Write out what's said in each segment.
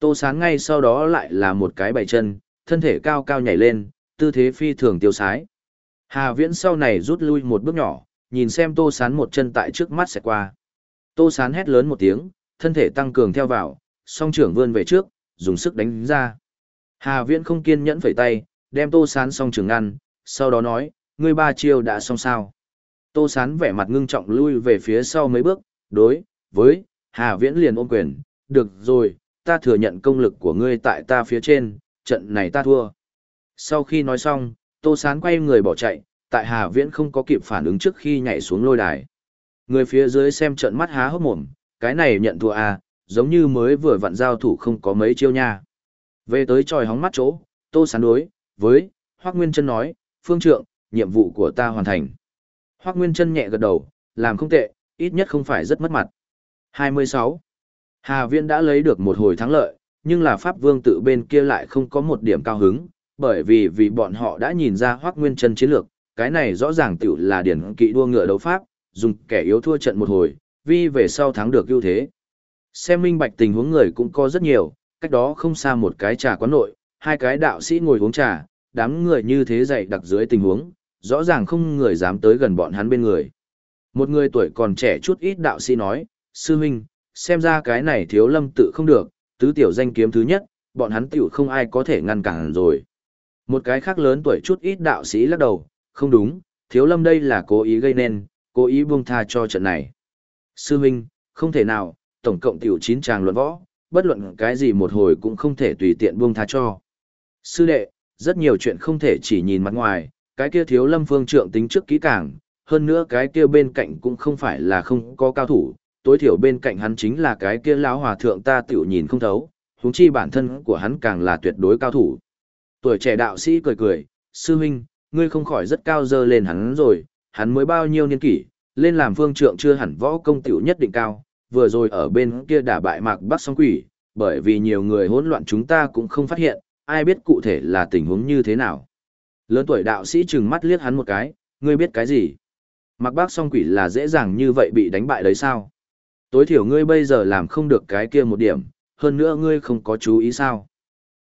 Tô Sán ngay sau đó lại là một cái bảy chân, thân thể cao cao nhảy lên, tư thế phi thường tiêu sái. Hà Viễn sau này rút lui một bước nhỏ, nhìn xem Tô Sán một chân tại trước mắt sẽ qua. Tô Sán hét lớn một tiếng, thân thể tăng cường theo vào, song trưởng vươn về trước, dùng sức đánh ra. Hà Viễn không kiên nhẫn phẩy tay, đem Tô Sán song trưởng ngăn, sau đó nói, ngươi ba chiêu đã xong sao. Tô Sán vẻ mặt ngưng trọng lui về phía sau mấy bước, đối, với, Hà Viễn liền ôm quyền, được rồi, ta thừa nhận công lực của ngươi tại ta phía trên, trận này ta thua. Sau khi nói xong, Tô Sán quay người bỏ chạy, tại Hà Viễn không có kịp phản ứng trước khi nhảy xuống lôi đài. Người phía dưới xem trận mắt há hốc mồm, cái này nhận thua à, giống như mới vừa vặn giao thủ không có mấy chiêu nha. Về tới tròi hóng mắt chỗ, Tô Sán đối, với, Hoác Nguyên Trân nói, phương trượng, nhiệm vụ của ta hoàn thành. Hoác Nguyên Trân nhẹ gật đầu, làm không tệ, ít nhất không phải rất mất mặt. 26. Hà Viễn đã lấy được một hồi thắng lợi, nhưng là Pháp Vương tự bên kia lại không có một điểm cao hứng, bởi vì vì bọn họ đã nhìn ra Hoắc Nguyên Trân chiến lược, cái này rõ ràng tiểu là điển kỵ đua ngựa đấu pháp, dùng kẻ yếu thua trận một hồi, vì về sau thắng được ưu thế. Xem minh bạch tình huống người cũng có rất nhiều, cách đó không xa một cái trà quán nội, hai cái đạo sĩ ngồi uống trà, đám người như thế dậy đặc dưới tình huống, rõ ràng không người dám tới gần bọn hắn bên người. Một người tuổi còn trẻ chút ít đạo sĩ nói, sư huynh, xem ra cái này thiếu lâm tự không được, tứ tiểu danh kiếm thứ nhất, bọn hắn tiểu không ai có thể ngăn cản rồi. Một cái khác lớn tuổi chút ít đạo sĩ lắc đầu, không đúng, thiếu lâm đây là cố ý gây nên, cố ý buông tha cho trận này. Sư huynh, không thể nào, tổng cộng tiểu chín tràng luận võ, bất luận cái gì một hồi cũng không thể tùy tiện buông tha cho. Sư đệ, rất nhiều chuyện không thể chỉ nhìn mặt ngoài, cái kia thiếu lâm phương trượng tính trước kỹ càng, hơn nữa cái kia bên cạnh cũng không phải là không có cao thủ, tối thiểu bên cạnh hắn chính là cái kia lão hòa thượng ta tiểu nhìn không thấu, huống chi bản thân của hắn càng là tuyệt đối cao thủ. Tuổi trẻ đạo sĩ cười cười, sư huynh, ngươi không khỏi rất cao dơ lên hắn rồi, hắn mới bao nhiêu niên kỷ, lên làm phương trượng chưa hẳn võ công tiểu nhất định cao, vừa rồi ở bên kia đả bại mạc bắt song quỷ, bởi vì nhiều người hỗn loạn chúng ta cũng không phát hiện, ai biết cụ thể là tình huống như thế nào. Lớn tuổi đạo sĩ trừng mắt liếc hắn một cái, ngươi biết cái gì? Mạc bác song quỷ là dễ dàng như vậy bị đánh bại đấy sao? Tối thiểu ngươi bây giờ làm không được cái kia một điểm, hơn nữa ngươi không có chú ý sao?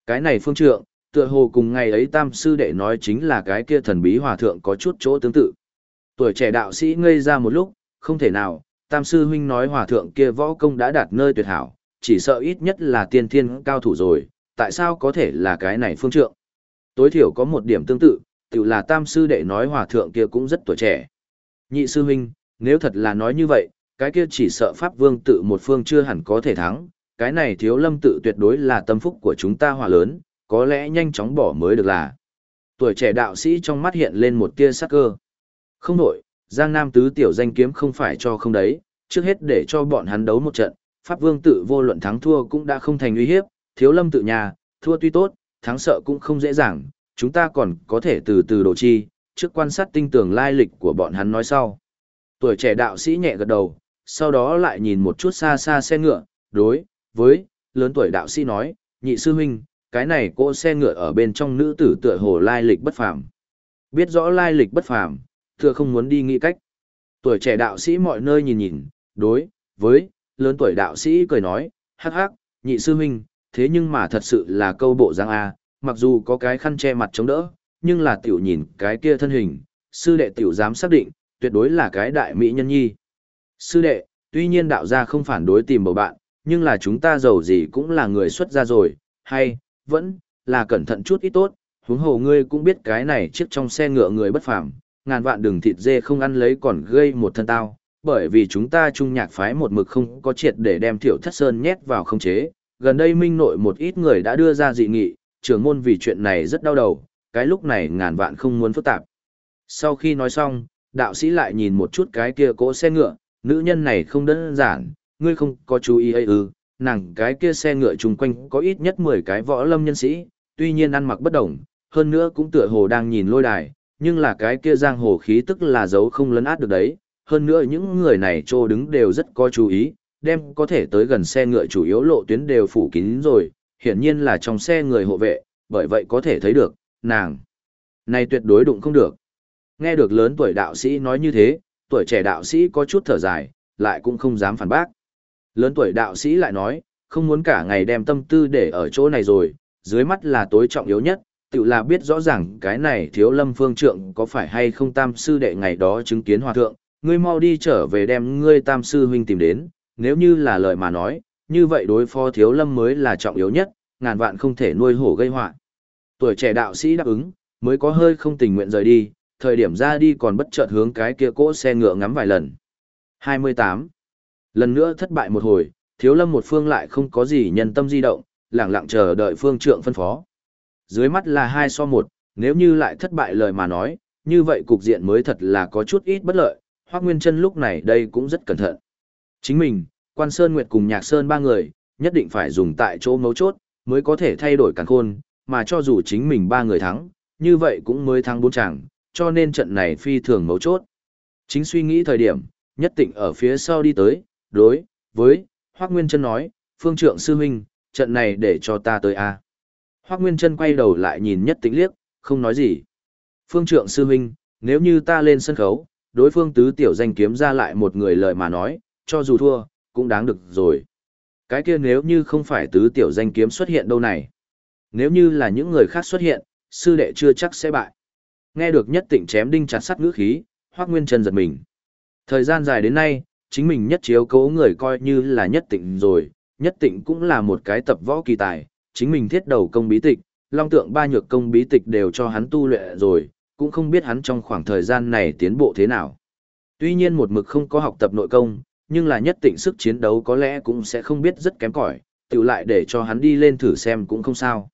Cái này phương trượng, tựa hồ cùng ngày ấy tam sư đệ nói chính là cái kia thần bí hòa thượng có chút chỗ tương tự. Tuổi trẻ đạo sĩ ngây ra một lúc, không thể nào, tam sư huynh nói hòa thượng kia võ công đã đạt nơi tuyệt hảo, chỉ sợ ít nhất là tiên thiên cao thủ rồi, tại sao có thể là cái này phương trượng? Tối thiểu có một điểm tương tự, tự là tam sư đệ nói hòa thượng kia cũng rất tuổi trẻ. Nhị sư huynh, nếu thật là nói như vậy, cái kia chỉ sợ Pháp Vương tự một phương chưa hẳn có thể thắng, cái này thiếu lâm tự tuyệt đối là tâm phúc của chúng ta hòa lớn, có lẽ nhanh chóng bỏ mới được là. Tuổi trẻ đạo sĩ trong mắt hiện lên một tia sắc cơ. Không nổi, Giang Nam tứ tiểu danh kiếm không phải cho không đấy, trước hết để cho bọn hắn đấu một trận, Pháp Vương tự vô luận thắng thua cũng đã không thành uy hiếp, thiếu lâm tự nhà, thua tuy tốt, thắng sợ cũng không dễ dàng, chúng ta còn có thể từ từ đồ chi, trước quan sát tinh tường lai lịch của bọn hắn nói sau. Tuổi trẻ đạo sĩ nhẹ gật đầu, sau đó lại nhìn một chút xa xa xe ngựa, đối, với, lớn tuổi đạo sĩ nói, nhị sư huynh, cái này cô xe ngựa ở bên trong nữ tử tựa hồ lai lịch bất phàm. Biết rõ lai lịch bất phàm, thừa không muốn đi nghĩ cách. Tuổi trẻ đạo sĩ mọi nơi nhìn nhìn, đối, với, lớn tuổi đạo sĩ cười nói, hắc hắc, nhị sư huynh, thế nhưng mà thật sự là câu bộ giang A, mặc dù có cái khăn che mặt chống đỡ, nhưng là tiểu nhìn cái kia thân hình, sư đệ tiểu dám xác định, tuyệt đối là cái đại mỹ nhân nhi. Sư đệ, tuy nhiên đạo gia không phản đối tìm bầu bạn, nhưng là chúng ta giàu gì cũng là người xuất gia rồi, hay, vẫn, là cẩn thận chút ít tốt, huống hồ ngươi cũng biết cái này chiếc trong xe ngựa người bất phàm, ngàn vạn đường thịt dê không ăn lấy còn gây một thân tao, bởi vì chúng ta trung nhạc phái một mực không có triệt để đem tiểu thất sơn nhét vào không chế, gần đây minh nội một ít người đã đưa ra dị nghị, trưởng môn vì chuyện này rất đau đầu, cái lúc này ngàn vạn không muốn phức tạp. Sau khi nói xong, đạo sĩ lại nhìn một chút cái kia cỗ xe ngựa, nữ nhân này không đơn giản, ngươi không có chú ý ấy ư, nàng cái kia xe ngựa chung quanh có ít nhất 10 cái võ lâm nhân sĩ, tuy nhiên ăn mặc bất đồng, hơn nữa cũng tựa hồ đang nhìn lôi đài, nhưng là cái kia giang hồ khí tức là dấu không lấn át được đấy, hơn nữa những người này trô đứng đều rất có chú ý, đem có thể tới gần xe ngựa chủ yếu lộ tuyến đều phủ kín rồi, hiển nhiên là trong xe người hộ vệ, bởi vậy có thể thấy được, nàng này tuyệt đối đụng không được. Nghe được lớn tuổi đạo sĩ nói như thế, tuổi trẻ đạo sĩ có chút thở dài, lại cũng không dám phản bác. Lớn tuổi đạo sĩ lại nói, không muốn cả ngày đem tâm tư để ở chỗ này rồi, dưới mắt là tối trọng yếu nhất, tự là biết rõ ràng cái này thiếu lâm phương trượng có phải hay không tam sư đệ ngày đó chứng kiến hòa thượng, ngươi mau đi trở về đem ngươi tam sư huynh tìm đến, nếu như là lời mà nói, như vậy đối phó thiếu lâm mới là trọng yếu nhất, ngàn vạn không thể nuôi hổ gây họa. Tuổi trẻ đạo sĩ đáp ứng, mới có hơi không tình nguyện rời đi, thời điểm ra đi còn bất chợt hướng cái kia cỗ xe ngựa ngắm vài lần. 28. Lần nữa thất bại một hồi, thiếu lâm một phương lại không có gì nhân tâm di động, lặng lặng chờ đợi phương trượng phân phó. Dưới mắt là hai so một, nếu như lại thất bại lời mà nói, như vậy cục diện mới thật là có chút ít bất lợi, Hoắc Nguyên chân lúc này đây cũng rất cẩn thận. Chính mình, Quan Sơn Nguyệt cùng Nhạc Sơn ba người, nhất định phải dùng tại chỗ mấu chốt, mới có thể thay đổi càn khôn, mà cho dù chính mình ba người thắng, như vậy cũng mới thắng bốn chàng, cho nên trận này phi thường mấu chốt. Chính suy nghĩ thời điểm, nhất tịnh ở phía sau đi tới, đối, với, Hoác Nguyên Trân nói, phương trượng sư huynh, trận này để cho ta tới a Hoác Nguyên Trân quay đầu lại nhìn nhất Tịnh liếc, không nói gì. Phương trượng sư huynh, nếu như ta lên sân khấu, đối phương tứ tiểu danh kiếm ra lại một người lời mà nói, cho dù thua, cũng đáng được rồi. Cái kia nếu như không phải tứ tiểu danh kiếm xuất hiện đâu này. Nếu như là những người khác xuất hiện, sư đệ chưa chắc sẽ bại. Nghe được nhất tịnh chém đinh chặt sắt ngữ khí, hoắc Nguyên Trân giật mình. Thời gian dài đến nay, chính mình nhất chiếu cố người coi như là nhất tịnh rồi, nhất tịnh cũng là một cái tập võ kỳ tài, chính mình thiết đầu công bí tịch, long tượng ba nhược công bí tịch đều cho hắn tu luyện rồi, cũng không biết hắn trong khoảng thời gian này tiến bộ thế nào. Tuy nhiên một mực không có học tập nội công, nhưng là nhất tịnh sức chiến đấu có lẽ cũng sẽ không biết rất kém cỏi, tự lại để cho hắn đi lên thử xem cũng không sao.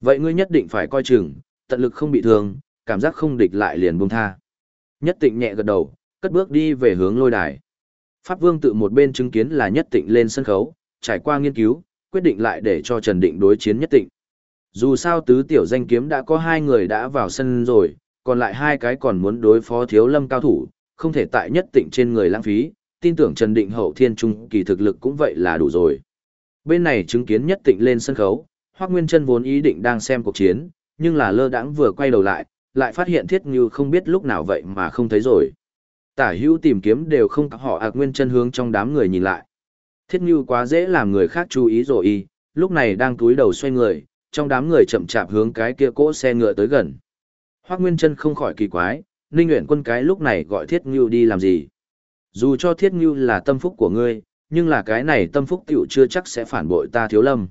Vậy ngươi nhất định phải coi chừng, tận lực không bị thương, cảm giác không địch lại liền buông tha. Nhất tịnh nhẹ gật đầu, cất bước đi về hướng lôi đài. Pháp Vương tự một bên chứng kiến là nhất tịnh lên sân khấu, trải qua nghiên cứu, quyết định lại để cho Trần Định đối chiến nhất tịnh. Dù sao tứ tiểu danh kiếm đã có hai người đã vào sân rồi, còn lại hai cái còn muốn đối phó thiếu lâm cao thủ, không thể tại nhất tịnh trên người lãng phí, tin tưởng Trần Định hậu thiên trung kỳ thực lực cũng vậy là đủ rồi. Bên này chứng kiến nhất tịnh lên sân khấu, Hoắc Nguyên Chân vốn ý định đang xem cuộc chiến, nhưng là lơ đãng vừa quay đầu lại, lại phát hiện Thiết Như không biết lúc nào vậy mà không thấy rồi. Tả hữu tìm kiếm đều không họ ạc Nguyên Chân hướng trong đám người nhìn lại. Thiết Như quá dễ làm người khác chú ý rồi y, lúc này đang túi đầu xoay người, trong đám người chậm chạp hướng cái kia cỗ xe ngựa tới gần. Hoắc Nguyên Chân không khỏi kỳ quái, Ninh Uyển Quân cái lúc này gọi Thiết Như đi làm gì? Dù cho Thiết Như là tâm phúc của ngươi, nhưng là cái này tâm phúc tiểu chưa chắc sẽ phản bội ta thiếu lâm.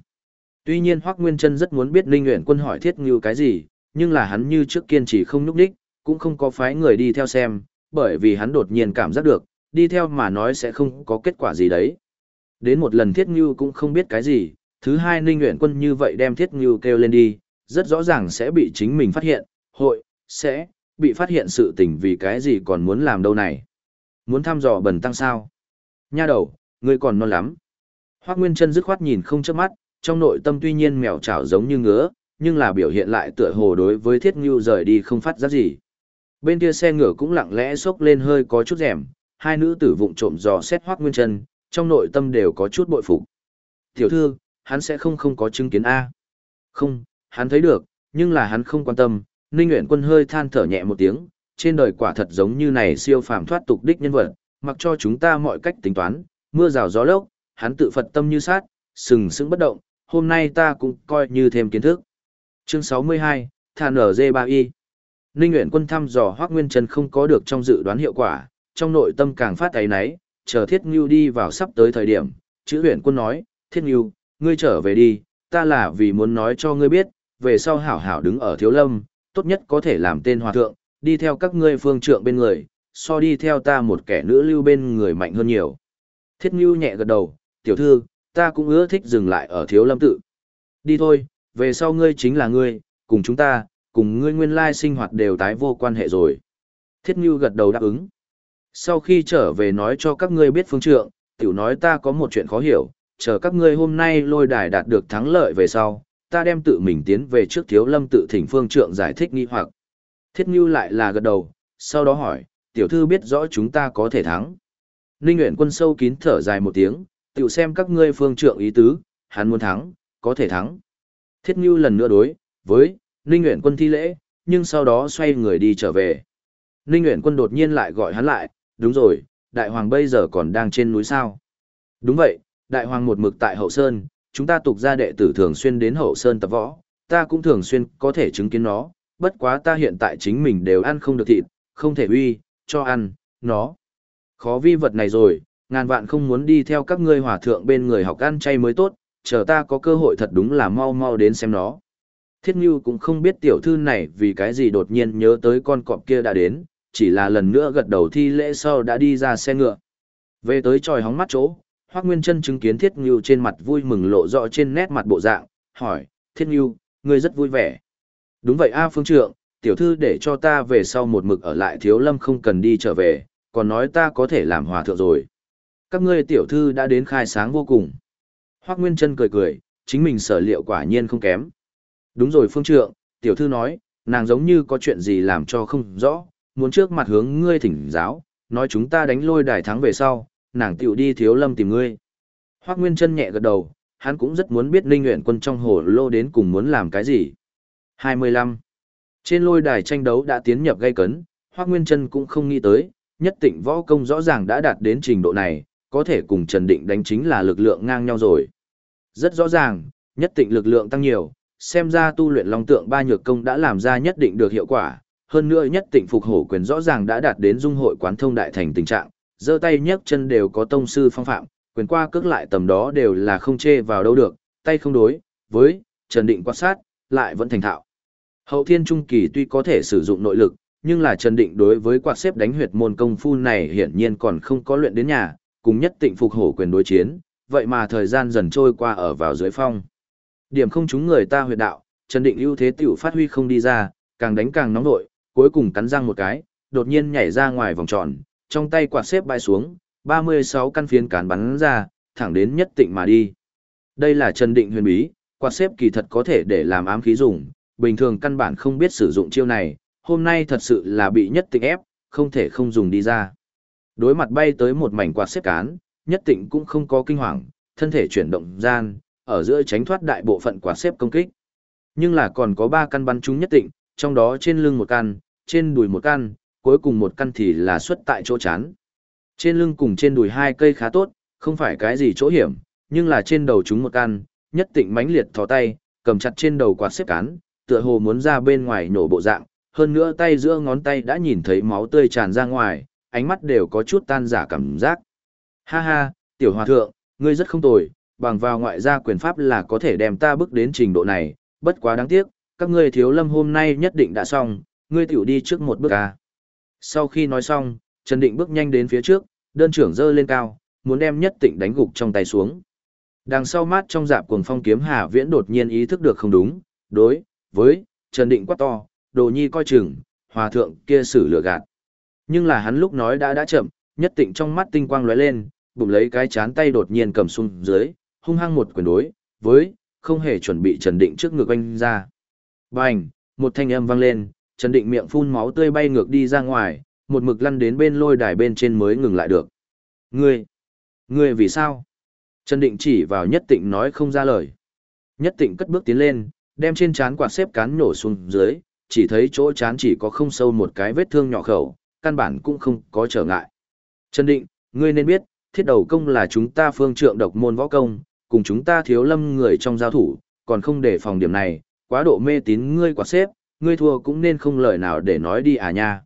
Tuy nhiên Hoắc Nguyên Chân rất muốn biết Ninh Uyển Quân hỏi Thiết Như cái gì, nhưng là hắn như trước kiên trì không nhúc đích, cũng không có phái người đi theo xem, bởi vì hắn đột nhiên cảm giác được, đi theo mà nói sẽ không có kết quả gì đấy. Đến một lần Thiết Ngưu cũng không biết cái gì, thứ hai Ninh Nguyễn Quân như vậy đem Thiết Ngưu kêu lên đi, rất rõ ràng sẽ bị chính mình phát hiện, hội, sẽ, bị phát hiện sự tình vì cái gì còn muốn làm đâu này. Muốn thăm dò bẩn tăng sao? Nha đầu, ngươi còn non lắm. Hoác Nguyên Trân dứt khoát nhìn không chớp mắt, trong nội tâm tuy nhiên mèo chảo giống như ngứa, nhưng là biểu hiện lại tựa hồ đối với Thiết Ngưu rời đi không phát giác gì. Bên kia xe ngựa cũng lặng lẽ xốc lên hơi có chút rèm, hai nữ tử vụng trộm dò xét Hoác Nguyên Chân, trong nội tâm đều có chút bội phục. Tiểu thư, hắn sẽ không không có chứng kiến A. Không, hắn thấy được, nhưng là hắn không quan tâm, Ninh Nguyễn Quân hơi than thở nhẹ một tiếng, trên đời quả thật giống như này siêu phàm thoát tục đích nhân vật, mặc cho chúng ta mọi cách tính toán, mưa rào gió lốc, hắn tự Phật tâm như sát, sừng sững bất động, hôm nay ta cũng coi như thêm kiến thức. Chương 62, Thàn ở G3Y. Ninh Nguyễn Quân thăm dò Hoác Nguyên Trần không có được trong dự đoán hiệu quả, trong nội tâm càng phát ấy náy, chờ Thiết Ngưu đi vào sắp tới thời điểm, chữ Nguyễn Quân nói, Thiết Ngưu, ngươi trở về đi, ta là vì muốn nói cho ngươi biết, về sau hảo hảo đứng ở thiếu lâm, tốt nhất có thể làm tên hòa thượng, đi theo các ngươi phương trượng bên người, so đi theo ta một kẻ nữ lưu bên người mạnh hơn nhiều. Thiết Ngưu nhẹ gật đầu, tiểu thư, ta cũng ưa thích dừng lại ở thiếu lâm tự. Đi thôi, về sau ngươi chính là ngươi, cùng chúng ta, cùng ngươi nguyên lai sinh hoạt đều tái vô quan hệ rồi. Thiết Ngưu gật đầu đáp ứng. Sau khi trở về nói cho các ngươi biết phương trượng, tiểu nói ta có một chuyện khó hiểu, chờ các ngươi hôm nay lôi đài đạt được thắng lợi về sau, ta đem tự mình tiến về trước thiếu lâm tự thỉnh phương trượng giải thích nghi hoặc. Thiết Ngưu lại là gật đầu, sau đó hỏi, tiểu thư biết rõ chúng ta có thể thắng. Ninh Nguyễn quân sâu kín thở dài một tiếng, tiểu xem các ngươi phương trượng ý tứ, hắn muốn thắng, có thể thắng. Thiết Ngưu lần nữa đối, với, Ninh Nguyễn quân thi lễ, nhưng sau đó xoay người đi trở về. Ninh Nguyễn quân đột nhiên lại gọi hắn lại, đúng rồi, đại hoàng bây giờ còn đang trên núi sao. Đúng vậy, đại hoàng một mực tại hậu sơn, chúng ta tục gia đệ tử thường xuyên đến hậu sơn tập võ, ta cũng thường xuyên có thể chứng kiến nó, bất quá ta hiện tại chính mình đều ăn không được thịt, không thể uy, cho ăn, nó. Khó vi vật này rồi, ngàn vạn không muốn đi theo các ngươi hòa thượng bên người học ăn chay mới tốt, chờ ta có cơ hội thật đúng là mau mau đến xem nó. Thiết Ngưu cũng không biết tiểu thư này vì cái gì đột nhiên nhớ tới con cọp kia đã đến, chỉ là lần nữa gật đầu thi lễ sau đã đi ra xe ngựa. Về tới tròi hóng mắt chỗ, Hoác Nguyên Trân chứng kiến Thiết Ngưu trên mặt vui mừng lộ rõ trên nét mặt bộ dạng, hỏi, Thiết Ngưu, ngươi rất vui vẻ. Đúng vậy A Phương Trượng, tiểu thư để cho ta về sau một mực ở lại thiếu lâm không cần đi trở về, còn nói ta có thể làm hòa thượng rồi. Các ngươi tiểu thư đã đến khai sáng vô cùng. Hoác Nguyên Trân cười cười, chính mình sở liệu quả nhiên không kém. Đúng rồi Phương Trượng, tiểu thư nói, nàng giống như có chuyện gì làm cho không rõ, muốn trước mặt hướng ngươi thỉnh giáo, nói chúng ta đánh lôi đài thắng về sau, nàng tiểu đi thiếu lâm tìm ngươi. Hoác Nguyên Trân nhẹ gật đầu, hắn cũng rất muốn biết Ninh Nguyện quân trong hồ lô đến cùng muốn làm cái gì. 25. Trên lôi đài tranh đấu đã tiến nhập gây cấn, Hoác Nguyên Trân cũng không nghĩ tới, nhất tịnh võ công rõ ràng đã đạt đến trình độ này, có thể cùng Trần Định đánh chính là lực lượng ngang nhau rồi. Rất rõ ràng, nhất tịnh lực lượng tăng nhiều, xem ra tu luyện long tượng ba nhược công đã làm ra nhất định được hiệu quả, hơn nữa nhất tịnh phục hổ quyền rõ ràng đã đạt đến dung hội quán thông đại thành tình trạng, giơ tay nhấc chân đều có tông sư phong phạm, quyền qua cước lại tầm đó đều là không chê vào đâu được, tay không đối, với, Trần Định quan sát, lại vẫn thành thạo. Hậu thiên trung kỳ tuy có thể sử dụng nội lực, nhưng là Trần Định đối với quạt xếp đánh huyệt môn công phu này hiển nhiên còn không có luyện đến nhà, cùng nhất tịnh phục hổ quyền đối chiến, vậy mà thời gian dần trôi qua ở vào dưới phong. Điểm không chúng người ta huyệt đạo, Trần Định ưu thế tiểu phát huy không đi ra, càng đánh càng nóng nội, cuối cùng cắn răng một cái, đột nhiên nhảy ra ngoài vòng tròn, trong tay quạt xếp bay xuống, 36 căn phiến cán bắn ra, thẳng đến nhất tịnh mà đi. Đây là Trần Định huyền bí, quạt xếp kỳ thật có thể để làm ám khí dùng, bình thường căn bản không biết sử dụng chiêu này, hôm nay thật sự là bị nhất tịnh ép, không thể không dùng đi ra. Đối mặt bay tới một mảnh quạt xếp cán, nhất tịnh cũng không có kinh hoàng, thân thể chuyển động gian, ở giữa tránh thoát đại bộ phận quạt xếp công kích. Nhưng là còn có ba căn bắn trúng nhất tịnh, trong đó trên lưng một căn, trên đùi một căn, cuối cùng một căn thì là xuất tại chỗ chán. Trên lưng cùng trên đùi hai cây khá tốt, không phải cái gì chỗ hiểm, nhưng là trên đầu chúng một căn, nhất tịnh mãnh liệt thò tay, cầm chặt trên đầu quạt xếp cán, tựa hồ muốn ra bên ngoài nổ bộ dạng, hơn nữa tay giữa ngón tay đã nhìn thấy máu tươi tràn ra ngoài, ánh mắt đều có chút tan giả cảm giác. Ha ha, tiểu hòa thượng, ngươi rất không tồi, bằng vào ngoại gia quyền pháp là có thể đem ta bước đến trình độ này, bất quá đáng tiếc, các ngươi thiếu lâm hôm nay nhất định đã xong, ngươi tiểu đi trước một bước à. Sau khi nói xong, Trần Định bước nhanh đến phía trước, đơn trưởng giơ lên cao, muốn đem nhất tịnh đánh gục trong tay xuống. Đằng sau mát trong dạp cuồng phong kiếm Hà Viễn đột nhiên ý thức được không đúng, đối với Trần Định quát to, đồ nhi coi chừng, hòa thượng kia xử lừa gạt. Nhưng là hắn lúc nói đã đã chậm, nhất tịnh trong mắt tinh quang lóe lên, bụng lấy cái chán tay đột nhiên cầm xuống dưới, hung hăng một quyền đối, với, không hề chuẩn bị Trần Định trước ngực anh ra. Bành, một thanh âm vang lên, Trần Định miệng phun máu tươi bay ngược đi ra ngoài, một mực lăn đến bên lôi đài bên trên mới ngừng lại được. Ngươi, ngươi vì sao? Trần Định chỉ vào nhất tịnh nói không ra lời. Nhất tịnh cất bước tiến lên, đem trên chán quạt xếp cán nổ xuống dưới, chỉ thấy chỗ chán chỉ có không sâu một cái vết thương nhỏ khẩu, căn bản cũng không có trở ngại. Trần Định, ngươi nên biết, thiết đầu công là chúng ta phương trượng độc môn võ công, cùng chúng ta thiếu lâm người trong giao thủ, còn không để phòng điểm này, quá độ mê tín ngươi quả xếp, ngươi thua cũng nên không lời nào để nói đi à nha.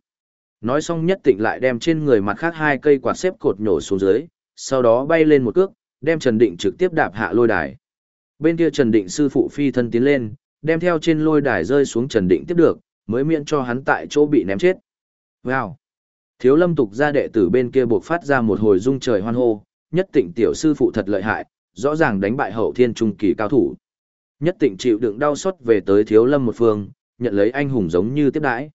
Nói xong nhất tịnh lại đem trên người mặt khác hai cây quạt xếp cột nhổ xuống dưới, sau đó bay lên một cước, đem Trần Định trực tiếp đạp hạ lôi đài. Bên kia Trần Định sư phụ phi thân tiến lên, đem theo trên lôi đài rơi xuống Trần Định tiếp được, mới miễn cho hắn tại chỗ bị ném chết. Wow! Thiếu lâm tục ra đệ tử bên kia buộc phát ra một hồi rung trời hoan hô, nhất tịnh tiểu sư phụ thật lợi hại, rõ ràng đánh bại hậu thiên trung kỳ cao thủ. Nhất tịnh chịu đựng đau xót về tới thiếu lâm một phương, nhận lấy anh hùng giống như tiếp đãi.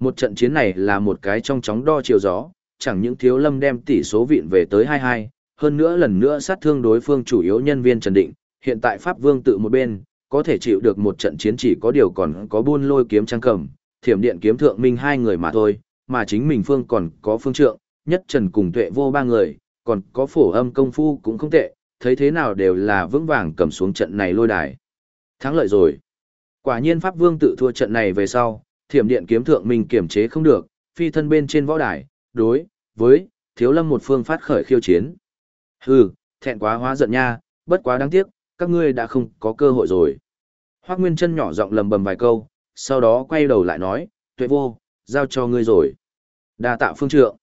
Một trận chiến này là một cái trong chóng đo chiều gió, chẳng những thiếu lâm đem tỷ số vịn về tới 22, hơn nữa lần nữa sát thương đối phương chủ yếu nhân viên Trần Định, hiện tại Pháp Vương tự một bên, có thể chịu được một trận chiến chỉ có điều còn có buôn lôi kiếm trang cầm, thiểm điện kiếm thượng minh hai người mà thôi, mà chính mình Phương còn có phương trượng, nhất trần cùng tuệ vô ba người, còn có phổ âm công phu cũng không tệ, thấy thế nào đều là vững vàng cầm xuống trận này lôi đài. Thắng lợi rồi. Quả nhiên Pháp Vương tự thua trận này về sau, thiểm điện kiếm thượng mình kiểm chế không được, phi thân bên trên võ đài, đối, với, thiếu lâm một phương phát khởi khiêu chiến. Hừ, thẹn quá hóa giận nha, bất quá đáng tiếc, các ngươi đã không có cơ hội rồi. Hoác Nguyên chân nhỏ giọng lầm bầm vài câu, sau đó quay đầu lại nói, tuệ vô, giao cho ngươi rồi. đa tạ phương trượng.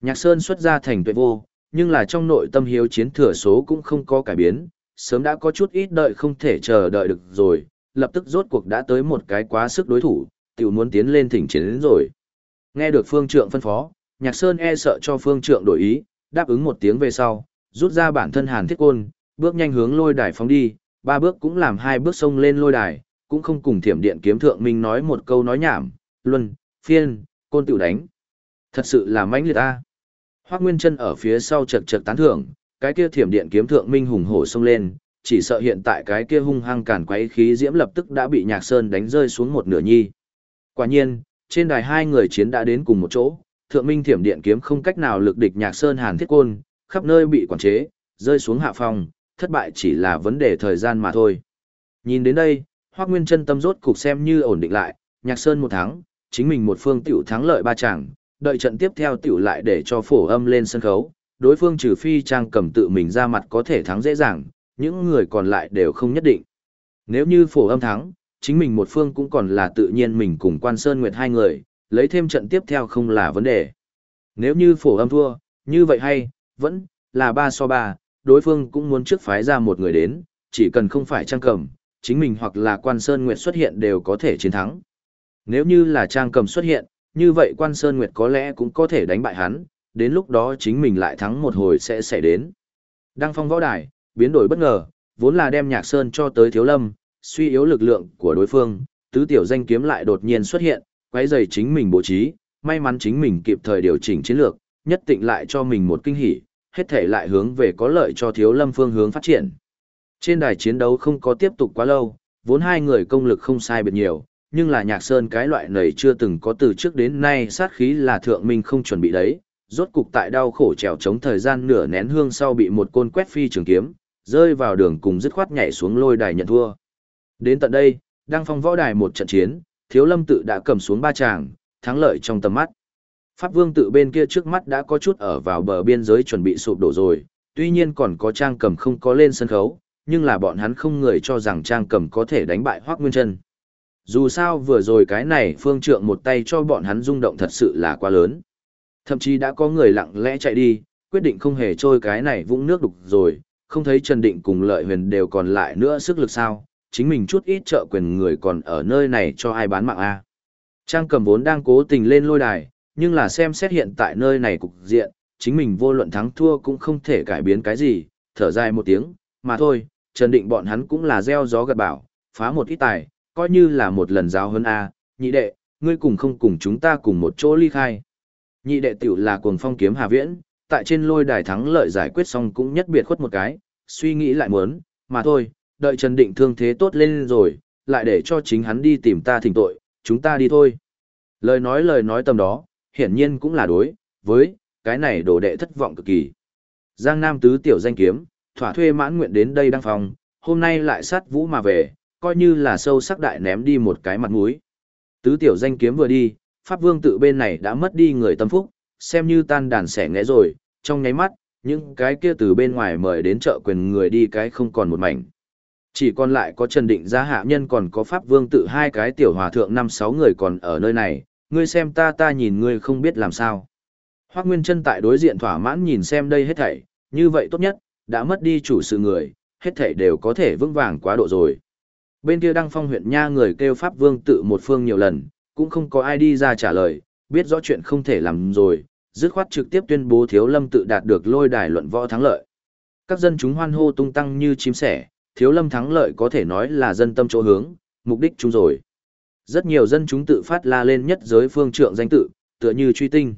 Nhạc Sơn xuất ra thành tuệ vô, nhưng là trong nội tâm hiếu chiến thừa số cũng không có cải biến, sớm đã có chút ít đợi không thể chờ đợi được rồi, lập tức rốt cuộc đã tới một cái quá sức đối thủ, tiểu muốn tiến lên thỉnh chiến đến rồi. Nghe được phương trượng phân phó, Nhạc Sơn e sợ cho phương trượng đổi ý, đáp ứng một tiếng về sau, rút ra bản thân hàn thiết côn, bước nhanh hướng lôi đài phóng đi, ba bước cũng làm hai bước sông lên lôi đài, cũng không cùng thiểm điện kiếm thượng minh nói một câu nói nhảm, luân, phiên, côn tiểu đánh. Thật sự là mãnh liệt ta. Hoác Nguyên chân ở phía sau chật chật tán thưởng, cái kia thiểm điện kiếm thượng minh hùng hổ xông lên, chỉ sợ hiện tại cái kia hung hăng cản quấy khí diễm lập tức đã bị Nhạc Sơn đánh rơi xuống một nửa nhi. Quả nhiên, trên đài hai người chiến đã đến cùng một chỗ, thượng minh thiểm điện kiếm không cách nào lực địch Nhạc Sơn Hàn Thiết Côn, khắp nơi bị quản chế, rơi xuống hạ phòng, thất bại chỉ là vấn đề thời gian mà thôi. Nhìn đến đây, Hoắc Nguyên Chân tâm rốt cục xem như ổn định lại, Nhạc Sơn một thắng, chính mình một phương tiểu thắng lợi ba chàng, đợi trận tiếp theo tiểu lại để cho phổ âm lên sân khấu, đối phương trừ phi trang cầm tự mình ra mặt có thể thắng dễ dàng, những người còn lại đều không nhất định. Nếu như phổ âm thắng, chính mình một phương cũng còn là tự nhiên mình cùng quan sơn nguyệt hai người, lấy thêm trận tiếp theo không là vấn đề. Nếu như phổ âm thua, như vậy hay, vẫn là ba so ba, đối phương cũng muốn trước phái ra một người đến, chỉ cần không phải trang cầm, chính mình hoặc là quan sơn nguyệt xuất hiện đều có thể chiến thắng. Nếu như là trang cầm xuất hiện, như vậy quan sơn nguyệt có lẽ cũng có thể đánh bại hắn, đến lúc đó chính mình lại thắng một hồi sẽ xảy đến. Đăng phong võ đài, biến đổi bất ngờ, vốn là đem nhạc sơn cho tới thiếu lâm, suy yếu lực lượng của đối phương, tứ tiểu danh kiếm lại đột nhiên xuất hiện, quấy rầy chính mình bố trí, may mắn chính mình kịp thời điều chỉnh chiến lược, nhất định lại cho mình một kinh hỉ, hết thể lại hướng về có lợi cho thiếu lâm phương hướng phát triển. Trên đài chiến đấu không có tiếp tục quá lâu, vốn hai người công lực không sai biệt nhiều, nhưng là nhạc sơn cái loại này chưa từng có từ trước đến nay sát khí là thượng minh không chuẩn bị đấy, rốt cục tại đau khổ trèo chống thời gian nửa nén hương sau bị một côn quét phi trường kiếm, rơi vào đường cùng dứt khoát nhảy xuống lôi đài nhận thua. Đến tận đây, đăng phong võ đài một trận chiến, thiếu lâm tự đã cầm xuống ba tràng, thắng lợi trong tầm mắt. Pháp vương tự bên kia trước mắt đã có chút ở vào bờ biên giới chuẩn bị sụp đổ rồi, tuy nhiên còn có trang cầm không có lên sân khấu, nhưng là bọn hắn không người cho rằng trang cầm có thể đánh bại Hoác Nguyên chân dù sao vừa rồi cái này phương trượng một tay cho bọn hắn rung động thật sự là quá lớn. Thậm chí đã có người lặng lẽ chạy đi, quyết định không hề trôi cái này vũng nước đục rồi, không thấy Trần Định cùng lợi huyền đều còn lại nữa sức lực sao, chính mình chút ít trợ quyền người còn ở nơi này cho ai bán mạng a Trang cầm vốn đang cố tình lên lôi đài, nhưng là xem xét hiện tại nơi này cục diện, chính mình vô luận thắng thua cũng không thể cải biến cái gì, thở dài một tiếng, mà thôi, Trần Định bọn hắn cũng là gieo gió gặt bảo, phá một ít tài, coi như là một lần giáo hơn a nhị đệ, ngươi cùng không cùng chúng ta cùng một chỗ ly khai. Nhị đệ tiểu là cuồng phong kiếm Hà Viễn, tại trên lôi đài thắng lợi giải quyết xong cũng nhất biệt khuất một cái, suy nghĩ lại muốn, mà thôi, đợi Trần Định thương thế tốt lên rồi, lại để cho chính hắn đi tìm ta thỉnh tội, chúng ta đi thôi. Lời nói lời nói tầm đó, hiển nhiên cũng là đối, với, cái này đồ đệ thất vọng cực kỳ. Giang Nam tứ tiểu danh kiếm, thỏa thuê mãn nguyện đến đây đăng phòng, hôm nay lại sát vũ mà về, coi như là sâu sắc đại ném đi một cái mặt mũi. Tứ tiểu danh kiếm vừa đi, Pháp Vương tự bên này đã mất đi người tâm phúc, xem như tan đàn sẻ ngẽ rồi, trong nháy mắt, những cái kia từ bên ngoài mời đến chợ quyền người đi cái không còn một mảnh. Chỉ còn lại có Trần Định gia hạ nhân còn có Pháp Vương tự hai cái tiểu hòa thượng năm sáu người còn ở nơi này, ngươi xem ta ta nhìn ngươi không biết làm sao. Hoác Nguyên chân tại đối diện thỏa mãn nhìn xem đây hết thảy, như vậy tốt nhất, đã mất đi chủ sự người, hết thảy đều có thể vững vàng quá độ rồi. Bên kia Đăng Phong huyện nha người kêu Pháp Vương tự một phương nhiều lần, cũng không có ai đi ra trả lời, biết rõ chuyện không thể làm rồi, dứt khoát trực tiếp tuyên bố Thiếu Lâm tự đạt được lôi đài luận võ thắng lợi. Các dân chúng hoan hô tung tăng như chim sẻ, Thiếu Lâm thắng lợi có thể nói là dân tâm chỗ hướng, mục đích chúng rồi. Rất nhiều dân chúng tự phát la lên nhất giới phương trượng danh tự, tựa như truy tinh.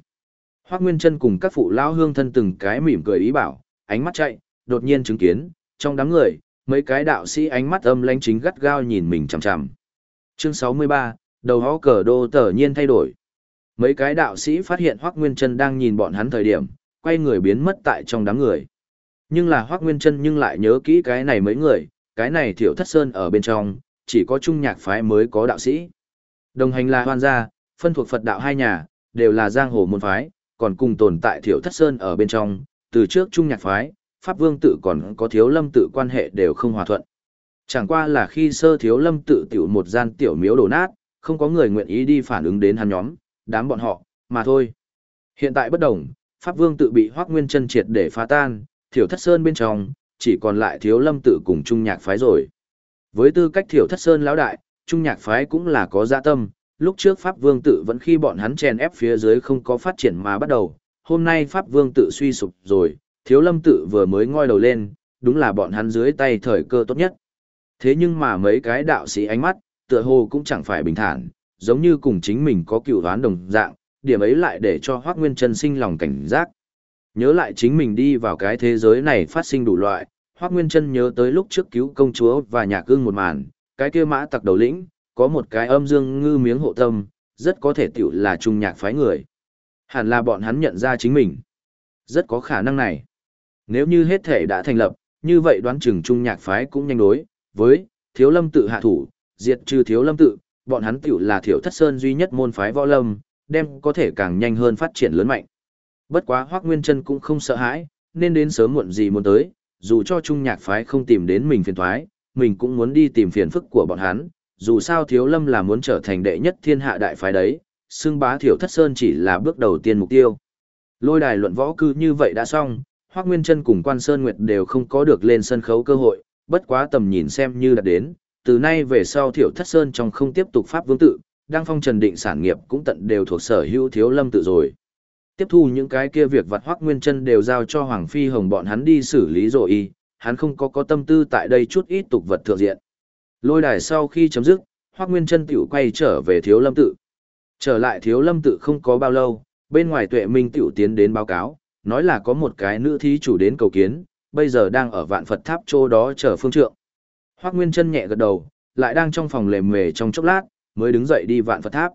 Hoác Nguyên Trân cùng các phụ lão hương thân từng cái mỉm cười ý bảo, ánh mắt chạy, đột nhiên chứng kiến, trong đám người, mấy cái đạo sĩ ánh mắt âm lãnh chính gắt gao nhìn mình chằm chằm. Chương 63, đầu hó cờ đô tờ nhiên thay đổi. Mấy cái đạo sĩ phát hiện Hoác Nguyên Trân đang nhìn bọn hắn thời điểm, quay người biến mất tại trong đám người. Nhưng là Hoác Nguyên Trân nhưng lại nhớ kỹ cái này mấy người, cái này thiểu thất sơn ở bên trong, chỉ có trung nhạc phái mới có đạo sĩ. Đồng hành là hoan gia, phân thuộc Phật đạo hai nhà, đều là giang hồ môn phái, còn cùng tồn tại thiểu thất sơn ở bên trong, từ trước trung nhạc phái, Pháp Vương tự còn có thiếu lâm tự quan hệ đều không hòa thuận. Chẳng qua là khi sơ thiếu lâm tự tiểu một gian tiểu miếu đổ nát, không có người nguyện ý đi phản ứng đến hắn nhóm, đám bọn họ, mà thôi. Hiện tại bất đồng, Pháp Vương tự bị Hoác Nguyên chân triệt để phá tan, thiểu thất sơn bên trong, chỉ còn lại thiếu lâm tự cùng trung nhạc phái rồi. Với tư cách thiểu thất sơn lão đại, trung nhạc phái cũng là có dạ tâm, lúc trước Pháp Vương tự vẫn khi bọn hắn chèn ép phía dưới không có phát triển mà bắt đầu, hôm nay Pháp Vương tự suy sụp rồi, thiếu lâm tự vừa mới ngoi đầu lên, đúng là bọn hắn dưới tay thời cơ tốt nhất. Thế nhưng mà mấy cái đạo sĩ ánh mắt, tựa hồ cũng chẳng phải bình thản, giống như cùng chính mình có cựu đoán đồng dạng, điểm ấy lại để cho Hoác Nguyên Trân sinh lòng cảnh giác. Nhớ lại chính mình đi vào cái thế giới này phát sinh đủ loại, Hoác Nguyên Trân nhớ tới lúc trước cứu công chúa và nhà cương một màn, cái kia mã tặc đầu lĩnh, có một cái âm dương ngư miếng hộ tâm, rất có thể tiểu là trung nhạc phái người. Hẳn là bọn hắn nhận ra chính mình. Rất có khả năng này. Nếu như hết thể đã thành lập, như vậy đoán chừng trung nhạc phái cũng nhanh đối, với, thiếu lâm tự hạ thủ, diệt trừ thiếu lâm tự, bọn hắn tiểu là thiểu thất sơn duy nhất môn phái võ lâm, đem có thể càng nhanh hơn phát triển lớn mạnh. Bất quá Hoắc Nguyên Chân cũng không sợ hãi, nên đến sớm muộn gì muốn tới, dù cho trung nhạc phái không tìm đến mình phiền toái, mình cũng muốn đi tìm phiền phức của bọn hắn, dù sao Thiếu Lâm là muốn trở thành đệ nhất thiên hạ đại phái đấy, xưng bá Thiểu Thất Sơn chỉ là bước đầu tiên mục tiêu. Lôi đài luận võ cư như vậy đã xong, Hoắc Nguyên Chân cùng Quan Sơn Nguyệt đều không có được lên sân khấu cơ hội, bất quá tầm nhìn xem như đã đến, từ nay về sau Thiểu Thất Sơn trong không tiếp tục pháp vương tự, đang phong trần định sản nghiệp cũng tận đều thuộc sở hữu Thiếu Lâm tự rồi. Tiếp thu những cái kia việc vặt Hoắc Nguyên Chân đều giao cho Hoàng Phi Hồng bọn hắn đi xử lý rồi y, hắn không có có tâm tư tại đây chút ít tục vật thượng diện. Lôi đài sau khi chấm dứt, Hoắc Nguyên Chân tiểu quay trở về Thiếu Lâm tự. Trở lại Thiếu Lâm tự không có bao lâu, bên ngoài Tuệ Minh tiểu tiến đến báo cáo, nói là có một cái nữ thí chủ đến cầu kiến, bây giờ đang ở Vạn Phật Tháp chỗ đó chờ phương trượng. Hoắc Nguyên Chân nhẹ gật đầu, lại đang trong phòng lề mề trong chốc lát, mới đứng dậy đi Vạn Phật Tháp.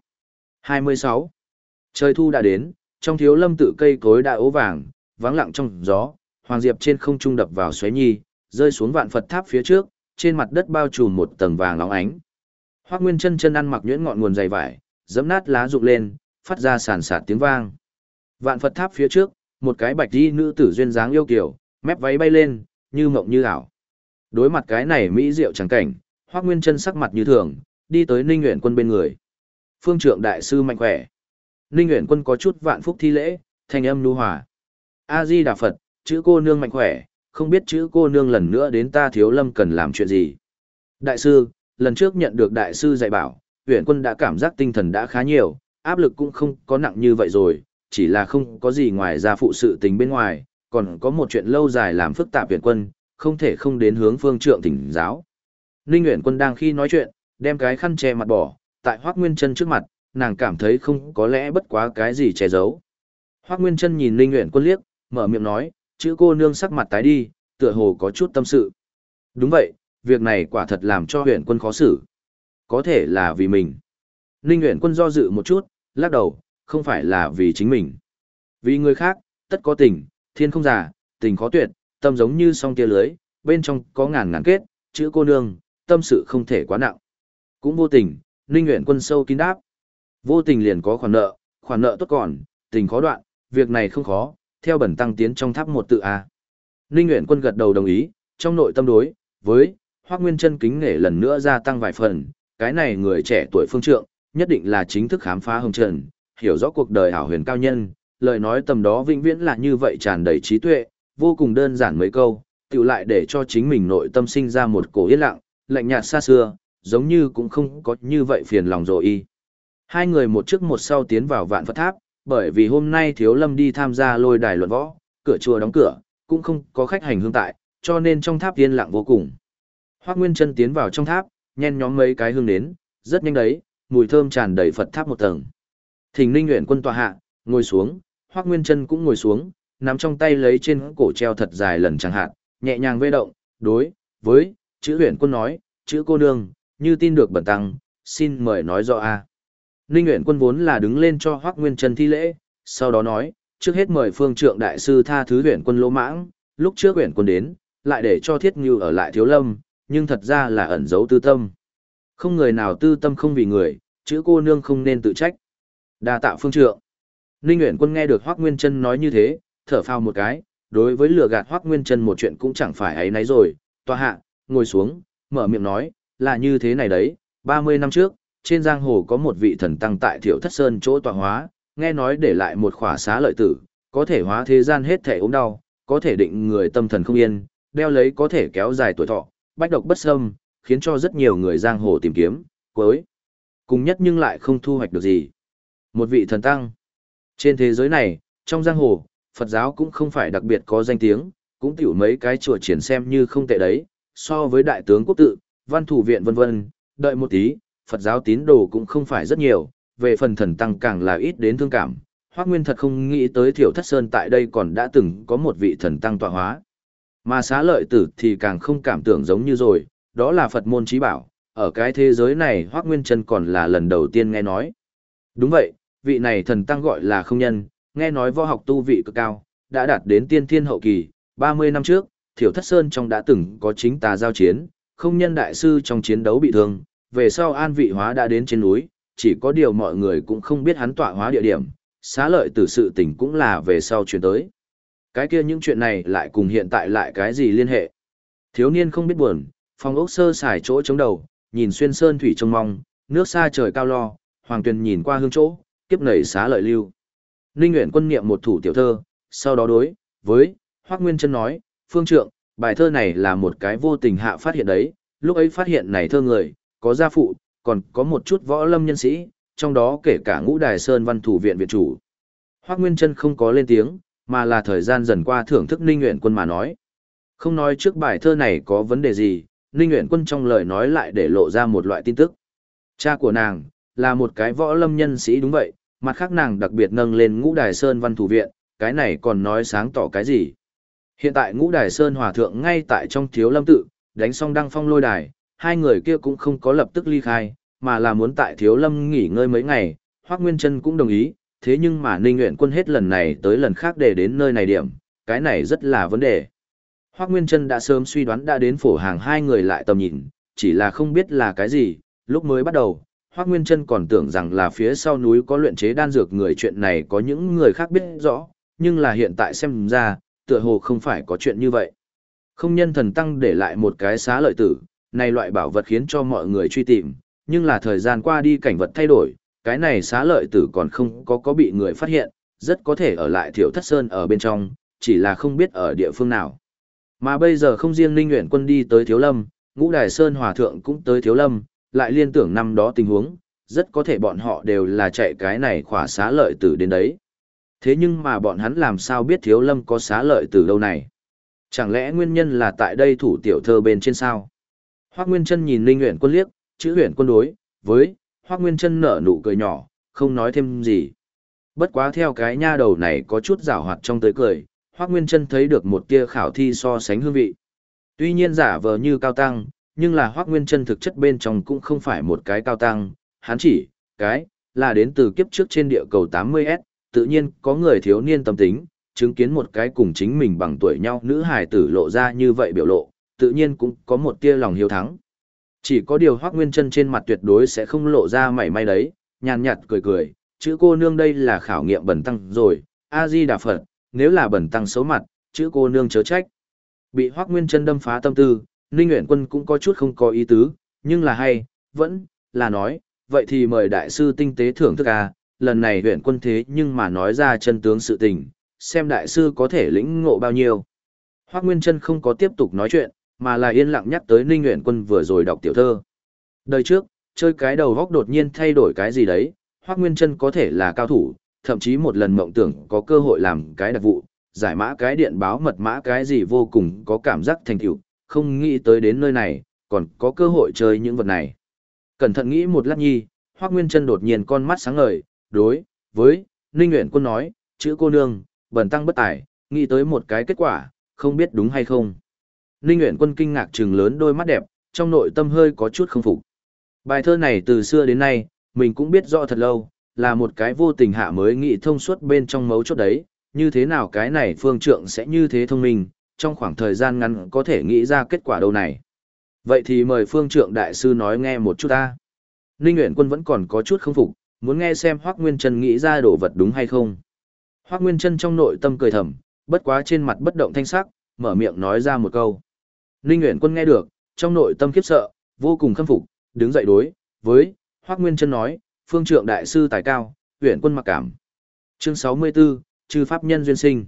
26. Trời thu đã đến, trong Thiếu Lâm tự cây cối đã ố vàng, vắng lặng trong gió, hoàng diệp trên không trung đập vào xoáy nhi, rơi xuống Vạn Phật Tháp phía trước, trên mặt đất bao trùm một tầng vàng óng ánh. Hoắc Nguyên Chân chân ăn mặc nhuyễn ngọn nguồn dày vải, dẫm nát lá rụng lên, phát ra sàn sạt tiếng vang. Vạn Phật Tháp phía trước, một cái bạch y nữ tử duyên dáng yêu kiều, mép váy bay lên, như mộng như ảo. Đối mặt cái này mỹ diệu chẳng cảnh, Hoắc Nguyên Chân sắc mặt như thường, đi tới Ninh Uyển Quân bên người. Phương Trượng đại sư mạnh khỏe. Ninh Uyển Quân có chút vạn phúc thi lễ, thanh âm nhu hòa. A Di Đà Phật, chữ cô nương mạnh khỏe, không biết chữ cô nương lần nữa đến ta thiếu lâm cần làm chuyện gì. Đại sư, lần trước nhận được đại sư dạy bảo, huyện quân đã cảm giác tinh thần đã khá nhiều, áp lực cũng không có nặng như vậy rồi, chỉ là không có gì ngoài ra phụ sự tình bên ngoài, còn có một chuyện lâu dài làm phức tạp viện quân, không thể không đến hướng phương trượng thỉnh giáo. Ninh Nguyễn quân đang khi nói chuyện, đem cái khăn che mặt bỏ, tại Hoác Nguyên Trân trước mặt, nàng cảm thấy không có lẽ bất quá cái gì che giấu. Hoác Nguyên Trân nhìn Ninh Nguyễn quân liếc, mở miệng nói, chữ cô nương sắc mặt tái đi, tựa hồ có chút tâm sự. Đúng vậy, việc này quả thật làm cho huyện quân khó xử. Có thể là vì mình. Ninh Nguyễn quân do dự một chút, lắc đầu, không phải là vì chính mình. Vì người khác, tất có tình, thiên không già, tình khó tuyệt, tâm giống như song tia lưới, bên trong có ngàn ngàn kết, chữ cô nương, tâm sự không thể quá nặng. Cũng vô tình, Ninh nguyện quân sâu kín đáp. Vô tình liền có khoản nợ, khoản nợ tốt còn, tình khó đoạn, việc này không khó, theo bẩn tăng tiến trong tháp một tự A. Ninh Nguyễn Quân gật đầu đồng ý, trong nội tâm đối, với, Hoác Nguyên chân kính nể lần nữa gia tăng vài phần, cái này người trẻ tuổi phương trượng, nhất định là chính thức khám phá hồng trần, hiểu rõ cuộc đời hảo huyền cao nhân, lời nói tầm đó vĩnh viễn là như vậy tràn đầy trí tuệ, vô cùng đơn giản mấy câu, tự lại để cho chính mình nội tâm sinh ra một cổ yên lặng, lạnh nhạt xa xưa, giống như cũng không có như vậy phiền lòng rồi y. Hai người một trước một sau tiến vào vạn Phật tháp, bởi vì hôm nay thiếu lâm đi tham gia lôi đài luận võ, cửa chùa đóng cửa, cũng không có khách hành hương tại, cho nên trong tháp yên lặng vô cùng. Hoác Nguyên chân tiến vào trong tháp, nhen nhóm mấy cái hương đến, rất nhanh đấy, mùi thơm tràn đầy Phật tháp một tầng. Thình Ninh Uyển Quân tòa hạ, ngồi xuống, Hoắc Nguyên Chân cũng ngồi xuống, nắm trong tay lấy trên cổ treo thật dài lần chẳng hạn, nhẹ nhàng vê động, đối với chữ Uyển Quân nói, chữ cô nương, như tin được bẩn tăng, xin mời nói rõ a. Ninh Uyển Quân vốn là đứng lên cho Hoắc Nguyên Trân thi lễ, sau đó nói, trước hết mời Phương Trượng đại sư tha thứ Uyển Quân lỗ mãng, lúc trước Uyển Quân đến, lại để cho Thiết Như ở lại Thiếu Lâm, nhưng thật ra là ẩn giấu tư tâm. Không người nào tư tâm không vì người, chữ cô nương không nên tự trách. Đa tạ Phương Trượng. Ninh nguyện Quân nghe được Hoắc Nguyên Trân nói như thế, thở phào một cái, đối với lừa gạt Hoắc Nguyên Trân một chuyện cũng chẳng phải ấy nấy rồi, tòa hạ, ngồi xuống, mở miệng nói, là như thế này đấy, 30 năm trước, trên giang hồ có một vị thần tăng tại Thiệu Thất Sơn chỗ tọa hóa, nghe nói để lại một khỏa xá lợi tử, có thể hóa thế gian hết thể ốm đau, có thể định người tâm thần không yên, đeo lấy có thể kéo dài tuổi thọ, bách độc bất sâm, khiến cho rất nhiều người giang hồ tìm kiếm, cuối cùng nhất nhưng lại không thu hoạch được gì. Một vị thần tăng. Trên thế giới này, trong giang hồ, Phật giáo cũng không phải đặc biệt có danh tiếng, cũng tiểu mấy cái chùa triển xem như không tệ đấy, so với đại tướng quốc tự, văn thủ viện vân vân, đợi một tí, Phật giáo tín đồ cũng không phải rất nhiều, về phần thần tăng càng là ít đến thương cảm. Hoắc Nguyên thật không nghĩ tới Thiểu Thất Sơn tại đây còn đã từng có một vị thần tăng tọa hóa. Mà xá lợi tử thì càng không cảm tưởng giống như rồi, đó là Phật môn trí bảo, ở cái thế giới này Hoắc Nguyên Trân còn là lần đầu tiên nghe nói. Đúng vậy, vị này thần tăng gọi là không nhân, nghe nói võ học tu vị cực cao, đã đạt đến tiên thiên hậu kỳ, 30 năm trước, Thiểu Thất Sơn trong đã từng có chính tà giao chiến, không nhân đại sư trong chiến đấu bị thương, về sau an vị hóa đã đến trên núi, chỉ có điều mọi người cũng không biết hắn tọa hóa địa điểm, xá lợi từ sự tình cũng là về sau chuyển tới. Cái kia những chuyện này lại cùng hiện tại lại cái gì liên hệ? Thiếu niên không biết buồn, phòng ốc sơ xài chỗ chống đầu, nhìn xuyên sơn thủy trông mong, nước xa trời cao lo, hoàng tuyền nhìn qua hương chỗ, kiếp nảy xá lợi lưu. Ninh Nguyễn quân niệm một thủ tiểu thơ, sau đó đối, với, Hoác Nguyên Trân nói, phương trượng, bài thơ này là một cái vô tình hạ phát hiện đấy, lúc ấy phát hiện này thơ người, có gia phụ, còn có một chút võ lâm nhân sĩ, trong đó kể cả ngũ đài sơn văn thủ viện viện chủ. Hoác Nguyên Trân không có lên tiếng, mà là thời gian dần qua thưởng thức Ninh Nguyễn Quân mà nói. Không nói trước bài thơ này có vấn đề gì, Ninh Nguyễn Quân trong lời nói lại để lộ ra một loại tin tức. Cha của nàng, là một cái võ lâm nhân sĩ đúng vậy, mặt khác nàng đặc biệt nâng lên ngũ đài sơn văn thủ viện, cái này còn nói sáng tỏ cái gì. Hiện tại ngũ đài sơn hòa thượng ngay tại trong thiếu lâm tự, đánh xong đăng phong lôi đài, hai người kia cũng không có lập tức ly khai, mà là muốn tại thiếu lâm nghỉ ngơi mấy ngày, Hoác Nguyên Trân cũng đồng ý, thế nhưng mà Ninh Nguyện Quân hết lần này tới lần khác để đến nơi này điểm, cái này rất là vấn đề. Hoác Nguyên Trân đã sớm suy đoán đã đến phổ hàng hai người lại tầm nhìn, chỉ là không biết là cái gì, lúc mới bắt đầu, Hoác Nguyên Trân còn tưởng rằng là phía sau núi có luyện chế đan dược người chuyện này có những người khác biết rõ, nhưng là hiện tại xem ra, tựa hồ không phải có chuyện như vậy. Không nhân thần tăng để lại một cái xá lợi tử, này loại bảo vật khiến cho mọi người truy tìm, nhưng là thời gian qua đi cảnh vật thay đổi, cái này xá lợi tử còn không có có bị người phát hiện, rất có thể ở lại thiểu thất sơn ở bên trong, chỉ là không biết ở địa phương nào. Mà bây giờ không riêng Ninh Nguyễn quân đi tới Thiếu Lâm, Ngũ Đài Sơn Hòa Thượng cũng tới Thiếu Lâm, lại liên tưởng năm đó tình huống, rất có thể bọn họ đều là chạy cái này khỏa xá lợi tử đến đấy. Thế nhưng mà bọn hắn làm sao biết Thiếu Lâm có xá lợi tử đâu này? Chẳng lẽ nguyên nhân là tại đây thủ tiểu thơ bên trên sao? Hoác Nguyên Trân nhìn Linh Nguyễn quân liếc, chữ huyện quân đối, với, Hoác Nguyên Trân nở nụ cười nhỏ, không nói thêm gì. Bất quá theo cái nha đầu này có chút rào hoạt trong tới cười, Hoác Nguyên Trân thấy được một tia khảo thi so sánh hương vị. Tuy nhiên giả vờ như cao tăng, nhưng là Hoác Nguyên Trân thực chất bên trong cũng không phải một cái cao tăng, hắn chỉ, cái, là đến từ kiếp trước trên địa cầu 80S, tự nhiên có người thiếu niên tâm tính, chứng kiến một cái cùng chính mình bằng tuổi nhau nữ hài tử lộ ra như vậy biểu lộ, tự nhiên cũng có một tia lòng hiếu thắng. Chỉ có điều Hoắc Nguyên Chân trên mặt tuyệt đối sẽ không lộ ra mảy may đấy, nhàn nhạt cười cười, chữ cô nương đây là khảo nghiệm bẩn tăng rồi, A Di Đà Phật, nếu là bẩn tăng xấu mặt, chữ cô nương chớ trách. Bị Hoắc Nguyên Chân đâm phá tâm tư, Ninh Nguyễn Quân cũng có chút không có ý tứ, nhưng là hay, vẫn là nói, vậy thì mời đại sư tinh tế thưởng thức à? lần này Nguyễn Quân thế nhưng mà nói ra chân tướng sự tình, xem đại sư có thể lĩnh ngộ bao nhiêu. Hoắc Nguyên Trân không có tiếp tục nói chuyện, mà là yên lặng nhắc tới Ninh Nguyễn Quân vừa rồi đọc tiểu thơ. Đời trước, chơi cái đầu góc đột nhiên thay đổi cái gì đấy, Hoắc Nguyên Trân có thể là cao thủ, thậm chí một lần mộng tưởng có cơ hội làm cái đặc vụ, giải mã cái điện báo mật mã cái gì vô cùng có cảm giác thành tựu, không nghĩ tới đến nơi này, còn có cơ hội chơi những vật này. Cẩn thận nghĩ một lát nhi, Hoắc Nguyên Trân đột nhiên con mắt sáng ngời, đối với Ninh Nguyễn Quân nói, chữ cô nương, bẩn tăng bất tài, nghĩ tới một cái kết quả, không biết đúng hay không. Ninh Nguyễn Quân kinh ngạc trừng lớn đôi mắt đẹp, trong nội tâm hơi có chút không phục. Bài thơ này từ xưa đến nay, mình cũng biết rõ thật lâu, là một cái vô tình hạ mới nghĩ thông suốt bên trong mấu chốt đấy, như thế nào cái này phương trượng sẽ như thế thông minh, trong khoảng thời gian ngắn có thể nghĩ ra kết quả đâu này. Vậy thì mời phương trượng đại sư nói nghe một chút ta. Ninh Nguyễn Quân vẫn còn có chút không phục, muốn nghe xem Hoác Nguyên Trân nghĩ ra đồ vật đúng hay không. Hoác Nguyên Trân trong nội tâm cười thầm, bất quá trên mặt bất động thanh sắc, mở miệng nói ra một câu. Ninh Nguyễn Quân nghe được, trong nội tâm khiếp sợ, vô cùng khâm phục, đứng dậy đối với Hoắc Nguyên Chân nói, "Phương trượng đại sư tài cao, Nguyễn quân mặc cảm." Chương 64, chư pháp nhân duyên sinh.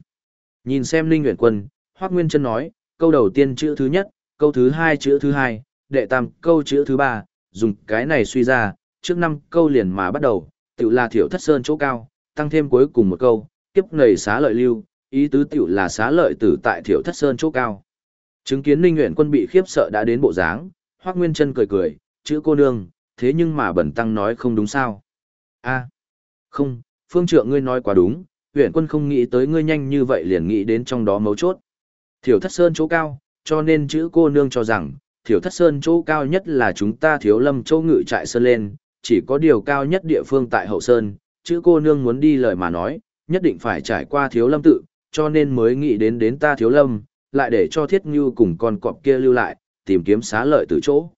Nhìn xem Linh Nguyễn Quân, Hoắc Nguyên Trân nói, câu đầu tiên chữ thứ nhất, câu thứ hai chữ thứ hai, đệ tam câu chữ thứ ba, dùng cái này suy ra, trước năm câu liền mà bắt đầu, tự là thiểu thất sơn chỗ cao, tăng thêm cuối cùng một câu, kiếp nầy xá lợi lưu, ý tứ tiểu là xá lợi tử tại thiểu thất sơn chỗ cao. Chứng kiến Ninh Nguyện quân bị khiếp sợ đã đến bộ dáng, Hoắc Nguyên Trân cười cười, chữ cô nương, thế nhưng mà bẩn tăng nói không đúng sao? A, không, phương trượng ngươi nói quá đúng, huyện quân không nghĩ tới ngươi nhanh như vậy liền nghĩ đến trong đó mấu chốt. Thiểu thất sơn chỗ cao, cho nên chữ cô nương cho rằng, thiểu thất sơn chỗ cao nhất là chúng ta thiếu lâm châu ngự trại sơn lên, chỉ có điều cao nhất địa phương tại hậu sơn, chữ cô nương muốn đi lời mà nói, nhất định phải trải qua thiếu lâm tự, cho nên mới nghĩ đến đến ta thiếu lâm, lại để cho thiết ngưu cùng con cọp kia lưu lại, tìm kiếm xá lợi từ chỗ.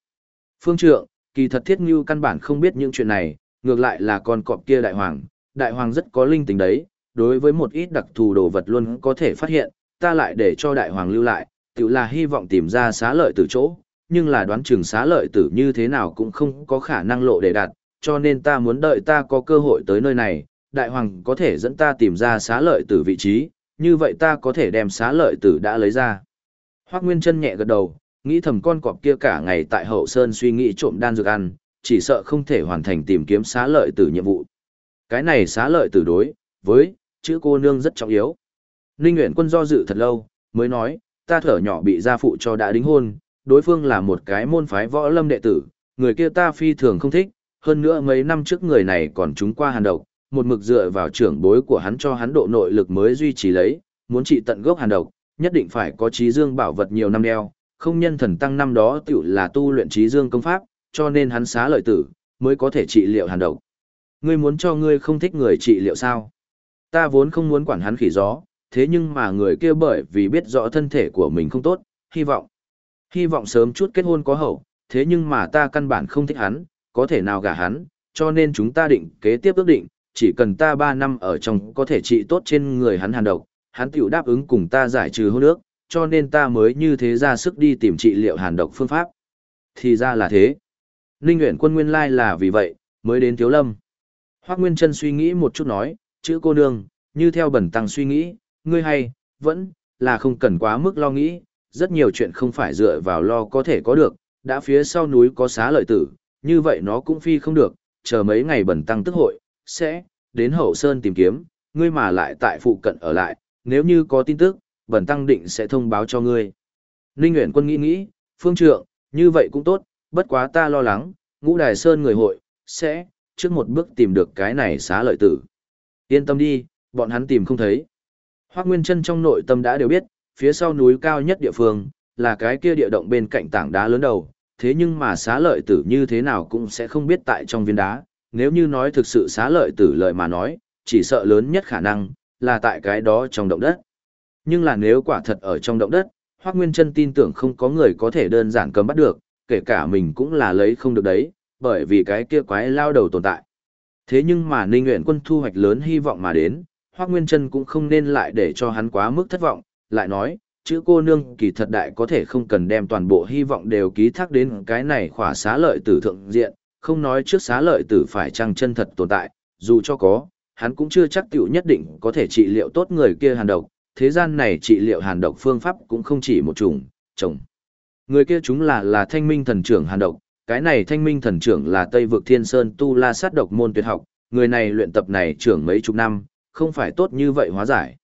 Phương trượng, kỳ thật thiết ngưu căn bản không biết những chuyện này, ngược lại là con cọp kia đại hoàng, đại hoàng rất có linh tính đấy, đối với một ít đặc thù đồ vật luôn có thể phát hiện, ta lại để cho đại hoàng lưu lại, tự là hy vọng tìm ra xá lợi từ chỗ, nhưng là đoán chừng xá lợi tử như thế nào cũng không có khả năng lộ để đạt, cho nên ta muốn đợi ta có cơ hội tới nơi này, đại hoàng có thể dẫn ta tìm ra xá lợi tử vị trí, như vậy ta có thể đem xá lợi tử đã lấy ra. Hoác Nguyên chân nhẹ gật đầu, nghĩ thầm con cọp kia cả ngày tại hậu sơn suy nghĩ trộm đan dược ăn, chỉ sợ không thể hoàn thành tìm kiếm xá lợi tử nhiệm vụ. Cái này xá lợi tử đối, với, chữ cô nương rất trọng yếu. Ninh Nguyễn Quân do dự thật lâu, mới nói, ta thở nhỏ bị gia phụ cho đã đính hôn, đối phương là một cái môn phái võ lâm đệ tử, người kia ta phi thường không thích, hơn nữa mấy năm trước người này còn trúng qua hàn độc, một mực dựa vào trưởng bối của hắn cho hắn độ nội lực mới duy trì lấy, muốn trị tận gốc hàn độc, nhất định phải có trí dương bảo vật nhiều năm đeo, không nhân thần tăng năm đó tiểu là tu luyện trí dương công pháp, cho nên hắn xá lợi tử, mới có thể trị liệu hàn độc. Ngươi muốn cho ngươi không thích người trị liệu sao? Ta vốn không muốn quản hắn khỉ gió, thế nhưng mà người kia bởi vì biết rõ thân thể của mình không tốt, hy vọng. Hy vọng sớm chút kết hôn có hậu, thế nhưng mà ta căn bản không thích hắn, có thể nào gả hắn, cho nên chúng ta định kế tiếp ước định, chỉ cần ta 3 năm ở trong có thể trị tốt trên người hắn hàn độc, hắn tiểu đáp ứng cùng ta giải trừ hôn ước, cho nên ta mới như thế ra sức đi tìm trị liệu hàn độc phương pháp. Thì ra là thế. Ninh Nguyễn quân nguyên lai là vì vậy, mới đến Thiếu Lâm. Hoác Nguyên Trân suy nghĩ một chút nói, chữ cô nương, như theo bẩn tăng suy nghĩ, ngươi hay, vẫn, là không cần quá mức lo nghĩ, rất nhiều chuyện không phải dựa vào lo có thể có được, đã phía sau núi có xá lợi tử, như vậy nó cũng phi không được, chờ mấy ngày bẩn tăng tức hội, sẽ, đến hậu sơn tìm kiếm, ngươi mà lại tại phụ cận ở lại, nếu như có tin tức, bẩn tăng định sẽ thông báo cho ngươi. Ninh Nguyễn Quân nghĩ nghĩ, phương trượng, như vậy cũng tốt, bất quá ta lo lắng, ngũ đài sơn người hội, sẽ, trước một bước tìm được cái này xá lợi tử. Yên tâm đi, bọn hắn tìm không thấy. Hoác Nguyên Trân trong nội tâm đã đều biết, phía sau núi cao nhất địa phương, là cái kia địa động bên cạnh tảng đá lớn đầu, thế nhưng mà xá lợi tử như thế nào cũng sẽ không biết tại trong viên đá, nếu như nói thực sự xá lợi tử lợi mà nói, chỉ sợ lớn nhất khả năng, là tại cái đó trong động đất. Nhưng là nếu quả thật ở trong động đất, Hoác Nguyên Trân tin tưởng không có người có thể đơn giản cầm bắt được, kể cả mình cũng là lấy không được đấy, bởi vì cái kia quái lao đầu tồn tại. Thế nhưng mà Ninh Nguyện quân thu hoạch lớn hy vọng mà đến, Hoác Nguyên Trân cũng không nên lại để cho hắn quá mức thất vọng, lại nói, chữ cô nương kỳ thật đại có thể không cần đem toàn bộ hy vọng đều ký thác đến cái này khỏa xá lợi tử thượng diện, không nói trước xá lợi tử phải chăng chân thật tồn tại, dù cho có, hắn cũng chưa chắc tiểu nhất định có thể trị liệu tốt người kia hàn độc, thế gian này trị liệu hàn độc phương pháp cũng không chỉ một chủng, chồng. Người kia chúng là là thanh minh thần trưởng hàn độc, cái này thanh minh thần trưởng là Tây vực Thiên Sơn tu la sát độc môn tuyệt học, người này luyện tập này trưởng mấy chục năm, không phải tốt như vậy hóa giải.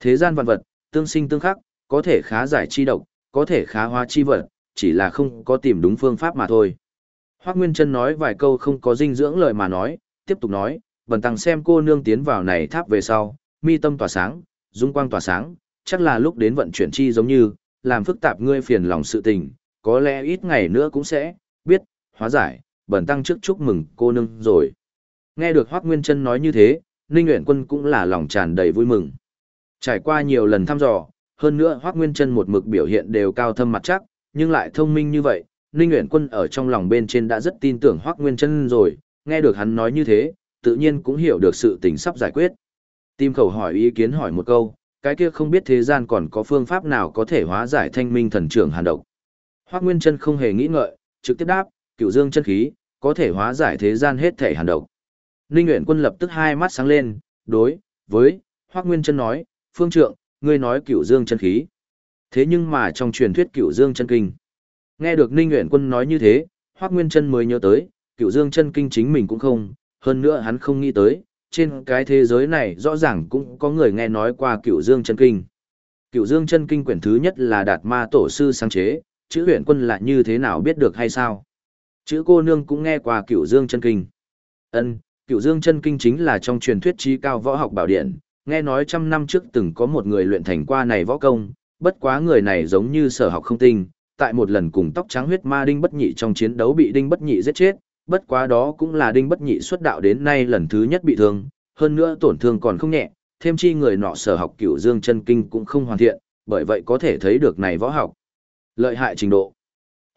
Thế gian vạn vật, tương sinh tương khắc, có thể khá giải chi độc, có thể khá hóa chi vật, chỉ là không có tìm đúng phương pháp mà thôi. Hoác Nguyên Trân nói vài câu không có dinh dưỡng lời mà nói, tiếp tục nói, bần tăng xem cô nương tiến vào này tháp về sau, mi tâm tỏa sáng, dung quang tỏa sáng, chắc là lúc đến vận chuyển chi giống như, làm phức tạp ngươi phiền lòng sự tình, có lẽ ít ngày nữa cũng sẽ, biết, hóa giải, bần tăng trước chúc mừng cô nương rồi. Nghe được Hoác Nguyên Trân nói như thế, Ninh Uyển Quân cũng là lòng tràn đầy vui mừng. Trải qua nhiều lần thăm dò, hơn nữa Hoác Nguyên Trân một mực biểu hiện đều cao thâm mặt chắc, nhưng lại thông minh như vậy, Ninh Uyển Quân ở trong lòng bên trên đã rất tin tưởng Hoác Nguyên Trân rồi, nghe được hắn nói như thế, tự nhiên cũng hiểu được sự tình sắp giải quyết. Tim khẩu hỏi ý kiến hỏi một câu, cái kia không biết thế gian còn có phương pháp nào có thể hóa giải thanh minh thần trưởng hàn độc. Hoác Nguyên Trân không hề nghĩ ngợi, trực tiếp đáp, cửu dương chân khí, có thể hóa giải thế gian hết thể hàn độc. Ninh Nguyễn Quân lập tức hai mắt sáng lên, đối, với, Hoác Nguyên Trân nói, phương trượng, ngươi nói cửu dương chân khí. Thế nhưng mà trong truyền thuyết cửu dương chân kinh. Nghe được Ninh Nguyễn Quân nói như thế, Hoác Nguyên Trân mới nhớ tới, cửu dương chân kinh chính mình cũng không, hơn nữa hắn không nghĩ tới, trên cái thế giới này rõ ràng cũng có người nghe nói qua cửu dương chân kinh. Cửu dương chân kinh quyển thứ nhất là đạt ma tổ sư sáng chế, chữ huyện quân là như thế nào biết được hay sao? Chữ cô nương cũng nghe qua cửu dương chân kinh. ân cửu dương chân kinh chính là trong truyền thuyết trí cao võ học bảo điện, nghe nói trăm năm trước từng có một người luyện thành qua này võ công, bất quá người này giống như sở học không tinh, tại một lần cùng tóc trắng huyết ma đinh bất nhị trong chiến đấu bị đinh bất nhị giết chết, bất quá đó cũng là đinh bất nhị xuất đạo đến nay lần thứ nhất bị thương, hơn nữa tổn thương còn không nhẹ, thêm chi người nọ sở học cửu dương chân kinh cũng không hoàn thiện, bởi vậy có thể thấy được này võ học. Lợi hại trình độ.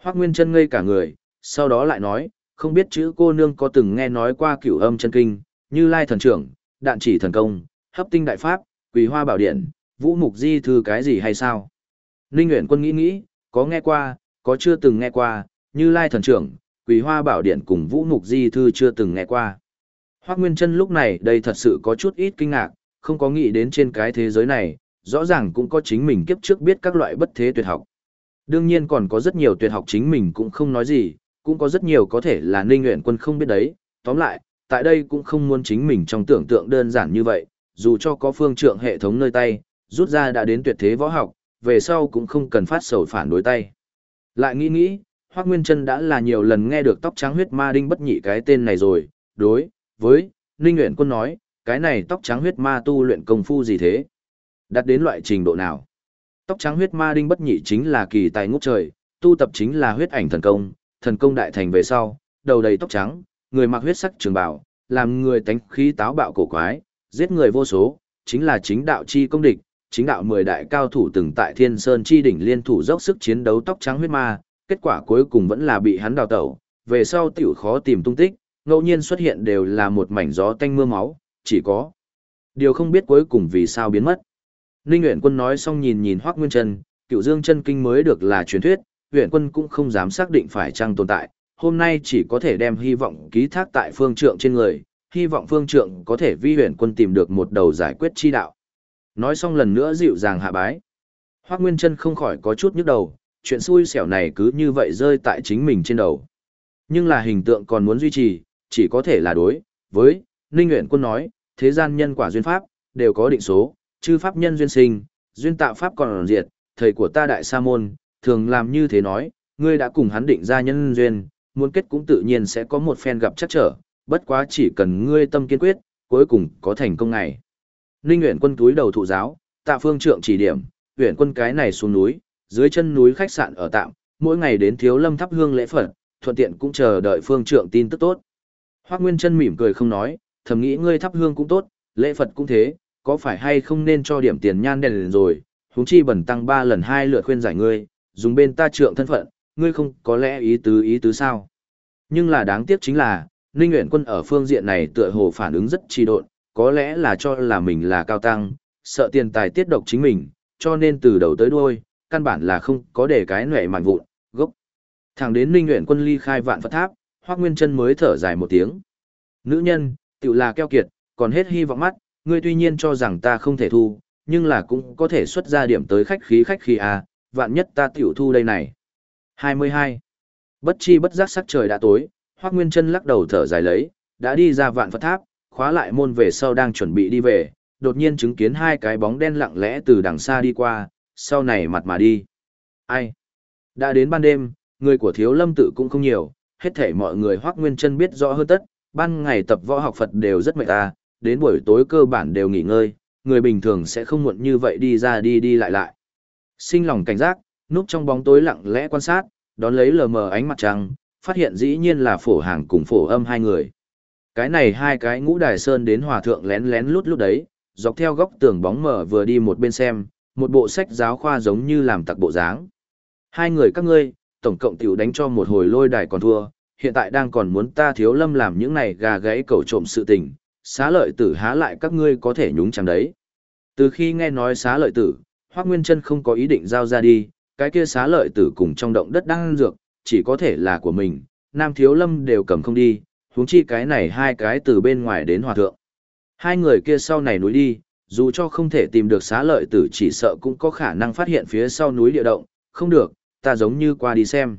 Hoắc Nguyên chân ngây cả người, sau đó lại nói, không biết chữ cô nương có từng nghe nói qua cửu âm chân kinh, như lai thần trưởng, đạn chỉ thần công, hấp tinh đại pháp, quỳ hoa bảo điện, vũ mục di thư cái gì hay sao? Ninh Nguyễn Quân nghĩ nghĩ, có nghe qua, có chưa từng nghe qua, như lai thần trưởng, quỳ hoa bảo điện cùng vũ mục di thư chưa từng nghe qua. Hoác Nguyên Trân lúc này đây thật sự có chút ít kinh ngạc, không có nghĩ đến trên cái thế giới này, rõ ràng cũng có chính mình kiếp trước biết các loại bất thế tuyệt học. Đương nhiên còn có rất nhiều tuyệt học chính mình cũng không nói gì, cũng có rất nhiều có thể là ninh nguyện quân không biết đấy. Tóm lại, tại đây cũng không muốn chính mình trong tưởng tượng đơn giản như vậy, dù cho có phương trượng hệ thống nơi tay, rút ra đã đến tuyệt thế võ học, về sau cũng không cần phát sầu phản đối tay. Lại nghĩ nghĩ, Hoác Nguyên chân đã là nhiều lần nghe được tóc trắng huyết ma đinh bất nhị cái tên này rồi, đối, với, Ninh Nguyễn Quân nói, cái này tóc trắng huyết ma tu luyện công phu gì thế? Đạt đến loại trình độ nào? Tóc trắng huyết ma đinh bất nhị chính là kỳ tài ngút trời, tu tập chính là huyết ảnh thần công, thần công đại thành về sau, đầu đầy tóc trắng, người mặc huyết sắc trường bào, làm người tánh khí táo bạo cổ quái, giết người vô số, chính là chính đạo chi công địch, chính đạo mười đại cao thủ từng tại Thiên Sơn chi đỉnh liên thủ dốc sức chiến đấu tóc trắng huyết ma, kết quả cuối cùng vẫn là bị hắn đào tẩu, về sau tiểu khó tìm tung tích, ngẫu nhiên xuất hiện đều là một mảnh gió tanh mưa máu, chỉ có điều không biết cuối cùng vì sao biến mất. Ninh Uyển Quân nói xong nhìn nhìn Hoắc Nguyên trần, Cựu Dương chân kinh mới được là truyền thuyết, huyện Quân cũng không dám xác định phải chăng tồn tại, hôm nay chỉ có thể đem hy vọng ký thác tại phương trượng trên người, hy vọng phương trượng có thể vi huyện Quân tìm được một đầu giải quyết chi đạo. Nói xong lần nữa dịu dàng hạ bái. Hoắc Nguyên Trân không khỏi có chút nhức đầu, chuyện xui xẻo này cứ như vậy rơi tại chính mình trên đầu. Nhưng là hình tượng còn muốn duy trì, chỉ có thể là đối với Ninh Nguyễn Quân nói, thế gian nhân quả duyên pháp đều có định số, chư pháp nhân duyên sinh, duyên tạo pháp còn diệt, thầy của ta đại sa môn, thường làm như thế nói, ngươi đã cùng hắn định ra nhân duyên, muốn kết cũng tự nhiên sẽ có một phen gặp chắc trở, bất quá chỉ cần ngươi tâm kiên quyết, cuối cùng có thành công ngày. Ninh Uyển Quân túi đầu thụ giáo, tạ phương trượng chỉ điểm, Uyển Quân cái này xuống núi, dưới chân núi khách sạn ở tạm, mỗi ngày đến thiếu lâm thắp hương lễ phật, thuận tiện cũng chờ đợi phương trượng tin tức tốt. Hoắc Nguyên Chân mỉm cười không nói, thầm nghĩ ngươi thắp hương cũng tốt, lễ Phật cũng thế, có phải hay không nên cho điểm tiền nhan đèn rồi, huống chi bẩn tăng ba lần hai lượt khuyên giải ngươi, dùng bên ta trượng thân phận, ngươi không có lẽ ý tứ ý tứ sao? Nhưng là đáng tiếc chính là, Ninh Nguyễn Quân ở phương diện này tựa hồ phản ứng rất trì độn, có lẽ là cho là mình là cao tăng, sợ tiền tài tiết độc chính mình, cho nên từ đầu tới đuôi, căn bản là không có để cái nệ mạnh vụn, gốc. Thẳng đến Ninh Nguyễn Quân ly khai vạn Phật tháp, Hoắc Nguyên Chân mới thở dài một tiếng. Nữ nhân, tự là keo kiệt, còn hết hy vọng mắt, ngươi tuy nhiên cho rằng ta không thể thu, nhưng là cũng có thể xuất ra điểm tới khách khí khách khí à, vạn nhất ta tiểu thu đây này. 22. Bất chi bất giác sắc trời đã tối, Hoắc Nguyên Chân lắc đầu thở dài lấy, đã đi ra vạn Phật tháp, khóa lại môn về sau đang chuẩn bị đi về, đột nhiên chứng kiến hai cái bóng đen lặng lẽ từ đằng xa đi qua, sau này mặt mà đi. Ai? Đã đến ban đêm, người của Thiếu Lâm tự cũng không nhiều, hết thể mọi người Hoắc Nguyên Chân biết rõ hơn tất, ban ngày tập võ học Phật đều rất mệt ta, đến buổi tối cơ bản đều nghỉ ngơi, người bình thường sẽ không muộn như vậy đi ra đi đi lại lại. Sinh lòng cảnh giác, núp trong bóng tối lặng lẽ quan sát, đón lấy lờ mờ ánh mặt trăng, phát hiện dĩ nhiên là phổ hàng cùng phổ âm hai người. Cái này hai cái ngũ đài sơn đến hòa thượng lén lén lút lút đấy, dọc theo góc tường bóng mở vừa đi một bên xem, một bộ sách giáo khoa giống như làm tặc bộ dáng. Hai người các ngươi, tổng cộng tiểu đánh cho một hồi lôi đài còn thua, hiện tại đang còn muốn ta thiếu lâm làm những này gà gãy cầu trộm sự tình, xá lợi tử há lại các ngươi có thể nhúng chẳng đấy. Từ khi nghe nói xá lợi tử, Hoắc Nguyên Trân không có ý định giao ra đi, cái kia xá lợi tử cùng trong động đất đang dược, chỉ có thể là của mình, Nam Thiếu Lâm đều cầm không đi, huống chi cái này hai cái từ bên ngoài đến hòa thượng. Hai người kia sau này núi đi, dù cho không thể tìm được xá lợi tử chỉ sợ cũng có khả năng phát hiện phía sau núi địa động, không được, ta giống như qua đi xem.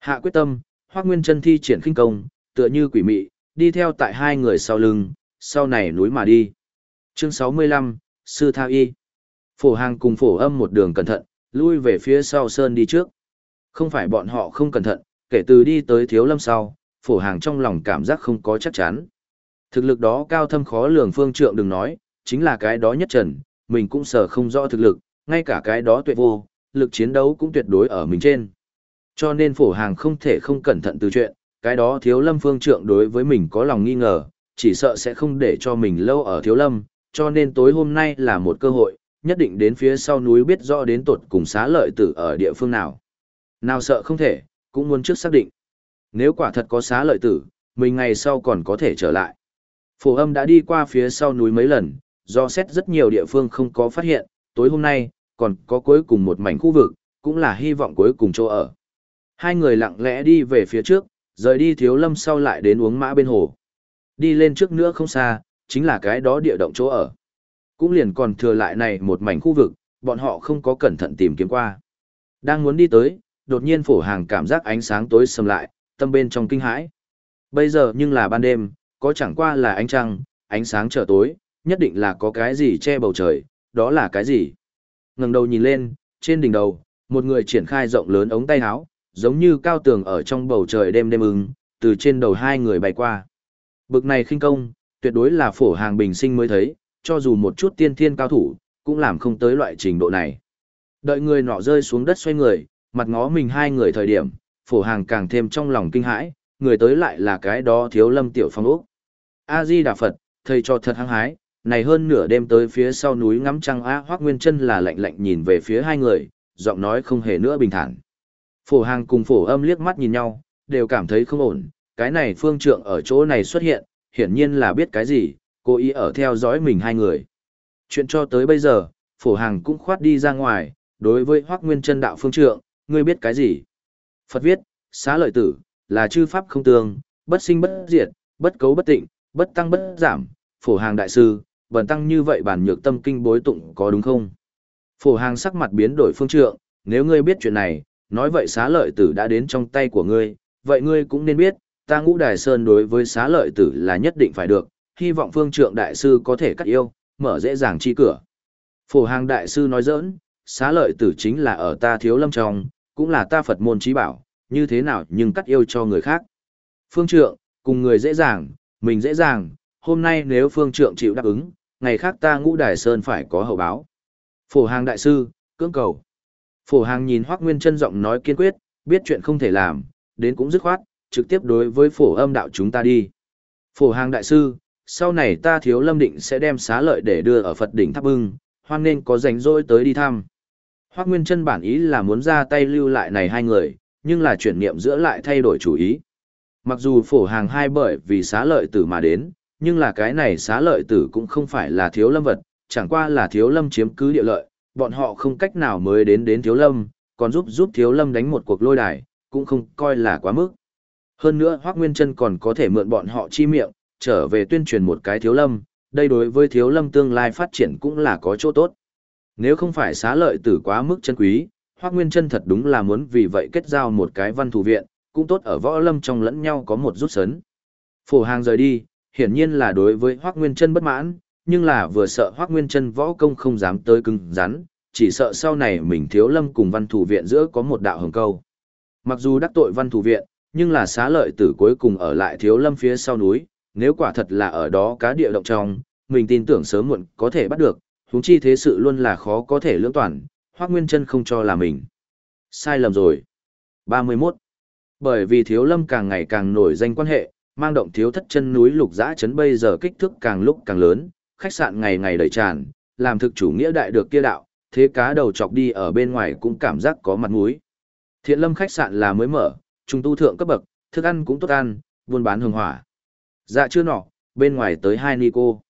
Hạ quyết tâm, Hoắc Nguyên Chân thi triển khinh công, tựa như quỷ mị, đi theo tại hai người sau lưng, sau này núi mà đi. Chương 65, Sư Tha Y. Phổ hàng cùng phổ âm một đường cẩn thận, lui về phía sau sơn đi trước. Không phải bọn họ không cẩn thận, kể từ đi tới thiếu lâm sau, phổ hàng trong lòng cảm giác không có chắc chắn. Thực lực đó cao thâm khó lường phương trượng đừng nói, chính là cái đó nhất trần, mình cũng sợ không rõ thực lực, ngay cả cái đó tuyệt vô, lực chiến đấu cũng tuyệt đối ở mình trên. Cho nên phổ hàng không thể không cẩn thận từ chuyện, cái đó thiếu lâm phương trượng đối với mình có lòng nghi ngờ, chỉ sợ sẽ không để cho mình lâu ở thiếu lâm, cho nên tối hôm nay là một cơ hội, nhất định đến phía sau núi biết rõ đến tột cùng xá lợi tử ở địa phương nào. Nào sợ không thể, cũng muốn trước xác định. Nếu quả thật có xá lợi tử, mình ngày sau còn có thể trở lại. Phổ âm đã đi qua phía sau núi mấy lần, do xét rất nhiều địa phương không có phát hiện, tối hôm nay, còn có cuối cùng một mảnh khu vực, cũng là hy vọng cuối cùng chỗ ở. Hai người lặng lẽ đi về phía trước, rời đi thiếu lâm sau lại đến uống mã bên hồ. Đi lên trước nữa không xa, chính là cái đó địa động chỗ ở. Cũng liền còn thừa lại này một mảnh khu vực, bọn họ không có cẩn thận tìm kiếm qua. Đang muốn đi tới, đột nhiên phổ hàng cảm giác ánh sáng tối sầm lại, tâm bên trong kinh hãi. Bây giờ nhưng là ban đêm, có chẳng qua là ánh trăng, ánh sáng trở tối, nhất định là có cái gì che bầu trời, đó là cái gì? Ngẩng đầu nhìn lên, trên đỉnh đầu, một người triển khai rộng lớn ống tay áo, giống như cao tường ở trong bầu trời đêm đêm ưng, từ trên đầu hai người bay qua. Bực này khinh công, tuyệt đối là phổ hàng bình sinh mới thấy, cho dù một chút tiên thiên cao thủ, cũng làm không tới loại trình độ này. Đợi người nọ rơi xuống đất xoay người, mặt ngó mình hai người thời điểm, phổ hàng càng thêm trong lòng kinh hãi, người tới lại là cái đó thiếu lâm tiểu phong úc. A-di Đà Phật, thầy cho thật hăng hái, này hơn nửa đêm tới phía sau núi ngắm trăng A Hoác Nguyên chân là lạnh lạnh nhìn về phía hai người, giọng nói không hề nữa bình thản. Phổ hàng cùng phổ âm liếc mắt nhìn nhau, đều cảm thấy không ổn, cái này phương trượng ở chỗ này xuất hiện, hiển nhiên là biết cái gì, cố ý ở theo dõi mình hai người. Chuyện cho tới bây giờ, phổ hàng cũng khoát đi ra ngoài, đối với Hoác Nguyên chân đạo phương trượng, ngươi biết cái gì? Phật viết, xá lợi tử, là chư pháp không tương, bất sinh bất diệt, bất cấu bất tịnh, bất tăng bất giảm, phổ hàng đại sư, bần tăng như vậy bản nhược tâm kinh bối tụng có đúng không? Phổ hàng sắc mặt biến đổi phương trượng, nếu ngươi biết chuyện này, nói vậy xá lợi tử đã đến trong tay của ngươi, vậy ngươi cũng nên biết, ta ngũ đài sơn đối với xá lợi tử là nhất định phải được, hy vọng phương trượng đại sư có thể cắt yêu, mở dễ dàng chi cửa. Phổ hàng đại sư nói giỡn, xá lợi tử chính là ở ta thiếu lâm trong, cũng là ta Phật môn trí bảo, như thế nào nhưng cắt yêu cho người khác. Phương trượng, cùng người dễ dàng, mình dễ dàng, hôm nay nếu phương trượng chịu đáp ứng, ngày khác ta ngũ đài sơn phải có hậu báo. Phổ hàng đại sư, cưỡng cầu. Phổ hàng nhìn Hoác Nguyên chân giọng nói kiên quyết, biết chuyện không thể làm, đến cũng dứt khoát, trực tiếp đối với phổ âm đạo chúng ta đi. Phổ hàng đại sư, sau này ta thiếu lâm định sẽ đem xá lợi để đưa ở Phật đỉnh tháp bưng, hoan nên có rảnh rỗi tới đi thăm. Hoác Nguyên chân bản ý là muốn ra tay lưu lại này hai người, nhưng là chuyển niệm giữa lại thay đổi chủ ý. Mặc dù phổ hàng hai bởi vì xá lợi tử mà đến, nhưng là cái này xá lợi tử cũng không phải là thiếu lâm vật, chẳng qua là thiếu lâm chiếm cứ địa lợi, bọn họ không cách nào mới đến đến thiếu lâm, còn giúp giúp thiếu lâm đánh một cuộc lôi đài, cũng không coi là quá mức. Hơn nữa Hoác Nguyên chân còn có thể mượn bọn họ chi miệng, trở về tuyên truyền một cái thiếu lâm, đây đối với thiếu lâm tương lai phát triển cũng là có chỗ tốt. Nếu không phải xá lợi tử quá mức chân quý, Hoác Nguyên chân thật đúng là muốn vì vậy kết giao một cái văn thủ viện, cũng tốt ở võ lâm trong lẫn nhau có một rút sấn. Phổ hàng rời đi, hiển nhiên là đối với Hoác Nguyên chân bất mãn, nhưng là vừa sợ Hoác Nguyên chân võ công không dám tới cứng rắn, chỉ sợ sau này mình thiếu lâm cùng văn thủ viện giữa có một đạo hồng câu. Mặc dù đắc tội văn thủ viện, nhưng là xá lợi tử cuối cùng ở lại thiếu lâm phía sau núi, nếu quả thật là ở đó cá địa động trong, mình tin tưởng sớm muộn có thể bắt được, huống chi thế sự luôn là khó có thể lưỡng toàn, Hoắc Nguyên chân không cho là mình. Sai lầm rồi. 31. Bởi vì thiếu lâm càng ngày càng nổi danh quan hệ, mang động thiếu thất chân núi lục dã chấn bây giờ kích thước càng lúc càng lớn, khách sạn ngày ngày đầy tràn, làm thực chủ nghĩa đại được kia đạo, thế cá đầu chọc đi ở bên ngoài cũng cảm giác có mặt mũi. Thiện lâm khách sạn là mới mở, trung tu thượng cấp bậc, thức ăn cũng tốt ăn, buôn bán hưng hỏa. Dạ chưa nọ, bên ngoài tới hai ni cô.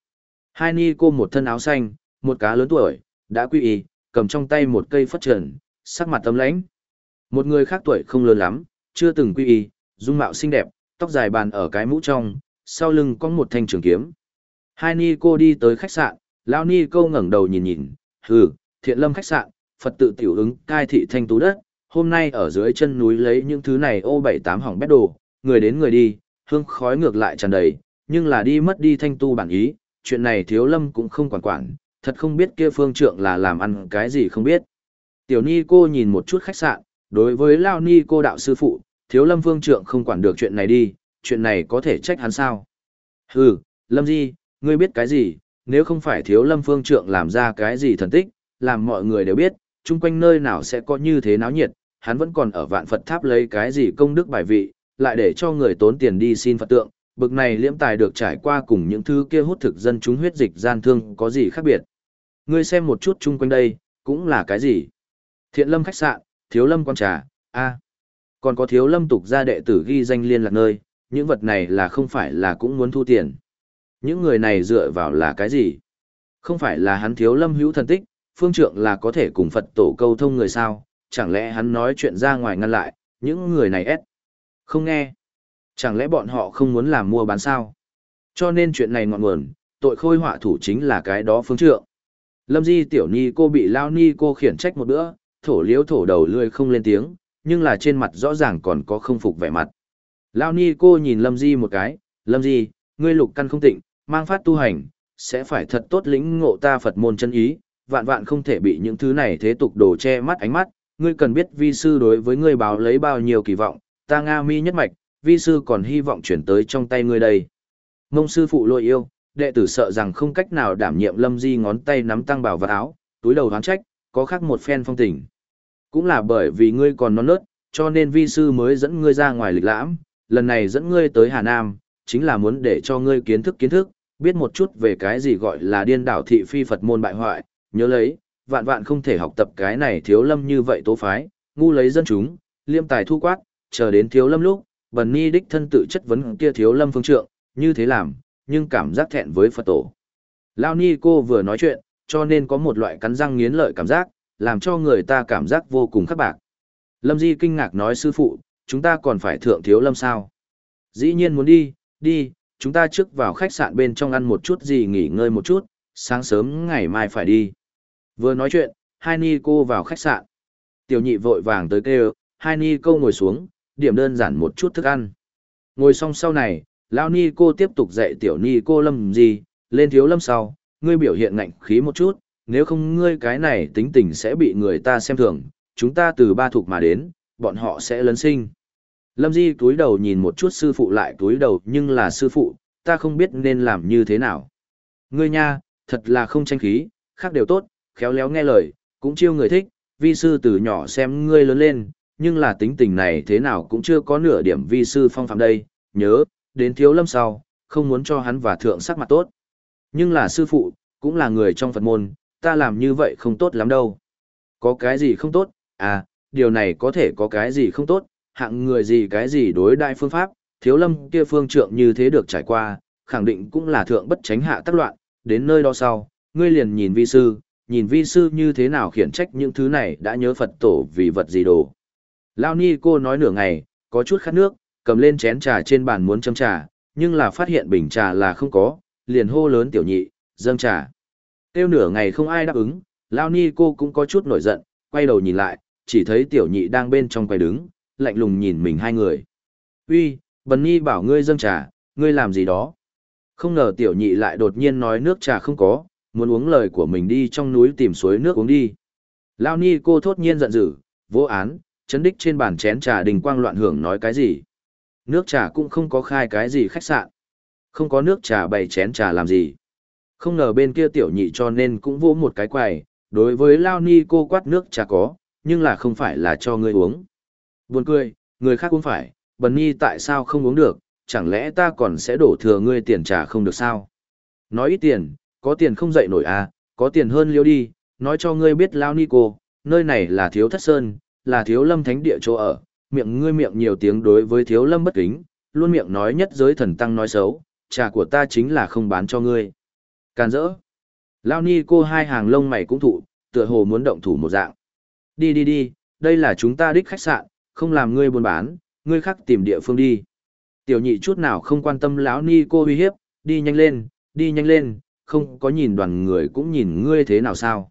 Hai ni cô một thân áo xanh, một cá lớn tuổi, đã quy y, cầm trong tay một cây phất trần, sắc mặt tấm lãnh. Một người khác tuổi không lớn lắm, chưa từng quy y, dung mạo xinh đẹp, tóc dài bàn ở cái mũ trong, sau lưng có một thanh trường kiếm. Hai ni cô đi tới khách sạn, lão ni cô ngẩng đầu nhìn nhìn, hừ, thiện lâm khách sạn, Phật tự tiểu ứng, cai thị thanh tú đất, hôm nay ở dưới chân núi lấy những thứ này ô bảy tám hỏng bét đồ, người đến người đi, hương khói ngược lại tràn đầy, nhưng là đi mất đi thanh tu bản ý, chuyện này thiếu lâm cũng không quản quản, thật không biết kia phương trượng là làm ăn cái gì không biết. Tiểu ni cô nhìn một chút khách sạn, đối với Lao ni cô đạo sư phụ, thiếu lâm phương trượng không quản được chuyện này đi, chuyện này có thể trách hắn sao. Hừ, lâm di, ngươi biết cái gì, nếu không phải thiếu lâm phương trượng làm ra cái gì thần tích, làm mọi người đều biết, chung quanh nơi nào sẽ có như thế náo nhiệt, hắn vẫn còn ở vạn Phật tháp lấy cái gì công đức bài vị, lại để cho người tốn tiền đi xin Phật tượng, bực này liễm tài được trải qua cùng những thứ kia hút thực dân chúng huyết dịch gian thương có gì khác biệt. Ngươi xem một chút chung quanh đây, cũng là cái gì? Thiện lâm khách sạn, thiếu lâm quan trà, a Còn có thiếu lâm tục gia đệ tử ghi danh liên lạc nơi, những vật này là không phải là cũng muốn thu tiền. Những người này dựa vào là cái gì? Không phải là hắn thiếu lâm hữu thần tích, phương trượng là có thể cùng Phật tổ câu thông người sao, chẳng lẽ hắn nói chuyện ra ngoài ngăn lại, những người này ép. Không nghe. Chẳng lẽ bọn họ không muốn làm mua bán sao? Cho nên chuyện này ngọn nguồn, tội khôi họa thủ chính là cái đó phương trượng. Lâm Di tiểu ni cô bị lao ni cô khiển trách một bữa, thổ liếu thổ đầu lươi không lên tiếng, nhưng là trên mặt rõ ràng còn có không phục vẻ mặt. Lao ni cô nhìn Lâm Di một cái, Lâm Di, ngươi lục căn không tịnh, mang phát tu hành, sẽ phải thật tốt lĩnh ngộ ta Phật môn chân ý, vạn vạn không thể bị những thứ này thế tục đổ che mắt ánh mắt, ngươi cần biết vi sư đối với ngươi báo lấy bao nhiêu kỳ vọng, ta Nga mi nhất mạch, vi sư còn hy vọng chuyển tới trong tay ngươi đây. Mông sư phụ lôi yêu, đệ tử sợ rằng không cách nào đảm nhiệm lâm di ngón tay nắm tăng bảo vật áo, túi đầu hoán trách, có khác một phen phong tình. Cũng là bởi vì ngươi còn non nớt, cho nên vi sư mới dẫn ngươi ra ngoài lịch lãm, lần này dẫn ngươi tới Hà Nam, chính là muốn để cho ngươi kiến thức kiến thức, biết một chút về cái gì gọi là điên đảo thị phi Phật môn bại hoại, nhớ lấy, vạn vạn không thể học tập cái này thiếu lâm như vậy tố phái, ngu lấy dân chúng, liêm tài thu quát, chờ đến thiếu lâm lúc, bần ni đích thân tự chất vấn kia thiếu lâm phương trượng, như thế làm, nhưng cảm giác thẹn với Phật tổ. Lao ni cô vừa nói chuyện, cho nên có một loại cắn răng nghiến lợi cảm giác, làm cho người ta cảm giác vô cùng khắc bạc. Lâm Di kinh ngạc nói sư phụ, chúng ta còn phải thượng thiếu lâm sao? Dĩ nhiên muốn đi, đi, chúng ta trước vào khách sạn bên trong ăn một chút gì nghỉ ngơi một chút, sáng sớm ngày mai phải đi. Vừa nói chuyện, hai ni cô vào khách sạn. Tiểu nhị vội vàng tới kêu, hai ni cô ngồi xuống, điểm đơn giản một chút thức ăn. Ngồi xong sau này, lão ni cô tiếp tục dạy tiểu ni cô lâm gì, lên thiếu lâm sau, ngươi biểu hiện ngạnh khí một chút, nếu không ngươi cái này tính tình sẽ bị người ta xem thường, chúng ta từ ba thuộc mà đến, bọn họ sẽ lấn sinh. Lâm Di túi đầu nhìn một chút sư phụ lại túi đầu nhưng là sư phụ, ta không biết nên làm như thế nào. Ngươi nha, thật là không tranh khí, khác đều tốt, khéo léo nghe lời, cũng chiêu người thích, vi sư từ nhỏ xem ngươi lớn lên, nhưng là tính tình này thế nào cũng chưa có nửa điểm vi sư phong phạm đây, nhớ, đến thiếu lâm sau, không muốn cho hắn và thượng sắc mặt tốt. Nhưng là sư phụ, cũng là người trong Phật môn, ta làm như vậy không tốt lắm đâu. Có cái gì không tốt, à, điều này có thể có cái gì không tốt, hạng người gì cái gì đối đại phương pháp, thiếu lâm kia phương trượng như thế được trải qua, khẳng định cũng là thượng bất tránh hạ tác loạn, đến nơi đó sau, ngươi liền nhìn vi sư, nhìn vi sư như thế nào khiển trách những thứ này đã nhớ Phật tổ vì vật gì đồ. Lao ni cô nói nửa ngày, có chút khát nước, cầm lên chén trà trên bàn muốn châm trà, nhưng là phát hiện bình trà là không có, liền hô lớn tiểu nhị, dâng trà. Tiêu nửa ngày không ai đáp ứng, Lao ni cô cũng có chút nổi giận, quay đầu nhìn lại, chỉ thấy tiểu nhị đang bên trong quầy đứng, lạnh lùng nhìn mình hai người. Uy, bần ni bảo ngươi dâng trà, ngươi làm gì đó? Không ngờ tiểu nhị lại đột nhiên nói nước trà không có, muốn uống lời của mình đi trong núi tìm suối nước uống đi. Lao ni cô thốt nhiên giận dữ, vô án, chấn đích trên bàn chén trà đình quang loạn hưởng nói cái gì. Nước trà cũng không có khai cái gì khách sạn. Không có nước trà bày chén trà làm gì. Không ngờ bên kia tiểu nhị cho nên cũng vô một cái quầy, đối với Lao ni cô quát nước trà có, nhưng là không phải là cho ngươi uống. Buồn cười, người khác cũng phải, bần ni tại sao không uống được, chẳng lẽ ta còn sẽ đổ thừa ngươi tiền trà không được sao? Nói ít tiền, có tiền không dậy nổi à, có tiền hơn liêu đi, nói cho ngươi biết lao ni cô, nơi này là thiếu thất sơn, là thiếu lâm thánh địa chỗ ở, miệng ngươi miệng nhiều tiếng đối với thiếu lâm bất kính, luôn miệng nói nhất giới thần tăng nói xấu, trà của ta chính là không bán cho ngươi. Càn rỡ. Lao ni cô hai hàng lông mày cũng thụ, tựa hồ muốn động thủ một dạng. Đi đi đi, đây là chúng ta đích khách sạn, không làm ngươi buôn bán, ngươi khác tìm địa phương đi. Tiểu nhị chút nào không quan tâm lão ni cô uy hiếp, đi nhanh lên, đi nhanh lên, không có nhìn đoàn người cũng nhìn ngươi thế nào sao.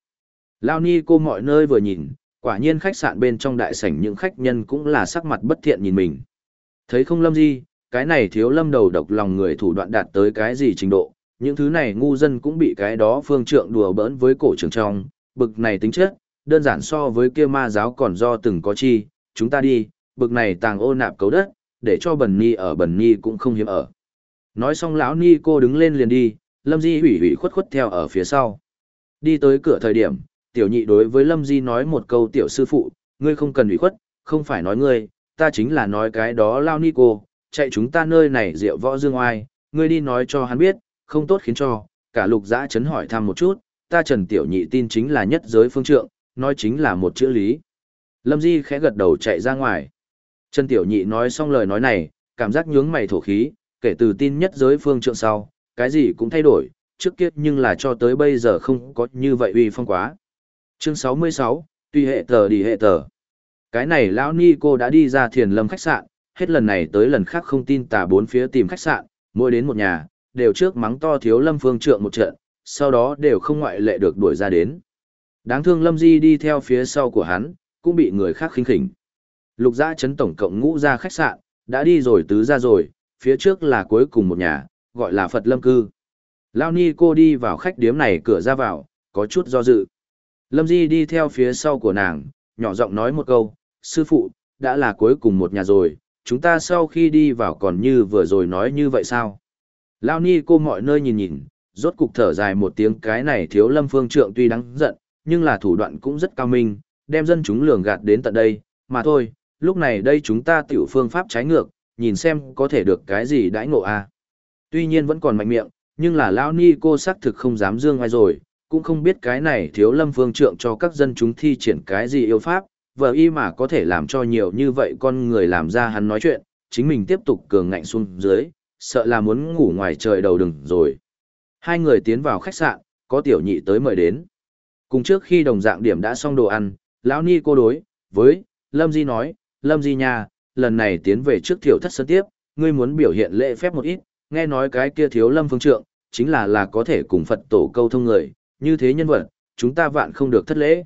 lao ni cô mọi nơi vừa nhìn, quả nhiên khách sạn bên trong đại sảnh những khách nhân cũng là sắc mặt bất thiện nhìn mình. Thấy không lâm gì, cái này thiếu lâm đầu độc lòng người thủ đoạn đạt tới cái gì trình độ, những thứ này ngu dân cũng bị cái đó phương trượng đùa bỡn với cổ trường trong, bực này tính chất, đơn giản so với kia ma giáo còn do từng có chi, chúng ta đi, bực này tàng ô nạp cấu đất, để cho bần ni ở bần ni cũng không hiếm ở. Nói xong lão ni cô đứng lên liền đi, lâm di hủy hủy khuất khuất theo ở phía sau. Đi tới cửa thời điểm, tiểu nhị đối với lâm di nói một câu tiểu sư phụ, ngươi không cần ủy khuất, không phải nói ngươi, ta chính là nói cái đó lao ni cô, chạy chúng ta nơi này rượu võ dương oai, ngươi đi nói cho hắn biết, không tốt khiến cho, cả lục giã chấn hỏi thăm một chút, ta trần tiểu nhị tin chính là nhất giới phương trượng, nói chính là một chữ lý. Lâm Di khẽ gật đầu chạy ra ngoài. Trần Tiểu Nhị nói xong lời nói này, cảm giác nhướng mày thổ khí, kể từ tin nhất giới phương trượng sau, cái gì cũng thay đổi, trước kia nhưng là cho tới bây giờ không có như vậy uy phong quá. Chương 66, tuy hệ tờ đi hệ tờ. Cái này lão ni cô đã đi ra thiền lâm khách sạn, hết lần này tới lần khác không tin tà bốn phía tìm khách sạn, mỗi đến một nhà, đều trước mắng to thiếu lâm phương trượng một trận, sau đó đều không ngoại lệ được đuổi ra đến. Đáng thương lâm di đi theo phía sau của hắn, cũng bị người khác khinh khỉnh. Lục Gia chấn tổng cộng ngũ ra khách sạn, đã đi rồi tứ ra rồi, phía trước là cuối cùng một nhà, gọi là Phật Lâm Cư. Lao Ni cô đi vào khách điếm này cửa ra vào, có chút do dự. Lâm Di đi theo phía sau của nàng, nhỏ giọng nói một câu, sư phụ, đã là cuối cùng một nhà rồi, chúng ta sau khi đi vào còn như vừa rồi nói như vậy sao? Lao Ni cô mọi nơi nhìn nhìn, rốt cục thở dài một tiếng cái này thiếu lâm phương trượng tuy đáng giận, nhưng là thủ đoạn cũng rất cao minh, đem dân chúng lường gạt đến tận đây, mà thôi, lúc này đây chúng ta tiểu phương pháp trái ngược, nhìn xem có thể được cái gì đãi ngộ a. À. Tuy nhiên vẫn còn mạnh miệng, nhưng là lão ni cô xác thực không dám dương ai rồi, cũng không biết cái này thiếu lâm phương trượng cho các dân chúng thi triển cái gì yêu pháp, vợ y mà có thể làm cho nhiều như vậy con người làm ra hắn nói chuyện, chính mình tiếp tục cường ngạnh xuống dưới, sợ là muốn ngủ ngoài trời đầu đừng rồi. Hai người tiến vào khách sạn, có tiểu nhị tới mời đến. Cùng trước khi đồng dạng điểm đã xong đồ ăn, lão ni cô đối, với, Lâm Di nói, Lâm Di nha, lần này tiến về trước thiểu thất sân tiếp, ngươi muốn biểu hiện lễ phép một ít, nghe nói cái kia thiếu Lâm Phương Trượng, chính là là có thể cùng Phật tổ câu thông người, như thế nhân vật, chúng ta vạn không được thất lễ.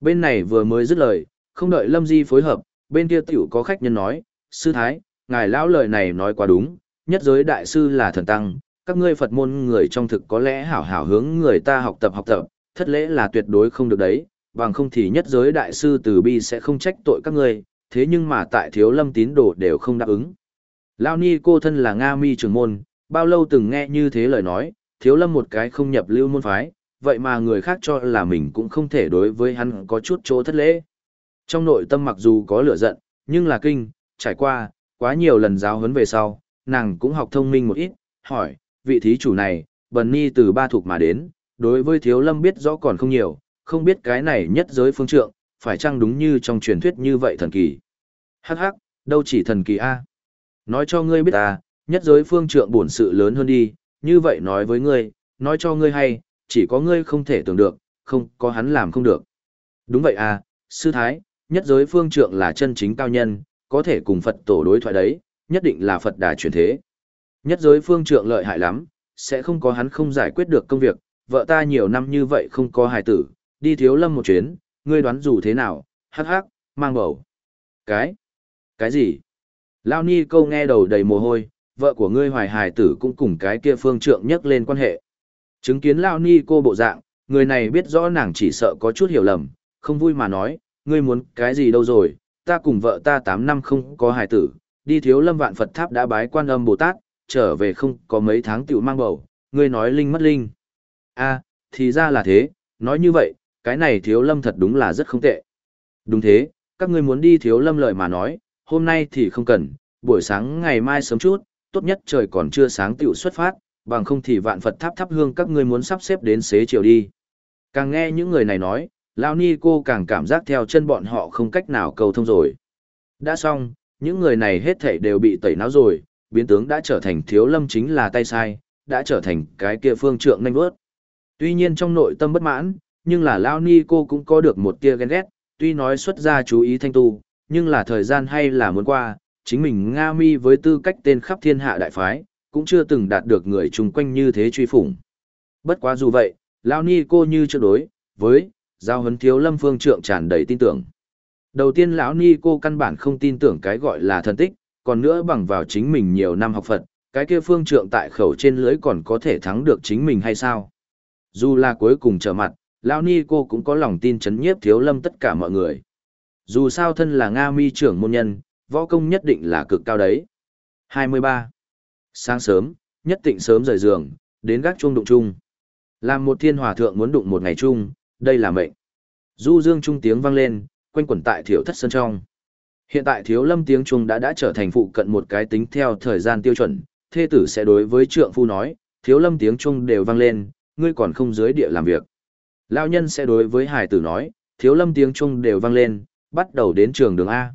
Bên này vừa mới dứt lời, không đợi Lâm Di phối hợp, bên kia tiểu có khách nhân nói, sư thái, ngài lão lời này nói quá đúng, nhất giới đại sư là thần tăng, các ngươi Phật môn người trong thực có lẽ hảo hảo hướng người ta học tập học tập, thất lễ là tuyệt đối không được đấy, bằng không thì nhất giới đại sư từ bi sẽ không trách tội các ngươi, thế nhưng mà tại thiếu lâm tín đồ đều không đáp ứng. Lao ni cô thân là Nga mi trưởng môn, bao lâu từng nghe như thế lời nói, thiếu lâm một cái không nhập lưu môn phái, vậy mà người khác cho là mình cũng không thể đối với hắn có chút chỗ thất lễ. Trong nội tâm mặc dù có lửa giận, nhưng là kinh, trải qua, quá nhiều lần giáo huấn về sau, nàng cũng học thông minh một ít, hỏi, vị thí chủ này, bần ni từ ba thuộc mà đến, đối với thiếu lâm biết rõ còn không nhiều, không biết cái này nhất giới phương trượng, phải chăng đúng như trong truyền thuyết như vậy thần kỳ. Hắc hắc, đâu chỉ thần kỳ a. Nói cho ngươi biết ta, nhất giới phương trượng bổn sự lớn hơn đi, như vậy nói với ngươi, nói cho ngươi hay, chỉ có ngươi không thể tưởng được, không có hắn làm không được. Đúng vậy à, sư thái, nhất giới phương trượng là chân chính cao nhân, có thể cùng Phật tổ đối thoại đấy, nhất định là Phật đà truyền thế. Nhất giới phương trượng lợi hại lắm, sẽ không có hắn không giải quyết được công việc, vợ ta nhiều năm như vậy không có hài tử, đi thiếu lâm một chuyến, ngươi đoán dù thế nào, hắc hắc, mang bầu. Cái? Cái gì? Lao ni câu nghe đầu đầy mồ hôi, vợ của ngươi hoài hài tử cũng cùng cái kia phương trượng nhắc lên quan hệ. Chứng kiến Lao ni cô bộ dạng, người này biết rõ nàng chỉ sợ có chút hiểu lầm, không vui mà nói, ngươi muốn cái gì đâu rồi, ta cùng vợ ta 8 năm không có hài tử, đi thiếu lâm vạn Phật tháp đã bái quan âm Bồ Tát, trở về không có mấy tháng tiểu mang bầu, ngươi nói linh mất linh. a thì ra là thế, nói như vậy, cái này thiếu lâm thật đúng là rất không tệ. Đúng thế, các ngươi muốn đi thiếu lâm lợi mà nói, hôm nay thì không cần, buổi sáng ngày mai sớm chút, tốt nhất trời còn chưa sáng tiểu xuất phát, bằng không thì vạn Phật tháp thắp hương các ngươi muốn sắp xếp đến xế chiều đi. Càng nghe những người này nói, Lao Ni cô càng cảm giác theo chân bọn họ không cách nào cầu thông rồi. Đã xong, những người này hết thảy đều bị tẩy não rồi, biến tướng đã trở thành thiếu lâm chính là tay sai, đã trở thành cái kia phương trượng nhanh vớt. Tuy nhiên trong nội tâm bất mãn, nhưng là Lao Ni cô cũng có được một tia ghen ghét, tuy nói xuất ra chú ý thanh tu, nhưng là thời gian hay là muốn qua, chính mình Nga Mi với tư cách tên khắp thiên hạ đại phái, cũng chưa từng đạt được người chung quanh như thế truy phủng. Bất quá dù vậy, Lao Ni cô như chưa đối, với, giao hấn thiếu lâm phương trượng tràn đầy tin tưởng. Đầu tiên lão Ni cô căn bản không tin tưởng cái gọi là thần tích, còn nữa bằng vào chính mình nhiều năm học Phật, cái kia phương trượng tại khẩu trên lưới còn có thể thắng được chính mình hay sao? Dù là cuối cùng trở mặt, lão Ni cô cũng có lòng tin chấn nhiếp thiếu lâm tất cả mọi người. Dù sao thân là Nga mi trưởng môn nhân, võ công nhất định là cực cao đấy. 23. Sáng sớm, nhất Tịnh sớm rời giường, đến gác chuông đụng chung. Làm một thiên hòa thượng muốn đụng một ngày chung, đây là mệnh. Du dương trung tiếng vang lên, quanh quẩn tại thiểu thất sân trong. Hiện tại thiếu lâm tiếng trung đã đã trở thành phụ cận một cái tính theo thời gian tiêu chuẩn, thê tử sẽ đối với trượng phu nói, thiếu lâm tiếng trung đều vang lên, ngươi còn không dưới địa làm việc. Lao nhân sẽ đối với hải tử nói, thiếu lâm tiếng trung đều vang lên, bắt đầu đến trường đường A.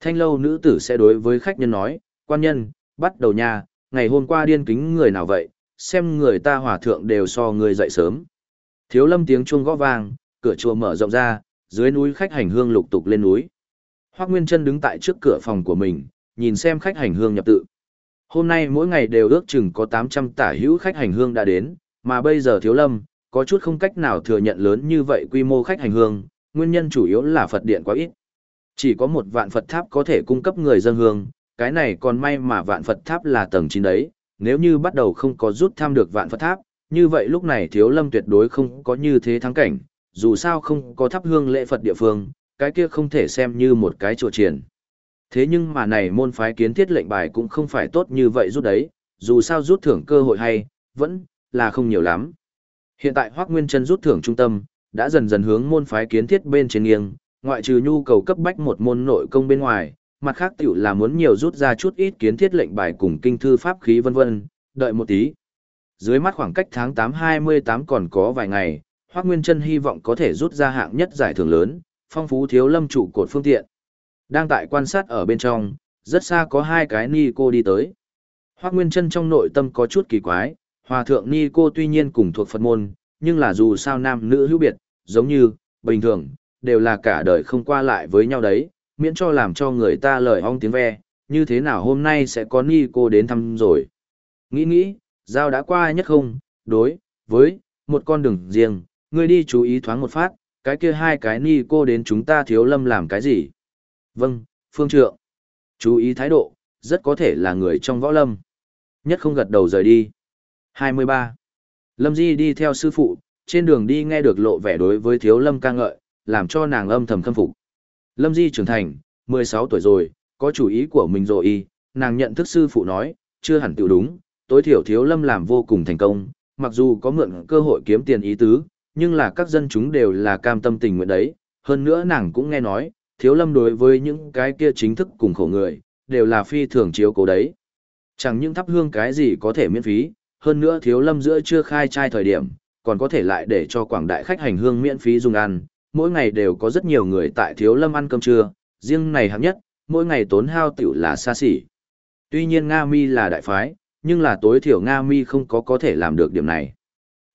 Thanh lâu nữ tử sẽ đối với khách nhân nói, quan nhân, bắt đầu nhà ngày hôm qua điên kính người nào vậy, xem người ta hòa thượng đều so người dậy sớm. Thiếu lâm tiếng chuông gõ vang, cửa chùa mở rộng ra, dưới núi khách hành hương lục tục lên núi. Hoác Nguyên Trân đứng tại trước cửa phòng của mình, nhìn xem khách hành hương nhập tự. Hôm nay mỗi ngày đều ước chừng có 800 tả hữu khách hành hương đã đến, mà bây giờ thiếu lâm, có chút không cách nào thừa nhận lớn như vậy quy mô khách hành hương, nguyên nhân chủ yếu là Phật điện quá ít. Chỉ có một vạn Phật tháp có thể cung cấp người dân hương, cái này còn may mà vạn Phật tháp là tầng 9 đấy, nếu như bắt đầu không có rút tham được vạn Phật tháp, như vậy lúc này thiếu lâm tuyệt đối không có như thế thắng cảnh, dù sao không có thắp hương lễ Phật địa phương, cái kia không thể xem như một cái chùa triển. Thế nhưng mà này môn phái kiến thiết lệnh bài cũng không phải tốt như vậy rút đấy, dù sao rút thưởng cơ hội hay, vẫn là không nhiều lắm. Hiện tại Hoác Nguyên Trân rút thưởng trung tâm, đã dần dần hướng môn phái kiến thiết bên trên nghiêng, ngoại trừ nhu cầu cấp bách một môn nội công bên ngoài, mặt khác tiểu là muốn nhiều rút ra chút ít kiến thiết lệnh bài cùng kinh thư pháp khí vân vân, đợi một tí. Dưới mắt khoảng cách tháng 8-28 còn có vài ngày, Hoác Nguyên Trân hy vọng có thể rút ra hạng nhất giải thưởng lớn, phong phú thiếu lâm trụ cột phương tiện. Đang tại quan sát ở bên trong, rất xa có hai cái ni cô đi tới. Hoác Nguyên Trân trong nội tâm có chút kỳ quái, hòa thượng ni cô tuy nhiên cùng thuộc Phật môn, nhưng là dù sao nam nữ hữu biệt, giống như, bình thường, đều là cả đời không qua lại với nhau đấy, miễn cho làm cho người ta lời ong tiếng ve, như thế nào hôm nay sẽ có ni cô đến thăm rồi. Nghĩ nghĩ, giao đã qua nhất không, đối, với, một con đường riêng, ngươi đi chú ý thoáng một phát, cái kia hai cái ni cô đến chúng ta thiếu lâm làm cái gì? Vâng, phương trượng. Chú ý thái độ, rất có thể là người trong võ lâm. Nhất không gật đầu rời đi. 23. Lâm Di đi theo sư phụ, trên đường đi nghe được lộ vẻ đối với thiếu lâm ca ngợi, làm cho nàng âm thầm khâm phục. Lâm Di trưởng thành, 16 tuổi rồi, có chủ ý của mình rồi y, nàng nhận thức sư phụ nói, chưa hẳn tiểu đúng, tối thiểu thiếu lâm làm vô cùng thành công, mặc dù có mượn cơ hội kiếm tiền ý tứ, nhưng là các dân chúng đều là cam tâm tình nguyện đấy, hơn nữa nàng cũng nghe nói, thiếu lâm đối với những cái kia chính thức cùng khổ người, đều là phi thường chiếu cố đấy. Chẳng những thắp hương cái gì có thể miễn phí, hơn nữa thiếu lâm giữa chưa khai trai thời điểm, còn có thể lại để cho quảng đại khách hành hương miễn phí dùng ăn, mỗi ngày đều có rất nhiều người tại thiếu lâm ăn cơm trưa, riêng này hạng nhất, mỗi ngày tốn hao tiểu là xa xỉ. Tuy nhiên Nga Mi là đại phái, nhưng là tối thiểu Nga Mi không có có thể làm được điểm này.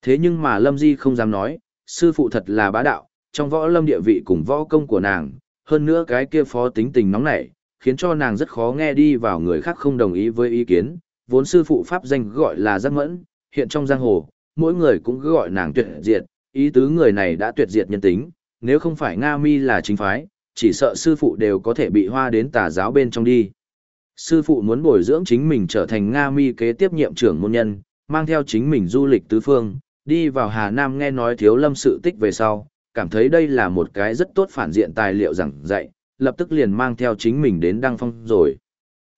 Thế nhưng mà Lâm Di không dám nói, sư phụ thật là bá đạo, trong võ lâm địa vị cùng võ công của nàng, hơn nữa cái kia phó tính tình nóng nảy, khiến cho nàng rất khó nghe đi vào người khác không đồng ý với ý kiến, vốn sư phụ pháp danh gọi là giác mẫn, hiện trong giang hồ, mỗi người cũng cứ gọi nàng tuyệt diệt, ý tứ người này đã tuyệt diệt nhân tính, nếu không phải Nga Mi là chính phái, chỉ sợ sư phụ đều có thể bị hoa đến tà giáo bên trong đi. Sư phụ muốn bồi dưỡng chính mình trở thành Nga Mi kế tiếp nhiệm trưởng môn nhân, mang theo chính mình du lịch tứ phương, đi vào Hà Nam nghe nói thiếu lâm sự tích về sau, cảm thấy đây là một cái rất tốt phản diện tài liệu giảng dạy, lập tức liền mang theo chính mình đến Đăng Phong rồi.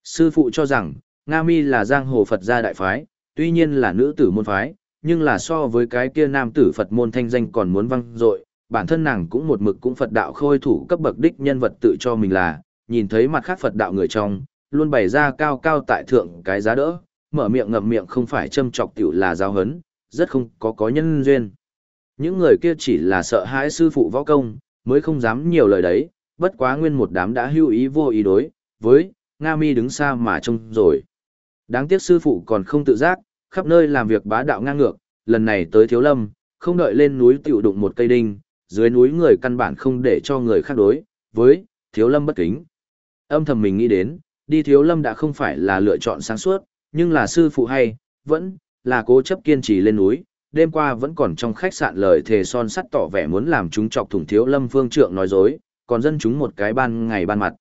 Sư phụ cho rằng, Nga Mi là giang hồ Phật gia đại phái, tuy nhiên là nữ tử môn phái, nhưng là so với cái kia nam tử Phật môn thanh danh còn muốn văng dội, bản thân nàng cũng một mực cũng Phật đạo khôi thủ cấp bậc đích nhân vật tự cho mình là, nhìn thấy mặt khác Phật đạo người trong, luôn bày ra cao cao tại thượng cái giá đỡ, mở miệng ngậm miệng không phải châm chọc tiểu là giáo hấn, rất không có có nhân duyên. Những người kia chỉ là sợ hãi sư phụ võ công, mới không dám nhiều lời đấy, bất quá nguyên một đám đã hưu ý vô ý đối, với, Nga mi đứng xa mà trông rồi. Đáng tiếc sư phụ còn không tự giác, khắp nơi làm việc bá đạo ngang ngược, lần này tới thiếu lâm, không đợi lên núi tiểu đụng một cây đinh, dưới núi người căn bản không để cho người khác đối, với, thiếu lâm bất kính. Âm thầm mình nghĩ đến, đi thiếu lâm đã không phải là lựa chọn sáng suốt, nhưng là sư phụ hay, vẫn, là cố chấp kiên trì lên núi, đêm qua vẫn còn trong khách sạn lời thề son sắt tỏ vẻ muốn làm chúng chọc thủng thiếu lâm phương trượng nói dối, còn dân chúng một cái ban ngày ban mặt.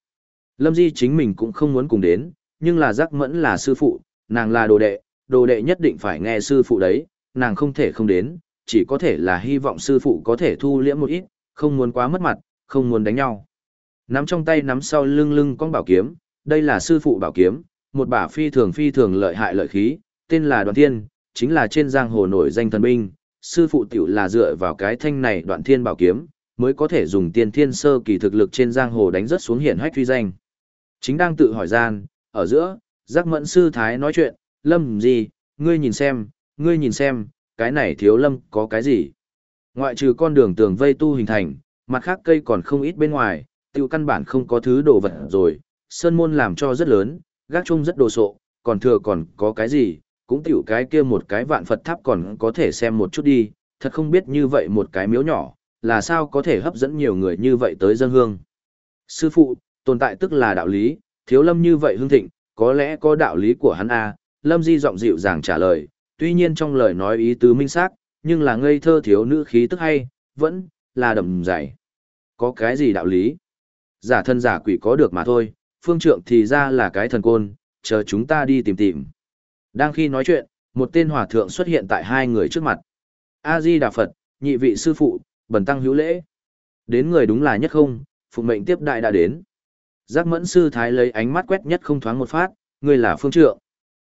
Lâm Di chính mình cũng không muốn cùng đến, nhưng là giác mẫn là sư phụ, nàng là đồ đệ, đồ đệ nhất định phải nghe sư phụ đấy, nàng không thể không đến, chỉ có thể là hy vọng sư phụ có thể thu liễm một ít, không muốn quá mất mặt, không muốn đánh nhau. Nắm trong tay nắm sau lưng lưng con bảo kiếm, đây là sư phụ bảo kiếm, một bả phi thường phi thường lợi hại lợi khí, tên là Đoạn Thiên, chính là trên giang hồ nổi danh thần binh, sư phụ tiểu là dựa vào cái thanh này Đoạn Thiên bảo kiếm, mới có thể dùng tiên thiên sơ kỳ thực lực trên giang hồ đánh rất xuống hiển hách uy danh. Chính đang tự hỏi gian, ở giữa, giác mẫn sư thái nói chuyện, lâm gì, ngươi nhìn xem, ngươi nhìn xem, cái này thiếu lâm có cái gì. Ngoại trừ con đường tường vây tu hình thành, mặt khác cây còn không ít bên ngoài, tiêu căn bản không có thứ đồ vật rồi, sơn môn làm cho rất lớn, gác chung rất đồ sộ, còn thừa còn có cái gì, cũng tiểu cái kia một cái vạn Phật tháp còn có thể xem một chút đi, thật không biết như vậy một cái miếu nhỏ, là sao có thể hấp dẫn nhiều người như vậy tới dân hương. Sư phụ, tồn tại tức là đạo lý, thiếu lâm như vậy hương thịnh, có lẽ có đạo lý của hắn a lâm di giọng dịu dàng trả lời tuy nhiên trong lời nói ý tứ minh xác nhưng là ngây thơ thiếu nữ khí tức hay vẫn là đầm dày. Có cái gì đạo lý? Giả thân giả quỷ có được mà thôi phương trượng thì ra là cái thần côn chờ chúng ta đi tìm tìm. Đang khi nói chuyện một tên hòa thượng xuất hiện tại hai người trước mặt. A di đà phật nhị vị sư phụ bần tăng hữu lễ. Đến người đúng là nhất không phụ mệnh tiếp đại đã đến. Giác mẫn sư thái lấy ánh mắt quét nhất không thoáng một phát ngươi là phương trượng.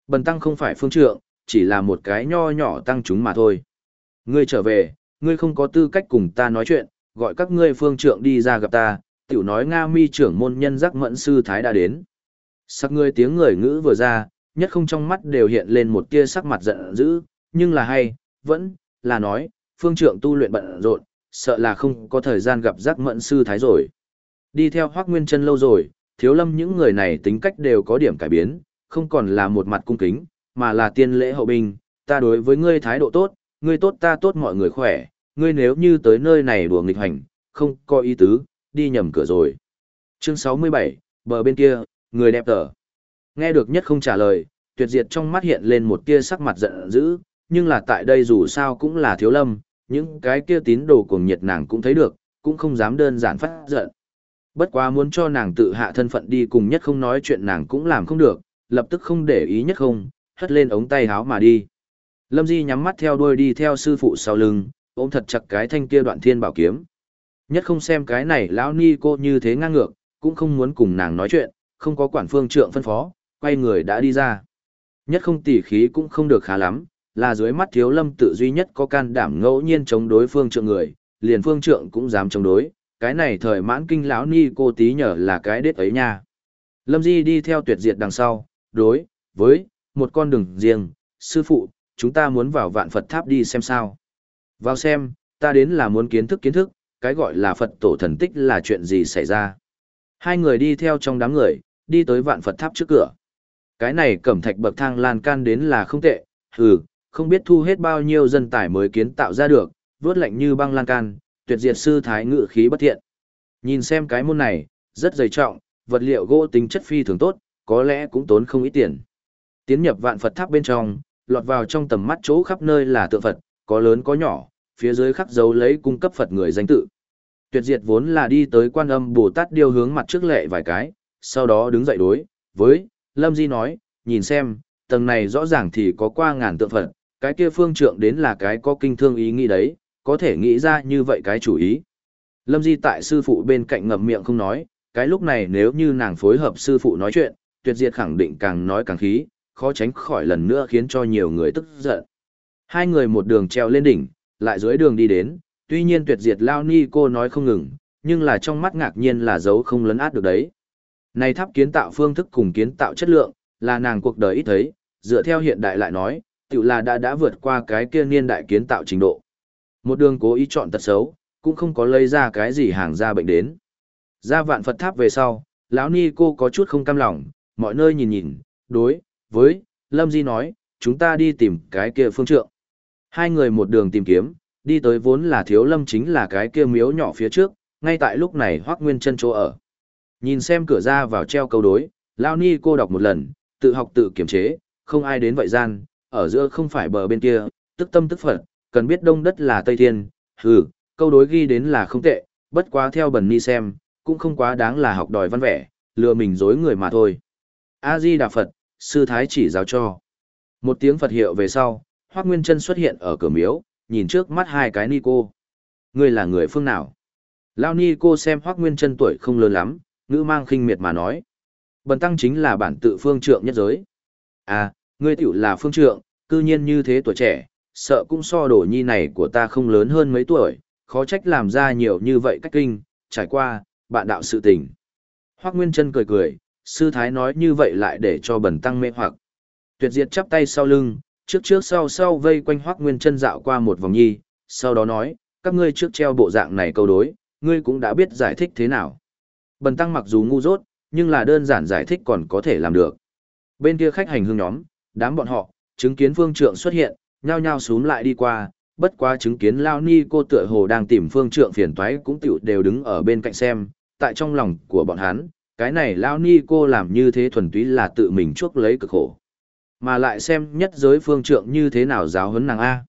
Bần tăng không phải phương trượng, chỉ là một cái nho nhỏ tăng chúng mà thôi. Ngươi trở về, ngươi không có tư cách cùng ta nói chuyện, gọi các ngươi phương trượng đi ra gặp ta, tiểu nói Nga mi trưởng môn nhân giác mẫn sư thái đã đến. Sắc ngươi tiếng người ngữ vừa ra, nhất không trong mắt đều hiện lên một tia sắc mặt giận dữ, nhưng là hay, vẫn, là nói, phương trượng tu luyện bận rộn, sợ là không có thời gian gặp giác mẫn sư thái rồi. Đi theo hoác nguyên chân lâu rồi, thiếu lâm những người này tính cách đều có điểm cải biến, không còn là một mặt cung kính, mà là tiên lễ hậu binh, ta đối với ngươi thái độ tốt, ngươi tốt ta tốt mọi người khỏe, ngươi nếu như tới nơi này đùa nghịch hành, không có ý tứ, đi nhầm cửa rồi. Chương 67, bờ bên kia, người đẹp tờ. Nghe được nhất không trả lời, tuyệt diệt trong mắt hiện lên một tia sắc mặt giận dữ, nhưng là tại đây dù sao cũng là thiếu lâm, những cái kia tín đồ cuồng nhiệt nàng cũng thấy được, cũng không dám đơn giản phát giận. Bất quá muốn cho nàng tự hạ thân phận đi cùng nhất không nói chuyện nàng cũng làm không được, lập tức không để ý nhất không, hất lên ống tay háo mà đi. Lâm Di nhắm mắt theo đuôi đi theo sư phụ sau lưng, ôm thật chặt cái thanh kia đoạn thiên bảo kiếm. Nhất không xem cái này lão ni cô như thế ngang ngược, cũng không muốn cùng nàng nói chuyện, không có quản phương trượng phân phó, quay người đã đi ra. Nhất không tỉ khí cũng không được khá lắm, là dưới mắt thiếu lâm tự duy nhất có can đảm ngẫu nhiên chống đối phương trượng người, liền phương trượng cũng dám chống đối, cái này thời mãn kinh lão ni cô tí nhở là cái đết ấy nha. Lâm Di đi theo tuyệt diệt đằng sau, đối, với, một con đường riêng, sư phụ, chúng ta muốn vào vạn Phật tháp đi xem sao. Vào xem, ta đến là muốn kiến thức kiến thức, cái gọi là Phật tổ thần tích là chuyện gì xảy ra. Hai người đi theo trong đám người, đi tới vạn Phật tháp trước cửa. Cái này cẩm thạch bậc thang lan can đến là không tệ, hừ, không biết thu hết bao nhiêu dân tải mới kiến tạo ra được, vớt lạnh như băng lan can, tuyệt diệt sư thái ngự khí bất thiện. Nhìn xem cái môn này, rất dày trọng, vật liệu gỗ tính chất phi thường tốt, có lẽ cũng tốn không ít tiền. Tiến nhập vạn Phật tháp bên trong, lọt vào trong tầm mắt chỗ khắp nơi là tượng Phật, có lớn có nhỏ, phía dưới khắc dấu lấy cung cấp Phật người danh tự. Tuyệt diệt vốn là đi tới quan âm Bồ Tát điều hướng mặt trước lệ vài cái, sau đó đứng dậy đối, với, Lâm Di nói, nhìn xem, tầng này rõ ràng thì có qua ngàn tượng Phật, cái kia phương trượng đến là cái có kinh thương ý nghĩ đấy, có thể nghĩ ra như vậy cái chủ ý. Lâm Di tại sư phụ bên cạnh ngậm miệng không nói, cái lúc này nếu như nàng phối hợp sư phụ nói chuyện, tuyệt diệt khẳng định càng nói càng khí, khó tránh khỏi lần nữa khiến cho nhiều người tức giận. Hai người một đường treo lên đỉnh, lại dưới đường đi đến, tuy nhiên tuyệt diệt lao ni cô nói không ngừng, nhưng là trong mắt ngạc nhiên là dấu không lấn át được đấy. Này tháp kiến tạo phương thức cùng kiến tạo chất lượng, là nàng cuộc đời ít thấy, dựa theo hiện đại lại nói, tự là đã đã vượt qua cái kia niên đại kiến tạo trình độ. Một đường cố ý chọn tật xấu, cũng không có lấy ra cái gì hàng ra bệnh đến. Ra vạn Phật tháp về sau, lão ni cô có chút không cam lòng, mọi nơi nhìn nhìn, đối, với, Lâm Di nói, chúng ta đi tìm cái kia phương trượng. Hai người một đường tìm kiếm, đi tới vốn là thiếu lâm chính là cái kia miếu nhỏ phía trước, ngay tại lúc này Hoắc Nguyên Chân chỗ ở. Nhìn xem cửa ra vào treo câu đối, Lao Ni cô đọc một lần, tự học tự kiểm chế, không ai đến vậy gian, ở giữa không phải bờ bên kia, tức tâm tức phật, cần biết đông đất là Tây Thiên, hừ, câu đối ghi đến là không tệ, bất quá theo bần ni xem, cũng không quá đáng là học đòi văn vẻ, lừa mình dối người mà thôi. A-di Đà Phật, sư thái chỉ giáo cho. Một tiếng Phật hiệu về sau, Hoác Nguyên Trân xuất hiện ở cửa miếu, nhìn trước mắt hai cái ni cô. Ngươi là người phương nào? Lao ni cô xem Hoác Nguyên Trân tuổi không lớn lắm, ngữ mang khinh miệt mà nói. Bần tăng chính là bản tự phương trượng nhất giới. À, ngươi tiểu là phương trượng, cư nhiên như thế tuổi trẻ, sợ cũng so đổ nhi này của ta không lớn hơn mấy tuổi, khó trách làm ra nhiều như vậy cách kinh, trải qua, bạn đạo sự tình. Hoác Nguyên Trân cười cười, sư thái nói như vậy lại để cho bần tăng mê hoặc. Tuyệt diệt chắp tay sau lưng, trước trước sau sau vây quanh Hoác Nguyên chân dạo qua một vòng nhi, sau đó nói, các ngươi trước treo bộ dạng này câu đối, ngươi cũng đã biết giải thích thế nào. Bần tăng mặc dù ngu dốt, nhưng là đơn giản giải thích còn có thể làm được. Bên kia khách hành hương nhóm, đám bọn họ, chứng kiến phương trượng xuất hiện, nhao nhao xuống lại đi qua, bất quá chứng kiến Lao Ni cô tựa hồ đang tìm phương trượng phiền toái cũng tiểu đều đứng ở bên cạnh xem, tại trong lòng của bọn hắn, cái này Lao Ni cô làm như thế thuần túy là tự mình chuốc lấy cực khổ. Mà lại xem nhất giới phương trượng như thế nào giáo huấn nàng A.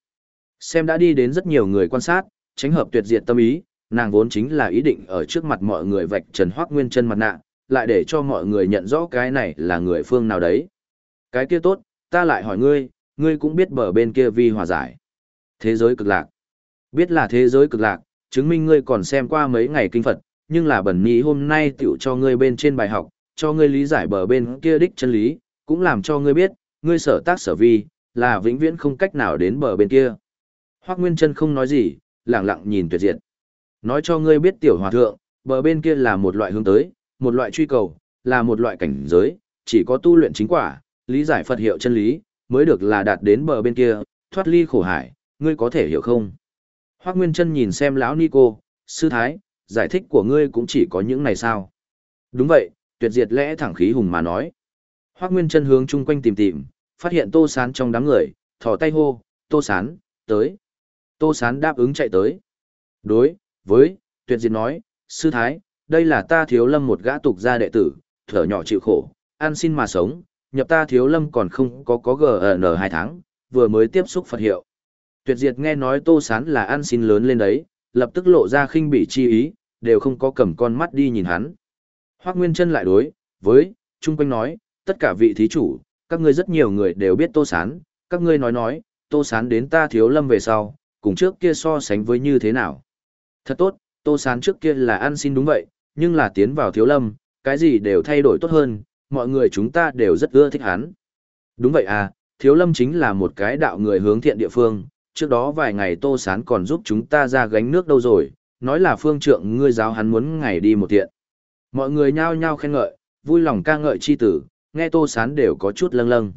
Xem đã đi đến rất nhiều người quan sát, tránh hợp tuyệt diệt tâm ý, nàng vốn chính là ý định ở trước mặt mọi người vạch trần hoác nguyên chân mặt nạ, lại để cho mọi người nhận rõ cái này là người phương nào đấy. Cái kia tốt, ta lại hỏi ngươi, ngươi cũng biết bờ bên kia vi hòa giải. Thế giới cực lạc. Biết là thế giới cực lạc, chứng minh ngươi còn xem qua mấy ngày kinh Phật, nhưng là bẩn ní hôm nay tiểu cho ngươi bên trên bài học, cho ngươi lý giải bờ bên kia đích chân lý, cũng làm cho ngươi biết, ngươi sở tác sở vi, là vĩnh viễn không cách nào đến bờ bên kia. Hoác Nguyên Trân không nói gì, lặng lặng nhìn tuyệt diệt. Nói cho ngươi biết tiểu hòa thượng, bờ bên kia là một loại hướng tới, một loại truy cầu, là một loại cảnh giới, chỉ có tu luyện chính quả, lý giải Phật hiệu chân lý, mới được là đạt đến bờ bên kia, thoát ly khổ hải, ngươi có thể hiểu không? Hoác Nguyên Trân nhìn xem lão Nico, sư thái, giải thích của ngươi cũng chỉ có những này sao? Đúng vậy, tuyệt diệt lẽ thẳng khí hùng mà nói. Hoác Nguyên chân hướng chung quanh tìm tìm, phát hiện Tô Sán trong đám người, thò tay hô, Tô Sán, tới. Tô Sán đáp ứng chạy tới. Đối, với, tuyệt diệt nói, sư thái, đây là ta thiếu lâm một gã tục gia đệ tử, thở nhỏ chịu khổ, an xin mà sống, nhập ta thiếu lâm còn không có có GN hai tháng, vừa mới tiếp xúc Phật hiệu. Tuyệt diệt nghe nói Tô Sán là ăn xin lớn lên đấy, lập tức lộ ra khinh bỉ chi ý, đều không có cầm con mắt đi nhìn hắn. Hoác Nguyên Trân lại đối, với, Trung quanh nói, tất cả vị thí chủ, các ngươi rất nhiều người đều biết Tô Sán, các ngươi nói nói, Tô Sán đến ta thiếu lâm về sau, cùng trước kia so sánh với như thế nào. Thật tốt, Tô Sán trước kia là ăn xin đúng vậy, nhưng là tiến vào thiếu lâm, cái gì đều thay đổi tốt hơn, mọi người chúng ta đều rất ưa thích hắn. Đúng vậy à, thiếu lâm chính là một cái đạo người hướng thiện địa phương, trước đó vài ngày Tô Sán còn giúp chúng ta ra gánh nước đâu rồi, nói là phương trượng ngươi giáo hắn muốn ngày đi một tiện, Mọi người nhao nhao khen ngợi, vui lòng ca ngợi chi tử, nghe Tô Sán đều có chút lâng lâng.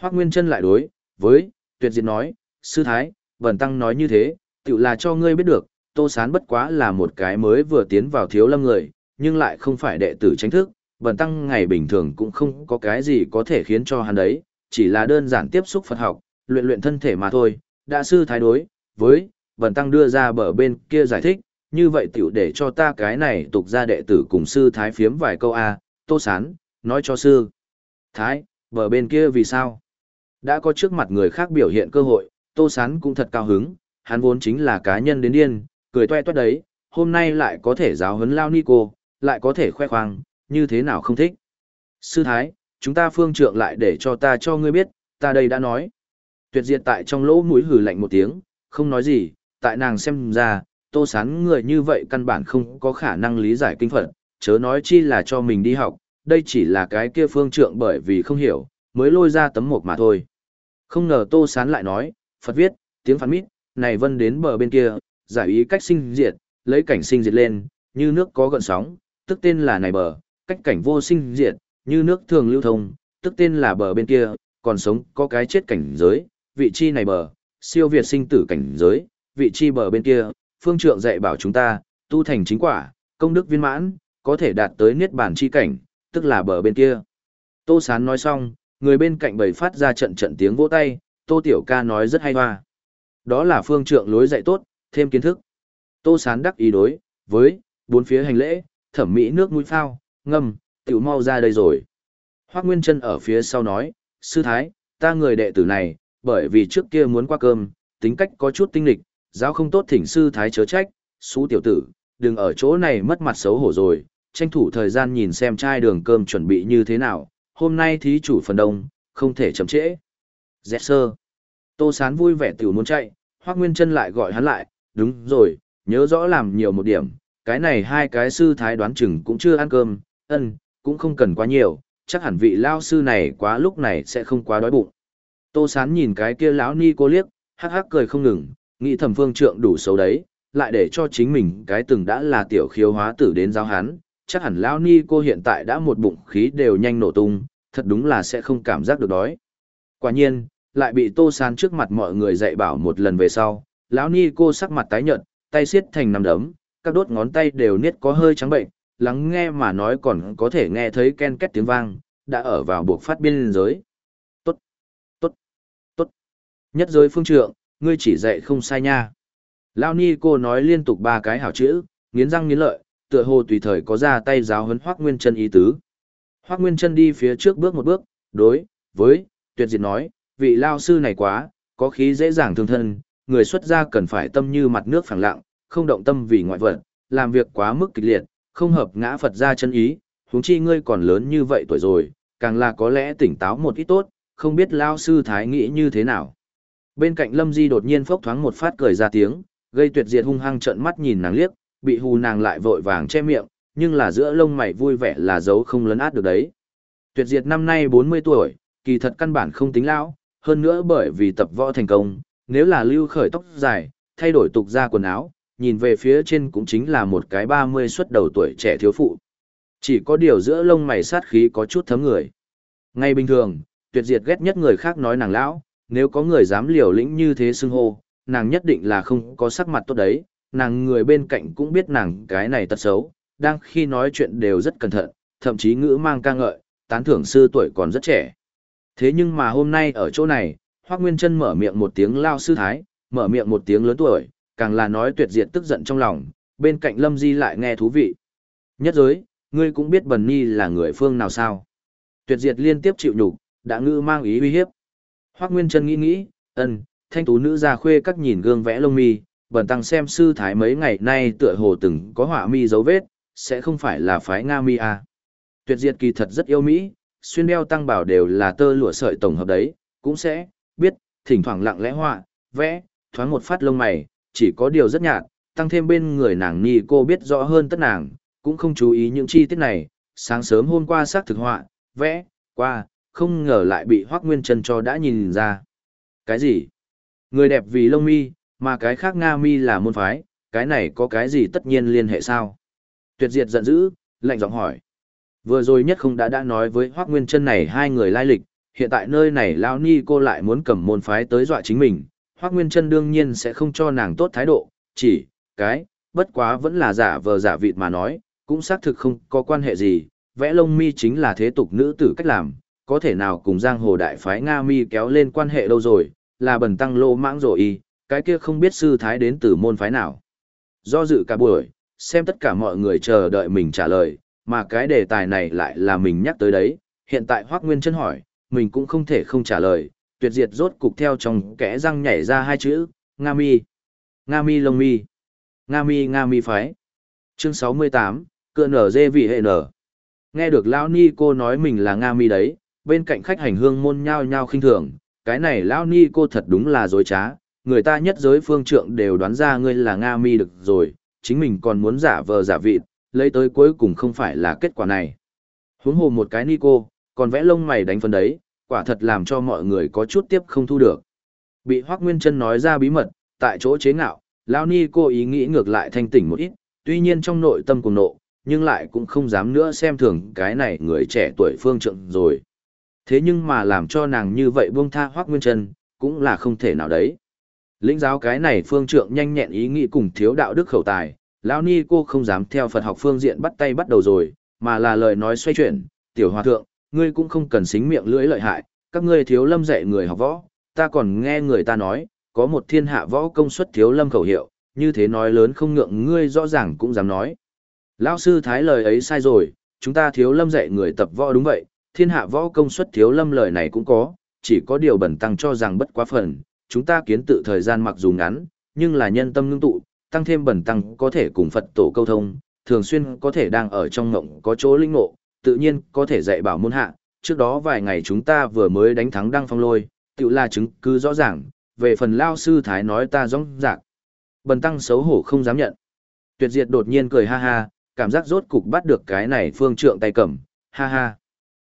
Hoác Nguyên chân lại đối, với, tuyệt diệt nói, sư thái, vần tăng nói như thế, tự là cho ngươi biết được, Tô Sán bất quá là một cái mới vừa tiến vào thiếu lâm người, nhưng lại không phải đệ tử tránh thức, bần tăng ngày bình thường cũng không có cái gì có thể khiến cho hắn đấy, chỉ là đơn giản tiếp xúc Phật học, luyện luyện thân thể mà thôi, đã sư thái đối, với, bần tăng đưa ra bờ bên kia giải thích, như vậy tiểu để cho ta cái này tục ra đệ tử cùng sư thái phiếm vài câu A, Tô Sán, nói cho sư. Thái, bờ bên kia vì sao? Đã có trước mặt người khác biểu hiện cơ hội, Tô Sán cũng thật cao hứng, hắn vốn chính là cá nhân đến điên, cười toe toét đấy, hôm nay lại có thể giáo huấn lao ni cô, lại có thể khoe khoang, như thế nào không thích. Sư Thái, chúng ta phương trượng lại để cho ta cho ngươi biết, ta đây đã nói. Tuyệt diệt tại trong lỗ mũi hừ lạnh một tiếng, không nói gì, tại nàng xem ra, tô sán người như vậy căn bản không có khả năng lý giải kinh phật, chớ nói chi là cho mình đi học, đây chỉ là cái kia phương trượng bởi vì không hiểu, mới lôi ra tấm mộc mà thôi. Không ngờ tô sán lại nói, Phật viết, tiếng phán mít, này vân đến bờ bên kia, giải ý cách sinh diệt, lấy cảnh sinh diệt lên, như nước có gợn sóng, tức tên là này bờ, cách cảnh vô sinh diệt, như nước thường lưu thông, tức tên là bờ bên kia, còn sống có cái chết cảnh giới, vị chi này bờ, siêu việt sinh tử cảnh giới, vị chi bờ bên kia, phương trượng dạy bảo chúng ta, tu thành chính quả, công đức viên mãn, có thể đạt tới niết bàn chi cảnh, tức là bờ bên kia. Tô Sán nói xong, người bên cạnh bầy phát ra trận trận tiếng vỗ tay, Tô Tiểu ca nói rất hay hoa. Đó là phương trượng lối dạy tốt, thêm kiến thức. Tô Sán đắc ý đối, với, bốn phía hành lễ, thẩm mỹ nước mũi phao, ngâm, tiểu mau ra đây rồi. Hoác Nguyên Trân ở phía sau nói, sư thái, ta người đệ tử này, bởi vì trước kia muốn qua cơm, tính cách có chút tinh lịch, giáo không tốt thỉnh sư thái chớ trách, xú tiểu tử, đừng ở chỗ này mất mặt xấu hổ rồi, tranh thủ thời gian nhìn xem chai đường cơm chuẩn bị như thế nào, hôm nay thí chủ phần đông, không thể chậm trễ. Dẹt sơ. Tô Sán vui vẻ tiểu muốn chạy, Hoác Nguyên chân lại gọi hắn lại, đúng rồi, nhớ rõ làm nhiều một điểm, cái này hai cái sư thái đoán chừng cũng chưa ăn cơm, ân, cũng không cần quá nhiều, chắc hẳn vị lao sư này quá lúc này sẽ không quá đói bụng. Tô Sán nhìn cái kia lão ni cô liếc, hắc hắc cười không ngừng, nghĩ thẩm phương trượng đủ xấu đấy, lại để cho chính mình cái từng đã là tiểu khiếu hóa tử đến giáo hắn, chắc hẳn lão ni cô hiện tại đã một bụng khí đều nhanh nổ tung, thật đúng là sẽ không cảm giác được đói. Quả nhiên, lại bị Tô Sán trước mặt mọi người dạy bảo một lần về sau, lão ni cô sắc mặt tái nhợt, tay siết thành nắm đấm, các đốt ngón tay đều niết có hơi trắng bệnh, lắng nghe mà nói còn có thể nghe thấy ken két tiếng vang, đã ở vào buộc phát biên giới. Tốt, tốt, tốt. Nhất giới phương trượng, ngươi chỉ dạy không sai nha. Lao ni cô nói liên tục ba cái hảo chữ, nghiến răng nghiến lợi, tựa hồ tùy thời có ra tay giáo huấn Hoắc Nguyên Chân ý tứ. Hoắc Nguyên Chân đi phía trước bước một bước, đối với Tuyệt Diệt nói, vị lao sư này quá, có khí dễ dàng thương thân, người xuất gia cần phải tâm như mặt nước phẳng lặng, không động tâm vì ngoại vật, làm việc quá mức kịch liệt, không hợp ngã Phật ra chân ý, huống chi ngươi còn lớn như vậy tuổi rồi, càng là có lẽ tỉnh táo một ít tốt, không biết lao sư thái nghĩ như thế nào. Bên cạnh Lâm Di đột nhiên phốc thoáng một phát cười ra tiếng, gây tuyệt diệt hung hăng trợn mắt nhìn nàng liếc, bị hù nàng lại vội vàng che miệng, nhưng là giữa lông mày vui vẻ là dấu không lấn át được đấy. Tuyệt diệt năm nay 40 tuổi, kỳ thật căn bản không tính lão, hơn nữa bởi vì tập võ thành công, nếu là lưu khởi tóc dài, thay đổi tục ra quần áo, nhìn về phía trên cũng chính là một cái 30 xuất đầu tuổi trẻ thiếu phụ. Chỉ có điều giữa lông mày sát khí có chút thấm người. Ngay bình thường, tuyệt diệt ghét nhất người khác nói nàng lão, nếu có người dám liều lĩnh như thế xưng hô, nàng nhất định là không có sắc mặt tốt đấy, nàng người bên cạnh cũng biết nàng cái này tật xấu, đang khi nói chuyện đều rất cẩn thận, thậm chí ngữ mang ca ngợi, tán thưởng sư tuổi còn rất trẻ. Thế nhưng mà hôm nay ở chỗ này, Hoác Nguyên Trân mở miệng một tiếng lao sư thái, mở miệng một tiếng lớn tuổi, càng là nói tuyệt diệt tức giận trong lòng, bên cạnh Lâm Di lại nghe thú vị. Nhất giới, ngươi cũng biết Bần Nhi là người phương nào sao. Tuyệt diệt liên tiếp chịu nhục, đã ngữ mang ý uy hiếp. Hoác Nguyên Trân nghĩ nghĩ, ân, thanh tú nữ già khuê các nhìn gương vẽ lông mi, bẩn tăng xem sư thái mấy ngày nay tựa hồ từng có họa mi dấu vết, sẽ không phải là phái Nga mi à. Tuyệt diệt kỳ thật rất yêu Mỹ, xuyên đeo tăng bảo đều là tơ lụa sợi tổng hợp đấy, cũng sẽ, biết, thỉnh thoảng lặng lẽ họa, vẽ, thoáng một phát lông mày, chỉ có điều rất nhạt, tăng thêm bên người nàng ni cô biết rõ hơn tất nàng, cũng không chú ý những chi tiết này, sáng sớm hôm qua xác thực họa, vẽ, qua, không ngờ lại bị Hoắc Nguyên Trân cho đã nhìn ra. Cái gì? Người đẹp vì lông mi, mà cái khác Nga mi là môn phái, cái này có cái gì tất nhiên liên hệ sao? Tuyệt diệt giận dữ, lạnh giọng hỏi. Vừa rồi nhất không đã đã nói với Hoắc Nguyên Trân này hai người lai lịch, hiện tại nơi này Lao Ni cô lại muốn cầm môn phái tới dọa chính mình, Hoắc Nguyên Trân đương nhiên sẽ không cho nàng tốt thái độ, chỉ, cái, bất quá vẫn là giả vờ giả vịt mà nói, cũng xác thực không có quan hệ gì, vẽ lông mi chính là thế tục nữ tử cách làm, có thể nào cùng giang hồ đại phái Nga mi kéo lên quan hệ đâu rồi, là bần tăng lô mãng rồi y, cái kia không biết sư thái đến từ môn phái nào. Do dự cả buổi, xem tất cả mọi người chờ đợi mình trả lời, mà cái đề tài này lại là mình nhắc tới đấy, hiện tại Hoác Nguyên chân hỏi, mình cũng không thể không trả lời, tuyệt diệt rốt cục theo trong kẽ răng nhảy ra hai chữ, Nga mi. Nga mi lông mi. Nga mi Nga mi phái. Chương 68, cựa nở dê vị hệ nở. Nghe được Lão Ni cô nói mình là Nga mi đấy, bên cạnh khách hành hương môn nhao nhao khinh thường, cái này Lão Ni cô thật đúng là dối trá, người ta nhất giới phương trượng đều đoán ra ngươi là Nga mi được rồi, chính mình còn muốn giả vờ giả vịt, lấy tới cuối cùng không phải là kết quả này. Huống hồ một cái Ni cô, còn vẽ lông mày đánh phân đấy, quả thật làm cho mọi người có chút tiếp không thu được. Bị Hoác Nguyên Trân nói ra bí mật, tại chỗ chế ngạo, lão Ni cô ý nghĩ ngược lại thanh tỉnh một ít, tuy nhiên trong nội tâm cùng nộ, nhưng lại cũng không dám nữa xem thường cái này người trẻ tuổi phương trượng rồi. Thế nhưng mà làm cho nàng như vậy buông tha Hoác Nguyên chân, cũng là không thể nào đấy. Lĩnh giáo cái này phương trượng nhanh nhẹn ý nghĩ cùng thiếu đạo đức khẩu tài, Lão Ni cô không dám theo Phật học phương diện bắt tay bắt đầu rồi, mà là lời nói xoay chuyển, tiểu hòa thượng, ngươi cũng không cần xính miệng lưỡi lợi hại, các ngươi thiếu lâm dạy người học võ, ta còn nghe người ta nói, có một thiên hạ võ công suất thiếu lâm khẩu hiệu, như thế nói lớn không ngượng ngươi rõ ràng cũng dám nói. Lão sư thái lời ấy sai rồi, chúng ta thiếu lâm dạy người tập võ đúng vậy, thiên hạ võ công xuất thiếu lâm lời này cũng có, chỉ có điều bẩn tăng cho rằng bất quá phần, chúng ta kiến tự thời gian mặc dù ngắn, nhưng là nhân tâm ngưng tụ, tăng thêm bẩn tăng có thể cùng Phật tổ câu thông, thường xuyên có thể đang ở trong ngộng có chỗ linh ngộ, tự nhiên có thể dạy bảo môn hạ, trước đó vài ngày chúng ta vừa mới đánh thắng đăng phong lôi, tự là chứng cứ rõ ràng, về phần lao sư thái nói ta rõ ràng. Bần tăng xấu hổ không dám nhận. Tuyệt diệt đột nhiên cười ha ha, cảm giác rốt cục bắt được cái này phương trượng tay cầm, ha ha.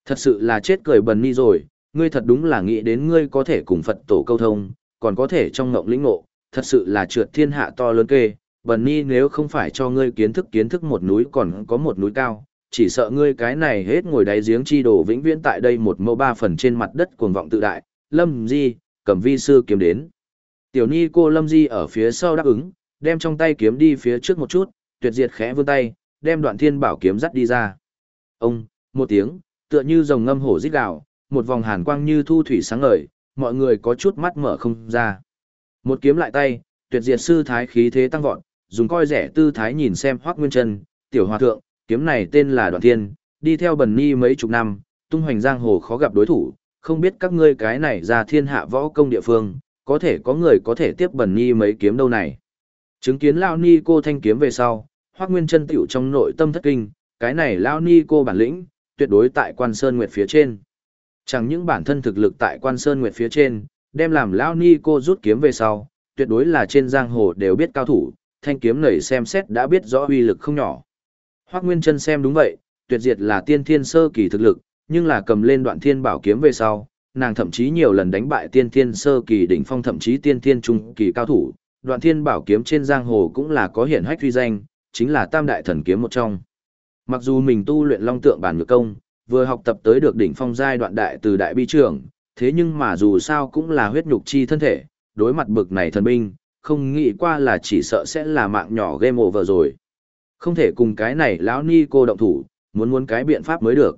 Thật sự là chết cười bần ni rồi, ngươi thật đúng là nghĩ đến ngươi có thể cùng Phật tổ câu thông, còn có thể trong ngộng lĩnh ngộ, thật sự là trượt thiên hạ to lớn kê, bần ni nếu không phải cho ngươi kiến thức kiến thức một núi còn có một núi cao, chỉ sợ ngươi cái này hết ngồi đáy giếng chi đồ vĩnh viễn tại đây một mẫu ba phần trên mặt đất cuồng vọng tự đại, lâm di, cầm vi sư kiếm đến. Tiểu ni cô lâm di ở phía sau đáp ứng, đem trong tay kiếm đi phía trước một chút, tuyệt diệt khẽ vươn tay, đem đoạn thiên bảo kiếm dắt đi ra. Ông, một tiếng, tựa như rồng ngâm hổ rít gào, một vòng hàn quang như thu thủy sáng ngời, mọi người có chút mắt mở không ra. Một kiếm lại tay, tuyệt diệt sư thái khí thế tăng vọt, dùng coi rẻ tư thái nhìn xem Hoắc Nguyên Chân, tiểu hòa thượng, kiếm này tên là Đoạn Thiên, đi theo Bần Ni mấy chục năm, tung hoành giang hồ khó gặp đối thủ, không biết các ngươi cái này ra thiên hạ võ công địa phương, có thể có người có thể tiếp Bần Ni mấy kiếm đâu này. Chứng kiến lão ni cô thanh kiếm về sau, Hoắc Nguyên Chân tiểu trong nội tâm thất kinh, cái này lão ni cô bản lĩnh, tuyệt đối tại Quan Sơn Nguyệt phía trên. Chẳng những bản thân thực lực tại Quan Sơn Nguyệt phía trên, đem làm lão ni cô rút kiếm về sau, tuyệt đối là trên giang hồ đều biết cao thủ, thanh kiếm này xem xét đã biết rõ uy lực không nhỏ. Hoắc Nguyên Chân xem đúng vậy, tuyệt diệt là tiên thiên sơ kỳ thực lực, nhưng là cầm lên đoạn thiên bảo kiếm về sau, nàng thậm chí nhiều lần đánh bại tiên thiên sơ kỳ đỉnh phong thậm chí tiên thiên trung kỳ cao thủ. Đoạn thiên bảo kiếm trên giang hồ cũng là có hiển hách uy danh, chính là tam đại thần kiếm một trong. Mặc dù mình tu luyện long tượng bản nhược công, vừa học tập tới được đỉnh phong giai đoạn đại từ đại bi trưởng, thế nhưng mà dù sao cũng là huyết nhục chi thân thể, đối mặt bực này thần binh, không nghĩ qua là chỉ sợ sẽ là mạng nhỏ game over rồi. Không thể cùng cái này lão ni cô động thủ, muốn muốn cái biện pháp mới được.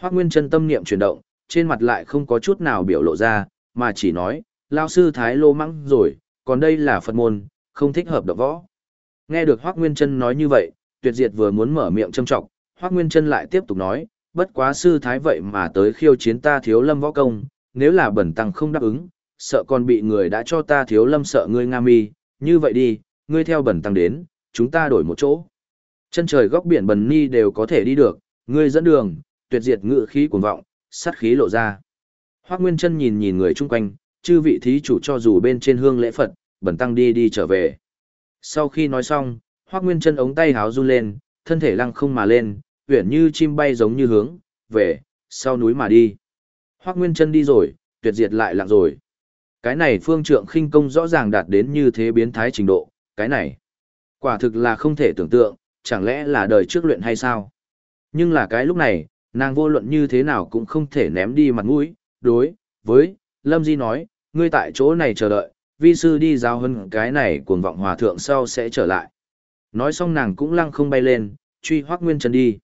Hoác Nguyên chân tâm niệm chuyển động, trên mặt lại không có chút nào biểu lộ ra, mà chỉ nói, lao sư thái lô mắng rồi, còn đây là Phật môn, không thích hợp đọc võ. Nghe được Hoác Nguyên chân nói như vậy, tuyệt diệt vừa muốn mở miệng châm trọng, Hoác Nguyên chân lại tiếp tục nói, bất quá sư thái vậy mà tới khiêu chiến ta thiếu lâm võ công, nếu là bẩn tăng không đáp ứng, sợ còn bị người đã cho ta thiếu lâm sợ ngươi nga mi, như vậy đi, ngươi theo bẩn tăng đến, chúng ta đổi một chỗ. Chân trời góc biển bần ni đều có thể đi được, ngươi dẫn đường, tuyệt diệt ngự khí cuồng vọng, sát khí lộ ra. Hoắc Nguyên Chân nhìn nhìn người chung quanh, chư vị thí chủ cho dù bên trên hương lễ Phật, bẩn tăng đi đi trở về. Sau khi nói xong, Hoắc Nguyên Chân ống tay háo run lên, thân thể lăng không mà lên, uyển như chim bay giống như hướng về sau núi mà đi. Hoắc Nguyên Chân đi rồi, tuyệt diệt lại lặng rồi. Cái này phương trượng khinh công rõ ràng đạt đến như thế biến thái trình độ, cái này quả thực là không thể tưởng tượng, chẳng lẽ là đời trước luyện hay sao? Nhưng là cái lúc này, nàng vô luận như thế nào cũng không thể ném đi mặt mũi, đối với Lâm Di nói, ngươi tại chỗ này chờ đợi, vi sư đi giao hơn cái này cuồng vọng hòa thượng sau sẽ trở lại. Nói xong nàng cũng lăng không bay lên, truy hoác nguyên chân đi.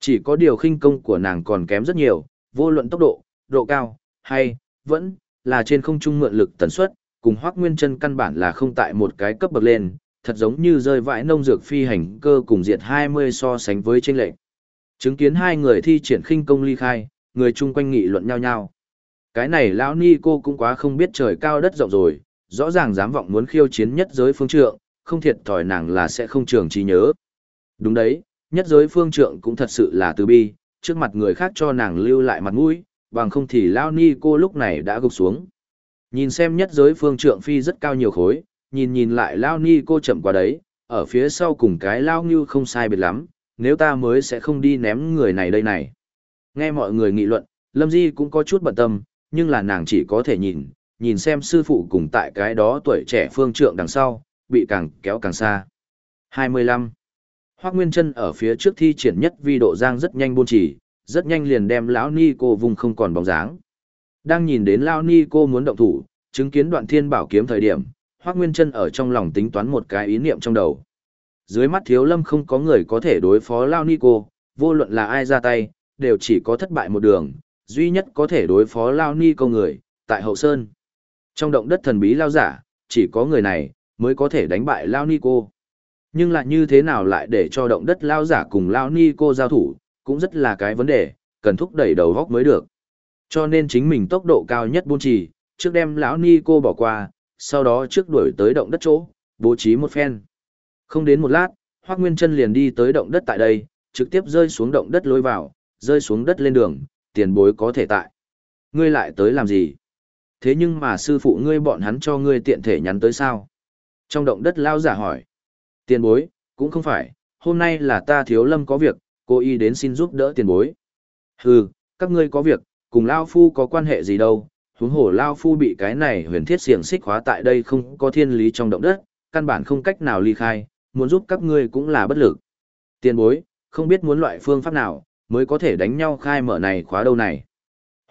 Chỉ có điều khinh công của nàng còn kém rất nhiều, vô luận tốc độ, độ cao, hay, vẫn, là trên không trung mượn lực tần suất, cùng hoác nguyên chân căn bản là không tại một cái cấp bậc lên, thật giống như rơi vãi nông dược phi hành cơ cùng diệt 20 so sánh với tranh lệnh. Chứng kiến hai người thi triển khinh công ly khai, người chung quanh nghị luận nhau nhau. Cái này lão ni cô cũng quá không biết trời cao đất rộng rồi, rõ ràng dám vọng muốn khiêu chiến nhất giới phương trượng, không thiệt thòi nàng là sẽ không trường trí nhớ. Đúng đấy, nhất giới phương trượng cũng thật sự là từ bi, trước mặt người khác cho nàng lưu lại mặt mũi, bằng không thì lao ni cô lúc này đã gục xuống. Nhìn xem nhất giới phương trượng phi rất cao nhiều khối, nhìn nhìn lại lao ni cô chậm qua đấy, ở phía sau cùng cái lao như không sai biệt lắm, nếu ta mới sẽ không đi ném người này đây này. Nghe mọi người nghị luận, Lâm Di cũng có chút bận tâm, nhưng là nàng chỉ có thể nhìn, nhìn xem sư phụ cùng tại cái đó tuổi trẻ phương trượng đằng sau, bị càng kéo càng xa. 25. Hoác Nguyên Trân ở phía trước thi triển nhất vi độ giang rất nhanh buôn chỉ, rất nhanh liền đem lão ni cô vùng không còn bóng dáng. Đang nhìn đến lão ni cô muốn động thủ, chứng kiến đoạn thiên bảo kiếm thời điểm, Hoác Nguyên Trân ở trong lòng tính toán một cái ý niệm trong đầu. Dưới mắt thiếu lâm không có người có thể đối phó lão Ni cô, vô luận là ai ra tay, đều chỉ có thất bại một đường, duy nhất có thể đối phó lão Ni cô người, tại Hậu Sơn. Trong động đất thần bí Lao giả, chỉ có người này mới có thể đánh bại Lao Ni cô. Nhưng lại như thế nào lại để cho động đất Lao giả cùng Lao Ni cô giao thủ, cũng rất là cái vấn đề, cần thúc đẩy đầu góc mới được. Cho nên chính mình tốc độ cao nhất buôn trì, trước đem lão Ni cô bỏ qua, sau đó trước đuổi tới động đất chỗ, bố trí một phen. Không đến một lát, Hoác Nguyên chân liền đi tới động đất tại đây, trực tiếp rơi xuống động đất lối vào, rơi xuống đất lên đường, tiền bối có thể tại. Ngươi lại tới làm gì? Thế nhưng mà sư phụ ngươi bọn hắn cho ngươi tiện thể nhắn tới sao? Trong động đất lao giả hỏi. Tiền bối, cũng không phải, hôm nay là ta thiếu lâm có việc, cô y đến xin giúp đỡ tiền bối. Hừ, các ngươi có việc, cùng Lao Phu có quan hệ gì đâu, huống hồ Lao Phu bị cái này huyền thiết xiềng xích hóa tại đây không có thiên lý trong động đất, căn bản không cách nào ly khai, muốn giúp các ngươi cũng là bất lực. Tiền bối, không biết muốn loại phương pháp nào, mới có thể đánh nhau khai mở này khóa đâu này.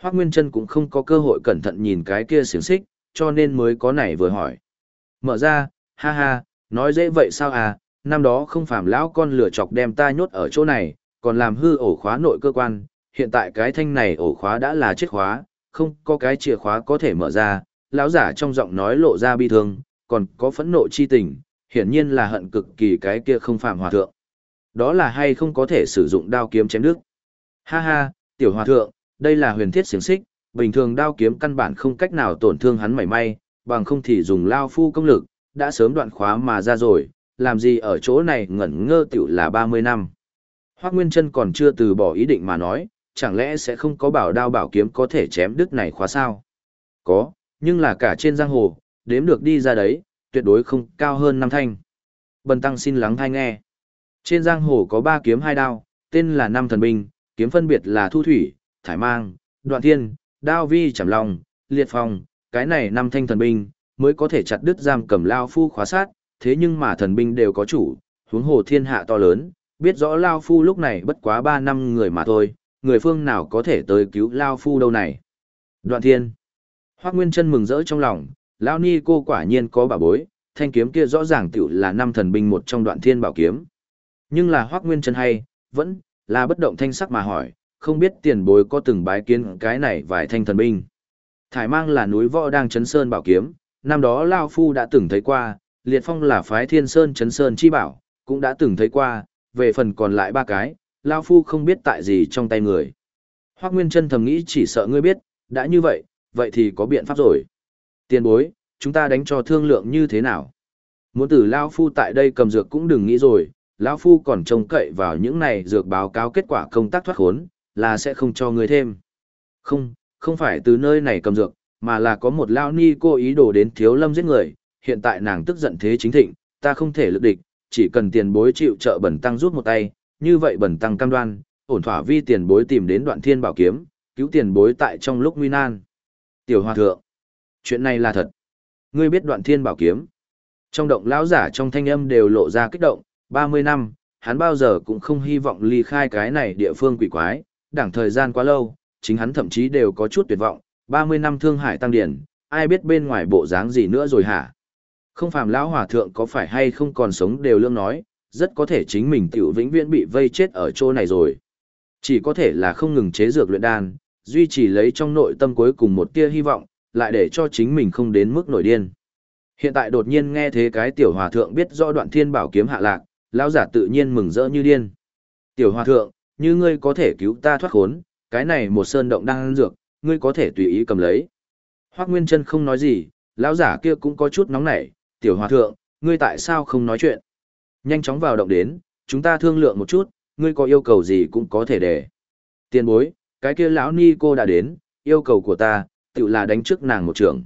Hoác Nguyên Trân cũng không có cơ hội cẩn thận nhìn cái kia xiềng xích, cho nên mới có này vừa hỏi. Mở ra, ha ha, nói dễ vậy sao à, năm đó không phạm lão con lửa chọc đem ta nhốt ở chỗ này, còn làm hư ổ khóa nội cơ quan, hiện tại cái thanh này ổ khóa đã là chết khóa, không có cái chìa khóa có thể mở ra, lão giả trong giọng nói lộ ra bi thương, còn có phẫn nộ chi tình, hiển nhiên là hận cực kỳ cái kia không phạm hòa thượng. Đó là hay không có thể sử dụng đao kiếm chém nước? Ha ha, tiểu hòa thượng, đây là huyền thiết xiềng xích, bình thường đao kiếm căn bản không cách nào tổn thương hắn mảy may, bằng không thì dùng lao phu công lực, đã sớm đoạn khóa mà ra rồi, làm gì ở chỗ này ngẩn ngơ tiểu là 30 năm. Hoác Nguyên Trân còn chưa từ bỏ ý định mà nói, chẳng lẽ sẽ không có bảo đao bảo kiếm có thể chém đứt này khóa sao? Có, nhưng là cả trên giang hồ, đếm được đi ra đấy, tuyệt đối không cao hơn năm thanh. Bần tăng xin lắng thai nghe. Trên giang hồ có ba kiếm hai đao, tên là năm thần binh, kiếm phân biệt là thu thủy, thải mang, đoạn thiên, đao vi chảm lòng, liệt Phòng, cái này năm thanh thần binh, mới có thể chặt đứt giam cầm lao phu khóa sát, thế nhưng mà thần binh đều có chủ, huống hồ thiên hạ to lớn, biết rõ lao phu lúc này bất quá ba năm người mà thôi, người phương nào có thể tới cứu lao phu đâu này. Đoạn thiên, Hoác Nguyên chân mừng rỡ trong lòng, lao ni cô quả nhiên có bảo bối, thanh kiếm kia rõ ràng tiểu là năm thần binh một trong đoạn thiên bảo kiếm. Nhưng là Hoác Nguyên chân hay, vẫn là bất động thanh sắc mà hỏi, không biết tiền bối có từng bái kiến cái này vài thanh thần binh. Thải mang là núi võ đang chấn sơn bảo kiếm, năm đó Lao Phu đã từng thấy qua, liệt phong là phái thiên sơn Trấn sơn chi bảo, cũng đã từng thấy qua, về phần còn lại ba cái, Lao Phu không biết tại gì trong tay người. Hoác Nguyên Trân thầm nghĩ chỉ sợ ngươi biết, đã như vậy, vậy thì có biện pháp rồi. Tiền bối, chúng ta đánh cho thương lượng như thế nào? Muốn tử Lao Phu tại đây cầm dược cũng đừng nghĩ rồi, Lao Phu còn trông cậy vào những này dược báo cáo kết quả công tác thoát khốn, là sẽ không cho ngươi thêm. Không, không phải từ nơi này cầm dược, mà là có một lao ni cô ý đồ đến thiếu lâm giết người, hiện tại nàng tức giận thế chính thịnh, ta không thể lực địch, chỉ cần tiền bối chịu trợ bẩn tăng rút một tay, như vậy bẩn tăng cam đoan, ổn thỏa vi tiền bối tìm đến đoạn thiên bảo kiếm, cứu tiền bối tại trong lúc nguy nan. Tiểu hòa thượng, chuyện này là thật. Ngươi biết đoạn thiên bảo kiếm. Trong động lão giả trong thanh âm đều lộ ra kích động, 30 năm, hắn bao giờ cũng không hy vọng ly khai cái này địa phương quỷ quái, đảng thời gian quá lâu, chính hắn thậm chí đều có chút tuyệt vọng, 30 năm thương hải tăng điển, ai biết bên ngoài bộ dáng gì nữa rồi hả? Không phàm lão hòa thượng có phải hay không còn sống đều lương nói, rất có thể chính mình tiểu vĩnh viễn bị vây chết ở chỗ này rồi. Chỉ có thể là không ngừng chế dược luyện đan, duy trì lấy trong nội tâm cuối cùng một tia hy vọng, lại để cho chính mình không đến mức nổi điên. Hiện tại đột nhiên nghe thế cái tiểu hòa thượng biết rõ đoạn thiên bảo kiếm hạ lạc, lão giả tự nhiên mừng rỡ như điên. Tiểu hòa thượng, như ngươi có thể cứu ta thoát khốn, cái này một sơn động đang ăn dược, ngươi có thể tùy ý cầm lấy. Hoác Nguyên Trân không nói gì, lão giả kia cũng có chút nóng nảy, tiểu hòa thượng, ngươi tại sao không nói chuyện? Nhanh chóng vào động đến, chúng ta thương lượng một chút, ngươi có yêu cầu gì cũng có thể để. Tiền bối, cái kia lão ni cô đã đến, yêu cầu của ta, tự là đánh trước nàng một trường.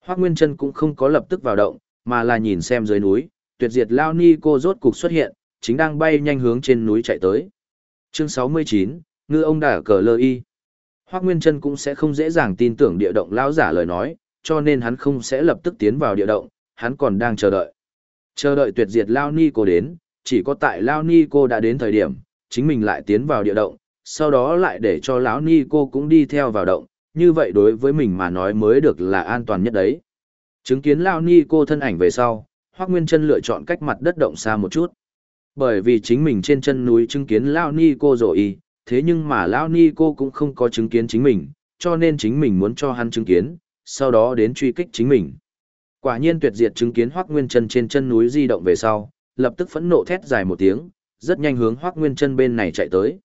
Hoác Nguyên Trân cũng không có lập tức vào động, mà là nhìn xem dưới núi, tuyệt diệt lão ni cô rốt cục xuất hiện, chính đang bay nhanh hướng trên núi chạy tới. Chương 69, ngư ông đả cờ lơ y. Hoác Nguyên Trân cũng sẽ không dễ dàng tin tưởng địa động lão giả lời nói, cho nên hắn không sẽ lập tức tiến vào địa động, hắn còn đang chờ đợi. Chờ đợi tuyệt diệt Lao Ni cô đến, chỉ có tại Lao Ni cô đã đến thời điểm, chính mình lại tiến vào địa động, sau đó lại để cho lão Ni cô cũng đi theo vào động, như vậy đối với mình mà nói mới được là an toàn nhất đấy. Chứng kiến Lao Ni cô thân ảnh về sau, Hoác Nguyên Trân lựa chọn cách mặt đất động xa một chút. Bởi vì chính mình trên chân núi chứng kiến Lao Ni cô rồi thế nhưng mà Lao Ni cô cũng không có chứng kiến chính mình, cho nên chính mình muốn cho hắn chứng kiến, sau đó đến truy kích chính mình. Quả nhiên tuyệt diệt chứng kiến Hoắc Nguyên Chân trên chân núi di động về sau, lập tức phẫn nộ thét dài một tiếng, rất nhanh hướng Hoắc Nguyên Chân bên này chạy tới.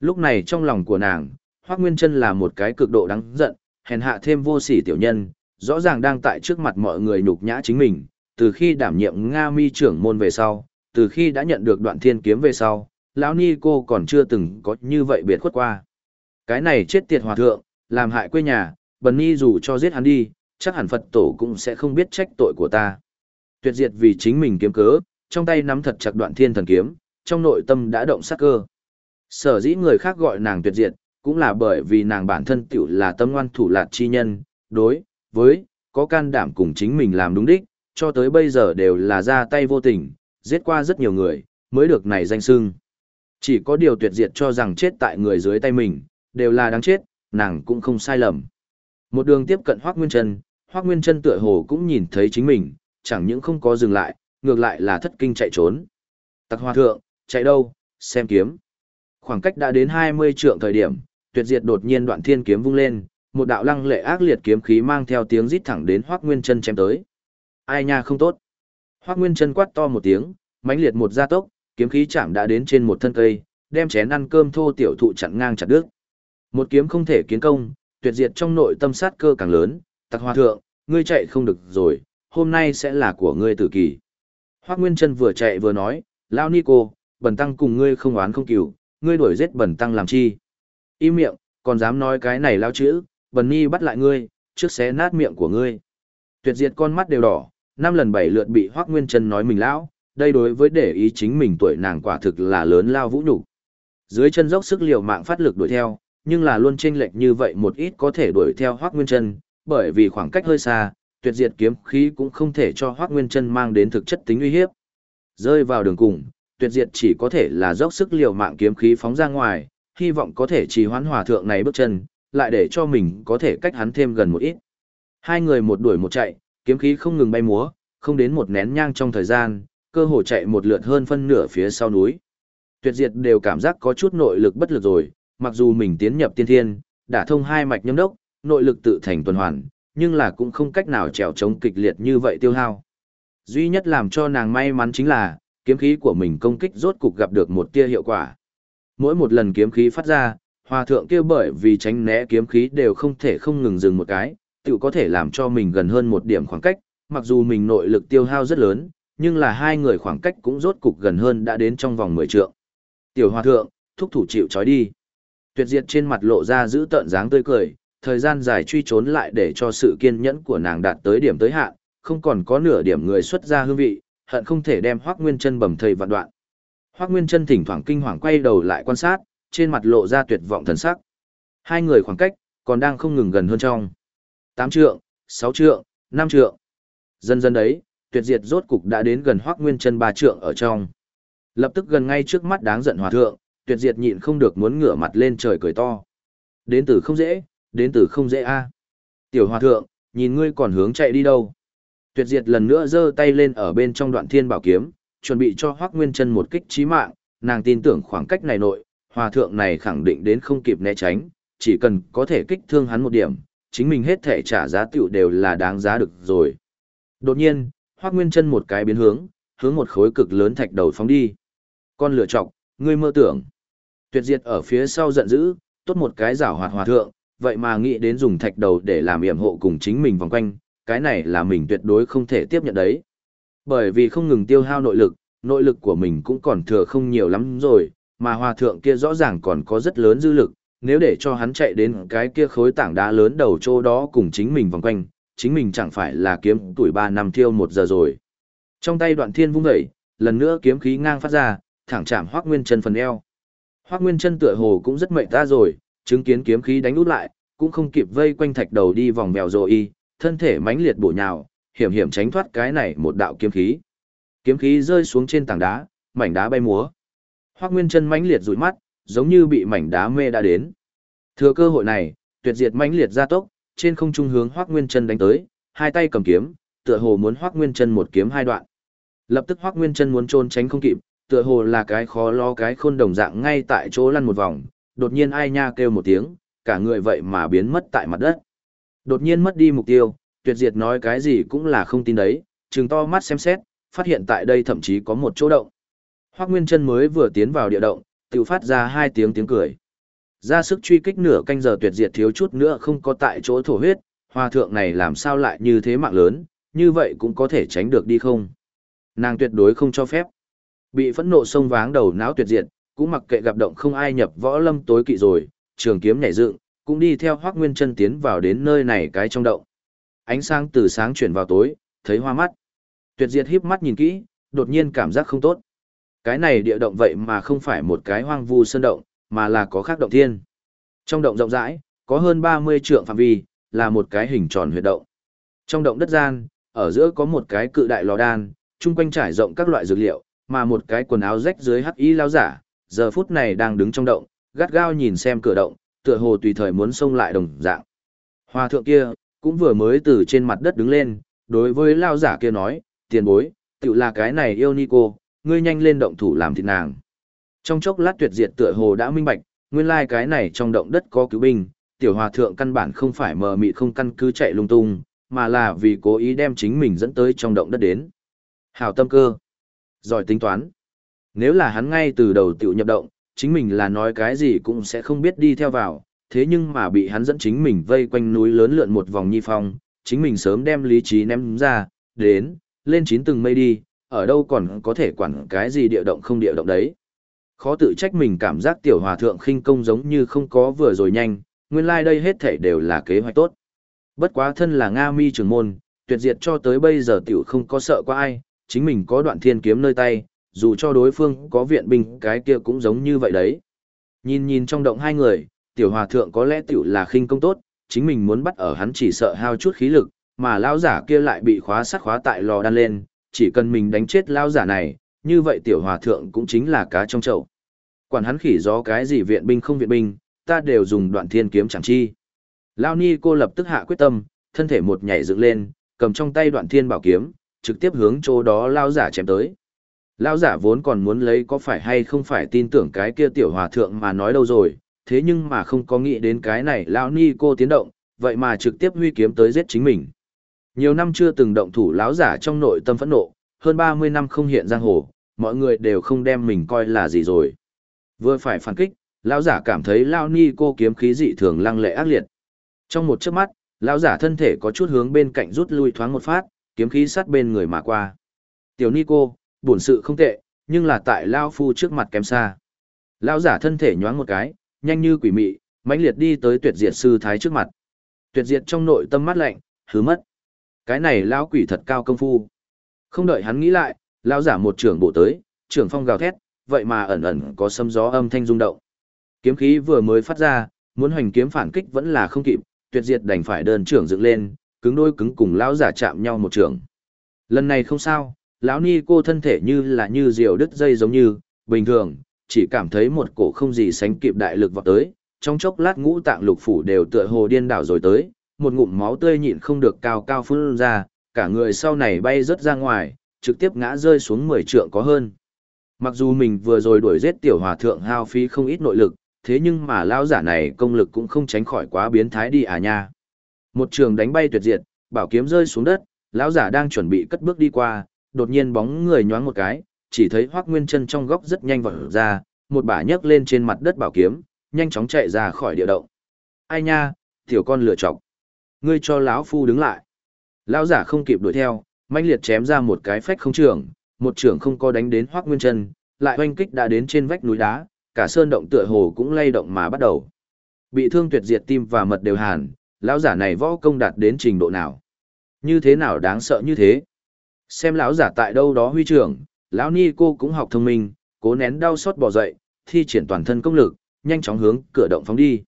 Lúc này trong lòng của nàng, Hoắc Nguyên Chân là một cái cực độ đáng giận, hèn hạ thêm vô sỉ tiểu nhân, rõ ràng đang tại trước mặt mọi người nhục nhã chính mình, từ khi đảm nhiệm Nga Mi trưởng môn về sau, từ khi đã nhận được đoạn thiên kiếm về sau, lão ni cô còn chưa từng có như vậy biệt khuất qua. Cái này chết tiệt hòa thượng, làm hại quê nhà, bần ni dù cho giết hắn đi, chắc hẳn Phật tổ cũng sẽ không biết trách tội của ta. Tuyệt diệt vì chính mình kiếm cớ, trong tay nắm thật chặt đoạn thiên thần kiếm, trong nội tâm đã động sát cơ. Sở dĩ người khác gọi nàng tuyệt diệt, cũng là bởi vì nàng bản thân tiểu là tâm ngoan thủ lạt chi nhân, đối, với, có can đảm cùng chính mình làm đúng đích, cho tới bây giờ đều là ra tay vô tình, giết qua rất nhiều người, mới được này danh sưng. Chỉ có điều tuyệt diệt cho rằng chết tại người dưới tay mình, đều là đáng chết, nàng cũng không sai lầm. Một đường tiếp cận Hoác Nguyên Trân, Hoác Nguyên Trân tựa hồ cũng nhìn thấy chính mình, chẳng những không có dừng lại, ngược lại là thất kinh chạy trốn. Tặc hoa thượng, chạy đâu, xem kiếm. Khoảng cách đã đến 20 trượng thời điểm, tuyệt diệt đột nhiên đoạn thiên kiếm vung lên, một đạo lăng lệ ác liệt kiếm khí mang theo tiếng rít thẳng đến Hoắc Nguyên Chân chém tới. Ai nha không tốt. Hoắc Nguyên Chân quát to một tiếng, mãnh liệt một gia tốc, kiếm khí chạm đã đến trên một thân cây, đem chén ăn cơm thô tiểu thụ chặn ngang chặt đứt. Một kiếm không thể kiến công, tuyệt diệt trong nội tâm sát cơ càng lớn, Tặc Hoa thượng, ngươi chạy không được rồi, hôm nay sẽ là của ngươi tử kỳ. Hoắc Nguyên Chân vừa chạy vừa nói, lão Nico, bần tăng cùng ngươi không oán không cừu, ngươi đuổi giết bần tăng làm chi? Im miệng, còn dám nói cái này lao chữ, bần ni bắt lại ngươi, trước xé nát miệng của ngươi. Tuyệt diệt con mắt đều đỏ, năm lần bảy lượt bị Hoắc Nguyên Chân nói mình lão, đây đối với để ý chính mình tuổi nàng quả thực là lớn lao vũ nhục. Dưới chân dốc sức liều mạng phát lực đuổi theo, nhưng là luôn chênh lệch như vậy một ít có thể đuổi theo Hoắc Nguyên Chân, bởi vì khoảng cách hơi xa, tuyệt diệt kiếm khí cũng không thể cho Hoắc Nguyên Chân mang đến thực chất tính uy hiếp. Rơi vào đường cùng, tuyệt diệt chỉ có thể là dốc sức liều mạng kiếm khí phóng ra ngoài, hy vọng có thể trì hoãn hòa thượng này bước chân, lại để cho mình có thể cách hắn thêm gần một ít. Hai người một đuổi một chạy, kiếm khí không ngừng bay múa, không đến một nén nhang trong thời gian, cơ hồ chạy một lượt hơn phân nửa phía sau núi. Tuyệt diệt đều cảm giác có chút nội lực bất lực rồi, mặc dù mình tiến nhập tiên thiên, đã thông hai mạch nhâm đốc, nội lực tự thành tuần hoàn, nhưng là cũng không cách nào trèo chống kịch liệt như vậy tiêu hao. Duy nhất làm cho nàng may mắn chính là, kiếm khí của mình công kích rốt cục gặp được một tia hiệu quả. Mỗi một lần kiếm khí phát ra, hòa thượng kia bởi vì tránh né kiếm khí đều không thể không ngừng dừng một cái, tự có thể làm cho mình gần hơn một điểm khoảng cách, mặc dù mình nội lực tiêu hao rất lớn, nhưng là hai người khoảng cách cũng rốt cục gần hơn đã đến trong vòng 10 trượng. Tiểu hòa thượng, thúc thủ chịu trói đi. Tuyệt diệt trên mặt lộ ra giữ tợn dáng tươi cười, thời gian dài truy trốn lại để cho sự kiên nhẫn của nàng đạt tới điểm tới hạn, không còn có nửa điểm người xuất ra hương vị, hận không thể đem Hoắc Nguyên Chân bầm thây vạn đoạn. Hoắc Nguyên Chân thỉnh thoảng kinh hoàng quay đầu lại quan sát, trên mặt lộ ra tuyệt vọng thần sắc. Hai người khoảng cách còn đang không ngừng gần hơn trong. Tám trượng, sáu trượng, năm trượng. Dần dần đấy, tuyệt diệt rốt cục đã đến gần Hoắc Nguyên Chân ba trượng ở trong. Lập tức gần ngay trước mắt đáng giận hòa thượng, tuyệt diệt nhịn không được muốn ngửa mặt lên trời cười to. Đến từ không dễ, đến từ không dễ a. Tiểu hòa thượng, nhìn ngươi còn hướng chạy đi đâu? Tuyệt diệt lần nữa giơ tay lên ở bên trong đoạn thiên bảo kiếm, chuẩn bị cho Hoắc Nguyên Chân một kích chí mạng, nàng tin tưởng khoảng cách này nội, hòa thượng này khẳng định đến không kịp né tránh, chỉ cần có thể kích thương hắn một điểm, chính mình hết thể trả giá tựu đều là đáng giá được rồi. Đột nhiên, Hoắc Nguyên Chân một cái biến hướng, hướng một khối cực lớn thạch đầu phóng đi. Con lửa chọc, ngươi mơ tưởng. Tuyệt diệt ở phía sau giận dữ, tốt một cái giảo hoạt hòa thượng, vậy mà nghĩ đến dùng thạch đầu để làm yểm hộ cùng chính mình vòng quanh, cái này là mình tuyệt đối không thể tiếp nhận đấy. Bởi vì không ngừng tiêu hao nội lực, nội lực của mình cũng còn thừa không nhiều lắm rồi, mà hòa thượng kia rõ ràng còn có rất lớn dư lực, nếu để cho hắn chạy đến cái kia khối tảng đá lớn đầu chỗ đó cùng chính mình vòng quanh, chính mình chẳng phải là kiếm tuổi 3 năm thiêu một giờ rồi. Trong tay đoạn thiên vung dậy, lần nữa kiếm khí ngang phát ra, thẳng chạm Hoắc Nguyên Chân phần eo. Hoắc Nguyên Chân tựa hồ cũng rất mệt ta rồi, chứng kiến kiếm khí đánh út lại, cũng không kịp vây quanh thạch đầu đi vòng mèo rồi y, thân thể mãnh liệt bổ nhào, hiểm hiểm tránh thoát cái này một đạo kiếm khí. Kiếm khí rơi xuống trên tảng đá, mảnh đá bay múa. Hoắc Nguyên Chân mãnh liệt rụi mắt, giống như bị mảnh đá mê đã đến. Thừa cơ hội này, tuyệt diệt mãnh liệt ra tốc, trên không trung hướng Hoắc Nguyên Chân đánh tới, hai tay cầm kiếm, tựa hồ muốn Hoắc Nguyên Chân một kiếm hai đoạn. Lập tức Hoắc Nguyên Chân muốn trốn tránh không kịp, tựa hồ là cái khó lo cái khôn đồng dạng ngay tại chỗ lăn một vòng, đột nhiên ai nha kêu một tiếng, cả người vậy mà biến mất tại mặt đất. Đột nhiên mất đi mục tiêu, tuyệt diệt nói cái gì cũng là không tin đấy, trừng to mắt xem xét, phát hiện tại đây thậm chí có một chỗ động. Hoắc Nguyên Trân mới vừa tiến vào địa động, tự phát ra hai tiếng tiếng cười. Ra sức truy kích nửa canh giờ tuyệt diệt thiếu chút nữa không có tại chỗ thổ huyết, hòa thượng này làm sao lại như thế mạng lớn, như vậy cũng có thể tránh được đi không? Nàng tuyệt đối không cho phép. Bị phẫn nộ sông váng đầu não tuyệt diệt, cũng mặc kệ gặp động không ai nhập võ lâm tối kỵ rồi, trường kiếm nhảy dựng, cũng đi theo Hoắc Nguyên Chân tiến vào đến nơi này cái trong động. Ánh sáng từ sáng chuyển vào tối, thấy hoa mắt. Tuyệt Diệt híp mắt nhìn kỹ, đột nhiên cảm giác không tốt. Cái này địa động vậy mà không phải một cái hoang vu sơn động, mà là có khác động thiên. Trong động rộng rãi, có hơn 30 trượng phạm vi, là một cái hình tròn huyệt động. Trong động đất gian, ở giữa có một cái cự đại lò đan, chung quanh trải rộng các loại dược liệu, mà một cái quần áo rách dưới hắc y lao giả, giờ phút này đang đứng trong động, gắt gao nhìn xem cửa động, tựa hồ tùy thời muốn xông lại đồng dạng. Hòa thượng kia, cũng vừa mới từ trên mặt đất đứng lên, đối với lao giả kia nói, tiền bối, tự là cái này yêu nico ngươi nhanh lên động thủ làm thịt nàng. Trong chốc lát tuyệt diệt tựa hồ đã minh bạch, nguyên lai cái này trong động đất có cứu binh, tiểu hòa thượng căn bản không phải mờ mị không căn cứ chạy lung tung, mà là vì cố ý đem chính mình dẫn tới trong động đất đến. Hào tâm cơ, giỏi tính toán. Nếu là hắn ngay từ đầu tiểu nhập động, chính mình là nói cái gì cũng sẽ không biết đi theo vào, thế nhưng mà bị hắn dẫn chính mình vây quanh núi lớn lượn một vòng nhi phong, chính mình sớm đem lý trí ném ra, đến, lên chín từng mây đi, ở đâu còn có thể quản cái gì địa động không địa động đấy. Khó tự trách mình cảm giác tiểu hòa thượng khinh công giống như không có vừa rồi nhanh, nguyên lai like đây hết thể đều là kế hoạch tốt. Bất quá thân là Nga mi trưởng môn, tuyệt diệt cho tới bây giờ tiểu không có sợ qua ai, chính mình có đoạn thiên kiếm nơi tay, dù cho đối phương có viện binh cái kia cũng giống như vậy đấy. Nhìn nhìn trong động hai người, tiểu hòa thượng có lẽ tiểu là khinh công tốt, chính mình muốn bắt ở hắn chỉ sợ hao chút khí lực, mà lão giả kia lại bị khóa sắt khóa tại lò đan lên, chỉ cần mình đánh chết lão giả này, như vậy tiểu hòa thượng cũng chính là cá trong chậu. Quản hắn khỉ gió cái gì viện binh không viện binh, ta đều dùng đoạn thiên kiếm chẳng chi. Lao ni cô lập tức hạ quyết tâm, thân thể một nhảy dựng lên, cầm trong tay đoạn thiên bảo kiếm, trực tiếp hướng chỗ đó lao giả chém tới. Lao giả vốn còn muốn lấy có phải hay không phải tin tưởng cái kia tiểu hòa thượng mà nói đâu rồi, thế nhưng mà không có nghĩ đến cái này lao ni cô tiến động, vậy mà trực tiếp huy kiếm tới giết chính mình. Nhiều năm chưa từng động thủ lão giả trong nội tâm phẫn nộ, hơn 30 năm không hiện giang hồ, mọi người đều không đem mình coi là gì rồi. Vừa phải phản kích, lão giả cảm thấy lão ni cô kiếm khí dị thường lăng lệ ác liệt. Trong một chớp mắt, lão giả thân thể có chút hướng bên cạnh rút lui thoáng một phát, kiếm khí sát bên người mà qua. Tiểu ni cô, bổn sự không tệ, nhưng là tại lão phu trước mặt kém xa. Lão giả thân thể nhoáng một cái, nhanh như quỷ mị, mãnh liệt đi tới tuyệt diệt sư thái trước mặt. Tuyệt diệt trong nội tâm mắt lạnh, hứ mất. Cái này lão quỷ thật cao công phu. Không đợi hắn nghĩ lại, lão giả một trưởng bộ tới, trưởng phong gào thét, vậy mà ẩn ẩn có sấm gió âm thanh rung động. Kiếm khí vừa mới phát ra, muốn hoành kiếm phản kích vẫn là không kịp, tuyệt diệt đành phải đơn trưởng dựng lên, cứng đôi cứng cùng lão giả chạm nhau một trường Lần này không sao, lão ni cô thân thể như là như diều đứt dây giống như, bình thường, chỉ cảm thấy một cổ không gì sánh kịp đại lực vọt tới, trong chốc lát ngũ tạng lục phủ đều tựa hồ điên đảo rồi tới, một ngụm máu tươi nhịn không được cao cao phun ra, cả người sau này bay rất ra ngoài, trực tiếp ngã rơi xuống 10 trượng có hơn. Mặc dù mình vừa rồi đuổi giết tiểu hòa thượng hao phí không ít nội lực, thế nhưng mà lão giả này công lực cũng không tránh khỏi quá biến thái đi à nha. Một trường đánh bay tuyệt diệt, bảo kiếm rơi xuống đất, lão giả đang chuẩn bị cất bước đi qua, đột nhiên bóng người nhoáng một cái, chỉ thấy Hoắc Nguyên Chân trong góc rất nhanh vọt ra, một bả nhấc lên trên mặt đất bảo kiếm, nhanh chóng chạy ra khỏi địa động. Ai nha, tiểu con lựa chọc. Ngươi cho lão phu đứng lại. Lão giả không kịp đuổi theo, manh liệt chém ra một cái phách không trường, một trưởng không có đánh đến Hoắc Nguyên Chân, lại oanh kích đã đến trên vách núi đá, cả sơn động tựa hồ cũng lay động mà bắt đầu. Bị thương tuyệt diệt tim và mật đều hàn, lão giả này võ công đạt đến trình độ nào? Như thế nào đáng sợ như thế? Xem lão giả tại đâu đó huy trưởng, lão ni cô cũng học thông minh, cố nén đau xót bỏ dậy, thi triển toàn thân công lực, nhanh chóng hướng cửa động phóng đi.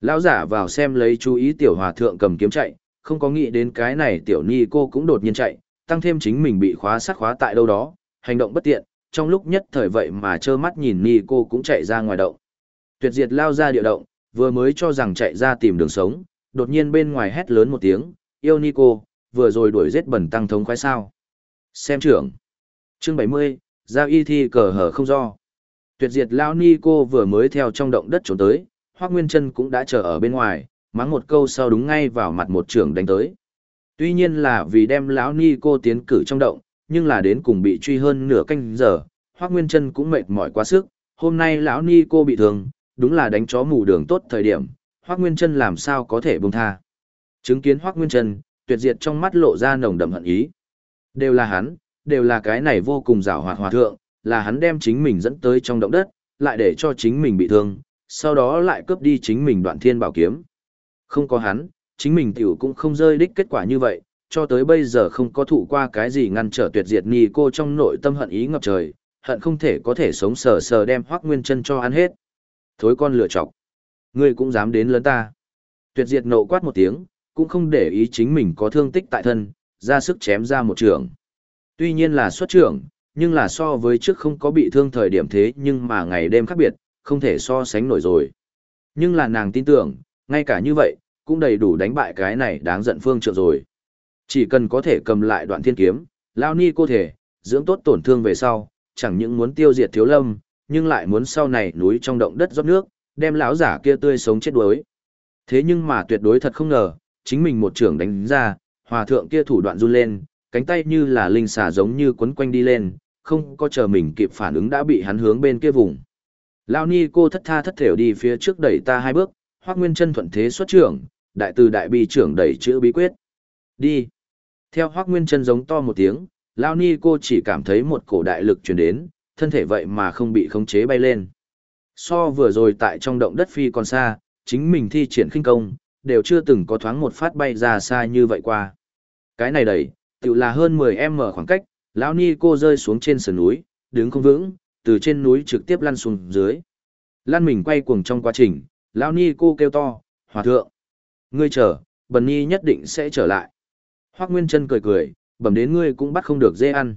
Lão giả vào xem lấy chú ý tiểu hòa thượng cầm kiếm chạy, không có nghĩ đến cái này tiểu ni cô cũng đột nhiên chạy, tăng thêm chính mình bị khóa sát khóa tại đâu đó, hành động bất tiện, trong lúc nhất thời vậy mà trơ mắt nhìn ni cô cũng chạy ra ngoài động. Tuyệt diệt lao ra địa động, vừa mới cho rằng chạy ra tìm đường sống, đột nhiên bên ngoài hét lớn một tiếng, yêu ni cô, vừa rồi đuổi giết bẩn tăng thống khoái sao. Xem trưởng. Chương 70, giao y thi cờ hở không do. Tuyệt diệt lao ni cô vừa mới theo trong động đất trốn tới, Hoác Nguyên Trân cũng đã chờ ở bên ngoài, mắng một câu sau đúng ngay vào mặt một trưởng đánh tới. Tuy nhiên là vì đem lão ni cô tiến cử trong động, nhưng là đến cùng bị truy hơn nửa canh giờ, Hoắc Nguyên Chân cũng mệt mỏi quá sức, hôm nay lão ni cô bị thương, đúng là đánh chó mù đường tốt thời điểm, Hoắc Nguyên Chân làm sao có thể buông tha. Chứng kiến Hoắc Nguyên Chân, tuyệt diệt trong mắt lộ ra nồng đậm hận ý. Đều là hắn, đều là cái này vô cùng giảo hoạt hòa thượng, là hắn đem chính mình dẫn tới trong động đất, lại để cho chính mình bị thương, sau đó lại cướp đi chính mình đoạn thiên bảo kiếm. Không có hắn, chính mình tiểu cũng không rơi đích kết quả như vậy, cho tới bây giờ không có thụ qua cái gì ngăn trở tuyệt diệt nì cô trong nội tâm hận ý ngập trời, hận không thể có thể sống sờ sờ đem hoác nguyên chân cho ăn hết. Thối con lựa chọc. Ngươi cũng dám đến lớn ta. Tuyệt diệt nộ quát một tiếng, cũng không để ý chính mình có thương tích tại thân, ra sức chém ra một trường. Tuy nhiên là xuất trưởng, nhưng là so với trước không có bị thương thời điểm thế nhưng mà ngày đêm khác biệt, không thể so sánh nổi rồi. Nhưng là nàng tin tưởng, ngay cả như vậy, cũng đầy đủ đánh bại cái này đáng giận phương trượng rồi. Chỉ cần có thể cầm lại đoạn thiên kiếm, lao ni cô thể, dưỡng tốt tổn thương về sau, chẳng những muốn tiêu diệt thiếu lâm, nhưng lại muốn sau này núi trong động đất rót nước, đem lão giả kia tươi sống chết đuối. Thế nhưng mà tuyệt đối thật không ngờ, chính mình một trưởng đánh ra, hòa thượng kia thủ đoạn run lên, cánh tay như là linh xà giống như quấn quanh đi lên, không có chờ mình kịp phản ứng đã bị hắn hướng bên kia vùng. Lao ni cô thất tha thất thểu đi phía trước đẩy ta hai bước, hoác nguyên chân thuận thế xuất trưởng, đại từ đại bi trưởng đẩy chữ bí quyết. Đi. Theo Hoắc nguyên chân giống to một tiếng, Lao ni cô chỉ cảm thấy một cổ đại lực truyền đến, thân thể vậy mà không bị khống chế bay lên. So vừa rồi tại trong động đất phi còn xa, chính mình thi triển khinh công, đều chưa từng có thoáng một phát bay ra xa như vậy qua. Cái này đẩy, tự là hơn 10m khoảng cách, lão ni cô rơi xuống trên sườn núi, đứng không vững, từ trên núi trực tiếp lăn xuống dưới. Lăn mình quay cuồng trong quá trình, lão ni cô kêu to, hòa thượng. Ngươi chờ, bần Nhi nhất định sẽ trở lại. Hoác Nguyên chân cười cười, bẩm đến ngươi cũng bắt không được dê ăn.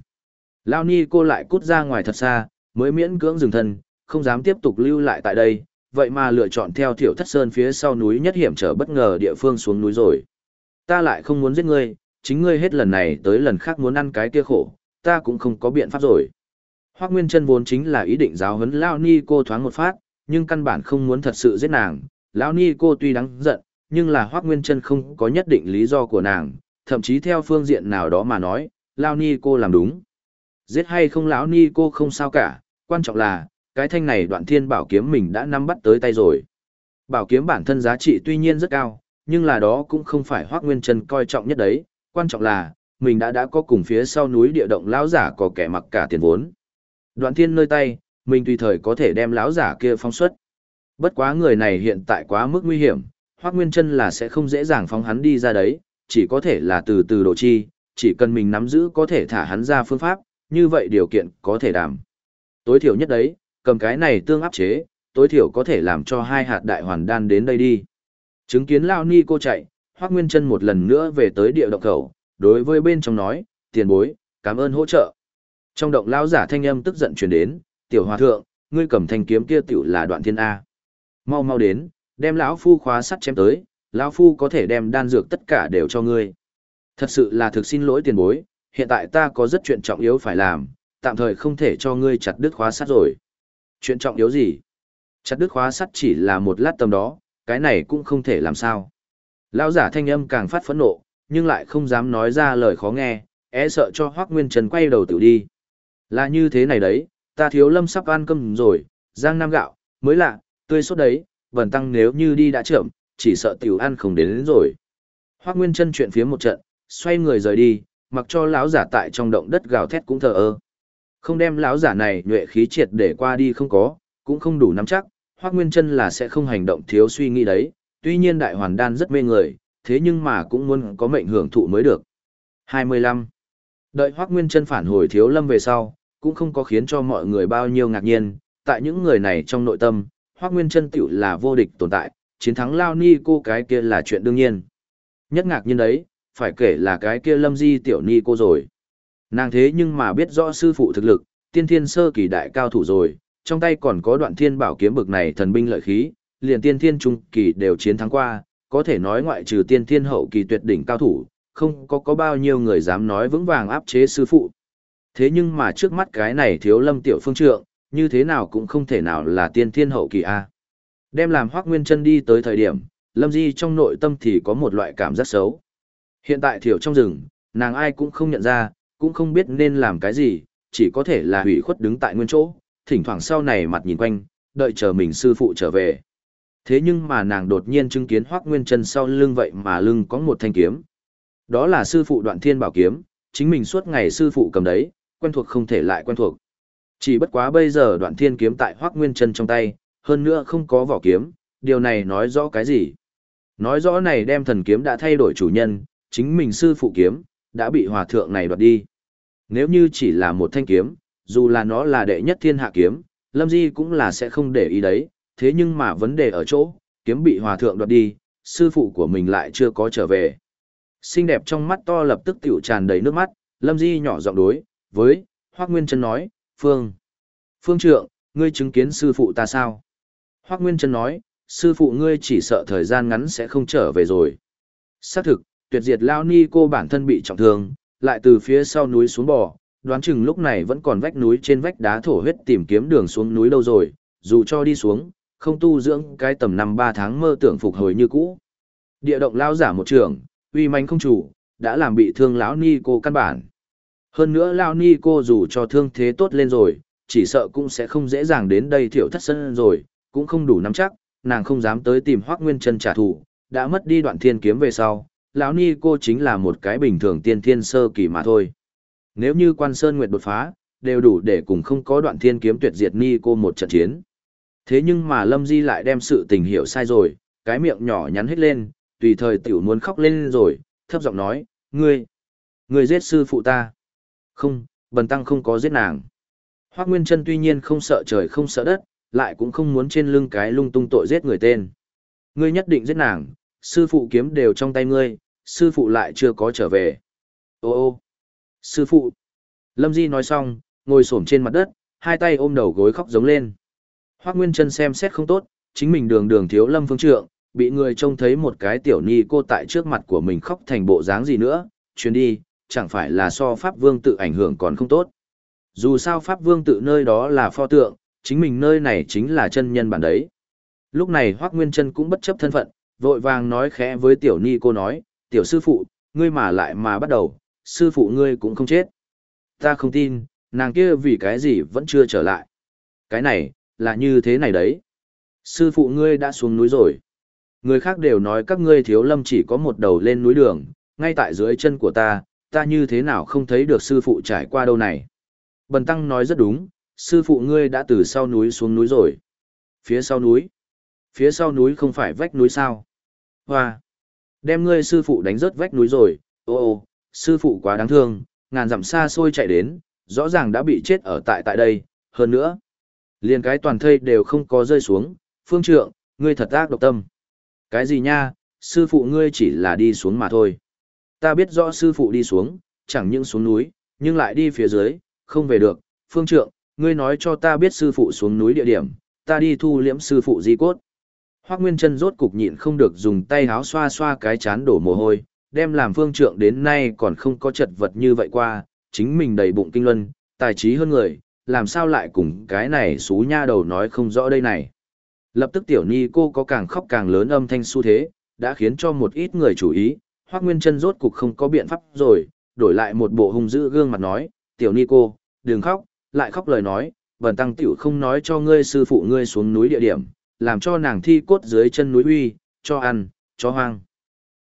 Lão ni cô lại cút ra ngoài thật xa, mới miễn cưỡng dừng thân, không dám tiếp tục lưu lại tại đây, vậy mà lựa chọn theo thiểu thất sơn phía sau núi nhất hiểm trở bất ngờ địa phương xuống núi rồi. Ta lại không muốn giết ngươi, chính ngươi hết lần này tới lần khác muốn ăn cái kia khổ, ta cũng không có biện pháp rồi. Hoác Nguyên Trân vốn chính là ý định giáo huấn Lao Ni cô thoáng một phát, nhưng căn bản không muốn thật sự giết nàng. Lão Ni cô tuy đáng giận, nhưng là Hoác Nguyên Trân không có nhất định lý do của nàng, thậm chí theo phương diện nào đó mà nói, Lao Ni cô làm đúng. Giết hay không lão Ni cô không sao cả, quan trọng là, cái thanh này đoạn thiên bảo kiếm mình đã nắm bắt tới tay rồi. Bảo kiếm bản thân giá trị tuy nhiên rất cao, nhưng là đó cũng không phải Hoác Nguyên Trân coi trọng nhất đấy, quan trọng là, mình đã đã có cùng phía sau núi địa động lão giả có kẻ mặc cả tiền vốn. Đoạn thiên nơi tay, mình tùy thời có thể đem lão giả kia phóng xuất. Bất quá người này hiện tại quá mức nguy hiểm, Hoắc Nguyên Trân là sẽ không dễ dàng phóng hắn đi ra đấy, chỉ có thể là từ từ độ chi, chỉ cần mình nắm giữ có thể thả hắn ra phương pháp, như vậy điều kiện có thể đảm. Tối thiểu nhất đấy, cầm cái này tương áp chế, tối thiểu có thể làm cho hai hạt đại hoàn đan đến đây đi. Chứng kiến Lao Ni cô chạy, Hoác Nguyên Trân một lần nữa về tới địa động khẩu, đối với bên trong nói, tiền bối, cảm ơn hỗ trợ. Trong động lão giả thanh âm tức giận truyền đến, tiểu hòa thượng, ngươi cầm thanh kiếm kia tiểu là đoạn thiên A. Mau mau đến, đem lão phu khóa sắt chém tới, lão phu có thể đem đan dược tất cả đều cho ngươi. Thật sự là thực xin lỗi tiền bối, hiện tại ta có rất chuyện trọng yếu phải làm, tạm thời không thể cho ngươi chặt đứt khóa sắt rồi. Chuyện trọng yếu gì? Chặt đứt khóa sắt chỉ là một lát tầm đó, cái này cũng không thể làm sao. Lão giả thanh âm càng phát phẫn nộ, nhưng lại không dám nói ra lời khó nghe, é sợ cho Hoắc Nguyên Trần quay đầu tự đi. Là như thế này đấy, ta thiếu lâm sắp ăn cơm rồi, giang nam gạo, mới lạ, tươi sốt đấy, vần tăng nếu như đi đã chậm, chỉ sợ tiểu ăn không đến, đến rồi. Hoắc Nguyên Trân chuyện phía một trận, xoay người rời đi, mặc cho lão giả tại trong động đất gào thét cũng thờ ơ. Không đem lão giả này nhuệ khí triệt để qua đi không có, cũng không đủ nắm chắc, Hoắc Nguyên Trân là sẽ không hành động thiếu suy nghĩ đấy, tuy nhiên đại hoàn đan rất mê người, thế nhưng mà cũng muốn có mệnh hưởng thụ mới được. 25. Đợi Hoác Nguyên chân phản hồi thiếu lâm về sau, cũng không có khiến cho mọi người bao nhiêu ngạc nhiên, tại những người này trong nội tâm, Hoác Nguyên chân tiểu là vô địch tồn tại, chiến thắng Lao Ni cô cái kia là chuyện đương nhiên. Nhất ngạc nhiên đấy, phải kể là cái kia lâm di tiểu Ni cô rồi. Nàng thế nhưng mà biết rõ sư phụ thực lực, tiên thiên sơ kỳ đại cao thủ rồi, trong tay còn có đoạn thiên bảo kiếm bực này thần binh lợi khí, liền tiên thiên trung kỳ đều chiến thắng qua, có thể nói ngoại trừ tiên thiên hậu kỳ tuyệt đỉnh cao thủ, không có có bao nhiêu người dám nói vững vàng áp chế sư phụ. Thế nhưng mà trước mắt cái này thiếu lâm tiểu phương trượng, như thế nào cũng không thể nào là tiên thiên hậu kỳ A. Đem làm hoác nguyên chân đi tới thời điểm, lâm di trong nội tâm thì có một loại cảm giác xấu. Hiện tại thiểu trong rừng, nàng ai cũng không nhận ra, cũng không biết nên làm cái gì, chỉ có thể là hủy khuất đứng tại nguyên chỗ, thỉnh thoảng sau này mặt nhìn quanh, đợi chờ mình sư phụ trở về. Thế nhưng mà nàng đột nhiên chứng kiến Hoắc Nguyên Chân sau lưng vậy mà lưng có một thanh kiếm. Đó là sư phụ Đoạn Thiên Bảo kiếm, chính mình suốt ngày sư phụ cầm đấy, quen thuộc không thể lại quen thuộc. Chỉ bất quá bây giờ Đoạn Thiên kiếm tại Hoắc Nguyên Chân trong tay, hơn nữa không có vỏ kiếm, điều này nói rõ cái gì? Nói rõ này đem thần kiếm đã thay đổi chủ nhân, chính mình sư phụ kiếm, đã bị hòa thượng này đoạt đi. Nếu như chỉ là một thanh kiếm, dù là nó là đệ nhất thiên hạ kiếm, Lâm Di cũng là sẽ không để ý đấy, thế nhưng mà vấn đề ở chỗ, kiếm bị hòa thượng đoạt đi, sư phụ của mình lại chưa có trở về. Xinh đẹp trong mắt to lập tức tiểu tràn đầy nước mắt, Lâm Di nhỏ giọng đối, với, Hoác Nguyên chân nói, Phương. Phương trượng, ngươi chứng kiến sư phụ ta sao? Hoác Nguyên Trân nói, sư phụ ngươi chỉ sợ thời gian ngắn sẽ không trở về rồi. Xác thực, tuyệt diệt lao ni cô bản thân bị trọng thương, lại từ phía sau núi xuống bò, đoán chừng lúc này vẫn còn vách núi trên vách đá thổ huyết tìm kiếm đường xuống núi lâu rồi, dù cho đi xuống, không tu dưỡng cái tầm năm ba tháng mơ tưởng phục hồi như cũ. Địa động lao giả một trường, uy manh không chủ, đã làm bị thương lão ni cô căn bản. Hơn nữa lão ni cô dù cho thương thế tốt lên rồi, chỉ sợ cũng sẽ không dễ dàng đến đây thiểu thất sân rồi, cũng không đủ nắm chắc, nàng không dám tới tìm Hoắc Nguyên Chân trả thù, đã mất đi đoạn thiên kiếm về sau, lão ni cô chính là một cái bình thường tiên thiên sơ kỳ mà thôi. Nếu như quan sơn nguyệt đột phá, đều đủ để cùng không có đoạn thiên kiếm tuyệt diệt ni cô một trận chiến. Thế nhưng mà Lâm Di lại đem sự tình hiểu sai rồi, cái miệng nhỏ nhắn hết lên, tùy thời tiểu muốn khóc lên rồi, thấp giọng nói, ngươi, ngươi giết sư phụ ta. Không, bần tăng không có giết nàng. Hoác Nguyên Trân tuy nhiên không sợ trời không sợ đất, lại cũng không muốn trên lưng cái lung tung tội giết người tên. Ngươi nhất định giết nàng, sư phụ kiếm đều trong tay ngươi, sư phụ lại chưa có trở về. Ô ô, sư phụ. Lâm Di nói xong, ngồi xổm trên mặt đất, hai tay ôm đầu gối khóc giống lên. Hoác Nguyên Trân xem xét không tốt, chính mình đường đường thiếu lâm phương trượng, bị người trông thấy một cái tiểu ni cô tại trước mặt của mình khóc thành bộ dáng gì nữa, chuyến đi, chẳng phải là so Pháp Vương tự ảnh hưởng còn không tốt. Dù sao Pháp Vương tự nơi đó là pho tượng, chính mình nơi này chính là chân nhân bản đấy. Lúc này Hoác Nguyên Trân cũng bất chấp thân phận, vội vàng nói khẽ với tiểu ni cô nói, tiểu sư phụ, ngươi mà lại mà bắt đầu, sư phụ ngươi cũng không chết. Ta không tin, nàng kia vì cái gì vẫn chưa trở lại. Cái này, là như thế này đấy. Sư phụ ngươi đã xuống núi rồi. Người khác đều nói các ngươi thiếu lâm chỉ có một đầu lên núi đường, ngay tại dưới chân của ta, ta như thế nào không thấy được sư phụ trải qua đâu này. Bần tăng nói rất đúng, sư phụ ngươi đã từ sau núi xuống núi rồi. Phía sau núi? Phía sau núi không phải vách núi sao? Hoa! Đem ngươi sư phụ đánh rớt vách núi rồi, ô ô, sư phụ quá đáng thương, ngàn dặm xa xôi chạy đến, rõ ràng đã bị chết ở tại tại đây, hơn nữa. Liền cái toàn thây đều không có rơi xuống, phương trượng, ngươi thật ác độc tâm. Cái gì nha, sư phụ ngươi chỉ là đi xuống mà thôi. Ta biết rõ sư phụ đi xuống, chẳng những xuống núi, nhưng lại đi phía dưới, không về được. Phương trượng, ngươi nói cho ta biết sư phụ xuống núi địa điểm, ta đi thu liễm sư phụ di cốt. Hoác Nguyên Trân rốt cục nhịn không được dùng tay háo xoa xoa cái chán đổ mồ hôi, đem làm phương trượng đến nay còn không có chật vật như vậy qua, chính mình đầy bụng kinh luân, tài trí hơn người, làm sao lại cùng cái này xú nha đầu nói không rõ đây này. Lập tức tiểu ni cô có càng khóc càng lớn âm thanh xu thế, đã khiến cho một ít người chú ý, Hoắc Nguyên chân rốt cục không có biện pháp rồi, đổi lại một bộ hung dữ gương mặt nói, tiểu ni cô, đừng khóc, lại khóc lời nói, bần tăng tiểu không nói cho ngươi sư phụ ngươi xuống núi địa điểm, làm cho nàng thi cốt dưới chân núi uy, cho ăn, cho hoang.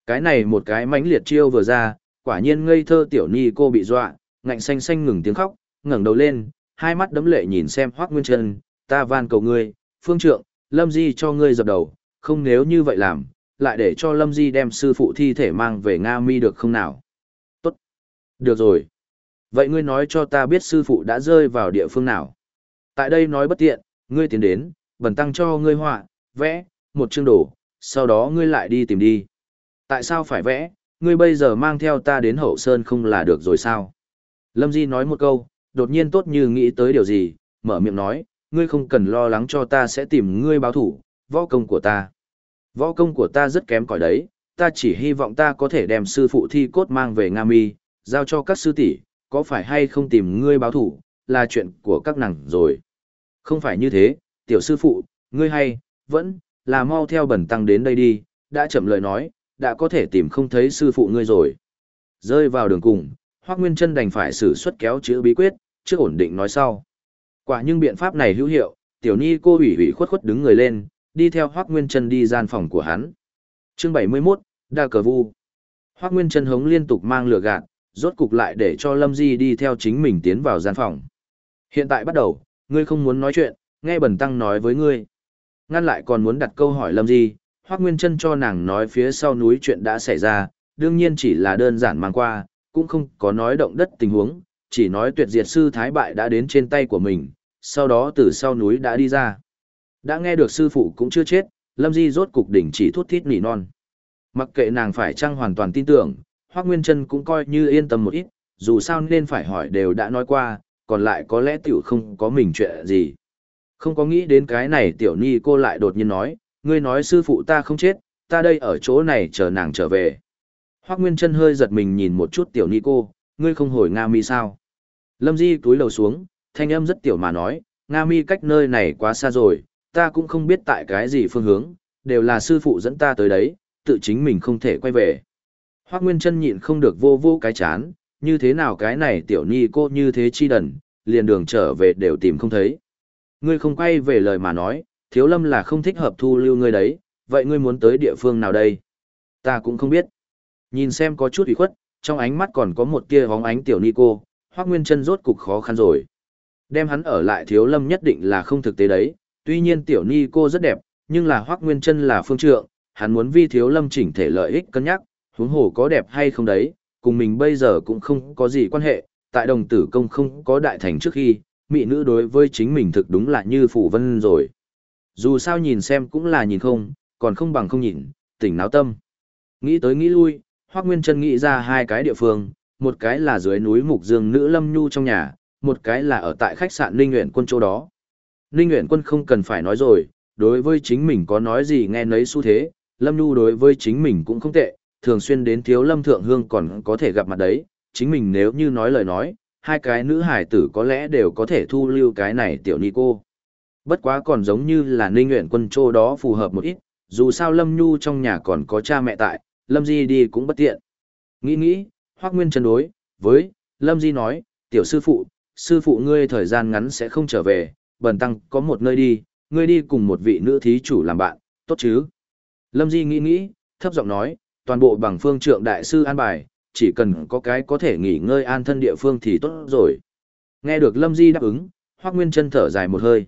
Cái này một cái mãnh liệt chiêu vừa ra, quả nhiên ngây thơ tiểu ni cô bị dọa, ngạnh xanh xanh ngừng tiếng khóc, ngẩng đầu lên, hai mắt đấm lệ nhìn xem Hoắc Nguyên Trân, ta van cầu ngươi, phương trượng, Lâm Di cho ngươi dập đầu, không nếu như vậy làm, lại để cho Lâm Di đem sư phụ thi thể mang về Nga Mi được không nào? Tốt. Được rồi. Vậy ngươi nói cho ta biết sư phụ đã rơi vào địa phương nào? Tại đây nói bất tiện, ngươi tiến đến, bần tăng cho ngươi họa, vẽ, một chương đồ, sau đó ngươi lại đi tìm đi. Tại sao phải vẽ, ngươi bây giờ mang theo ta đến hậu sơn không là được rồi sao? Lâm Di nói một câu, đột nhiên tốt như nghĩ tới điều gì, mở miệng nói, ngươi không cần lo lắng cho ta sẽ tìm ngươi báo thủ, võ công của ta. Võ công của ta rất kém cỏi đấy, ta chỉ hy vọng ta có thể đem sư phụ thi cốt mang về Nga Mi, giao cho các sư tỷ, có phải hay không tìm ngươi báo thủ, là chuyện của các nàng rồi. Không phải như thế, tiểu sư phụ, ngươi hay, vẫn, là mau theo bẩn tăng đến đây đi, đã chậm lời nói, đã có thể tìm không thấy sư phụ ngươi rồi. Rơi vào đường cùng, Hoắc Nguyên Chân đành phải sử xuất kéo chữ bí quyết, trước ổn định nói sau. Quả nhưng biện pháp này hữu hiệu, Tiểu Ni cô ủy ủy khuất khuất đứng người lên, đi theo Hoắc Nguyên Trân đi gian phòng của hắn. Chương 71, Đa cờ vu. Hoắc Nguyên Trân hống liên tục mang lửa gạt, rốt cục lại để cho Lâm Di đi theo chính mình tiến vào gian phòng. Hiện tại bắt đầu, ngươi không muốn nói chuyện, nghe bần tăng nói với ngươi. Ngăn lại còn muốn đặt câu hỏi Lâm Di, Hoắc Nguyên Trân cho nàng nói phía sau núi chuyện đã xảy ra, đương nhiên chỉ là đơn giản mang qua, cũng không có nói động đất tình huống, chỉ nói tuyệt diệt sư thái bại đã đến trên tay của mình, sau đó từ sau núi đã đi ra. Đã nghe được sư phụ cũng chưa chết, Lâm Di rốt cục đỉnh chỉ thút thít nỉ non. Mặc kệ nàng phải chăng hoàn toàn tin tưởng, Hoác Nguyên Trân cũng coi như yên tâm một ít, dù sao nên phải hỏi đều đã nói qua, còn lại có lẽ tiểu không có mình chuyện gì. Không có nghĩ đến cái này tiểu ni cô lại đột nhiên nói, ngươi nói sư phụ ta không chết, ta đây ở chỗ này chờ nàng trở về. Hoác Nguyên Trân hơi giật mình nhìn một chút tiểu ni cô, ngươi không hồi Nga mi sao? Lâm Di túi lầu xuống, thanh âm rất tiểu mà nói, Nga mi cách nơi này quá xa rồi, ta cũng không biết tại cái gì phương hướng, đều là sư phụ dẫn ta tới đấy, tự chính mình không thể quay về. Hoác Nguyên Trân nhịn không được vô vô cái chán, như thế nào cái này tiểu ni cô như thế chi đần, liền đường trở về đều tìm không thấy. Ngươi không quay về lời mà nói, thiếu lâm là không thích hợp thu lưu ngươi đấy, vậy ngươi muốn tới địa phương nào đây? Ta cũng không biết. Nhìn xem có chút ủy khuất, trong ánh mắt còn có một tia hóng ánh tiểu ni cô, Hoác Nguyên Trân rốt cục khó khăn rồi. Đem hắn ở lại thiếu lâm nhất định là không thực tế đấy, tuy nhiên tiểu ni cô rất đẹp, nhưng là Hoác Nguyên Trân là phương trượng, hắn muốn vi thiếu lâm chỉnh thể lợi ích cân nhắc, huống hồ có đẹp hay không đấy, cùng mình bây giờ cũng không có gì quan hệ, tại đồng tử công không có đại thành trước khi, mỹ nữ đối với chính mình thực đúng là như phủ vân rồi. Dù sao nhìn xem cũng là nhìn không, còn không bằng không nhìn, tỉnh náo tâm. Nghĩ tới nghĩ lui, Hoác Nguyên Trân nghĩ ra hai cái địa phương, một cái là dưới núi Mục Dương Nữ Lâm Nhu trong nhà, một cái là ở tại khách sạn Linh Nguyện Quân chỗ đó. Ninh Nguyễn Quân không cần phải nói rồi, đối với chính mình có nói gì nghe nấy xu thế, Lâm Nhu đối với chính mình cũng không tệ, thường xuyên đến thiếu Lâm Thượng Hương còn có thể gặp mặt đấy, chính mình nếu như nói lời nói, hai cái nữ hải tử có lẽ đều có thể thu lưu cái này tiểu ni cô. Bất quá còn giống như là Ninh Nguyễn Quân chỗ đó phù hợp một ít, dù sao Lâm Nhu trong nhà còn có cha mẹ tại, Lâm Di đi cũng bất tiện. Nghĩ nghĩ, Hoác Nguyên chân đối, với, Lâm Di nói, tiểu sư phụ, sư phụ ngươi thời gian ngắn sẽ không trở về, bần tăng có một nơi đi, ngươi đi cùng một vị nữ thí chủ làm bạn, tốt chứ? Lâm Di nghĩ nghĩ, thấp giọng nói, toàn bộ bằng phương trượng đại sư an bài, chỉ cần có cái có thể nghỉ ngơi an thân địa phương thì tốt rồi. Nghe được Lâm Di đáp ứng, Hoác Nguyên chân thở dài một hơi.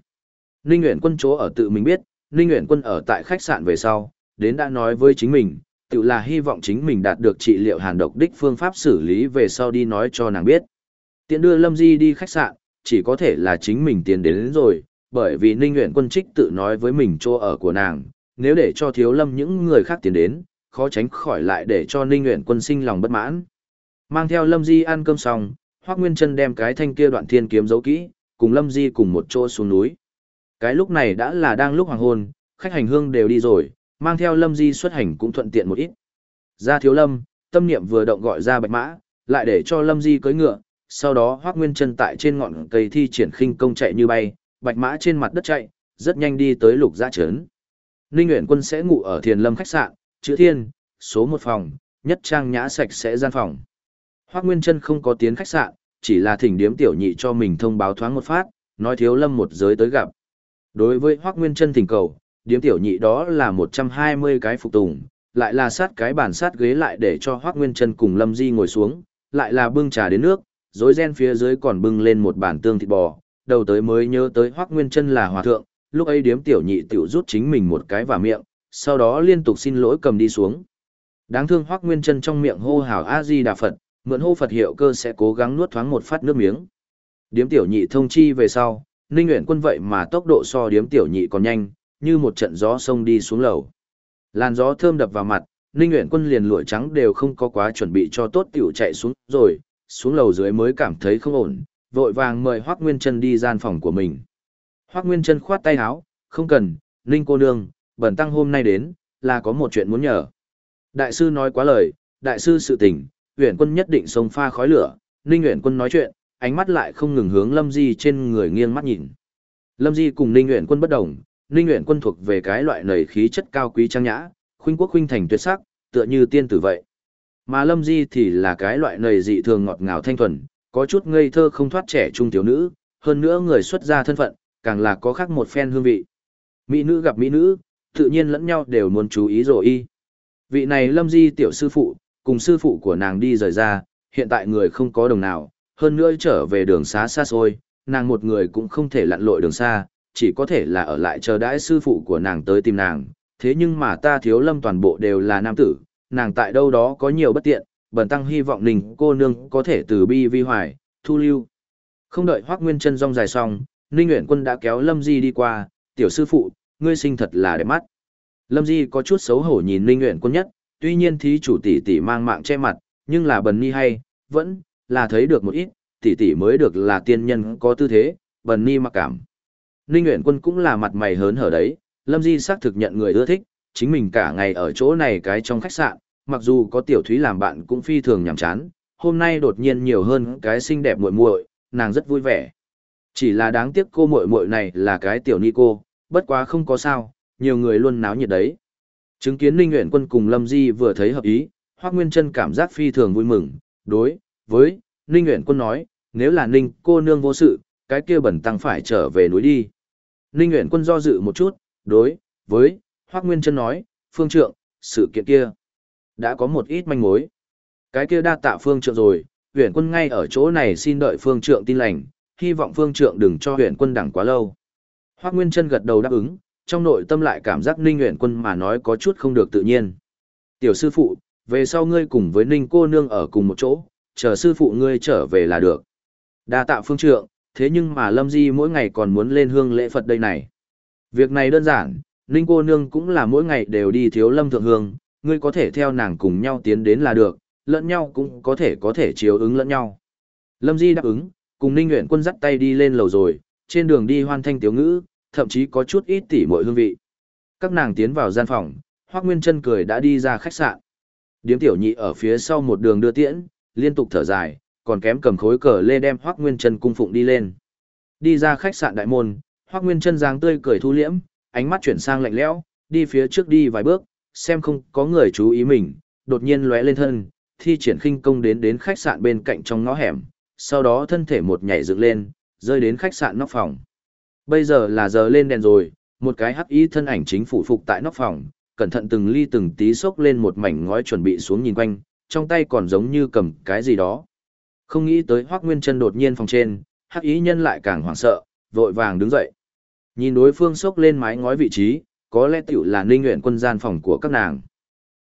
Ninh Nguyễn Quân chỗ ở tự mình biết, Ninh Nguyễn Quân ở tại khách sạn về sau, đến đã nói với chính mình, tự là hy vọng chính mình đạt được trị liệu hàn độc đích phương pháp xử lý về sau đi nói cho nàng biết. Tiện đưa Lâm Di đi khách sạn, chỉ có thể là chính mình tiến đến, đến rồi, bởi vì Ninh Nguyễn Quân Trích tự nói với mình chỗ ở của nàng, nếu để cho thiếu lâm những người khác tiến đến, khó tránh khỏi lại để cho Ninh Nguyễn Quân sinh lòng bất mãn. Mang theo Lâm Di ăn cơm xong, Hoác Nguyên Trân đem cái thanh kia đoạn thiên kiếm giấu kỹ, cùng Lâm Di cùng một chỗ xuống núi. Cái lúc này đã là đang lúc hoàng hôn, khách hành hương đều đi rồi, mang theo Lâm Di xuất hành cũng thuận tiện một ít. Ra thiếu lâm, tâm niệm vừa động gọi ra bạch mã, lại để cho Lâm Di cưỡi ngựa, sau đó Hoắc Nguyên Chân tại trên ngọn cây thi triển khinh công chạy như bay, bạch mã trên mặt đất chạy, rất nhanh đi tới lục gia trấn. Ninh Uyển Quân sẽ ngủ ở Thiền Lâm khách sạn, chữ Thiên, số một phòng, nhất trang nhã sạch sẽ gian phòng. Hoắc Nguyên Chân không có tiến khách sạn, chỉ là thỉnh điếm tiểu nhị cho mình thông báo thoáng một phát, nói thiếu lâm một giới tới gặp. Đối với Hoắc Nguyên Chân thỉnh cầu, điếm tiểu nhị đó là 120 cái phục tùng, lại là sát cái bàn sát ghế lại để cho Hoác Nguyên Trân cùng Lâm Di ngồi xuống, lại là bưng trà đến nước, rối ren phía dưới còn bưng lên một bản tương thịt bò, đầu tới mới nhớ tới Hoác Nguyên Trân là hòa thượng, lúc ấy điếm tiểu nhị tiểu rút chính mình một cái vào miệng, sau đó liên tục xin lỗi cầm đi xuống. Đáng thương Hoác Nguyên Trân trong miệng hô hào A-di Đà Phật, mượn hô Phật hiệu cơ sẽ cố gắng nuốt thoáng một phát nước miếng. Điếm tiểu nhị thông chi về sau, Ninh Nguyễn Quân vậy mà tốc độ so điếm tiểu nhị còn nhanh, như một trận gió sông đi xuống lầu. Làn gió thơm đập vào mặt, Ninh Nguyễn Quân liền lụa trắng đều không có quá chuẩn bị cho tốt tiểu chạy xuống rồi, xuống lầu dưới mới cảm thấy không ổn, vội vàng mời Hoác Nguyên Trân đi gian phòng của mình. Hoác Nguyên Trân khoát tay áo, không cần, Ninh cô nương, bẩn tăng hôm nay đến, là có một chuyện muốn nhờ. Đại sư nói quá lời, đại sư sự tình, huyện Quân nhất định sông pha khói lửa, Ninh huyện Quân nói chuyện, ánh mắt lại không ngừng hướng Lâm Di trên người nghiêng mắt nhìn. Lâm Di cùng Ninh huyện Quân bất đồng, Ninh huyện Quân thuộc về cái loại nầy khí chất cao quý trang nhã, khuynh quốc khuynh thành tuyệt sắc, tựa như tiên tử vậy. Mà Lâm Di thì là cái loại nầy dị thường ngọt ngào thanh thuần, có chút ngây thơ không thoát trẻ trung thiếu nữ, hơn nữa người xuất gia thân phận, càng là có khác một phen hương vị. Mỹ nữ gặp mỹ nữ, tự nhiên lẫn nhau đều muốn chú ý rồi y. Vị này Lâm Di tiểu sư phụ, cùng sư phụ của nàng đi rời ra, hiện tại người không có đồng nào, hơn nữa trở về đường xá xa xôi, nàng một người cũng không thể lặn lội đường xa, chỉ có thể là ở lại chờ đãi sư phụ của nàng tới tìm nàng. Thế nhưng mà ta thiếu lâm toàn bộ đều là nam tử, nàng tại đâu đó có nhiều bất tiện, bần tăng hy vọng ninh cô nương có thể từ bi vi hoài, thu lưu. Không đợi hoắc Nguyên chân rong dài xong, Ninh Uyển Quân đã kéo Lâm Di đi qua, tiểu sư phụ, ngươi sinh thật là đẹp mắt. Lâm Di có chút xấu hổ nhìn Ninh Uyển Quân nhất, tuy nhiên thí chủ tỷ tỷ mang mạng che mặt, nhưng là bần ni hay, vẫn là thấy được một ít, tỷ tỷ mới được là tiên nhân có tư thế, bần ni mặc cảm. Ninh Uyển Quân cũng là mặt mày hớn hở đấy, Lâm Di xác thực nhận người ưa thích, chính mình cả ngày ở chỗ này cái trong khách sạn, mặc dù có tiểu thúy làm bạn cũng phi thường nhàm chán, hôm nay đột nhiên nhiều hơn cái xinh đẹp muội muội, nàng rất vui vẻ. Chỉ là đáng tiếc cô muội muội này là cái tiểu ni cô, bất quá không có sao, nhiều người luôn náo nhiệt đấy. Chứng kiến Ninh Nguyễn Quân cùng Lâm Di vừa thấy hợp ý, Hoắc Nguyên Chân cảm giác phi thường vui mừng, đối với Ninh Nguyễn Quân nói, nếu là Ninh cô nương vô sự, cái kia bẩn tăng phải trở về núi đi. Ninh Nguyễn Quân do dự một chút, đối với Hoắc Nguyên Trân nói, phương trượng, sự kiện kia đã có một ít manh mối. Cái kia đa tạ phương trượng rồi, huyện quân ngay ở chỗ này xin đợi phương trượng tin lành, hy vọng phương trượng đừng cho huyện quân đẳng quá lâu. Hoác Nguyên Trân gật đầu đáp ứng, trong nội tâm lại cảm giác Ninh huyện quân mà nói có chút không được tự nhiên. Tiểu sư phụ, về sau ngươi cùng với Ninh cô nương ở cùng một chỗ, chờ sư phụ ngươi trở về là được. Đa tạ phương trượng, thế nhưng mà Lâm Di mỗi ngày còn muốn lên hương lễ Phật đây này. Việc này đơn giản, Ninh cô nương cũng là mỗi ngày đều đi thiếu lâm thượng hương, ngươi có thể theo nàng cùng nhau tiến đến là được, lẫn nhau cũng có thể có thể chiếu ứng lẫn nhau. Lâm Di đáp ứng, cùng Ninh Nguyễn Quân dắt tay đi lên lầu rồi, trên đường đi hoan thanh tiếu ngữ, thậm chí có chút ít tỉ mọi hương vị. Các nàng tiến vào gian phòng, Hoắc Nguyên Chân cười đã đi ra khách sạn. Điếm tiểu nhị ở phía sau một đường đưa tiễn, liên tục thở dài, còn kém cầm khối cờ lê đem Hoắc Nguyên Chân cung phụng đi lên. Đi ra khách sạn đại môn, Hoắc Nguyên Chân dáng tươi cười thu liễm, ánh mắt chuyển sang lạnh lẽo, đi phía trước đi vài bước, xem không có người chú ý mình, đột nhiên lóe lên thân, thi triển khinh công đến đến khách sạn bên cạnh trong ngõ hẻm, sau đó thân thể một nhảy dựng lên, rơi đến khách sạn nóc phòng. Bây giờ là giờ lên đèn rồi, một cái hắc y thân ảnh chính phủ phục tại nóc phòng, cẩn thận từng ly từng tí xốc lên một mảnh ngói chuẩn bị xuống nhìn quanh, trong tay còn giống như cầm cái gì đó. Không nghĩ tới Hoắc Nguyên Chân đột nhiên phòng trên, hắc y nhân lại càng hoảng sợ, vội vàng đứng dậy. Nhìn đối phương xốc lên mái ngói vị trí, có lẽ tiểu là Ninh Nguyện Quân gian phòng của các nàng.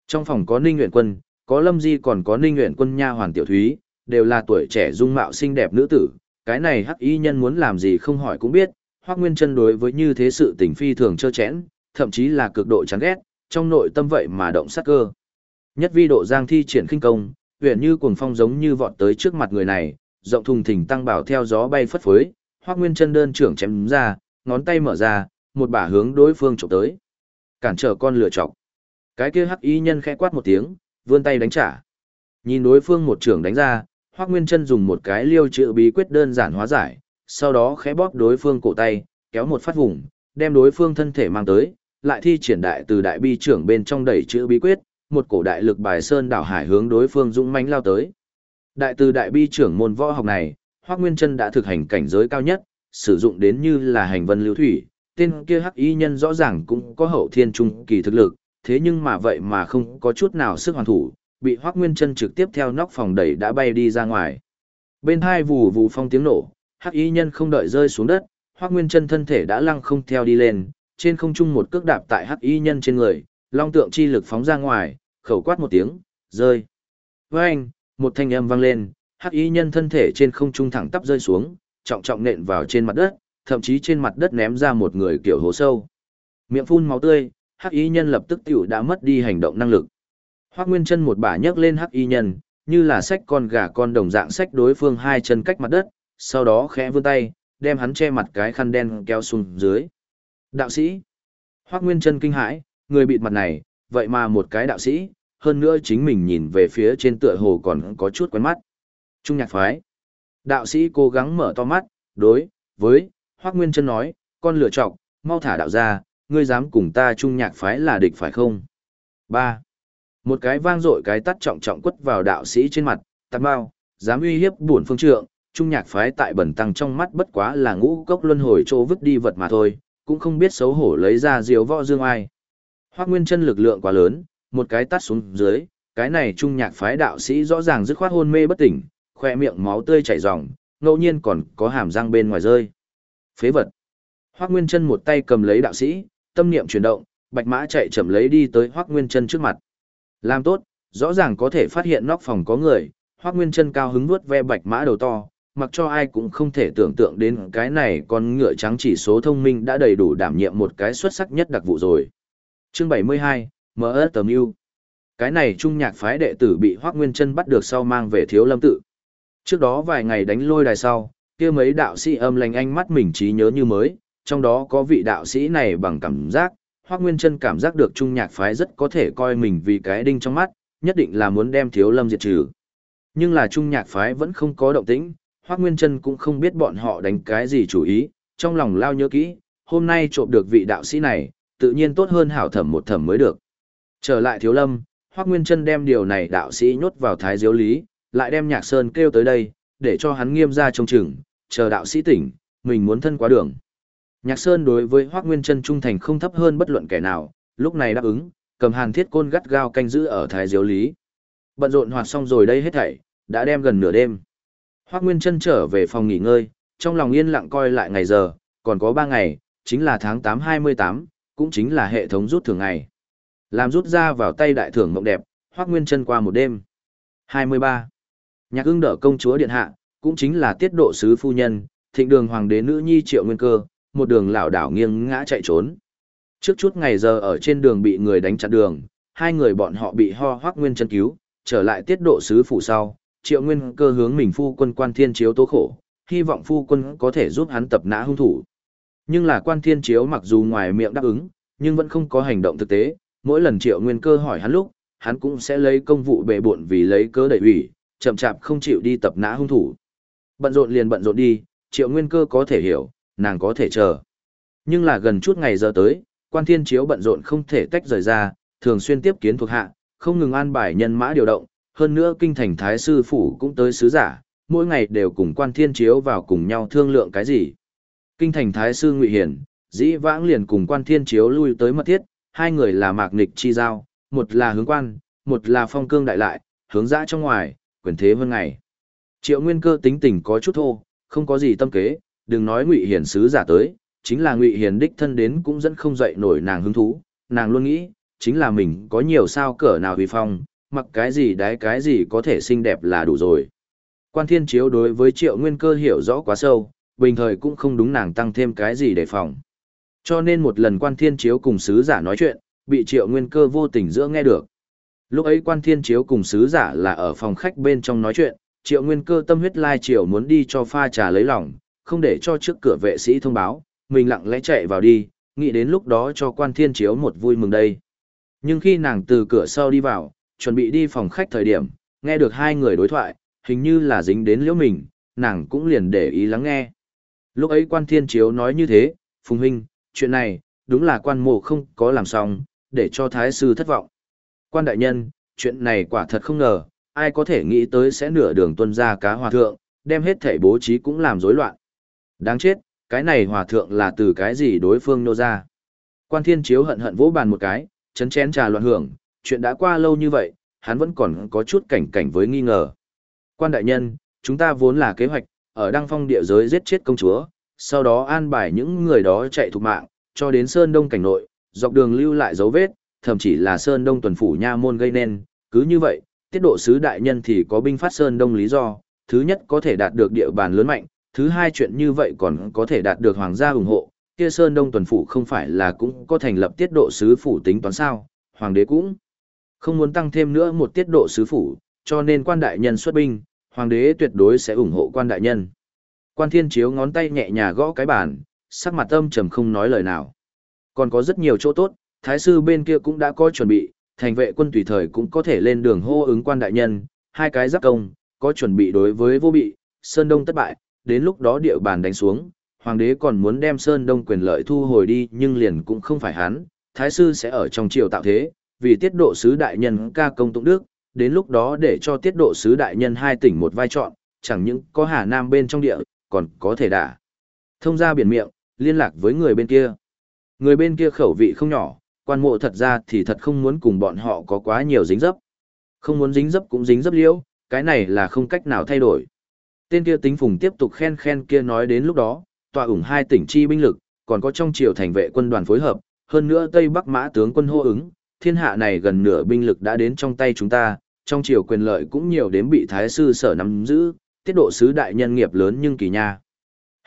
Trong phòng có Ninh Nguyện Quân, có Lâm Di còn có Ninh Nguyện Quân nha hoàn tiểu thúy, đều là tuổi trẻ dung mạo xinh đẹp nữ tử, cái này hắc y nhân muốn làm gì không hỏi cũng biết, Hoắc Nguyên Chân đối với như thế sự tình phi thường trơ chẽn, thậm chí là cực độ chán ghét, trong nội tâm vậy mà động sát cơ. Nhất vi độ giang thi triển khinh công, huyền như cuồng phong giống như vọt tới trước mặt người này, rộng thùng thình tăng bảo theo gió bay phất phới, Hoắc Nguyên Chân đơn trưởng chém ra, ngón tay mở ra, một bả hướng đối phương chụp tới. Cản trở con lửa chọc. Cái kia hắc y nhân khẽ quát một tiếng, vươn tay đánh trả. Nhìn đối phương một trường đánh ra, Hoắc Nguyên Chân dùng một cái liêu chữ bí quyết đơn giản hóa giải, sau đó khẽ bóp đối phương cổ tay, kéo một phát vùng, đem đối phương thân thể mang tới, lại thi triển đại từ đại bi trưởng bên trong đẩy chữ bí quyết, một cổ đại lực bài sơn đảo hải hướng đối phương dũng mãnh lao tới. Đại từ đại bi trưởng môn võ học này, Hoắc Nguyên Chân đã thực hành cảnh giới cao nhất, sử dụng đến như là hành vân lưu thủy, tên kia hắc y nhân rõ ràng cũng có hậu thiên trung kỳ thực lực, thế nhưng mà vậy mà không có chút nào sức hoàn thủ, bị Hoắc Nguyên Chân trực tiếp theo nóc phòng đẩy đã bay đi ra ngoài. Bên hai vù vù phong tiếng nổ, Hắc Y Nhân không đợi rơi xuống đất, Hoắc Nguyên Chân thân thể đã lăng không theo đi lên, trên không trung một cước đạp tại Hắc Y Nhân trên người, long tượng chi lực phóng ra ngoài, khẩu quát một tiếng, rơi. Với anh, một thanh âm vang lên, Hắc Y Nhân thân thể trên không trung thẳng tắp rơi xuống, trọng trọng nện vào trên mặt đất, thậm chí trên mặt đất ném ra một người kiểu hố sâu. Miệng phun máu tươi, Hắc Y Nhân lập tức tiểu đã mất đi hành động năng lực. Hoắc Nguyên chân một bà nhấc lên hắc y nhân, như là sách con gà con đồng dạng sách đối phương hai chân cách mặt đất, sau đó khẽ vươn tay, đem hắn che mặt cái khăn đen kéo xuống dưới. Đạo sĩ. Hoắc Nguyên chân kinh hãi, người bịt mặt này, vậy mà một cái đạo sĩ, hơn nữa chính mình nhìn về phía trên tựa hồ còn có chút quen mắt. Trung nhạc phái. Đạo sĩ cố gắng mở to mắt, đối, với, Hoác Nguyên chân nói, con lựa chọc, mau thả đạo ra, ngươi dám cùng ta chung nhạc phái là địch phải không? 3. Một cái vang dội cái tắt trọng trọng quất vào đạo sĩ trên mặt, tạt bao, dám uy hiếp buồn phương trượng, trung nhạc phái tại bẩn tăng trong mắt bất quá là ngũ cốc luân hồi chỗ vứt đi vật mà thôi, cũng không biết xấu hổ lấy ra diều võ dương ai. Hoác Nguyên chân lực lượng quá lớn, một cái tắt xuống dưới, cái này trung nhạc phái đạo sĩ rõ ràng dứt khoát hôn mê bất tỉnh, khoe miệng máu tươi chảy ròng, ngẫu nhiên còn có hàm răng bên ngoài rơi. Phế vật. Hoắc Nguyên Chân một tay cầm lấy đạo sĩ, tâm niệm chuyển động, bạch mã chạy chậm lấy đi tới Hoắc Nguyên Chân trước mặt. Làm tốt, rõ ràng có thể phát hiện nóc phòng có người, Hoắc Nguyên Chân cao hứng vuốt ve bạch mã đầu to, mặc cho ai cũng không thể tưởng tượng đến cái này con ngựa trắng chỉ số thông minh đã đầy đủ đảm nhiệm một cái xuất sắc nhất đặc vụ rồi. Chương 72, yêu. Cái này trung nhạc phái đệ tử bị Hoắc Nguyên Chân bắt được sau mang về Thiếu Lâm tự. Trước đó vài ngày đánh lôi đài sau, kia mấy đạo sĩ âm lành anh mắt mình trí nhớ như mới, trong đó có vị đạo sĩ này bằng cảm giác, Hoắc Nguyên Chân cảm giác được trung nhạc phái rất có thể coi mình vì cái đinh trong mắt, nhất định là muốn đem Thiếu Lâm diệt trừ. Nhưng là trung nhạc phái vẫn không có động tĩnh, Hoắc Nguyên Chân cũng không biết bọn họ đánh cái gì chủ ý, trong lòng lao nhớ kỹ, hôm nay trộm được vị đạo sĩ này, tự nhiên tốt hơn hảo thẩm một thẩm mới được. Trở lại Thiếu Lâm, Hoắc Nguyên Chân đem điều này đạo sĩ nhốt vào thái diếu lý, lại đem Nhạc Sơn kêu tới đây, để cho hắn nghiêm ra trông chừng, chờ đạo sĩ tỉnh, mình muốn thân quá đường. Nhạc Sơn đối với Hoắc Nguyên Chân trung thành không thấp hơn bất luận kẻ nào, lúc này đáp ứng, cầm Hàn Thiết côn gắt gao canh giữ ở thái diếu lý. Bận rộn hoạt xong rồi đây hết thảy, đã đem gần nửa đêm. Hoắc Nguyên Chân trở về phòng nghỉ ngơi, trong lòng yên lặng coi lại ngày giờ, còn có 3 ngày, chính là tháng 8 28, cũng chính là hệ thống rút thưởng ngày. Làm rút ra vào tay đại thưởng mộng đẹp, Hoắc Nguyên Chân qua một đêm. 23. Nhạc ưng đỡ công chúa điện hạ, cũng chính là tiết độ sứ phu nhân, thịnh đường hoàng đế nữ nhi triệu nguyên cơ, một đường lảo đảo nghiêng ngã chạy trốn. Trước chút ngày giờ ở trên đường bị người đánh chặn đường, hai người bọn họ bị ho hoác nguyên chân cứu, trở lại tiết độ sứ phủ sau, triệu nguyên cơ hướng mình phu quân quan thiên chiếu tố khổ, hy vọng phu quân có thể giúp hắn tập nã hung thủ. Nhưng là quan thiên chiếu mặc dù ngoài miệng đáp ứng, nhưng vẫn không có hành động thực tế, mỗi lần triệu nguyên cơ hỏi hắn lúc, hắn cũng sẽ lấy công vụ bề bộn vì lấy cớ đẩy ủy, chậm chạp không chịu đi tập nã hung thủ. Bận rộn liền bận rộn đi, triệu nguyên cơ có thể hiểu, nàng có thể chờ. Nhưng là gần chút ngày giờ tới, quan thiên chiếu bận rộn không thể tách rời ra, thường xuyên tiếp kiến thuộc hạ, không ngừng an bài nhân mã điều động, hơn nữa kinh thành thái sư phủ cũng tới sứ giả, mỗi ngày đều cùng quan thiên chiếu vào cùng nhau thương lượng cái gì. Kinh thành thái sư ngụy hiển, dĩ vãng liền cùng quan thiên chiếu lui tới mật thiết, hai người là mạc nịch chi giao, một là hướng quan, một là phong cương đại lại, hướng dã trong ngoài, quyền thế hơn ngày. Triệu Nguyên Cơ tính tình có chút thô, không có gì tâm kế, đừng nói Ngụy Hiền sứ giả tới, chính là Ngụy Hiền đích thân đến cũng dẫn không dậy nổi nàng hứng thú, nàng luôn nghĩ, chính là mình có nhiều sao cỡ nào uy phong, mặc cái gì đái cái gì có thể xinh đẹp là đủ rồi. Quan Thiên Chiếu đối với Triệu Nguyên Cơ hiểu rõ quá sâu, bình thời cũng không đúng nàng tăng thêm cái gì để phòng. Cho nên một lần Quan Thiên Chiếu cùng sứ giả nói chuyện, bị Triệu Nguyên Cơ vô tình giữa nghe được. Lúc ấy Quan Thiên Chiếu cùng sứ giả là ở phòng khách bên trong nói chuyện, triệu nguyên cơ tâm huyết lai triều muốn đi cho pha trà lấy lòng, không để cho trước cửa vệ sĩ thông báo, mình lặng lẽ chạy vào đi, nghĩ đến lúc đó cho quan thiên chiếu một vui mừng đây. Nhưng khi nàng từ cửa sau đi vào, chuẩn bị đi phòng khách thời điểm, nghe được hai người đối thoại, hình như là dính đến liễu mình, nàng cũng liền để ý lắng nghe. Lúc ấy quan thiên chiếu nói như thế, Phùng Huynh, chuyện này, đúng là quan mộ không có làm xong, để cho thái sư thất vọng. Quan đại nhân, chuyện này quả thật không ngờ, ai có thể nghĩ tới sẽ nửa đường tuân ra cá hòa thượng, đem hết thể bố trí cũng làm rối loạn. Đáng chết, cái này hòa thượng là từ cái gì đối phương nô ra. Quan thiên chiếu hận hận vỗ bàn một cái, chấn chén trà loạn hưởng, chuyện đã qua lâu như vậy, hắn vẫn còn có chút cảnh cảnh với nghi ngờ. Quan đại nhân, chúng ta vốn là kế hoạch, ở đăng phong địa giới giết chết công chúa, sau đó an bài những người đó chạy thục mạng, cho đến Sơn Đông cảnh nội, dọc đường lưu lại dấu vết, thậm chí là Sơn Đông tuần phủ nha môn gây nên, cứ như vậy, tiết độ sứ đại nhân thì có binh phát sơn đông lý do, thứ nhất có thể đạt được địa bàn lớn mạnh, thứ hai chuyện như vậy còn có thể đạt được hoàng gia ủng hộ, kia sơn đông tuần phủ không phải là cũng có thành lập tiết độ sứ phủ tính toán sao, hoàng đế cũng không muốn tăng thêm nữa một tiết độ sứ phủ, cho nên quan đại nhân xuất binh, hoàng đế tuyệt đối sẽ ủng hộ quan đại nhân. Quan thiên chiếu ngón tay nhẹ nhàng gõ cái bàn, sắc mặt âm trầm không nói lời nào. Còn có rất nhiều chỗ tốt, thái sư bên kia cũng đã có chuẩn bị, thành vệ quân tùy thời cũng có thể lên đường hô ứng quan đại nhân, hai cái giáp công, có chuẩn bị đối với vô bị, Sơn Đông thất bại, đến lúc đó địa bàn đánh xuống, hoàng đế còn muốn đem Sơn Đông quyền lợi thu hồi đi nhưng liền cũng không phải hắn, thái sư sẽ ở trong triều tạo thế, vì tiết độ sứ đại nhân ca công tụng đức, đến lúc đó để cho tiết độ sứ đại nhân hai tỉnh một vai chọn, chẳng những có Hà Nam bên trong địa, còn có thể đả. Thông ra biển miệng, liên lạc với người bên kia. Người bên kia khẩu vị không nhỏ, quan mộ thật ra thì thật không muốn cùng bọn họ có quá nhiều dính dấp. Không muốn dính dấp cũng dính dấp liễu, cái này là không cách nào thay đổi. Tên kia tính phùng tiếp tục khen khen kia nói đến lúc đó, tòa ủng hai tỉnh chi binh lực, còn có trong triều thành vệ quân đoàn phối hợp, hơn nữa Tây Bắc Mã tướng quân hô ứng, thiên hạ này gần nửa binh lực đã đến trong tay chúng ta, trong triều quyền lợi cũng nhiều đến bị thái sư sở nắm giữ, tiết độ sứ đại nhân nghiệp lớn nhưng kỳ nha.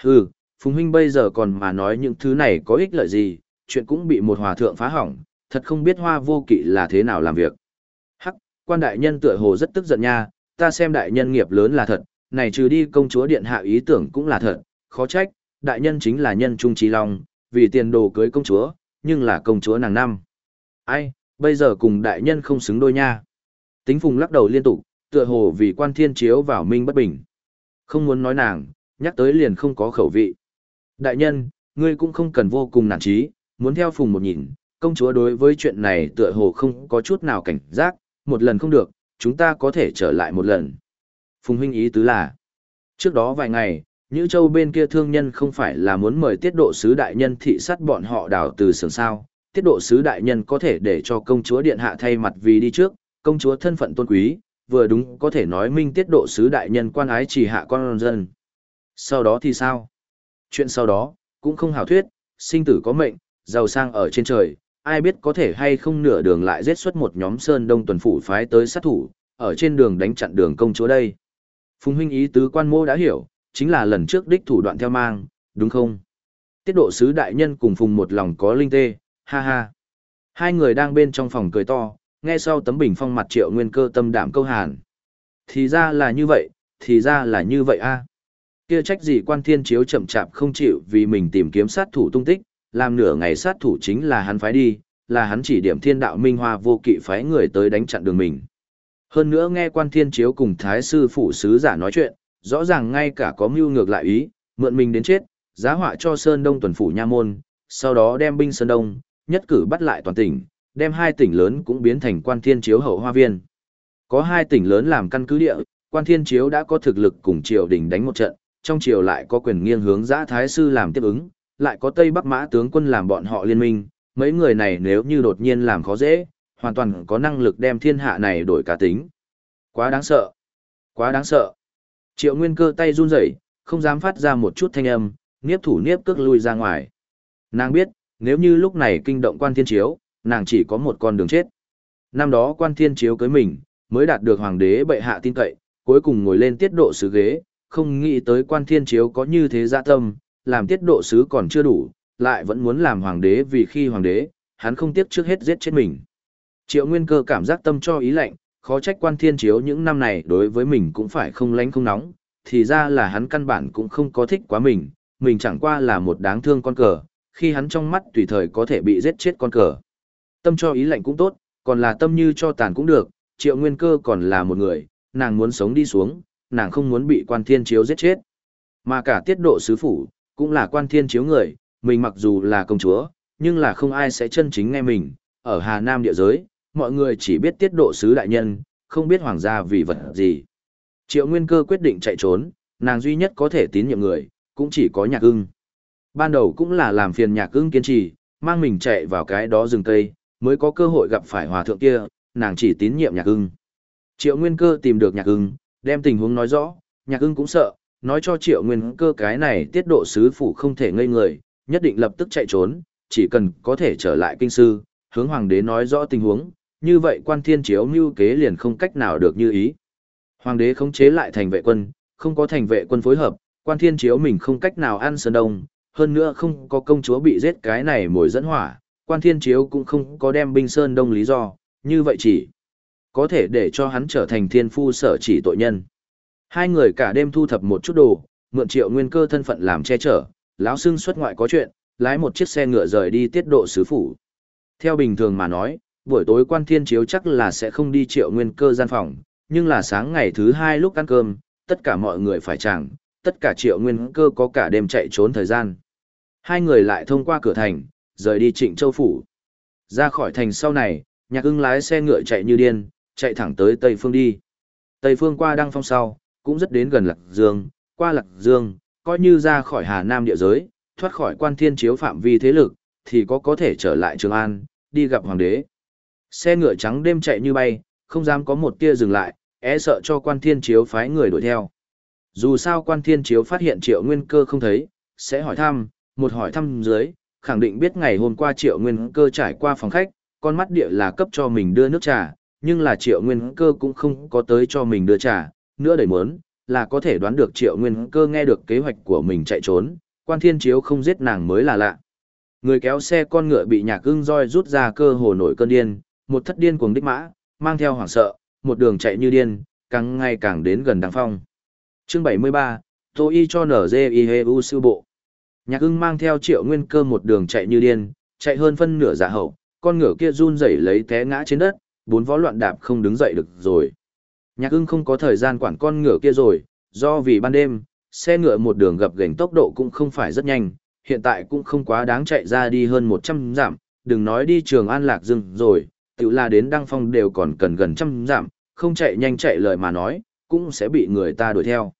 Hừ, Phùng huynh bây giờ còn mà nói những thứ này có ích lợi gì, chuyện cũng bị một hòa thượng phá hỏng, thật không biết hoa vô kỵ là thế nào làm việc. Hắc, quan đại nhân tựa hồ rất tức giận nha, ta xem đại nhân nghiệp lớn là thật, này trừ đi công chúa điện hạ ý tưởng cũng là thật, khó trách, đại nhân chính là nhân trung trí long, vì tiền đồ cưới công chúa, nhưng là công chúa nàng năm. Ai, bây giờ cùng đại nhân không xứng đôi nha. Tính phùng lắc đầu liên tục, tựa hồ vì quan thiên chiếu vào minh bất bình. Không muốn nói nàng, nhắc tới liền không có khẩu vị. Đại nhân, ngươi cũng không cần vô cùng nản trí, muốn theo phùng một nhìn, công chúa đối với chuyện này tựa hồ không có chút nào cảnh giác, một lần không được, chúng ta có thể trở lại một lần. Phùng huynh ý tứ là, trước đó vài ngày, Nhữ Châu bên kia thương nhân không phải là muốn mời tiết độ sứ đại nhân thị sát bọn họ đào từ sưởng sao, tiết độ sứ đại nhân có thể để cho công chúa điện hạ thay mặt vì đi trước, công chúa thân phận tôn quý, vừa đúng có thể nói minh tiết độ sứ đại nhân quan ái chỉ hạ con dân. Sau đó thì sao? Chuyện sau đó, cũng không hảo thuyết, sinh tử có mệnh, giàu sang ở trên trời, ai biết có thể hay không nửa đường lại giết xuất một nhóm sơn đông tuần phủ phái tới sát thủ, ở trên đường đánh chặn đường công chúa đây. Phùng huynh ý tứ quan mô đã hiểu, chính là lần trước đích thủ đoạn theo mang, đúng không? Tiết độ sứ đại nhân cùng Phùng một lòng có linh tê, ha ha. Hai người đang bên trong phòng cười to, nghe sau tấm bình phong mặt triệu nguyên cơ tâm đảm câu hàn. Thì ra là như vậy, thì ra là như vậy a. Kia trách gì quan thiên chiếu chậm chạp không chịu vì mình tìm kiếm sát thủ tung tích, làm nửa ngày sát thủ chính là hắn phái đi, là hắn chỉ điểm thiên đạo minh hoa vô kỵ phái người tới đánh chặn đường mình. Hơn nữa nghe quan thiên chiếu cùng thái sư phụ sứ giả nói chuyện, rõ ràng ngay cả có mưu ngược lại ý, mượn mình đến chết, giá họa cho Sơn Đông tuần phủ nha môn, sau đó đem binh Sơn Đông, nhất cử bắt lại toàn tỉnh, đem hai tỉnh lớn cũng biến thành quan thiên chiếu hậu hoa viên. Có hai tỉnh lớn làm căn cứ địa, quan thiên chiếu đã có thực lực cùng triều đình đánh một trận, trong triều lại có quyền nghiêng hướng giã thái sư làm tiếp ứng, lại có Tây Bắc Mã tướng quân làm bọn họ liên minh, mấy người này nếu như đột nhiên làm khó dễ, hoàn toàn có năng lực đem thiên hạ này đổi cả tính. Quá đáng sợ. Quá đáng sợ. Triệu Nguyên cơ tay run rẩy, không dám phát ra một chút thanh âm, niếp thủ niếp cước lui ra ngoài. Nàng biết, nếu như lúc này kinh động quan thiên chiếu, nàng chỉ có một con đường chết. Năm đó quan thiên chiếu cưới mình, mới đạt được hoàng đế bệ hạ tin cậy, cuối cùng ngồi lên tiết độ sứ ghế, không nghĩ tới quan thiên chiếu có như thế dạ tâm, làm tiết độ sứ còn chưa đủ, lại vẫn muốn làm hoàng đế vì khi hoàng đế, hắn không tiếc trước hết giết chết mình. Triệu Nguyên Cơ cảm giác tâm cho ý lạnh, khó trách quan thiên chiếu những năm này đối với mình cũng phải không lánh không nóng, thì ra là hắn căn bản cũng không có thích quá mình, mình chẳng qua là một đáng thương con cờ, khi hắn trong mắt tùy thời có thể bị giết chết con cờ. Tâm cho ý lạnh cũng tốt, còn là tâm như cho tàn cũng được, triệu nguyên cơ còn là một người, nàng muốn sống đi xuống, nàng không muốn bị quan thiên chiếu giết chết. Mà cả tiết độ sứ phủ, cũng là quan thiên chiếu người, mình mặc dù là công chúa, nhưng là không ai sẽ chân chính nghe mình, ở Hà Nam địa giới, mọi người chỉ biết tiết độ sứ đại nhân, không biết hoàng gia vì vật gì. Triệu Nguyên Cơ quyết định chạy trốn, nàng duy nhất có thể tín nhiệm người, cũng chỉ có nhạc ưng. Ban đầu cũng là làm phiền nhạc ưng kiên trì, mang mình chạy vào cái đó rừng cây, mới có cơ hội gặp phải hòa thượng kia, nàng chỉ tín nhiệm nhạc ưng. Triệu Nguyên Cơ tìm được nhạc ưng, đem tình huống nói rõ, nhạc ưng cũng sợ, nói cho Triệu Nguyên Cơ cái này tiết độ sứ phủ không thể ngây người, nhất định lập tức chạy trốn, chỉ cần có thể trở lại kinh sư, hướng hoàng đế nói rõ tình huống, như vậy quan thiên chiếu mưu kế liền không cách nào được như ý. Hoàng đế khống chế lại thành vệ quân, không có thành vệ quân phối hợp, quan thiên chiếu mình không cách nào ăn sơn đông, hơn nữa không có công chúa bị giết cái này mồi dẫn hỏa, quan thiên chiếu cũng không có đem binh sơn đông lý do, như vậy chỉ có thể để cho hắn trở thành thiên phu sở chỉ tội nhân. Hai người cả đêm thu thập một chút đồ, mượn triệu nguyên cơ thân phận làm che chở, lão xưng xuất ngoại có chuyện, lái một chiếc xe ngựa rời đi tiết độ sứ phủ. Theo bình thường mà nói, buổi tối quan thiên chiếu chắc là sẽ không đi triệu nguyên cơ gian phòng, nhưng là sáng ngày thứ hai lúc ăn cơm, tất cả mọi người phải chẳng, tất cả triệu nguyên cơ có cả đêm chạy trốn thời gian. Hai người lại thông qua cửa thành, rời đi trịnh châu phủ. Ra khỏi thành sau này, nhạc ưng lái xe ngựa chạy như điên, chạy thẳng tới Tây Phương đi. Tây Phương qua Đăng Phong sau, cũng rất đến gần Lạc Dương, qua Lạc Dương, coi như ra khỏi Hà Nam địa giới, thoát khỏi quan thiên chiếu phạm vi thế lực, thì có có thể trở lại Trường An, đi gặp Hoàng đế. Xe ngựa trắng đêm chạy như bay, không dám có một tia dừng lại, e sợ cho quan thiên chiếu phái người đuổi theo. Dù sao quan thiên chiếu phát hiện triệu nguyên cơ không thấy, sẽ hỏi thăm, một hỏi thăm dưới, khẳng định biết ngày hôm qua triệu nguyên cơ trải qua phòng khách, con mắt địa là cấp cho mình đưa nước trà, nhưng là triệu nguyên cơ cũng không có tới cho mình đưa trà, nữa đầy muốn, là có thể đoán được triệu nguyên cơ nghe được kế hoạch của mình chạy trốn, quan thiên chiếu không giết nàng mới là lạ. Người kéo xe con ngựa bị nhạc ưng roi rút ra cơ hồ nổi cơn điên, một thất điên cuồng đích mã, mang theo hoảng sợ, một đường chạy như điên, càng ngày càng đến gần đăng phong. Chương 73, Tô Y cho nở dê y hê u sư bộ. Nhạc ưng mang theo triệu nguyên cơ một đường chạy như điên, chạy hơn phân nửa dạ hậu, con ngựa kia run rẩy lấy té ngã trên đất, bốn vó loạn đạp không đứng dậy được rồi. Nhạc ưng không có thời gian quản con ngựa kia rồi, do vì ban đêm, xe ngựa một đường gập gành tốc độ cũng không phải rất nhanh, hiện tại cũng không quá đáng chạy ra đi hơn 100 giảm, đừng nói đi trường an lạc dừng rồi, tự là đến đăng phong đều còn cần gần trăm giảm, không chạy nhanh chạy lời mà nói, cũng sẽ bị người ta đuổi theo.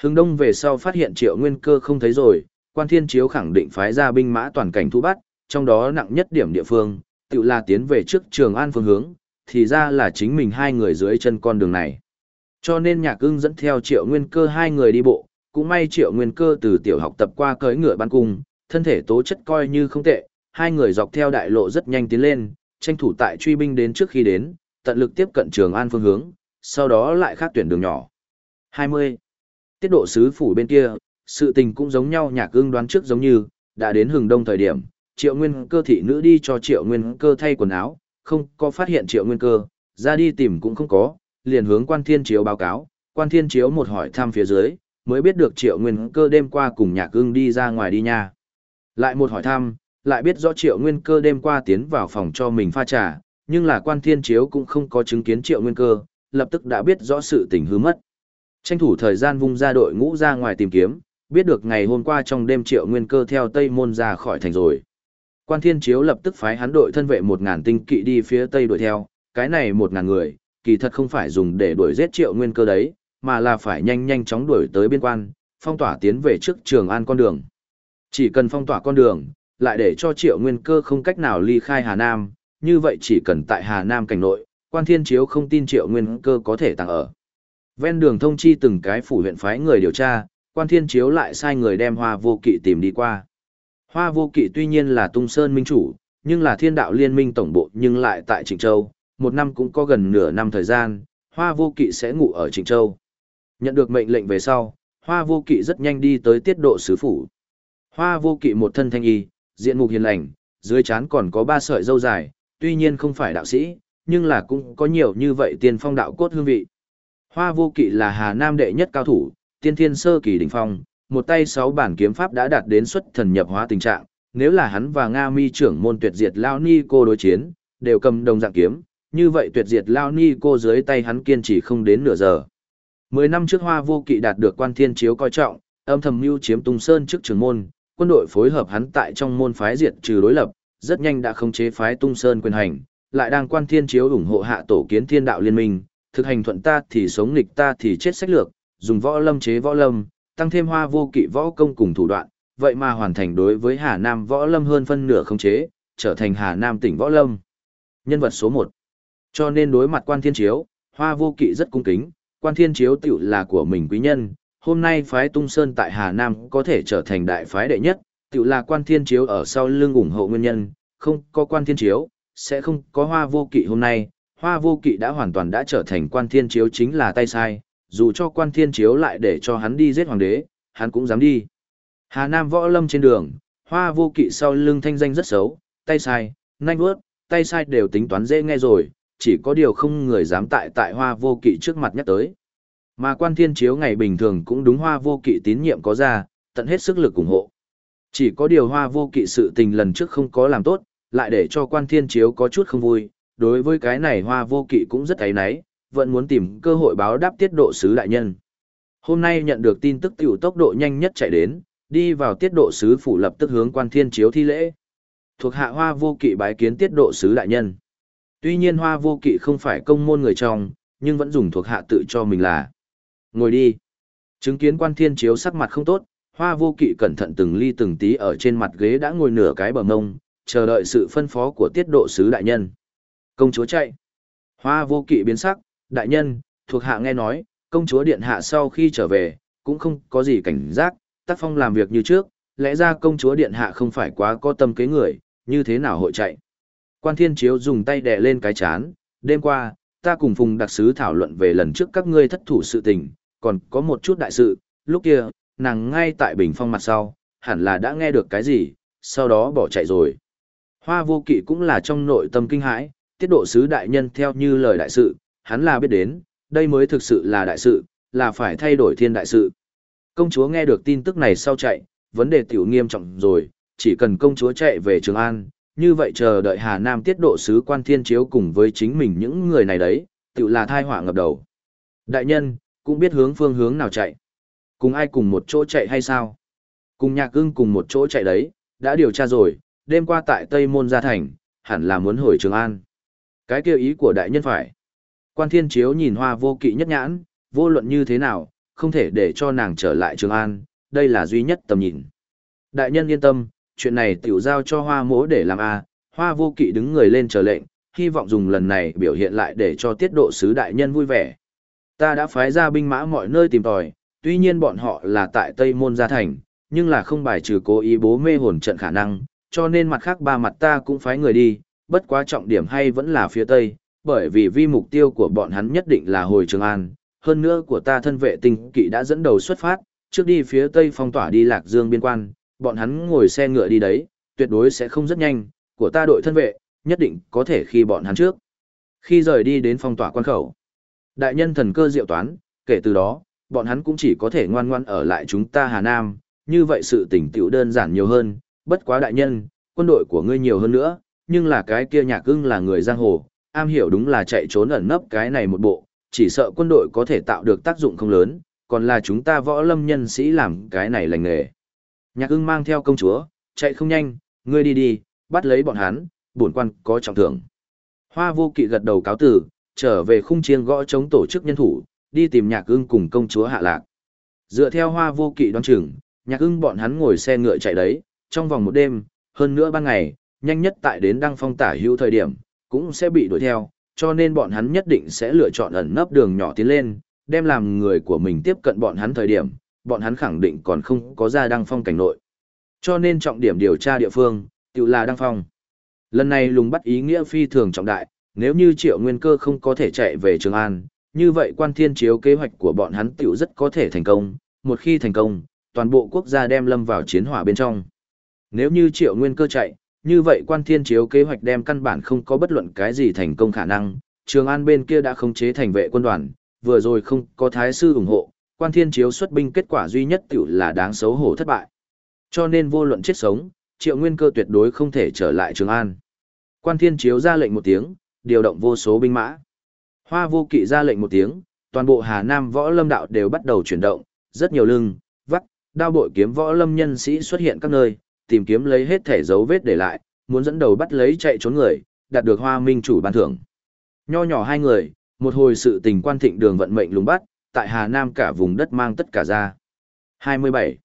Hướng đông về sau phát hiện triệu nguyên cơ không thấy rồi, quan thiên chiếu khẳng định phái ra binh mã toàn cảnh thu bắt, trong đó nặng nhất điểm địa phương, tự là tiến về trước trường an phương hướng, thì ra là chính mình hai người dưới chân con đường này. Cho nên nhạc ưng dẫn theo triệu nguyên cơ hai người đi bộ, cũng may triệu nguyên cơ từ tiểu học tập qua cưỡi ngựa ban cung, thân thể tố chất coi như không tệ, hai người dọc theo đại lộ rất nhanh tiến lên, tranh thủ tại truy binh đến trước khi đến, tận lực tiếp cận trường an phương hướng, sau đó lại khác tuyển đường nhỏ. 20. Tiết độ sứ phủ bên kia, sự tình cũng giống nhau nhạc ưng đoán trước giống như, đã đến hừng đông thời điểm, triệu nguyên cơ thị nữ đi cho triệu nguyên cơ thay quần áo, không có phát hiện triệu nguyên cơ, ra đi tìm cũng không có, liền hướng quan thiên chiếu báo cáo, quan thiên chiếu một hỏi thăm phía dưới, mới biết được triệu nguyên cơ đêm qua cùng nhạc ưng đi ra ngoài đi nha. Lại một hỏi thăm, lại biết rõ triệu nguyên cơ đêm qua tiến vào phòng cho mình pha trà, nhưng là quan thiên chiếu cũng không có chứng kiến triệu nguyên cơ, lập tức đã biết rõ sự tình hư mất. Tranh thủ thời gian vung ra đội ngũ ra ngoài tìm kiếm, biết được ngày hôm qua trong đêm triệu nguyên cơ theo Tây Môn ra khỏi thành rồi. Quan thiên chiếu lập tức phái hắn đội thân vệ một ngàn tinh kỵ đi phía Tây đuổi theo, cái này một ngàn người, kỳ thật không phải dùng để đuổi giết triệu nguyên cơ đấy, mà là phải nhanh nhanh chóng đuổi tới biên quan, phong tỏa tiến về trước trường an con đường. Chỉ cần phong tỏa con đường, lại để cho triệu nguyên cơ không cách nào ly khai Hà Nam, như vậy chỉ cần tại Hà Nam cảnh nội, quan thiên chiếu không tin triệu nguyên cơ có thể tàng ở. Ven đường thông chi từng cái phủ huyện phái người điều tra, quan thiên chiếu lại sai người đem hoa vô kỵ tìm đi qua. Hoa vô kỵ tuy nhiên là tung sơn minh chủ, nhưng là thiên đạo liên minh tổng bộ nhưng lại tại Trịnh Châu, một năm cũng có gần nửa năm thời gian, hoa vô kỵ sẽ ngủ ở Trịnh Châu. Nhận được mệnh lệnh về sau, hoa vô kỵ rất nhanh đi tới tiết độ sứ phủ. Hoa vô kỵ một thân thanh y, diện mục hiền lành, dưới trán còn có ba sợi râu dài, tuy nhiên không phải đạo sĩ, nhưng là cũng có nhiều như vậy tiên phong đạo cốt hương vị. Hoa vô kỵ là Hà Nam đệ nhất cao thủ, tiên thiên sơ kỳ đỉnh phong, một tay sáu bản kiếm pháp đã đạt đến xuất thần nhập hóa tình trạng, nếu là hắn và Nga Mi trưởng môn tuyệt diệt Lao Ni cô đối chiến, đều cầm đồng dạng kiếm, như vậy tuyệt diệt Lao Ni cô dưới tay hắn kiên trì không đến nửa giờ. Mười năm trước Hoa Vô Kỵ đạt được quan thiên chiếu coi trọng, âm thầm mưu chiếm Tung Sơn trước trưởng môn, quân đội phối hợp hắn tại trong môn phái diệt trừ đối lập, rất nhanh đã khống chế phái Tung Sơn quyền hành, lại đang quan thiên chiếu ủng hộ hạ tổ kiến thiên đạo liên minh, thực hành thuận ta thì sống nghịch ta thì chết sách lược, dùng võ lâm chế võ lâm, tăng thêm hoa vô kỵ võ công cùng thủ đoạn, vậy mà hoàn thành đối với Hà Nam võ lâm hơn phân nửa không chế, trở thành Hà Nam tỉnh võ lâm. Nhân vật số 1. Cho nên đối mặt quan thiên chiếu, hoa vô kỵ rất cung kính, quan thiên chiếu tiểu là của mình quý nhân, hôm nay phái tung sơn tại Hà Nam có thể trở thành đại phái đệ nhất, tiểu là quan thiên chiếu ở sau lưng ủng hộ nguyên nhân, không có quan thiên chiếu, sẽ không có hoa vô kỵ hôm nay, hoa vô kỵ đã hoàn toàn đã trở thành quan thiên chiếu chính là tay sai, dù cho quan thiên chiếu lại để cho hắn đi giết hoàng đế, hắn cũng dám đi. Hà Nam võ lâm trên đường, hoa vô kỵ sau lưng thanh danh rất xấu, tay sai, nanh bước, tay sai đều tính toán dễ nghe rồi, chỉ có điều không người dám tại tại hoa vô kỵ trước mặt nhắc tới. Mà quan thiên chiếu ngày bình thường cũng đúng hoa vô kỵ tín nhiệm có ra, tận hết sức lực ủng hộ. Chỉ có điều hoa vô kỵ sự tình lần trước không có làm tốt, lại để cho quan thiên chiếu có chút không vui, đối với cái này hoa vô kỵ cũng rất ấy náy, vẫn muốn tìm cơ hội báo đáp tiết độ sứ đại nhân. Hôm nay nhận được tin tức tiểu tốc độ nhanh nhất chạy đến, đi vào tiết độ sứ phủ lập tức hướng quan thiên chiếu thi lễ. Thuộc hạ hoa vô kỵ bái kiến tiết độ sứ đại nhân. Tuy nhiên hoa vô kỵ không phải công môn người trong, nhưng vẫn dùng thuộc hạ tự cho mình là. Ngồi đi. Chứng kiến quan thiên chiếu sắc mặt không tốt, hoa vô kỵ cẩn thận từng ly từng tí ở trên mặt ghế đã ngồi nửa cái bờ mông, chờ đợi sự phân phó của tiết độ sứ đại nhân. Công chúa chạy. Hoa vô kỵ biến sắc, đại nhân, thuộc hạ nghe nói, công chúa điện hạ sau khi trở về, cũng không có gì cảnh giác, tác phong làm việc như trước, lẽ ra công chúa điện hạ không phải quá có tâm kế người, như thế nào hội chạy. Quan thiên chiếu dùng tay đè lên cái chán, đêm qua, ta cùng phùng đặc sứ thảo luận về lần trước các ngươi thất thủ sự tình, còn có một chút đại sự, lúc kia, nàng ngay tại bình phong mặt sau, hẳn là đã nghe được cái gì, sau đó bỏ chạy rồi. Hoa vô kỵ cũng là trong nội tâm kinh hãi, tiết độ sứ đại nhân theo như lời đại sự, hắn là biết đến, đây mới thực sự là đại sự, là phải thay đổi thiên đại sự. Công chúa nghe được tin tức này sau chạy, vấn đề tiểu nghiêm trọng rồi, chỉ cần công chúa chạy về Trường An, như vậy chờ đợi Hà Nam tiết độ sứ quan thiên chiếu cùng với chính mình những người này đấy, tiểu là thai họa ngập đầu. Đại nhân, cũng biết hướng phương hướng nào chạy. Cùng ai cùng một chỗ chạy hay sao? Cùng nhạc ưng cùng một chỗ chạy đấy, đã điều tra rồi, đêm qua tại Tây Môn Gia Thành, hẳn là muốn hồi Trường An. Cái kêu ý của đại nhân phải. Quan thiên chiếu nhìn hoa vô kỵ nhất nhãn, vô luận như thế nào, không thể để cho nàng trở lại Trường An, đây là duy nhất tầm nhìn. Đại nhân yên tâm, chuyện này tiểu giao cho hoa mỗ để làm a hoa vô kỵ đứng người lên chờ lệnh, hy vọng dùng lần này biểu hiện lại để cho tiết độ sứ đại nhân vui vẻ. Ta đã phái ra binh mã mọi nơi tìm tòi, tuy nhiên bọn họ là tại Tây Môn Gia Thành, nhưng là không bài trừ cố ý bố mê hồn trận khả năng, cho nên mặt khác ba mặt ta cũng phái người đi, bất quá trọng điểm hay vẫn là phía Tây, bởi vì vi mục tiêu của bọn hắn nhất định là hồi Trường An, hơn nữa của ta thân vệ tinh kỵ đã dẫn đầu xuất phát, trước đi phía Tây phong tỏa đi Lạc Dương biên quan, bọn hắn ngồi xe ngựa đi đấy, tuyệt đối sẽ không rất nhanh, của ta đội thân vệ, nhất định có thể khi bọn hắn trước. Khi rời đi đến phong tỏa quan khẩu, đại nhân thần cơ diệu toán, kể từ đó, bọn hắn cũng chỉ có thể ngoan ngoan ở lại chúng ta Hà Nam, như vậy sự tỉnh tiểu đơn giản nhiều hơn, bất quá đại nhân, quân đội của ngươi nhiều hơn nữa, nhưng là cái kia nhạc ưng là người giang hồ, am hiểu đúng là chạy trốn ẩn nấp cái này một bộ, chỉ sợ quân đội có thể tạo được tác dụng không lớn, còn là chúng ta võ lâm nhân sĩ làm cái này lành nghề. Nhạc ưng mang theo công chúa, chạy không nhanh, ngươi đi đi, bắt lấy bọn hắn, bổn quan có trọng thưởng. Hoa vô kỵ gật đầu cáo tử, trở về khung chiêng gõ chống tổ chức nhân thủ, đi tìm nhạc ưng cùng công chúa hạ lạc. Dựa theo hoa vô kỵ đoán chừng, nhạc ưng bọn hắn ngồi xe ngựa chạy đấy, trong vòng một đêm, hơn nữa ban ngày, nhanh nhất tại đến đăng phong tả hữu thời điểm, cũng sẽ bị đuổi theo, cho nên bọn hắn nhất định sẽ lựa chọn ẩn nấp đường nhỏ tiến lên, đem làm người của mình tiếp cận bọn hắn thời điểm, bọn hắn khẳng định còn không có ra đăng phong cảnh nội. Cho nên trọng điểm điều tra địa phương, tự là đăng phong. Lần này lùng bắt ý nghĩa phi thường trọng đại, nếu như triệu nguyên cơ không có thể chạy về Trường An, như vậy quan thiên chiếu kế hoạch của bọn hắn tiểu rất có thể thành công, một khi thành công, toàn bộ quốc gia đem lâm vào chiến hỏa bên trong. Nếu như triệu nguyên cơ chạy, như vậy quan thiên chiếu kế hoạch đem căn bản không có bất luận cái gì thành công khả năng, Trường An bên kia đã khống chế thành vệ quân đoàn, vừa rồi không có thái sư ủng hộ, quan thiên chiếu xuất binh kết quả duy nhất tiểu là đáng xấu hổ thất bại. Cho nên vô luận chết sống, triệu nguyên cơ tuyệt đối không thể trở lại Trường An. Quan thiên chiếu ra lệnh một tiếng, điều động vô số binh mã. Hoa vô kỵ ra lệnh một tiếng, toàn bộ Hà Nam võ lâm đạo đều bắt đầu chuyển động, rất nhiều lưng, vắt, đao bội kiếm võ lâm nhân sĩ xuất hiện các nơi, tìm kiếm lấy hết thể dấu vết để lại, muốn dẫn đầu bắt lấy chạy trốn người, đạt được hoa minh chủ ban thưởng. Nho nhỏ hai người, một hồi sự tình quan thịnh đường vận mệnh lùng bắt, tại Hà Nam cả vùng đất mang tất cả ra. 27.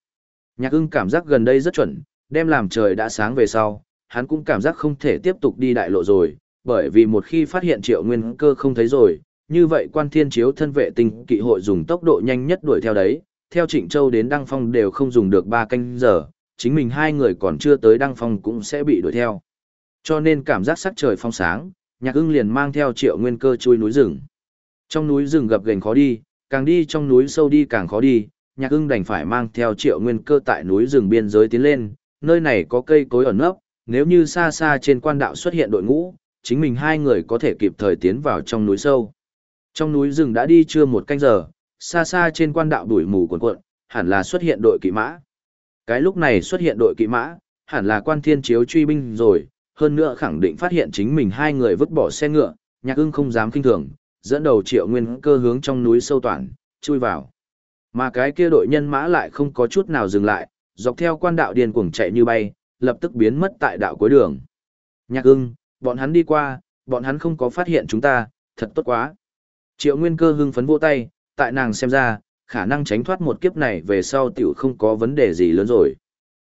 Nhạc ưng cảm giác gần đây rất chuẩn, đem làm trời đã sáng về sau, hắn cũng cảm giác không thể tiếp tục đi đại lộ rồi, bởi vì một khi phát hiện triệu nguyên cơ không thấy rồi, như vậy quan thiên chiếu thân vệ tinh kỵ hội dùng tốc độ nhanh nhất đuổi theo đấy, theo Trịnh Châu đến Đăng Phong đều không dùng được 3 canh giờ, chính mình hai người còn chưa tới Đăng Phong cũng sẽ bị đuổi theo. Cho nên cảm giác sắc trời phong sáng, nhạc ưng liền mang theo triệu nguyên cơ chui núi rừng. Trong núi rừng gập ghềnh khó đi, càng đi trong núi sâu đi càng khó đi, nhạc ưng đành phải mang theo triệu nguyên cơ tại núi rừng biên giới tiến lên, nơi này có cây cối ẩn nấp, nếu như xa xa trên quan đạo xuất hiện đội ngũ, chính mình hai người có thể kịp thời tiến vào trong núi sâu. Trong núi rừng đã đi chưa một canh giờ, xa xa trên quan đạo đuổi mù cuộn cuộn, hẳn là xuất hiện đội kỵ mã. Cái lúc này xuất hiện đội kỵ mã, hẳn là quan thiên chiếu truy binh rồi, hơn nữa khẳng định phát hiện chính mình hai người vứt bỏ xe ngựa, nhạc ưng không dám kinh thường, dẫn đầu triệu nguyên cơ hướng trong núi sâu toàn, chui vào. Mà cái kia đội nhân mã lại không có chút nào dừng lại, dọc theo quan đạo điên cuồng chạy như bay, lập tức biến mất tại đạo cuối đường. Nhạc ưng, bọn hắn đi qua, Bọn hắn không có phát hiện chúng ta, thật tốt quá. Triệu Nguyên Cơ hưng phấn vỗ tay, tại nàng xem ra, khả năng tránh thoát một kiếp này về sau tiểu không có vấn đề gì lớn rồi.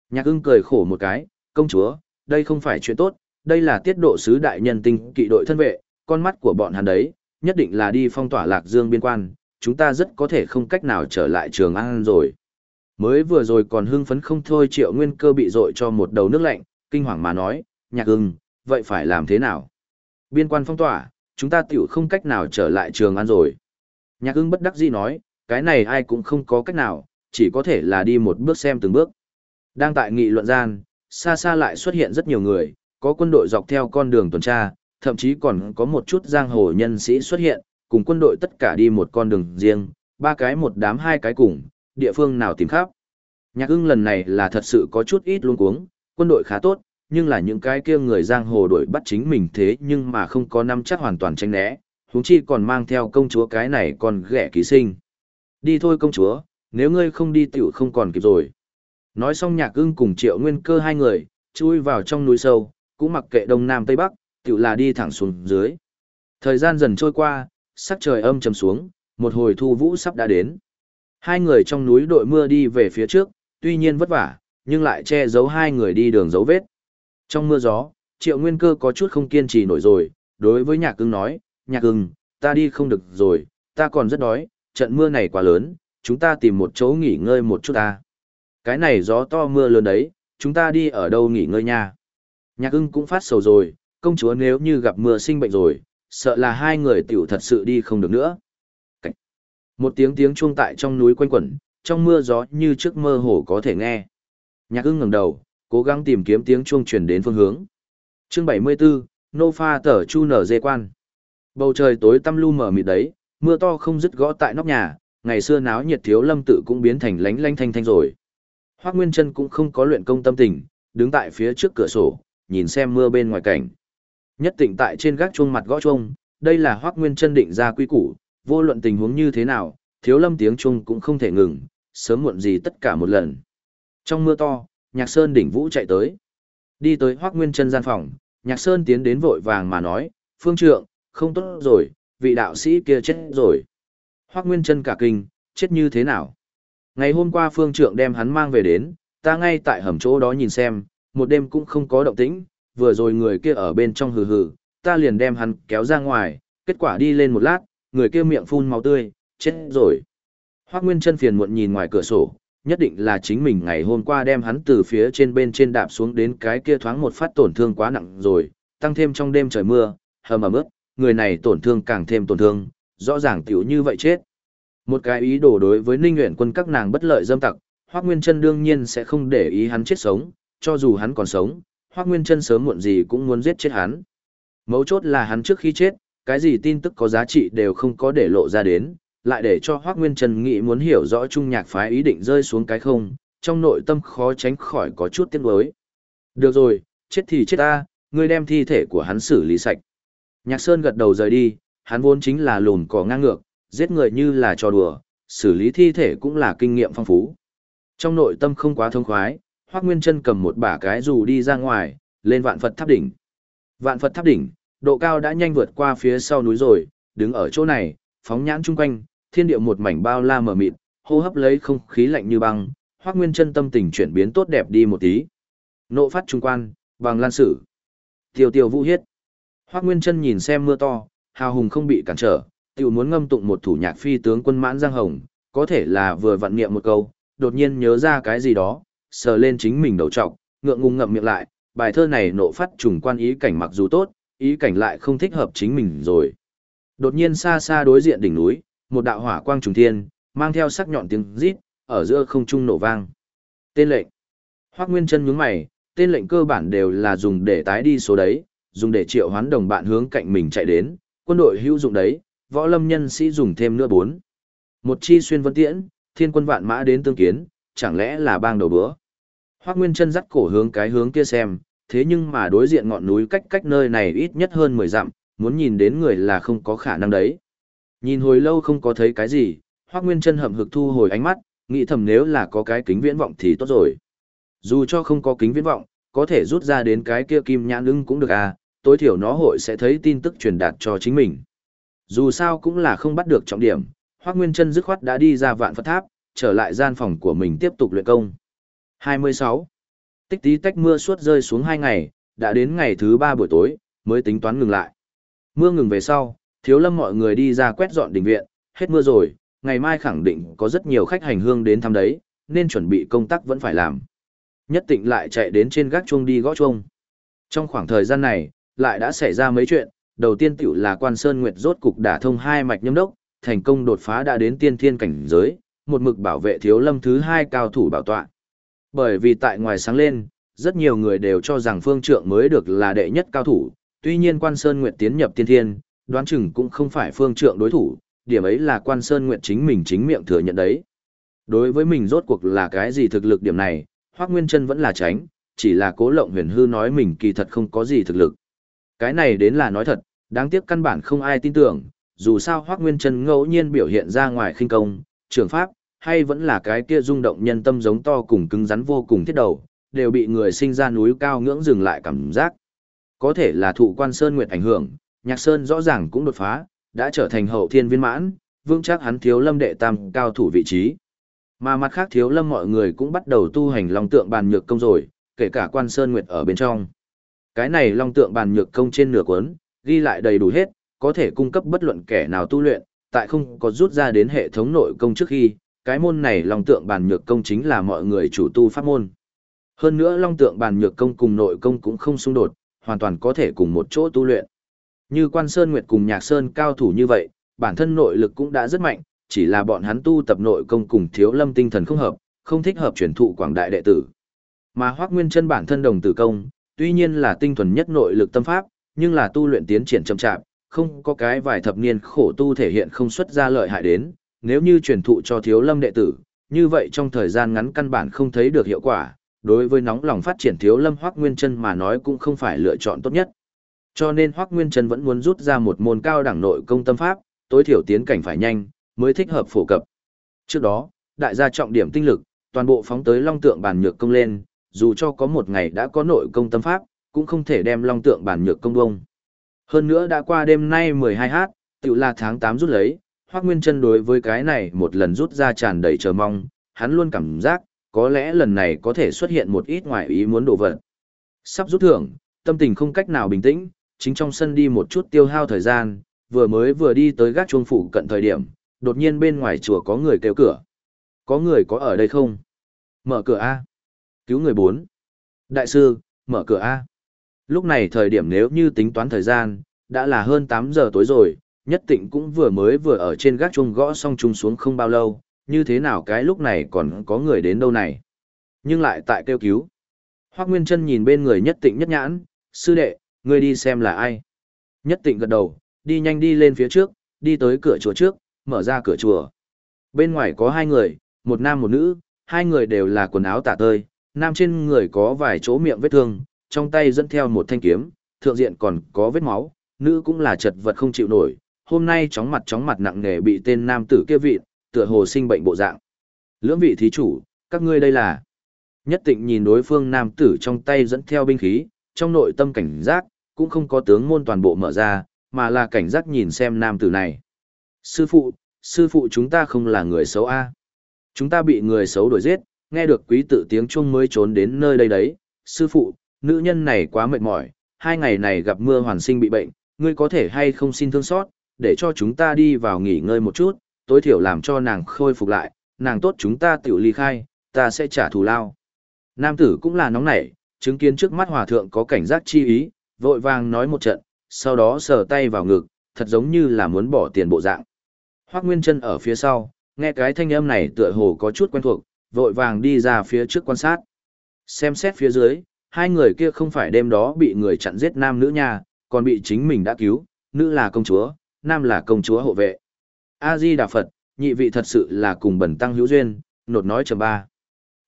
Nhạc ưng cười khổ một cái, công chúa, đây không phải chuyện tốt, đây là tiết độ sứ đại nhân tinh kỵ đội thân vệ, con mắt của bọn hắn đấy, nhất định là đi phong tỏa lạc dương biên quan, chúng ta rất có thể không cách nào trở lại trường an rồi. Mới vừa rồi còn hưng phấn không thôi triệu nguyên cơ bị dội cho một đầu nước lạnh, kinh hoàng mà nói, nhạc ưng, vậy phải làm thế nào? Biên quan phong tỏa, chúng ta tiểu không cách nào trở lại trường an rồi. Nhạc ưng bất đắc dĩ nói, cái này ai cũng không có cách nào, chỉ có thể là đi một bước xem từng bước. Đang tại nghị luận gian, xa xa lại xuất hiện rất nhiều người, có quân đội dọc theo con đường tuần tra, thậm chí còn có một chút giang hồ nhân sĩ xuất hiện, cùng quân đội tất cả đi một con đường riêng, ba cái một đám hai cái cùng, địa phương nào tìm khắp. Nhạc ưng lần này là thật sự có chút ít luôn cuống, quân đội khá tốt, nhưng là những cái kia người giang hồ đuổi bắt chính mình thế nhưng mà không có năm chắc hoàn toàn tranh né, huống chi còn mang theo công chúa cái này còn ghẻ ký sinh. Đi thôi công chúa, nếu ngươi không đi tiểu không còn kịp rồi. Nói xong nhạc ưng cùng triệu nguyên cơ hai người, chui vào trong núi sâu, cũng mặc kệ đông nam tây bắc, tiểu là đi thẳng xuống dưới. Thời gian dần trôi qua, sắc trời âm trầm xuống, một hồi thu vũ sắp đã đến. Hai người trong núi đội mưa đi về phía trước, tuy nhiên vất vả, nhưng lại che giấu hai người đi đường dấu vết. Trong mưa gió, triệu nguyên cơ có chút không kiên trì nổi rồi, đối với nhạc ưng nói, nhạc ưng, ta đi không được rồi, ta còn rất đói, trận mưa này quá lớn, chúng ta tìm một chỗ nghỉ ngơi một chút ta. Cái này gió to mưa lớn đấy, chúng ta đi ở đâu nghỉ ngơi nha. Nhạc ưng cũng phát sầu rồi, công chúa nếu như gặp mưa sinh bệnh rồi, sợ là hai người tiểu thật sự đi không được nữa. Cảnh. Một tiếng tiếng chuông tại trong núi quanh quẩn, trong mưa gió như trước mơ hồ có thể nghe. Nhạc ưng ngẩng đầu, cố gắng tìm kiếm tiếng chuông truyền đến phương hướng. Chương 74, Nô Pha tở chu nở dê quan. Bầu trời tối tăm lu mờ mịt đấy, mưa to không dứt gõ tại nóc nhà, ngày xưa náo nhiệt thiếu lâm tự cũng biến thành lánh lánh thanh thanh rồi. Hoác Nguyên Trân cũng không có luyện công tâm tình, đứng tại phía trước cửa sổ, nhìn xem mưa bên ngoài cảnh. Nhất tịnh tại trên gác chuông mặt gõ chuông, đây là Hoác Nguyên Trân định ra quy củ, vô luận tình huống như thế nào, thiếu lâm tiếng chuông cũng không thể ngừng, sớm muộn gì tất cả một lần. Trong mưa to, Nhạc Sơn đỉnh vũ chạy tới. Đi tới Hoác Nguyên Trân gian phòng, Nhạc Sơn tiến đến vội vàng mà nói, Phương Trượng, không tốt rồi, vị đạo sĩ kia chết rồi. Hoác Nguyên Trân cả kinh, chết như thế nào? Ngày hôm qua Phương Trượng đem hắn mang về đến, ta ngay tại hầm chỗ đó nhìn xem, một đêm cũng không có động tĩnh, vừa rồi người kia ở bên trong hừ hừ, ta liền đem hắn kéo ra ngoài, kết quả đi lên một lát, người kia miệng phun máu tươi, chết rồi. Hoác Nguyên Trân phiền muộn nhìn ngoài cửa sổ, nhất định là chính mình ngày hôm qua đem hắn từ phía trên bên trên đạp xuống đến cái kia thoáng một phát tổn thương quá nặng rồi, tăng thêm trong đêm trời mưa, hầm ẩm ướt, người này tổn thương càng thêm tổn thương, rõ ràng tiểu như vậy chết. Một cái ý đồ đối với Ninh Nguyễn quân các nàng bất lợi dâm tặc, Hoắc Nguyên Trân đương nhiên sẽ không để ý hắn chết sống, cho dù hắn còn sống, Hoắc Nguyên Trân sớm muộn gì cũng muốn giết chết hắn. Mấu chốt là hắn trước khi chết, cái gì tin tức có giá trị đều không có để lộ ra đến, lại để cho Hoắc Nguyên Trân nghĩ muốn hiểu rõ trung nhạc phái ý định rơi xuống cái không, trong nội tâm khó tránh khỏi có chút tiếc nuối. Được rồi, chết thì chết ta, ngươi đem thi thể của hắn xử lý sạch. Nhạc Sơn gật đầu rời đi, hắn vốn chính là lùn cỏ ngang ngược, giết người như là trò đùa, xử lý thi thể cũng là kinh nghiệm phong phú. Trong nội tâm không quá thông khoái, Hoắc Nguyên Chân cầm một bả cái dù đi ra ngoài, lên Vạn Phật Tháp đỉnh. Vạn Phật Tháp đỉnh, độ cao đã nhanh vượt qua phía sau núi rồi, đứng ở chỗ này, phóng nhãn chung quanh, thiên địa một mảnh bao la mờ mịt, hô hấp lấy không khí lạnh như băng, Hoắc Nguyên Chân tâm tình chuyển biến tốt đẹp đi một tí. Nộ phát trung quan, bằng lan sử. Tiêu Tiêu Vũ Hiết. Hoắc Nguyên Chân nhìn xem mưa to, hào hùng không bị cản trở, tiểu muốn ngâm tụng một thủ nhạc phi tướng quân mãn giang hồng, có thể là vừa vặn niệm một câu, đột nhiên nhớ ra cái gì đó, sờ lên chính mình đầu trọc, ngượng ngùng ngậm miệng lại, bài thơ này nộ phát trùng quan ý cảnh mặc dù tốt, ý cảnh lại không thích hợp chính mình rồi. Đột nhiên xa xa đối diện đỉnh núi, một đạo hỏa quang trùng thiên, mang theo sắc nhọn tiếng rít, ở giữa không trung nổ vang. Tên lệnh. Hoắc Nguyên Chân nhướng mày, tên lệnh cơ bản đều là dùng để tái đi số đấy, dùng để triệu hoán đồng bạn hướng cạnh mình chạy đến, quân đội hữu dụng đấy, võ lâm nhân sĩ dùng thêm nữa bốn. Một chi xuyên vân tiễn, thiên quân vạn mã đến tương kiến, chẳng lẽ là bang đầu bữa. Hoác Nguyên chân dắt cổ hướng cái hướng kia xem, thế nhưng mà đối diện ngọn núi cách cách nơi này ít nhất hơn 10 dặm, muốn nhìn đến người là không có khả năng đấy. Nhìn hồi lâu không có thấy cái gì, Hoác Nguyên chân hậm hực thu hồi ánh mắt, nghĩ thầm nếu là có cái kính viễn vọng thì tốt rồi. Dù cho không có kính viễn vọng, có thể rút ra đến cái kia kim nhãn lưng cũng được à, tối thiểu nó hội sẽ thấy tin tức truyền đạt cho chính mình. Dù sao cũng là không bắt được trọng điểm, Hoắc Nguyên Chân dứt khoát đã đi ra vạn Phật Tháp, trở lại gian phòng của mình tiếp tục luyện công. 26. Tích tí tách mưa suốt rơi xuống 2 ngày, đã đến ngày thứ 3 buổi tối, mới tính toán ngừng lại. Mưa ngừng về sau, thiếu lâm mọi người đi ra quét dọn đình viện, hết mưa rồi, ngày mai khẳng định có rất nhiều khách hành hương đến thăm đấy, nên chuẩn bị công tác vẫn phải làm. Nhất tịnh lại chạy đến trên gác chuông đi gõ chuông. Trong khoảng thời gian này, lại đã xảy ra mấy chuyện, đầu tiên tiểu là quan Sơn Nguyệt rốt cục đả thông hai mạch nhâm đốc, thành công đột phá đã đến tiên thiên cảnh giới, một mực bảo vệ thiếu lâm thứ hai cao thủ bảo tọa. Bởi vì tại ngoài sáng lên, rất nhiều người đều cho rằng phương trượng mới được là đệ nhất cao thủ, tuy nhiên quan Sơn Nguyệt tiến nhập tiên thiên, đoán chừng cũng không phải phương trượng đối thủ, điểm ấy là quan Sơn Nguyệt chính mình chính miệng thừa nhận đấy. Đối với mình rốt cuộc là cái gì thực lực điểm này, Hoác Nguyên Trân vẫn là tránh, chỉ là cố lộng huyền hư nói mình kỳ thật không có gì thực lực. Cái này đến là nói thật, đáng tiếc căn bản không ai tin tưởng, dù sao Hoác Nguyên Trần ngẫu nhiên biểu hiện ra ngoài khinh công, trường pháp, hay vẫn là cái kia rung động nhân tâm giống to cùng cứng rắn vô cùng thiết đầu, đều bị người sinh ra núi cao ngưỡng dừng lại cảm giác. Có thể là thụ quan Sơn Nguyệt ảnh hưởng, Nhạc Sơn rõ ràng cũng đột phá, đã trở thành hậu thiên viên mãn, vương chắc hắn thiếu lâm đệ tam cao thủ vị trí. Mà mặt khác thiếu lâm mọi người cũng bắt đầu tu hành lòng tượng bàn nhược công rồi, kể cả quan Sơn Nguyệt ở bên trong. Cái này long tượng bàn nhược công trên nửa cuốn, ghi lại đầy đủ hết, có thể cung cấp bất luận kẻ nào tu luyện, tại không có rút ra đến hệ thống nội công trước khi, cái môn này long tượng bàn nhược công chính là mọi người chủ tu pháp môn. Hơn nữa long tượng bàn nhược công cùng nội công cũng không xung đột, hoàn toàn có thể cùng một chỗ tu luyện. Như quan Sơn Nguyệt cùng Nhạc Sơn cao thủ như vậy, bản thân nội lực cũng đã rất mạnh, chỉ là bọn hắn tu tập nội công cùng thiếu lâm tinh thần không hợp, không thích hợp truyền thụ quảng đại đệ tử. Mà Hoắc Nguyên Chân bản thân đồng tử công, tuy nhiên là tinh thuần nhất nội lực tâm pháp, nhưng là tu luyện tiến triển chậm chạp, không có cái vài thập niên khổ tu thể hiện không xuất ra lợi hại đến, nếu như truyền thụ cho thiếu lâm đệ tử, như vậy trong thời gian ngắn căn bản không thấy được hiệu quả, đối với nóng lòng phát triển thiếu lâm Hoắc Nguyên Chân mà nói cũng không phải lựa chọn tốt nhất. Cho nên Hoắc Nguyên Chân vẫn muốn rút ra một môn cao đẳng nội công tâm pháp, tối thiểu tiến cảnh phải nhanh, mới thích hợp phổ cập. Trước đó, đại gia trọng điểm tinh lực, toàn bộ phóng tới long tượng bàn nhược công lên, dù cho có một ngày đã có nội công tâm pháp, cũng không thể đem long tượng bản nhược công bông. Hơn nữa đã qua đêm nay 12h, tự là tháng 8 rút lấy, Hoác Nguyên Trân đối với cái này một lần rút ra tràn đầy chờ mong, hắn luôn cảm giác, có lẽ lần này có thể xuất hiện một ít ngoài ý muốn đổ vật. Sắp rút thưởng, tâm tình không cách nào bình tĩnh, chính trong sân đi một chút tiêu hao thời gian, vừa mới vừa đi tới gác chuông phủ cận thời điểm, đột nhiên bên ngoài chùa có người kêu cửa. Có người có ở đây không? Mở cửa A. Cứu người bốn. Đại sư, mở cửa A. Lúc này thời điểm nếu như tính toán thời gian, đã là hơn 8 giờ tối rồi, nhất tịnh cũng vừa mới vừa ở trên gác chuông gõ xong chung xuống không bao lâu, như thế nào cái lúc này còn có người đến đâu này. Nhưng lại tại kêu cứu. Hoác Nguyên Trân nhìn bên người nhất tịnh nhất nhãn, sư đệ, ngươi đi xem là ai. Nhất tịnh gật đầu, đi nhanh đi lên phía trước, đi tới cửa chùa trước, mở ra cửa chùa. Bên ngoài có hai người, một nam một nữ, hai người đều là quần áo tả tơi, nam trên người có vài chỗ miệng vết thương, trong tay dẫn theo một thanh kiếm, thượng diện còn có vết máu, nữ cũng là chật vật không chịu nổi, hôm nay chóng mặt chóng mặt nặng nề bị tên nam tử kia vị, tựa hồ sinh bệnh bộ dạng. Lưỡng vị thí chủ, các ngươi đây là. Nhất tịnh nhìn đối phương nam tử trong tay dẫn theo binh khí, trong nội tâm cảnh giác, cũng không có tướng môn toàn bộ mở ra, mà là cảnh giác nhìn xem nam tử này. Sư phụ, sư phụ chúng ta không là người xấu a Chúng ta bị người xấu đuổi giết, nghe được quý tự tiếng chuông mới trốn đến nơi đây đấy. Sư phụ, nữ nhân này quá mệt mỏi, hai ngày này gặp mưa hoàn sinh bị bệnh, ngươi có thể hay không xin thương xót, để cho chúng ta đi vào nghỉ ngơi một chút, tối thiểu làm cho nàng khôi phục lại, nàng tốt chúng ta tiểu ly khai, ta sẽ trả thù lao. Nam tử cũng là nóng nảy, chứng kiến trước mắt hòa thượng có cảnh giác chi ý, vội vàng nói một trận, sau đó sờ tay vào ngực, thật giống như là muốn bỏ tiền bộ dạng. Hoác Nguyên Trân ở phía sau, nghe cái thanh âm này tựa hồ có chút quen thuộc, vội vàng đi ra phía trước quan sát. Xem xét phía dưới, hai người kia không phải đêm đó bị người chặn giết nam nữ nhà, còn bị chính mình đã cứu, nữ là công chúa, nam là công chúa hộ vệ. A-di Đà Phật, nhị vị thật sự là cùng bẩn tăng hữu duyên, nột nói chầm ba.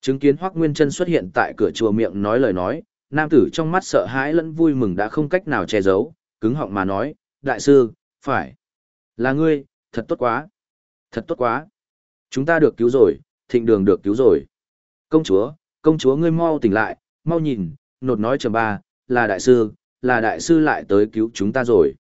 Chứng kiến Hoắc Nguyên Chân xuất hiện tại cửa chùa miệng nói lời nói, nam tử trong mắt sợ hãi lẫn vui mừng đã không cách nào che giấu, cứng họng mà nói, đại sư, phải. Là ngươi, thật tốt quá. Thật tốt quá. Chúng ta được cứu rồi, thịnh đường được cứu rồi. Công chúa, công chúa ngươi mau tỉnh lại, mau nhìn, nột nói chờ ba, là đại sư, là đại sư lại tới cứu chúng ta rồi.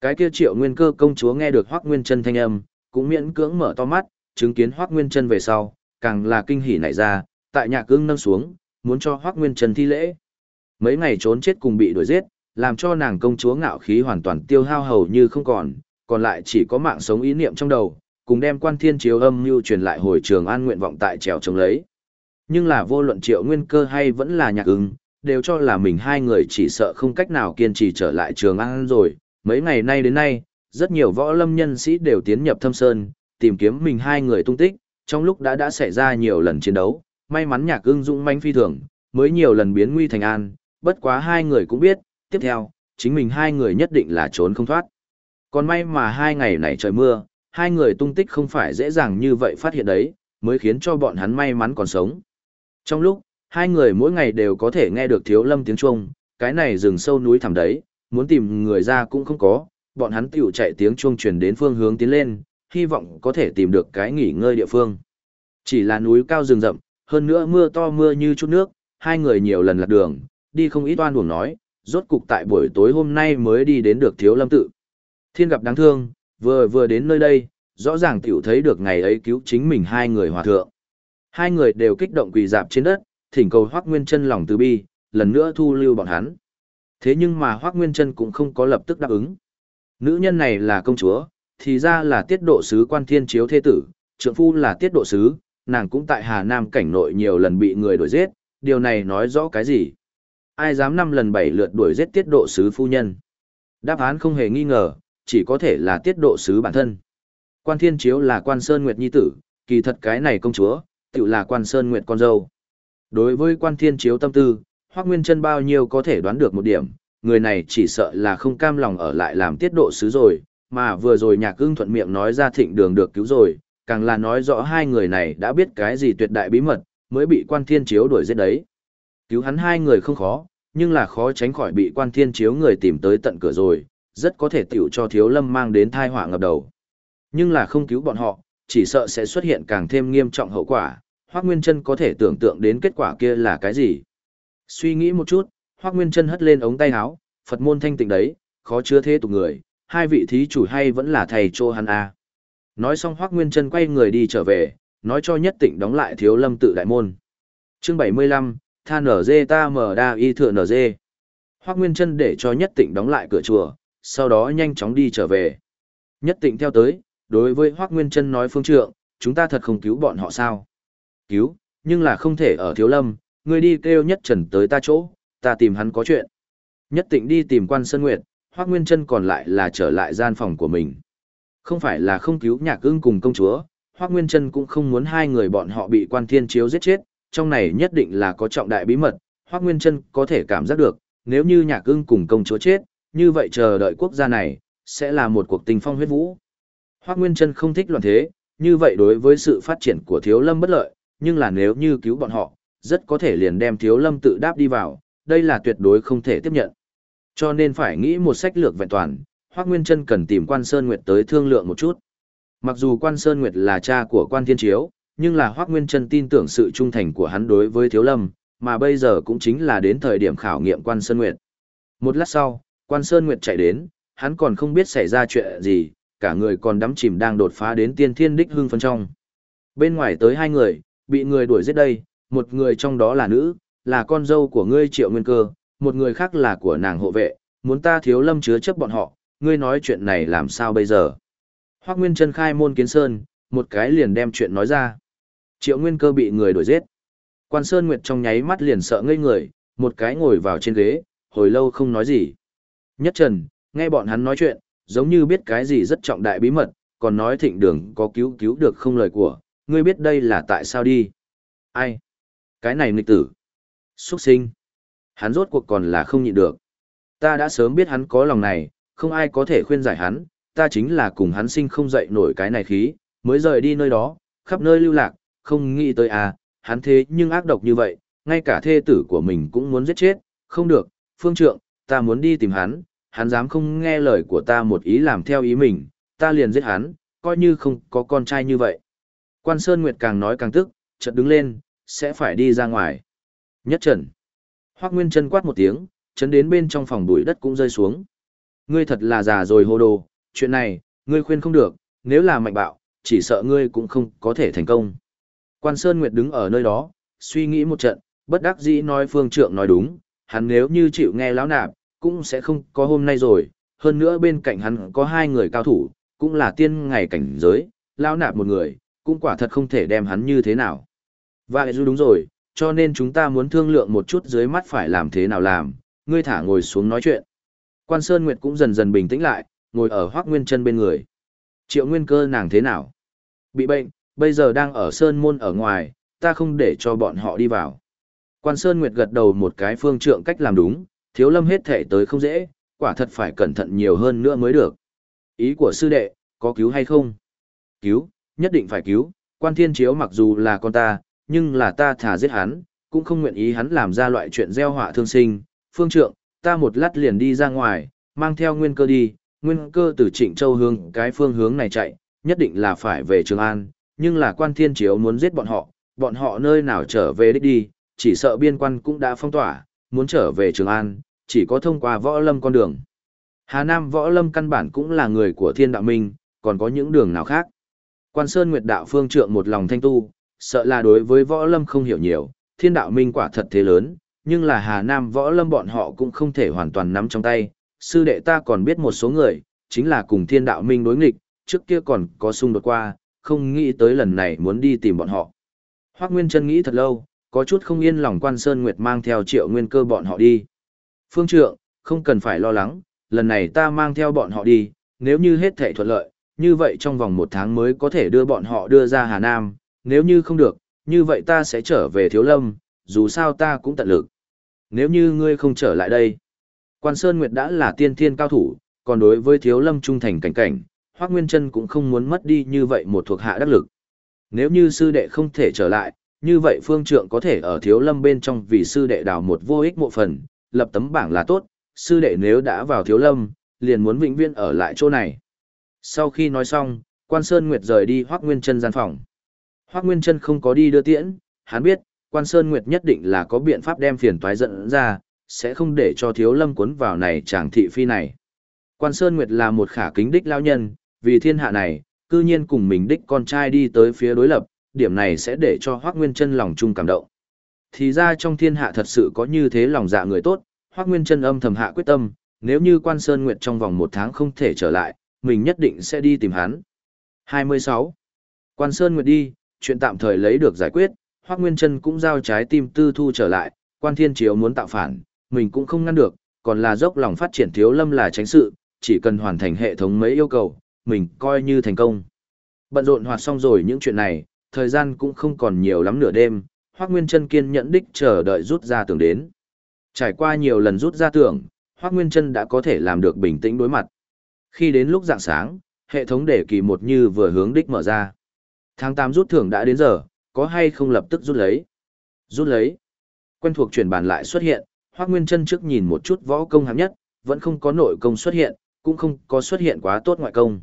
Cái kia triệu nguyên cơ công chúa nghe được Hoác Nguyên chân thanh âm, cũng miễn cưỡng mở to mắt, chứng kiến Hoác Nguyên chân về sau, càng là kinh hỉ nảy ra, tại nhạc cương nâng xuống, muốn cho Hoác Nguyên chân thi lễ. Mấy ngày trốn chết cùng bị đuổi giết, làm cho nàng công chúa ngạo khí hoàn toàn tiêu hao hầu như không còn, còn lại chỉ có mạng sống ý niệm trong đầu, cùng đem quan thiên chiếu âm mưu truyền lại hồi trường an nguyện vọng tại trèo trống lấy. Nhưng là vô luận triệu nguyên cơ hay vẫn là nhạc ứng, đều cho là mình hai người chỉ sợ không cách nào kiên trì trở lại trường an rồi. Mấy ngày nay đến nay, rất nhiều võ lâm nhân sĩ đều tiến nhập thâm sơn, tìm kiếm mình hai người tung tích, trong lúc đã đã xảy ra nhiều lần chiến đấu, may mắn nhạc ưng dũng manh phi thường, mới nhiều lần biến nguy thành an, bất quá hai người cũng biết, tiếp theo, chính mình hai người nhất định là trốn không thoát. Còn may mà hai ngày này trời mưa, hai người tung tích không phải dễ dàng như vậy phát hiện đấy, mới khiến cho bọn hắn may mắn còn sống. Trong lúc, hai người mỗi ngày đều có thể nghe được thiếu lâm tiếng chuông, cái này rừng sâu núi thẳm đấy, muốn tìm người ra cũng không có, bọn hắn tiểu chạy tiếng chuông truyền đến phương hướng tiến lên, hy vọng có thể tìm được cái nghỉ ngơi địa phương. Chỉ là núi cao rừng rậm, hơn nữa mưa to mưa như chút nước, hai người nhiều lần lạc đường, đi không ít oan uổng nói, rốt cục tại buổi tối hôm nay mới đi đến được thiếu lâm tự. Thiên gặp đáng thương, vừa vừa đến nơi đây, rõ ràng tiểu thấy được ngày ấy cứu chính mình hai người hòa thượng. Hai người đều kích động quỳ dạp trên đất, thỉnh cầu Hoắc Nguyên Chân lòng từ bi, lần nữa thu lưu bọn hắn. Thế nhưng mà Hoắc Nguyên Chân cũng không có lập tức đáp ứng. Nữ nhân này là công chúa, thì ra là tiết độ sứ quan thiên chiếu thế tử, trượng phu là tiết độ sứ, nàng cũng tại Hà Nam cảnh nội nhiều lần bị người đuổi giết, điều này nói rõ cái gì? Ai dám năm lần bảy lượt đuổi giết tiết độ sứ phu nhân? Đáp án không hề nghi ngờ, chỉ có thể là tiết độ sứ bản thân. Quan Thiên Chiếu là quan Sơn Nguyệt Nhi tử, kỳ thật cái này công chúa, tự là quan Sơn Nguyệt con dâu. Đối với quan Thiên Chiếu tâm tư, Hoác Nguyên chân bao nhiêu có thể đoán được một điểm, người này chỉ sợ là không cam lòng ở lại làm tiết độ sứ rồi, mà vừa rồi nhạc ưng thuận miệng nói ra thịnh đường được cứu rồi, càng là nói rõ hai người này đã biết cái gì tuyệt đại bí mật, mới bị quan thiên chiếu đuổi giết đấy. Cứu hắn hai người không khó, nhưng là khó tránh khỏi bị quan thiên chiếu người tìm tới tận cửa rồi, rất có thể tiểu cho thiếu lâm mang đến thai họa ngập đầu. Nhưng là không cứu bọn họ, chỉ sợ sẽ xuất hiện càng thêm nghiêm trọng hậu quả, Hoác Nguyên Trân có thể tưởng tượng đến kết quả kia là cái gì. Suy nghĩ một chút, Hoác Nguyên Trân hất lên ống tay áo, Phật môn thanh tịnh đấy, khó chứa thế tục người, hai vị thí chủ hay vẫn là thầy chô hắn a. Nói xong Hoác Nguyên Trân quay người đi trở về, nói cho nhất tịnh đóng lại thiếu lâm tự đại môn. Chương 75, tha nở dê ta mở đa y thừa nở dê. Hoác Nguyên Trân để cho nhất tịnh đóng lại cửa chùa, sau đó nhanh chóng đi trở về. Nhất tịnh theo tới, đối với Hoác Nguyên Trân nói phương trượng, chúng ta thật không cứu bọn họ sao? Cứu, nhưng là không thể ở thiếu lâm, người đi kêu nhất trần tới ta chỗ, ta tìm hắn có chuyện. Nhất tịnh đi tìm quan Sơn Nguyệt, Hoác Nguyên Trân còn lại là trở lại gian phòng của mình. Không phải là không cứu nhạc ưng cùng công chúa, Hoác Nguyên Trân cũng không muốn hai người bọn họ bị quan thiên chiếu giết chết, trong này nhất định là có trọng đại bí mật, Hoác Nguyên Trân có thể cảm giác được, nếu như nhạc ưng cùng công chúa chết, như vậy chờ đợi quốc gia này, sẽ là một cuộc tình phong huyết vũ. Hoác Nguyên Trân không thích loạn thế, như vậy đối với sự phát triển của thiếu lâm bất lợi, nhưng là nếu như cứu bọn họ, rất có thể liền đem thiếu lâm tự đáp đi vào, đây là tuyệt đối không thể tiếp nhận. Cho nên phải nghĩ một sách lược vẹn toàn, Hoác Nguyên Trân cần tìm quan Sơn Nguyệt tới thương lượng một chút. Mặc dù quan Sơn Nguyệt là cha của quan Thiên Chiếu, nhưng là Hoác Nguyên Trân tin tưởng sự trung thành của hắn đối với Thiếu Lâm, mà bây giờ cũng chính là đến thời điểm khảo nghiệm quan Sơn Nguyệt. Một lát sau, quan Sơn Nguyệt chạy đến, hắn còn không biết xảy ra chuyện gì, cả người còn đắm chìm đang đột phá đến tiên thiên đích hưng phân trong. Bên ngoài tới hai người, bị người đuổi giết đây, một người trong đó là nữ, là con dâu của ngươi triệu nguyên cơ, một người khác là của nàng hộ vệ, muốn ta thiếu lâm chứa chấp bọn họ, ngươi nói chuyện này làm sao bây giờ. Hoác Nguyên Trân khai môn kiến sơn, một cái liền đem chuyện nói ra. Triệu Nguyên cơ bị người đuổi giết. Quan Sơn Nguyệt trong nháy mắt liền sợ ngây người, một cái ngồi vào trên ghế, hồi lâu không nói gì. Nhất Trần, nghe bọn hắn nói chuyện, giống như biết cái gì rất trọng đại bí mật, còn nói thịnh đường có cứu cứu được không lời của, ngươi biết đây là tại sao đi. Ai? Cái này nghịch tử. Xuất sinh. Hắn rốt cuộc còn là không nhịn được. Ta đã sớm biết hắn có lòng này, không ai có thể khuyên giải hắn, ta chính là cùng hắn sinh không dậy nổi cái này khí, mới rời đi nơi đó, khắp nơi lưu lạc, không nghĩ tới à, hắn thế nhưng ác độc như vậy, ngay cả thê tử của mình cũng muốn giết chết, không được, phương trượng, ta muốn đi tìm hắn, hắn dám không nghe lời của ta một ý làm theo ý mình, ta liền giết hắn, coi như không có con trai như vậy. Quan Sơn Nguyệt càng nói càng tức, chợt đứng lên, sẽ phải đi ra ngoài. Nhất trần. Hoác Nguyên chân quát một tiếng, chấn đến bên trong phòng bụi đất cũng rơi xuống. Ngươi thật là già rồi hồ đồ, chuyện này, ngươi khuyên không được, nếu là mạnh bạo, chỉ sợ ngươi cũng không có thể thành công. Quan Sơn Nguyệt đứng ở nơi đó, suy nghĩ một trận, bất đắc dĩ nói phương trượng nói đúng, hắn nếu như chịu nghe lão nạp, cũng sẽ không có hôm nay rồi, hơn nữa bên cạnh hắn có hai người cao thủ, cũng là tiên ngày cảnh giới, lão nạp một người, cũng quả thật không thể đem hắn như thế nào. Và dù đúng rồi, cho nên chúng ta muốn thương lượng một chút dưới mắt phải làm thế nào làm, ngươi thả ngồi xuống nói chuyện. Quan Sơn Nguyệt cũng dần dần bình tĩnh lại, ngồi ở Hoác Nguyên chân bên người. Triệu Nguyên cơ nàng thế nào? Bị bệnh, bây giờ đang ở Sơn Môn ở ngoài, ta không để cho bọn họ đi vào. Quan Sơn Nguyệt gật đầu một cái phương trượng cách làm đúng, thiếu lâm hết thể tới không dễ, quả thật phải cẩn thận nhiều hơn nữa mới được. Ý của sư đệ, có cứu hay không? Cứu, nhất định phải cứu, quan thiên chiếu mặc dù là con ta, nhưng là ta thả giết hắn, cũng không nguyện ý hắn làm ra loại chuyện gieo họa thương sinh. Phương trượng, ta một lát liền đi ra ngoài, mang theo nguyên cơ đi, nguyên cơ từ trịnh châu hướng cái phương hướng này chạy, nhất định là phải về Trường An, nhưng là quan thiên chiếu muốn giết bọn họ, bọn họ nơi nào trở về đích đi, chỉ sợ biên quan cũng đã phong tỏa, muốn trở về Trường An, chỉ có thông qua võ lâm con đường. Hà Nam võ lâm căn bản cũng là người của thiên đạo minh, còn có những đường nào khác. Quan Sơn Nguyệt đạo phương trượng một lòng thanh tu, sợ là đối với võ lâm không hiểu nhiều, thiên đạo minh quả thật thế lớn, nhưng là Hà Nam võ lâm bọn họ cũng không thể hoàn toàn nắm trong tay. Sư đệ ta còn biết một số người, chính là cùng thiên đạo minh đối nghịch, trước kia còn có xung đột qua, không nghĩ tới lần này muốn đi tìm bọn họ. Hoác Nguyên Trân nghĩ thật lâu, có chút không yên lòng quan Sơn Nguyệt mang theo triệu nguyên cơ bọn họ đi. Phương trượng, không cần phải lo lắng, lần này ta mang theo bọn họ đi, nếu như hết thể thuận lợi, như vậy trong vòng một tháng mới có thể đưa bọn họ đưa ra Hà Nam, nếu như không được, như vậy ta sẽ trở về Thiếu Lâm, dù sao ta cũng tận lực. Nếu như ngươi không trở lại đây, Quan Sơn Nguyệt đã là tiên thiên cao thủ, còn đối với Thiếu Lâm trung thành cảnh cảnh, Hoác Nguyên Trân cũng không muốn mất đi như vậy một thuộc hạ đắc lực. Nếu như sư đệ không thể trở lại, như vậy phương trượng có thể ở Thiếu Lâm bên trong vì sư đệ đào một vô ích mộ phần, lập tấm bảng là tốt, sư đệ nếu đã vào Thiếu Lâm, liền muốn vĩnh viễn ở lại chỗ này. Sau khi nói xong, Quan Sơn Nguyệt rời đi Hoác Nguyên Trân gian phòng. Hoác Nguyên Trân không có đi đưa tiễn, hắn biết, Quan Sơn Nguyệt nhất định là có biện pháp đem phiền toái dẫn ra, sẽ không để cho thiếu lâm cuốn vào này chàng thị phi này. Quan Sơn Nguyệt là một khả kính đích lao nhân, vì thiên hạ này, cư nhiên cùng mình đích con trai đi tới phía đối lập, điểm này sẽ để cho Hoác Nguyên Trân lòng chung cảm động. Thì ra trong thiên hạ thật sự có như thế lòng dạ người tốt, Hoác Nguyên Trân âm thầm hạ quyết tâm, nếu như Quan Sơn Nguyệt trong vòng một tháng không thể trở lại, mình nhất định sẽ đi tìm hắn. 26. Quan Sơn Nguyệt đi, chuyện tạm thời lấy được giải quyết, Hoắc Nguyên Trân cũng giao trái tim tư thu trở lại, Quan Thiên Chiếu muốn tạo phản, mình cũng không ngăn được, còn là dốc lòng phát triển Thiếu Lâm là tránh sự, chỉ cần hoàn thành hệ thống mấy yêu cầu, mình coi như thành công. Bận rộn hoạt xong rồi những chuyện này, thời gian cũng không còn nhiều lắm nửa đêm, Hoắc Nguyên Trân kiên nhẫn đích chờ đợi rút ra tưởng đến. Trải qua nhiều lần rút ra tưởng, Hoắc Nguyên Trân đã có thể làm được bình tĩnh đối mặt. Khi đến lúc dạng sáng, hệ thống để kỳ một như vừa hướng đích mở ra. Tháng 8 rút thưởng đã đến giờ, có hay không lập tức rút lấy? Rút lấy. Quen thuộc chuyển bàn lại xuất hiện, Hoắc Nguyên Chân trước nhìn một chút võ công hạng nhất, vẫn không có nội công xuất hiện, cũng không có xuất hiện quá tốt ngoại công.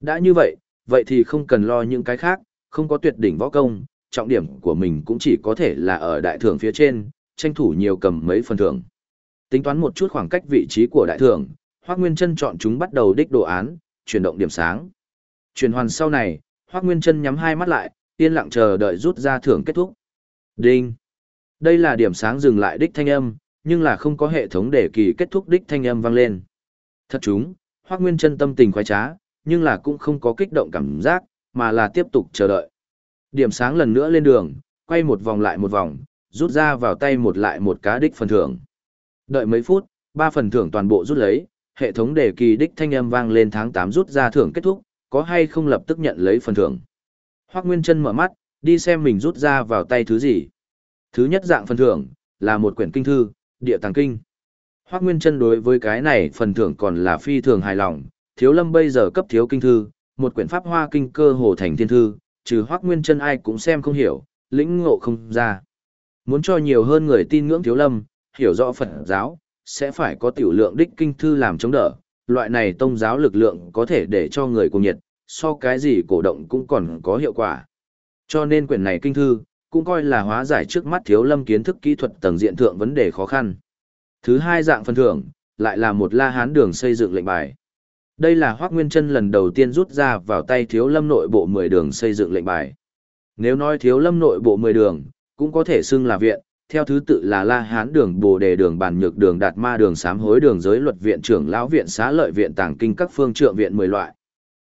Đã như vậy, vậy thì không cần lo những cái khác, không có tuyệt đỉnh võ công, trọng điểm của mình cũng chỉ có thể là ở đại thưởng phía trên, tranh thủ nhiều cầm mấy phần thưởng. Tính toán một chút khoảng cách vị trí của đại thưởng, Hoắc Nguyên Chân chọn chúng bắt đầu đích đồ án, chuyển động điểm sáng. Chuyển hoàn sau này, Hoắc Nguyên Chân nhắm hai mắt lại, yên lặng chờ đợi rút ra thưởng kết thúc. Đinh. Đây là điểm sáng dừng lại đích thanh âm, nhưng là không có hệ thống để kỳ kết thúc đích thanh âm vang lên. Thật chúng, Hoắc Nguyên Chân tâm tình khoái trá, nhưng là cũng không có kích động cảm giác, mà là tiếp tục chờ đợi. Điểm sáng lần nữa lên đường, quay một vòng lại một vòng, rút ra vào tay một lại một cá đích phần thưởng. Đợi mấy phút, ba phần thưởng toàn bộ rút lấy, hệ thống đề kỳ đích thanh âm vang lên tháng 8 rút ra thưởng kết thúc, có hay không lập tức nhận lấy phần thưởng. Hoác Nguyên Trân mở mắt, đi xem mình rút ra vào tay thứ gì. Thứ nhất dạng phần thưởng, là một quyển kinh thư, địa tàng kinh. Hoác Nguyên Trân đối với cái này phần thưởng còn là phi thường hài lòng, thiếu lâm bây giờ cấp thiếu kinh thư, một quyển pháp hoa kinh cơ hồ thành thiên thư, trừ Hoắc Nguyên Trân ai cũng xem không hiểu, lĩnh ngộ không ra. Muốn cho nhiều hơn người tin ngưỡng thiếu lâm, hiểu rõ Phật giáo, sẽ phải có tiểu lượng đích kinh thư làm chống đỡ, loại này tông giáo lực lượng có thể để cho người cùng nhiệt, so cái gì cổ động cũng còn có hiệu quả. Cho nên quyển này kinh thư, cũng coi là hóa giải trước mắt thiếu lâm kiến thức kỹ thuật tầng diện thượng vấn đề khó khăn. Thứ hai dạng phần thưởng, lại là một la hán đường xây dựng lệnh bài. Đây là Hoác Nguyên Trân lần đầu tiên rút ra vào tay thiếu lâm nội bộ 10 đường xây dựng lệnh bài. Nếu nói thiếu lâm nội bộ 10 đường, cũng có thể xưng là viện, theo thứ tự là La Hán đường, Bồ Đề đường, Bàn Nhược đường, Đạt Ma đường, Sám Hối đường, Giới luật viện trưởng lão viện, Xá lợi viện, Tàng kinh các phương trượng viện 10 loại.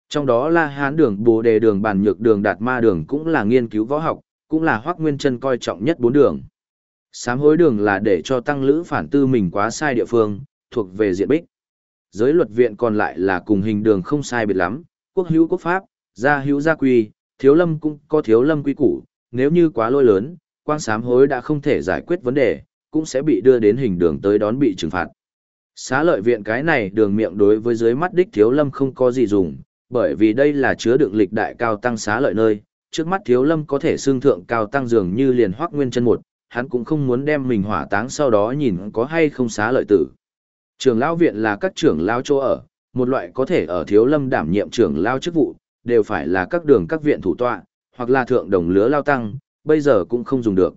Trong đó La Hán đường, Bồ Đề đường, Bàn Nhược đường, Đạt Ma đường cũng là nghiên cứu võ học, cũng là Hoắc Nguyên Chân coi trọng nhất bốn đường. Sám Hối đường là để cho tăng lữ phản tư mình quá sai địa phương, thuộc về diện bích. Giới luật viện còn lại là cùng hình đường không sai biệt lắm, quốc hữu quốc pháp, gia hữu gia quy, thiếu lâm cũng có thiếu lâm quy củ, nếu như quá lôi lớn, quang sám hối đã không thể giải quyết vấn đề, cũng sẽ bị đưa đến hình đường tới đón bị trừng phạt. Xá lợi viện cái này đường miệng đối với dưới mắt đích thiếu lâm không có gì dùng, bởi vì đây là chứa đựng lịch đại cao tăng xá lợi nơi, trước mắt thiếu lâm có thể xương thượng cao tăng dường như liền hoác nguyên chân một, hắn cũng không muốn đem mình hỏa táng sau đó nhìn có hay không xá lợi tử. Trường lão viện là các trưởng lão chỗ ở, một loại có thể ở thiếu lâm đảm nhiệm trưởng lão chức vụ, đều phải là các đường các viện thủ tọa, hoặc là thượng đồng lứa lao tăng, bây giờ cũng không dùng được.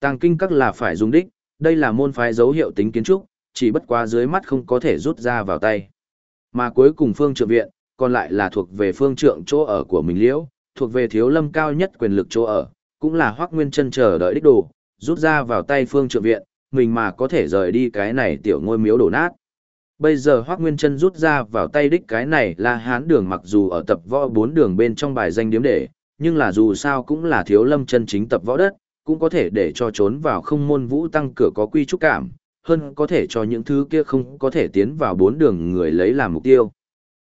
Tàng kinh các là phải dùng đích, đây là môn phái dấu hiệu tính kiến trúc, chỉ bất quá dưới mắt không có thể rút ra vào tay. Mà cuối cùng phương trượng viện, còn lại là thuộc về phương trượng chỗ ở của mình liễu, thuộc về thiếu lâm cao nhất quyền lực chỗ ở, cũng là hoác nguyên chân chờ đợi đích đồ, rút ra vào tay phương trượng viện, mình mà có thể rời đi cái này tiểu ngôi miếu đổ nát. Bây giờ Hoác Nguyên Trân rút ra vào tay đích cái này là hán đường mặc dù ở tập võ bốn đường bên trong bài danh điếm để, nhưng là dù sao cũng là thiếu lâm chân chính tập võ đất, cũng có thể để cho trốn vào không môn vũ tăng cửa có quy trúc cảm, hơn có thể cho những thứ kia không có thể tiến vào bốn đường người lấy làm mục tiêu.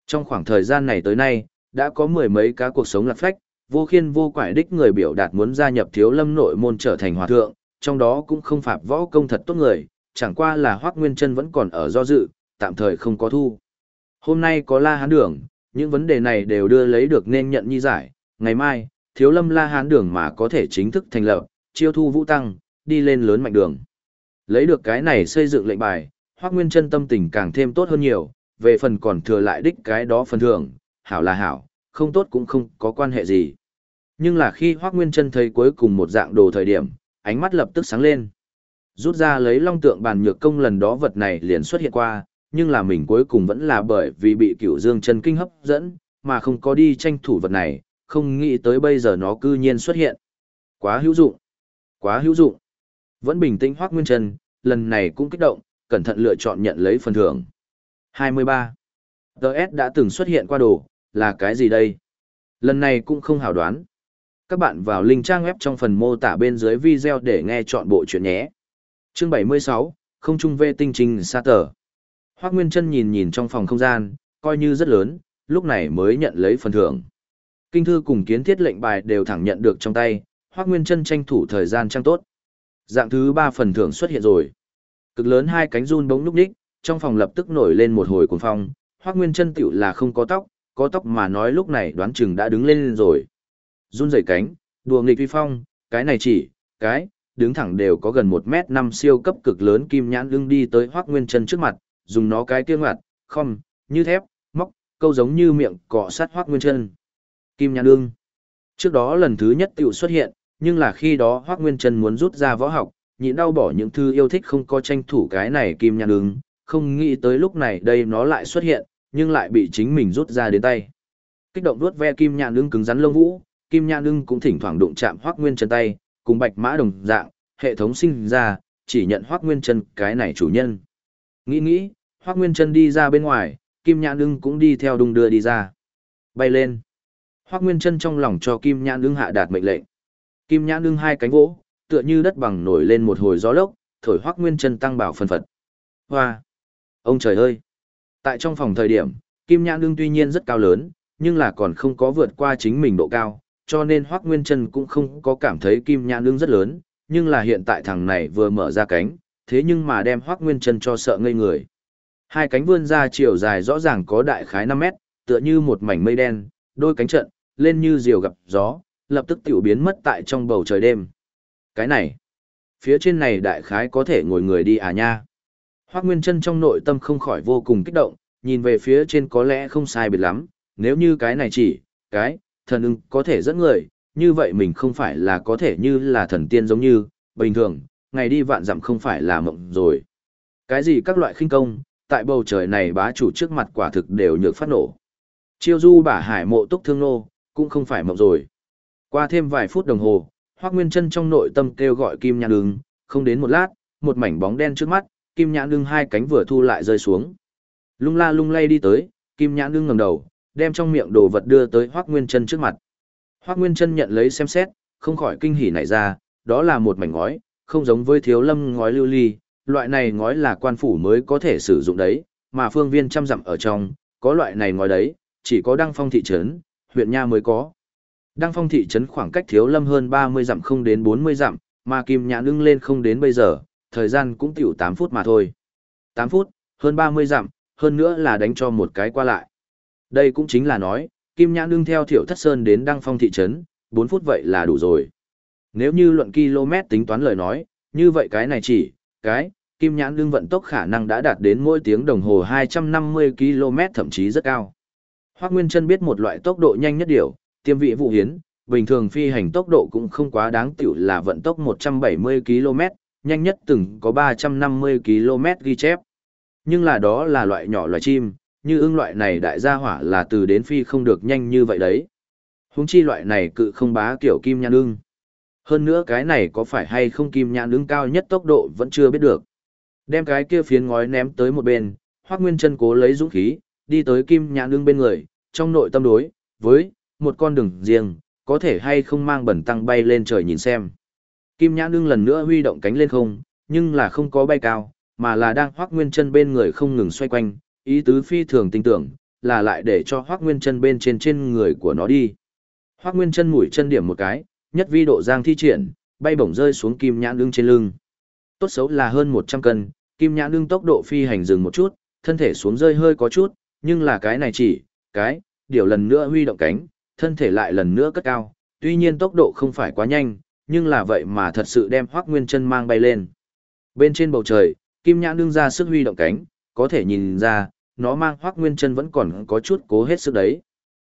Trong khoảng thời gian này tới nay, đã có mười mấy cá cuộc sống lạc phách, vô khiên vô quải đích người biểu đạt muốn gia nhập thiếu lâm nội môn trở thành hòa thượng, trong đó cũng không phạm võ công thật tốt người, chẳng qua là Hoác Nguyên Trân vẫn còn ở do dự, tạm thời không có thu. Hôm nay có La Hán Đường, những vấn đề này đều đưa lấy được nên nhận nhi giải, ngày mai, thiếu lâm La Hán Đường mà có thể chính thức thành lập, chiêu thu vũ tăng, đi lên lớn mạnh đường. Lấy được cái này xây dựng lệnh bài, Hoác Nguyên Trân tâm tình càng thêm tốt hơn nhiều, về phần còn thừa lại đích cái đó phần thưởng, hảo là hảo, không tốt cũng không có quan hệ gì. Nhưng là khi Hoác Nguyên Trân thấy cuối cùng một dạng đồ thời điểm, ánh mắt lập tức sáng lên. Rút ra lấy long tượng bàn nhược công lần đó vật này liền xuất hiện qua, nhưng là mình cuối cùng vẫn là bởi vì bị cửu dương chân kinh hấp dẫn, mà không có đi tranh thủ vật này, không nghĩ tới bây giờ nó cư nhiên xuất hiện. Quá hữu dụng, quá hữu dụng. Vẫn bình tĩnh Hoác Nguyên chân, lần này cũng kích động, cẩn thận lựa chọn nhận lấy phần thưởng. 23. DS đã từng xuất hiện qua đồ, là cái gì đây? Lần này cũng không hảo đoán. Các bạn vào link trang web trong phần mô tả bên dưới video để nghe chọn bộ chuyện nhé. Chương 76, không trung vệ tinh trình xa tờ. Hoác Nguyên Trân nhìn nhìn trong phòng không gian, coi như rất lớn, lúc này mới nhận lấy phần thưởng. Kinh thư cùng kiến thiết lệnh bài đều thẳng nhận được trong tay, Hoác Nguyên Trân tranh thủ thời gian trang tốt. Dạng thứ ba phần thưởng xuất hiện rồi. Cực lớn hai cánh run bóng núp đích, trong phòng lập tức nổi lên một hồi cuồng phong, Hoác Nguyên Trân tiểu là không có tóc, có tóc mà nói lúc này đoán chừng đã đứng lên rồi. Run rẩy cánh, đùa nghịch uy phong, cái này chỉ, cái, đứng thẳng đều có gần một mét năm siêu cấp cực lớn kim nhãn lưng đi tới hoắc Nguyên chân trước mặt, dùng nó cái kia ngoặt, không, như thép, móc, câu giống như miệng cọ sát hoắc Nguyên chân, Kim nhãn lưng. Trước đó lần thứ nhất tiểu xuất hiện, nhưng là khi đó hoắc Nguyên chân muốn rút ra võ học, nhịn đau bỏ những thư yêu thích không có tranh thủ cái này kim nhãn lưng, không nghĩ tới lúc này đây nó lại xuất hiện, nhưng lại bị chính mình rút ra đến tay. Kích động đuốt ve kim nhãn lưng cứng rắn lông vũ, kim nhãn lưng cũng thỉnh thoảng đụng chạm Hoắc Nguyên Chân tay, cùng bạch mã đồng dạng, hệ thống sinh ra, chỉ nhận Hoắc Nguyên Chân cái này chủ nhân. Nghĩ nghĩ, Hoắc Nguyên Chân đi ra bên ngoài, kim nhãn lưng cũng đi theo đung đưa đi ra. Bay lên. Hoắc Nguyên Chân trong lòng cho kim nhãn lưng hạ đạt mệnh lệnh. Kim nhãn lưng hai cánh vỗ, tựa như đất bằng nổi lên một hồi gió lốc, thổi Hoắc Nguyên Chân tăng bảo phân phật. Hoa! Ông trời ơi! Tại trong phòng thời điểm, kim nhãn Nương tuy nhiên rất cao lớn, nhưng là còn không có vượt qua chính mình độ cao, cho nên Hoắc Nguyên Trân cũng không có cảm thấy kim nhãn nương rất lớn, nhưng là hiện tại thằng này vừa mở ra cánh, thế nhưng mà đem Hoắc Nguyên Trân cho sợ ngây người. Hai cánh vươn ra chiều dài rõ ràng có đại khái 5 mét, tựa như một mảnh mây đen, đôi cánh trận, lên như diều gặp gió, lập tức tiểu biến mất tại trong bầu trời đêm. Cái này, phía trên này đại khái có thể ngồi người đi à nha. Hoắc Nguyên Trân trong nội tâm không khỏi vô cùng kích động, nhìn về phía trên có lẽ không sai biệt lắm, nếu như cái này chỉ, cái, thần ưng có thể dẫn người, như vậy mình không phải là có thể như là thần tiên giống như, bình thường, ngày đi vạn dặm không phải là mộng rồi. Cái gì các loại khinh công, tại bầu trời này bá chủ trước mặt quả thực đều nhược phát nổ. Chiêu du bả hải mộ túc thương nô, cũng không phải mộng rồi. Qua thêm vài phút đồng hồ, Hoác Nguyên chân trong nội tâm kêu gọi Kim Nhãn Ưng, không đến một lát, một mảnh bóng đen trước mắt, Kim Nhãn Ưng hai cánh vừa thu lại rơi xuống. Lung la lung lay đi tới, Kim Nhãn Ưng ngẩng đầu, đem trong miệng đồ vật đưa tới Hoắc Nguyên chân trước mặt. Hoắc Nguyên chân nhận lấy xem xét, không khỏi kinh hỉ nảy ra, đó là một mảnh ngói, không giống với thiếu lâm ngói lưu ly, loại này ngói là quan phủ mới có thể sử dụng đấy, mà phương viên trăm dặm ở trong, có loại này ngói đấy, chỉ có đăng phong thị trấn, huyện nha mới có. Đăng phong thị trấn khoảng cách thiếu lâm hơn 30 dặm không đến 40 dặm, mà kim nhãn ưng lên không đến bây giờ, thời gian cũng tiểu 8 phút mà thôi. 8 phút, hơn 30 dặm, hơn nữa là đánh cho một cái qua lại. Đây cũng chính là nói, kim nhãn đương theo thiểu thất sơn đến đăng phong thị trấn, 4 phút vậy là đủ rồi. Nếu như luận km tính toán lời nói, như vậy cái này chỉ, cái, kim nhãn đương vận tốc khả năng đã đạt đến mỗi tiếng đồng hồ 250 km thậm chí rất cao. Hoác Nguyên Trân biết một loại tốc độ nhanh nhất điều, tiêm vị vụ hiến, bình thường phi hành tốc độ cũng không quá đáng tiểu là vận tốc 170 km, nhanh nhất từng có 350 km ghi chép. Nhưng là đó là loại nhỏ loài chim, như ưng loại này đại gia hỏa là từ đến phi không được nhanh như vậy đấy. Húng chi loại này cự không bá kiểu kim nhãn ưng. Hơn nữa cái này có phải hay không kim nhãn ưng cao nhất tốc độ vẫn chưa biết được. Đem cái kia phiến ngói ném tới một bên, Hoắc Nguyên Chân cố lấy dũng khí, đi tới Kim Nhãn ưng bên người, trong nội tâm đối với một con đường riêng, có thể hay không mang bẩn tăng bay lên trời nhìn xem. Kim Nhãn ưng lần nữa huy động cánh lên không, nhưng là không có bay cao, mà là đang Hoắc Nguyên Chân bên người không ngừng xoay quanh, ý tứ phi thường tinh tưởng, là lại để cho Hoắc Nguyên Chân bên trên trên người của nó đi. Hoắc Nguyên Chân mũi chân điểm một cái, nhất vi độ giang thi triển, bay bổng rơi xuống Kim Nhãn lưng trên lưng. Tốt xấu là hơn 100 cân, Kim nhãn lưng tốc độ phi hành dừng một chút, thân thể xuống rơi hơi có chút, nhưng là cái này chỉ, cái, điều lần nữa huy động cánh, thân thể lại lần nữa cất cao, tuy nhiên tốc độ không phải quá nhanh, nhưng là vậy mà thật sự đem Hoắc Nguyên Chân mang bay lên. Bên trên bầu trời, Kim Nhãn Nương ra sức huy động cánh, có thể nhìn ra, nó mang Hoắc Nguyên Chân vẫn còn có chút cố hết sức đấy.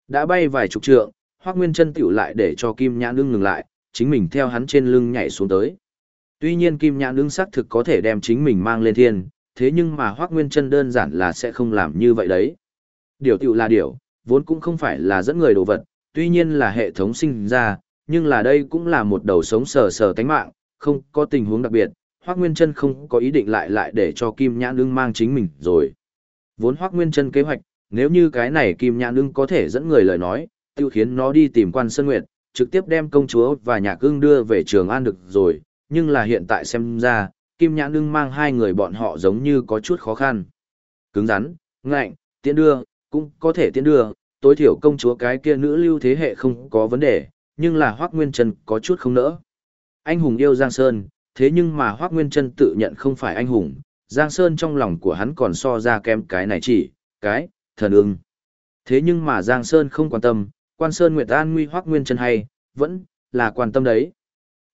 Đã bay vài chục trượng, Hoắc Nguyên Chân tiểu lại để cho Kim Nhã Nương ngừng lại, chính mình theo hắn trên lưng nhảy xuống tới. Tuy nhiên Kim Nhãn ứng xác thực có thể đem chính mình mang lên thiên, thế nhưng mà Hoác Nguyên chân đơn giản là sẽ không làm như vậy đấy. Điều tiểu là điều, vốn cũng không phải là dẫn người đồ vật, tuy nhiên là hệ thống sinh ra, nhưng là đây cũng là một đầu sống sờ sờ tánh mạng, không có tình huống đặc biệt, Hoắc Nguyên chân không có ý định lại lại để cho Kim Nhãn ưng mang chính mình rồi. Vốn Hoắc Nguyên chân kế hoạch, nếu như cái này Kim Nhãn ưng có thể dẫn người lời nói, tiêu khiến nó đi tìm quan Sơn Nguyệt, trực tiếp đem công chúa và nhạc ưng đưa về trường an được rồi, nhưng là hiện tại xem ra, Kim Nhãn Nương mang hai người bọn họ giống như có chút khó khăn. Cứng rắn, ngạnh, tiễn đưa, cũng có thể tiễn đưa, tối thiểu công chúa cái kia nữ lưu thế hệ không có vấn đề, nhưng là Hoắc Nguyên Trân có chút không nỡ. Anh hùng yêu Giang Sơn, thế nhưng mà Hoác Nguyên Trân tự nhận không phải anh hùng, Giang Sơn trong lòng của hắn còn so ra kém cái này chỉ, cái, thần ưng. Thế nhưng mà Giang Sơn không quan tâm, quan Sơn Nguyệt An nguy Hoác Nguyên Trân hay, vẫn là quan tâm đấy.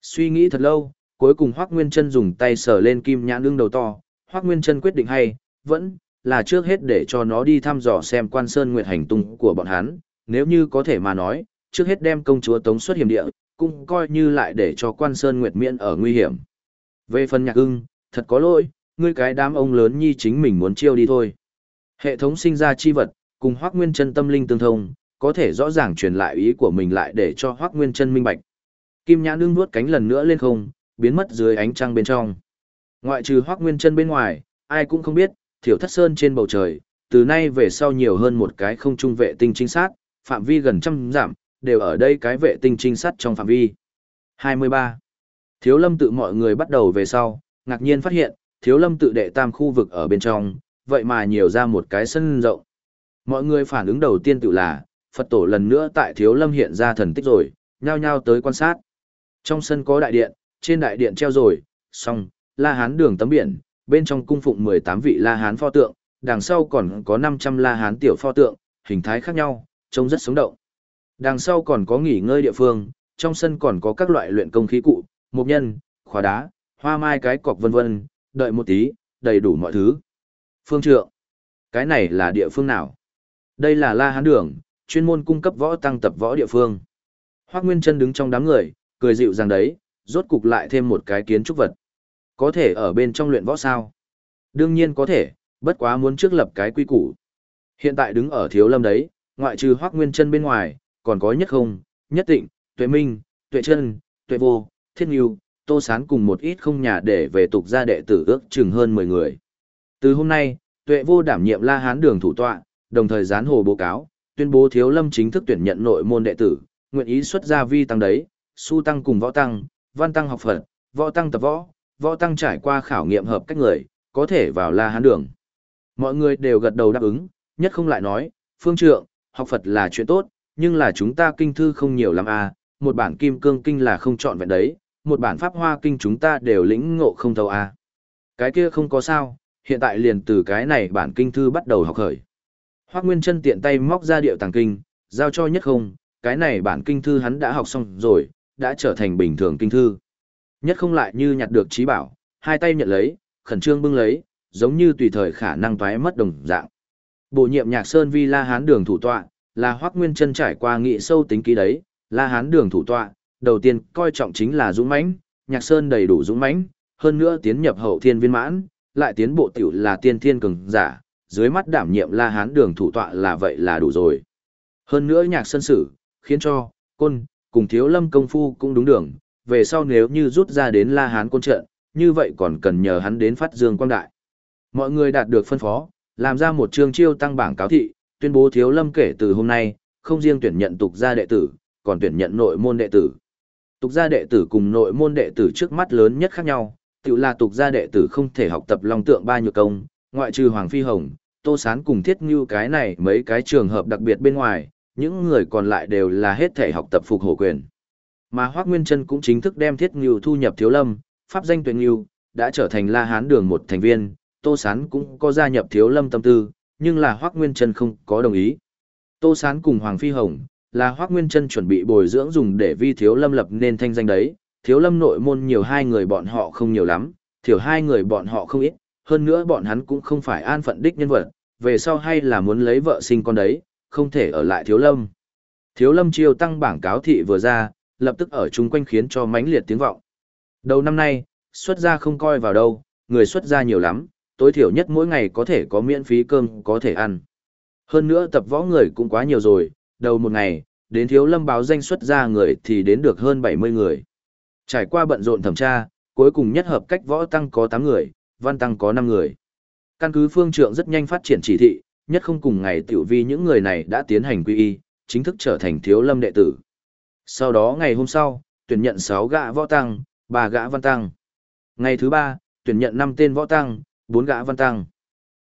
Suy nghĩ thật lâu, cuối cùng Hoắc Nguyên Trân dùng tay sờ lên kim nhãn đương đầu to, Hoắc Nguyên Trân quyết định hay, vẫn là trước hết để cho nó đi thăm dò xem Quan Sơn Nguyệt hành tung của bọn hắn, nếu như có thể mà nói, trước hết đem công chúa Tống xuất hiểm địa, cũng coi như lại để cho Quan Sơn Nguyệt miễn ở nguy hiểm. Về phần Nhạc Ưng, thật có lỗi, ngươi cái đám ông lớn nhi chính mình muốn chiêu đi thôi. Hệ thống sinh ra chi vật, cùng Hoắc Nguyên Chân tâm linh tương thông, có thể rõ ràng truyền lại ý của mình lại để cho Hoắc Nguyên Chân minh bạch. Kim Nhãn ưng vuốt cánh lần nữa lên không, biến mất dưới ánh trăng bên trong. Ngoại trừ Hoắc Nguyên Chân bên ngoài, ai cũng không biết, Thiểu Thất Sơn trên bầu trời, từ nay về sau nhiều hơn một cái không trung vệ tinh trinh sát, phạm vi gần trăm giảm, đều ở đây cái vệ tinh trinh sát trong phạm vi. 23. Thiếu Lâm tự mọi người bắt đầu về sau, ngạc nhiên phát hiện, Thiếu Lâm tự đệ tam khu vực ở bên trong, vậy mà nhiều ra một cái sân rộng. Mọi người phản ứng đầu tiên tự là, Phật tổ lần nữa tại Thiếu Lâm hiện ra thần tích rồi, nhao nhao tới quan sát. Trong sân có đại điện, trên đại điện treo rồi, xong, La Hán đường tấm biển, bên trong cung phụng 18 vị La Hán pho tượng, đằng sau còn có 500 La Hán tiểu pho tượng, hình thái khác nhau, trông rất sống động. Đằng sau còn có nghỉ ngơi địa phương, trong sân còn có các loại luyện công khí cụ, mục nhân, khóa đá, hoa mai cái cọc vân vân, đợi một tí, đầy đủ mọi thứ. Phương trượng, cái này là địa phương nào? Đây là La Hán đường, chuyên môn cung cấp võ tăng tập võ địa phương. Hoắc Nguyên Trân đứng trong đám người, cười dịu rằng đấy, rốt cục lại thêm một cái kiến trúc vật. Có thể ở bên trong luyện võ sao? Đương nhiên có thể, bất quá muốn trước lập cái quy củ. Hiện tại đứng ở thiếu lâm đấy, ngoại trừ Hoắc Nguyên Trân bên ngoài, còn có nhất không, nhất tịnh, tuệ minh, tuệ chân, tuệ vô, thiết nghiêu, tô sán cùng một ít không nhà để về tục gia đệ tử ước chừng hơn 10 người. Từ hôm nay, tuệ vô đảm nhiệm la hán đường thủ tọa, đồng thời gián hồ báo cáo, tuyên bố thiếu lâm chính thức tuyển nhận nội môn đệ tử, nguyện ý xuất gia vi tăng đấy, su tăng cùng võ tăng, văn tăng học Phật, võ tăng tập võ, võ tăng trải qua khảo nghiệm hợp cách người, có thể vào la hán đường. Mọi người đều gật đầu đáp ứng, nhất không lại nói, phương trượng, học Phật là chuyện tốt, nhưng là chúng ta kinh thư không nhiều lắm à, một bản kim cương kinh là không chọn vẹn đấy, một bản pháp hoa kinh chúng ta đều lĩnh ngộ không thấu à. Cái kia không có sao, hiện tại liền từ cái này bản kinh thư bắt đầu học khởi. Hoác Nguyên chân tiện tay móc ra điệu tàng kinh, giao cho nhất không, cái này bản kinh thư hắn đã học xong rồi, đã trở thành bình thường kinh thư. Nhất không lại như nhặt được trí bảo, hai tay nhận lấy, khẩn trương bưng lấy, giống như tùy thời khả năng toái mất đồng dạng. Bổ nhiệm nhạc sơn vi la hán đường thủ tọa, là Hoắc Nguyên Chân trải qua nghị sâu tính ký đấy, La Hán đường thủ tọa, đầu tiên coi trọng chính là dũng mãnh, Nhạc Sơn đầy đủ dũng mãnh, hơn nữa tiến nhập hậu thiên viên mãn, lại tiến bộ tiểu là tiên thiên cường giả, dưới mắt đảm nhiệm La Hán đường thủ tọa là vậy là đủ rồi. Hơn nữa Nhạc Sơn sử, khiến cho côn cùng Thiếu Lâm công phu cũng đúng đường, về sau nếu như rút ra đến La Hán côn trận, như vậy còn cần nhờ hắn đến phát dương quang đại. Mọi người đạt được phân phó, làm ra một chương chiêu tăng bảng cáo thị, tuyên bố thiếu lâm kể từ hôm nay, không riêng tuyển nhận tục gia đệ tử, còn tuyển nhận nội môn đệ tử. Tục gia đệ tử cùng nội môn đệ tử trước mắt lớn nhất khác nhau, tự là tục gia đệ tử không thể học tập long tượng ba nhược công, ngoại trừ Hoàng Phi Hồng, Tô Sán cùng Thiết Ngưu cái này mấy cái trường hợp đặc biệt bên ngoài, những người còn lại đều là hết thể học tập phục hổ quyền. Mà Hoác Nguyên Trân cũng chính thức đem Thiết Ngưu thu nhập thiếu lâm, pháp danh tuyển Ngưu, đã trở thành La Hán đường một thành viên, Tô Sán cũng có gia nhập thiếu lâm tâm tư, nhưng là Hoác Nguyên Trân không có đồng ý. Tô Sán cùng Hoàng Phi Hồng, là Hoác Nguyên Trân chuẩn bị bồi dưỡng dùng để vi thiếu lâm lập nên thanh danh đấy, thiếu lâm nội môn nhiều hai người bọn họ không nhiều lắm, thiểu hai người bọn họ không ít, hơn nữa bọn hắn cũng không phải an phận đích nhân vật, về sau hay là muốn lấy vợ sinh con đấy, không thể ở lại thiếu lâm. Thiếu lâm chiêu tăng bảng cáo thị vừa ra, lập tức ở chung quanh khiến cho mãnh liệt tiếng vọng. Đầu năm nay, xuất gia không coi vào đâu, người xuất gia nhiều lắm, tối thiểu nhất mỗi ngày có thể có miễn phí cơm có thể ăn. Hơn nữa tập võ người cũng quá nhiều rồi, đầu một ngày, đến thiếu lâm báo danh xuất ra người thì đến được hơn 70 người. Trải qua bận rộn thẩm tra, cuối cùng nhất hợp cách võ tăng có 8 người, văn tăng có 5 người. Căn cứ phương trượng rất nhanh phát triển chỉ thị, nhất không cùng ngày tiểu vi những người này đã tiến hành quy y, chính thức trở thành thiếu lâm đệ tử. Sau đó ngày hôm sau, tuyển nhận 6 gã võ tăng, 3 gã văn tăng. Ngày thứ 3, tuyển nhận 5 tên võ tăng, bốn gã văn tăng.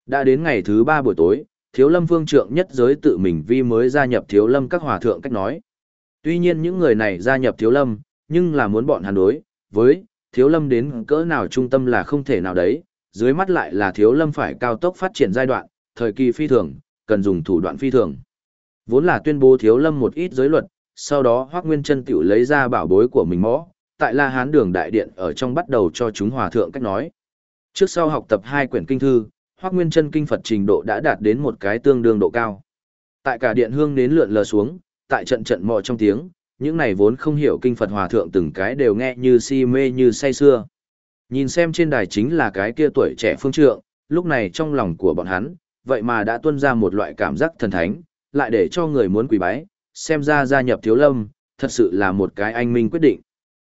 Đã đến ngày thứ ba buổi tối, thiếu lâm phương trượng nhất giới tự mình vi mới gia nhập thiếu lâm các hòa thượng cách nói. Tuy nhiên những người này gia nhập thiếu lâm, nhưng là muốn bọn hắn đối, với, thiếu lâm đến cỡ nào trung tâm là không thể nào đấy, dưới mắt lại là thiếu lâm phải cao tốc phát triển giai đoạn, thời kỳ phi thường, cần dùng thủ đoạn phi thường. Vốn là tuyên bố thiếu lâm một ít giới luật, sau đó Hoác Nguyên Trân tiểu lấy ra bảo bối của mình mõ, tại La Hán đường đại điện ở trong bắt đầu cho chúng hòa thượng cách nói. Trước sau học tập hai quyển kinh thư, Hoắc Nguyên Chân kinh Phật trình độ đã đạt đến một cái tương đương độ cao. Tại cả điện hương đến lượn lờ xuống, tại trận trận mò trong tiếng, những này vốn không hiểu kinh Phật hòa thượng từng cái đều nghe như si mê như say xưa. Nhìn xem trên đài chính là cái kia tuổi trẻ phương trượng, lúc này trong lòng của bọn hắn, vậy mà đã tuôn ra một loại cảm giác thần thánh, lại để cho người muốn quỳ bái, xem ra gia nhập thiếu lâm, thật sự là một cái anh minh quyết định.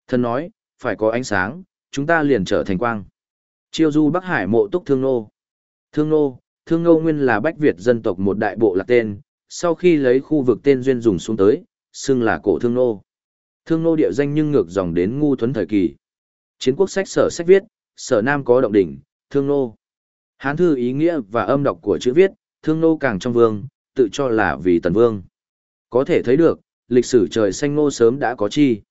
Thần nói, phải có ánh sáng, chúng ta liền trở thành quang. Chiêu du Bắc Hải mộ túc Thương Nô. Thương Nô, Thương Nô nguyên là Bách Việt dân tộc một đại bộ lạc tên, sau khi lấy khu vực tên duyên dùng xuống tới, xưng là cổ Thương Nô. Thương Nô địa danh nhưng ngược dòng đến ngu thuấn thời kỳ. Chiến quốc sách sở sách viết, sở nam có động đỉnh, Thương Nô. Hán thư ý nghĩa và âm đọc của chữ viết, Thương Nô càng trong vương, tự cho là vì tần vương. Có thể thấy được, lịch sử trời xanh ngô sớm đã có chi.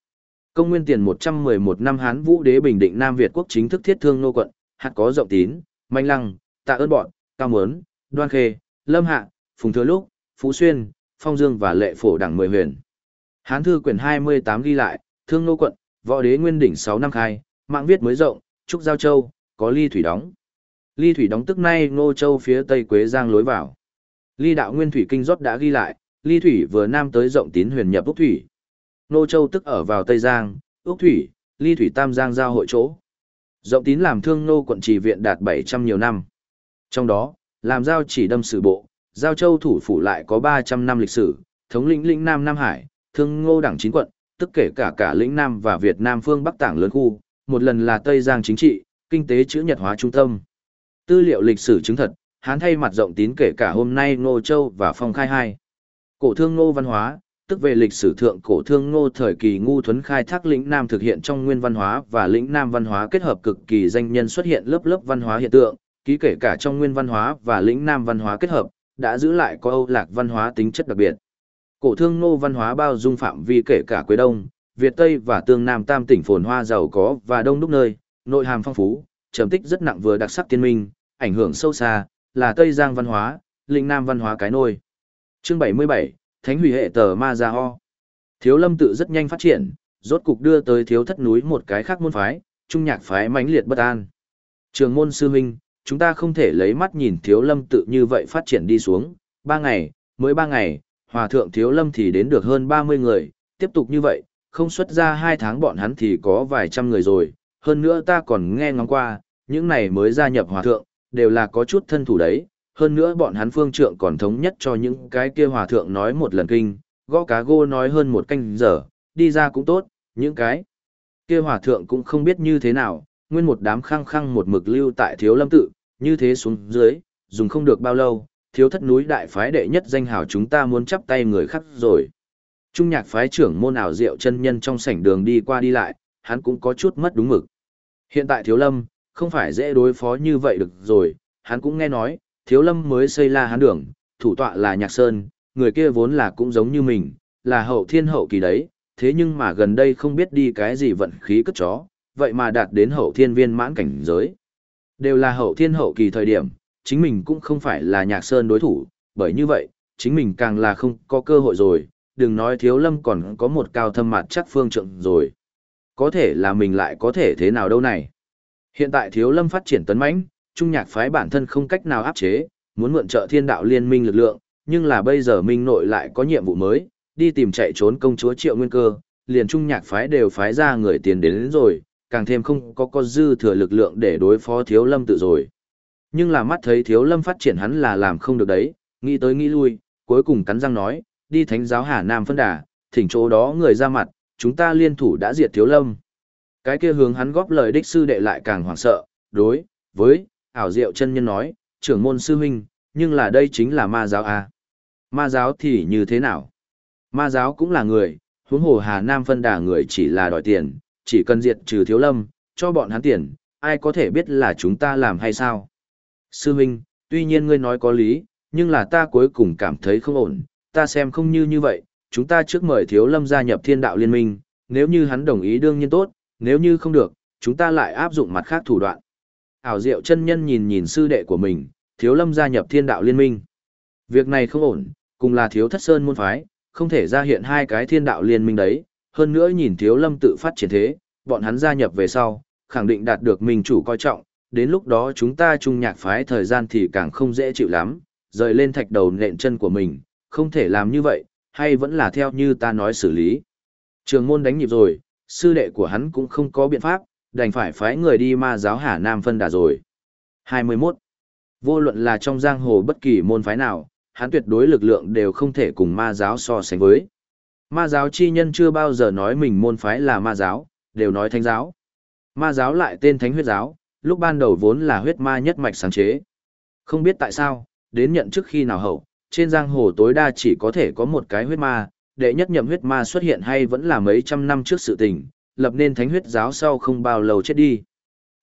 Công nguyên tiền 111 năm Hán Vũ Đế bình định Nam Việt quốc chính thức thiết thương nô quận, hạt có rộng tín, manh lăng, tạ ơn bọn, cao mớn, đoan khê, lâm hạ, phùng thừa lúc, phú xuyên, phong dương và lệ phổ đảng mười huyền. Hán thư quyển 28 ghi lại, thương nô quận, võ đế nguyên đỉnh 6 năm khai, mạng viết mới rộng, trúc giao châu, có ly thủy đóng. Ly thủy đóng tức nay ngô châu phía tây quế giang lối vào. Ly đạo nguyên thủy kinh rót đã ghi lại, ly thủy vừa nam tới rộng tín huyền nhập úc thủy. Ngô châu tức ở vào tây giang, úc thủy, ly thủy tam giang giao hội chỗ. Rộng tín làm thương nô quận trì viện đạt 700 nhiều năm. Trong đó, làm giao chỉ đâm sử bộ, giao châu thủ phủ lại có 300 năm lịch sử, thống lĩnh lĩnh Nam Nam Hải, thương ngô đảng chín quận, tức kể cả cả lĩnh Nam và Việt Nam phương Bắc tảng lớn khu, một lần là Tây Giang chính trị, kinh tế chữ nhật hóa trung tâm. Tư liệu lịch sử chứng thật, hán thay mặt rộng tín kể cả hôm nay Ngô Châu và Phong Khai hai. Cổ thương Ngô văn hóa, tức về lịch sử thượng cổ thương Ngô thời kỳ ngu thuấn khai thác lĩnh Nam thực hiện trong nguyên văn hóa và lĩnh Nam văn hóa kết hợp cực kỳ danh nhân xuất hiện lớp lớp văn hóa hiện tượng, ký kể cả trong nguyên văn hóa và lĩnh Nam văn hóa kết hợp, đã giữ lại có Âu Lạc văn hóa tính chất đặc biệt. Cổ thương nô văn hóa bao dung phạm vi kể cả Quế Đông, Việt Tây và Tương Nam tam tỉnh phồn hoa giàu có và đông đúc nơi, nội hàm phong phú, trầm tích rất nặng vừa đặc sắc tiên minh, ảnh hưởng sâu xa, là Tây Giang văn hóa, lĩnh Nam văn hóa cái nôi. Chương 77, Thánh hủy hệ tờ Ma Gia Ho. Thiếu lâm tự rất nhanh phát triển, rốt cục đưa tới thiếu thất núi một cái khác môn phái, trung nhạc phái mãnh liệt bất an. Trường môn sư huynh, chúng ta không thể lấy mắt nhìn thiếu lâm tự như vậy phát triển đi xuống, ba ngày, mới ba ngày, hòa thượng thiếu lâm thì đến được hơn 30 người, tiếp tục như vậy, không xuất ra hai tháng bọn hắn thì có vài trăm người rồi, hơn nữa ta còn nghe ngóng qua, những này mới gia nhập hòa thượng, đều là có chút thân thủ đấy, hơn nữa bọn hắn phương trượng còn thống nhất cho những cái kia hòa thượng nói một lần kinh, gõ cá gô nói hơn một canh giờ, đi ra cũng tốt, những cái kia hòa thượng cũng không biết như thế nào, nguyên một đám khăng khăng một mực lưu tại thiếu lâm tự, như thế xuống dưới, dùng không được bao lâu, thiếu thất núi đại phái đệ nhất danh hào chúng ta muốn chắp tay người khác rồi. Trung nhạc phái trưởng môn ảo diệu chân nhân trong sảnh đường đi qua đi lại, hắn cũng có chút mất đúng mực. Hiện tại thiếu lâm, không phải dễ đối phó như vậy được rồi, hắn cũng nghe nói, thiếu lâm mới xây la hắn đường, thủ tọa là nhạc sơn, người kia vốn là cũng giống như mình, là hậu thiên hậu kỳ đấy, thế nhưng mà gần đây không biết đi cái gì vận khí cất chó, vậy mà đạt đến hậu thiên viên mãn cảnh giới. Đều là hậu thiên hậu kỳ thời điểm, chính mình cũng không phải là nhạc sơn đối thủ, bởi như vậy, chính mình càng là không có cơ hội rồi, đừng nói thiếu lâm còn có một cao thâm mặt chắc phương trượng rồi. Có thể là mình lại có thể thế nào đâu này. Hiện tại thiếu lâm phát triển tấn mãnh, trung nhạc phái bản thân không cách nào áp chế, muốn mượn trợ thiên đạo liên minh lực lượng, nhưng là bây giờ minh nội lại có nhiệm vụ mới, đi tìm chạy trốn công chúa triệu nguyên cơ, liền trung nhạc phái đều phái ra người tiền đến, đến rồi, càng thêm không có có dư thừa lực lượng để đối phó thiếu lâm tự rồi. Nhưng là mắt thấy thiếu lâm phát triển hắn là làm không được đấy, nghĩ tới nghĩ lui, cuối cùng cắn răng nói, đi thánh giáo Hà Nam phân đà, thỉnh chỗ đó người ra mặt, chúng ta liên thủ đã diệt thiếu lâm. Cái kia hướng hắn góp lời đích sư đệ lại càng hoảng sợ, đối, với, ảo diệu chân nhân nói, trưởng môn sư huynh, nhưng là đây chính là ma giáo à. Ma giáo thì như thế nào? Ma giáo cũng là người, huống hồ Hà Nam phân đà người chỉ là đòi tiền, chỉ cần diệt trừ thiếu lâm, cho bọn hắn tiền, ai có thể biết là chúng ta làm hay sao? Sư huynh, tuy nhiên ngươi nói có lý, nhưng là ta cuối cùng cảm thấy không ổn, ta xem không như như vậy, chúng ta trước mời thiếu lâm gia nhập thiên đạo liên minh, nếu như hắn đồng ý đương nhiên tốt, nếu như không được, chúng ta lại áp dụng mặt khác thủ đoạn. Ảo diệu chân nhân nhìn nhìn sư đệ của mình, thiếu lâm gia nhập thiên đạo liên minh. Việc này không ổn, cùng là thiếu thất sơn môn phái, không thể ra hiện hai cái thiên đạo liên minh đấy, hơn nữa nhìn thiếu lâm tự phát triển thế, bọn hắn gia nhập về sau, khẳng định đạt được mình chủ coi trọng, đến lúc đó chúng ta chung nhạc phái thời gian thì càng không dễ chịu lắm, rời lên thạch đầu nện chân của mình, không thể làm như vậy, hay vẫn là theo như ta nói xử lý. Trường môn đánh nhịp rồi, sư đệ của hắn cũng không có biện pháp, đành phải phái người đi ma giáo Hà Nam phân đà rồi. 21. Vô luận là trong giang hồ bất kỳ môn phái nào, hắn tuyệt đối lực lượng đều không thể cùng ma giáo so sánh với. Ma giáo chi nhân chưa bao giờ nói mình môn phái là ma giáo, đều nói thánh giáo. Ma giáo lại tên thánh huyết giáo, lúc ban đầu vốn là huyết ma nhất mạch sáng chế. Không biết tại sao, đến nhận trước khi nào hậu, trên giang hồ tối đa chỉ có thể có một cái huyết ma, đệ nhất nhậm huyết ma xuất hiện hay vẫn là mấy trăm năm trước sự tình, lập nên thánh huyết giáo sau không bao lâu chết đi.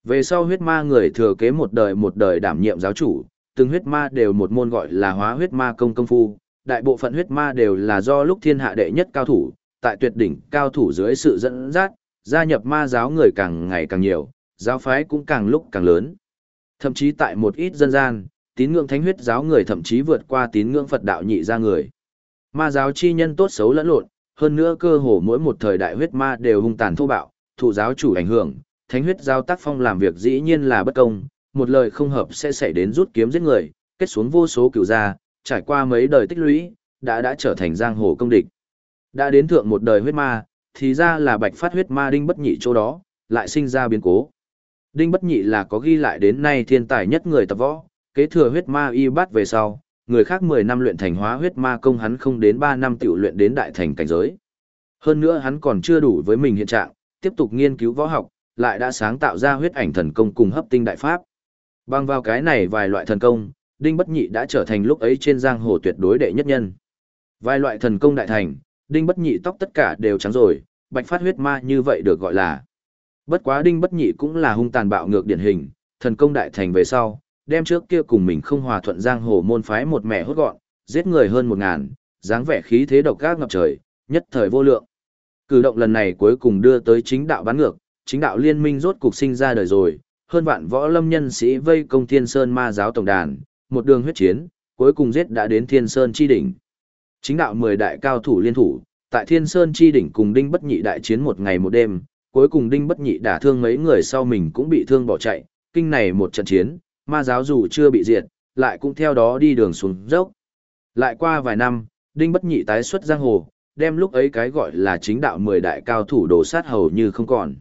Về sau huyết ma người thừa kế một đời một đời đảm nhiệm giáo chủ, từng huyết ma đều một môn gọi là hóa huyết ma công công phu, đại bộ phận huyết ma đều là do lúc thiên hạ đệ nhất cao thủ, tại tuyệt đỉnh cao thủ dưới sự dẫn dắt, gia nhập ma giáo người càng ngày càng nhiều, giáo phái cũng càng lúc càng lớn. Thậm chí tại một ít dân gian, tín ngưỡng thánh huyết giáo người thậm chí vượt qua tín ngưỡng Phật đạo nhị ra người. Ma giáo chi nhân tốt xấu lẫn lộn, hơn nữa cơ hồ mỗi một thời đại huyết ma đều hung tàn thô bạo, thụ giáo chủ ảnh hưởng, thánh huyết giáo tác phong làm việc dĩ nhiên là bất công, một lời không hợp sẽ xảy đến rút kiếm giết người, kết xuống vô số cửu gia, trải qua mấy đời tích lũy, đã đã trở thành giang hồ công địch. Đã đến thượng một đời huyết ma, thì ra là bạch phát huyết ma đinh bất nhị chỗ đó, lại sinh ra biến cố. Đinh bất nhị là có ghi lại đến nay thiên tài nhất người tập võ, kế thừa huyết ma y bát về sau, người khác 10 năm luyện thành hóa huyết ma công hắn không đến 3 năm tiểu luyện đến đại thành cảnh giới. Hơn nữa hắn còn chưa đủ với mình hiện trạng, tiếp tục nghiên cứu võ học, lại đã sáng tạo ra huyết ảnh thần công cùng hấp tinh đại pháp. Bằng vào cái này vài loại thần công, Đinh Bất Nhị đã trở thành lúc ấy trên giang hồ tuyệt đối đệ nhất nhân. Vài loại thần công đại thành, Đinh Bất Nhị tóc tất cả đều trắng rồi, bạch phát huyết ma như vậy được gọi là. Bất quá Đinh Bất Nhị cũng là hung tàn bạo ngược điển hình, thần công đại thành về sau, đem trước kia cùng mình không hòa thuận giang hồ môn phái một mẻ hốt gọn, giết người hơn một ngàn, dáng vẻ khí thế độc ác ngập trời, nhất thời vô lượng. Cử động lần này cuối cùng đưa tới chính đạo bán ngược, chính đạo liên minh rốt cục sinh ra đời rồi, hơn vạn võ lâm nhân sĩ vây công Thiên Sơn ma giáo tổng đàn, một đường huyết chiến, cuối cùng giết đã đến Thiên Sơn chi đỉnh. Chính đạo 10 đại cao thủ liên thủ, tại Thiên Sơn chi đỉnh cùng Đinh Bất Nhị đại chiến một ngày một đêm, cuối cùng Đinh Bất Nhị đả thương mấy người sau mình cũng bị thương bỏ chạy, kinh này một trận chiến, ma giáo dù chưa bị diệt, lại cũng theo đó đi đường xuống dốc. Lại qua vài năm, Đinh Bất Nhị tái xuất giang hồ, đem lúc ấy cái gọi là chính đạo 10 đại cao thủ đổ sát hầu như không còn.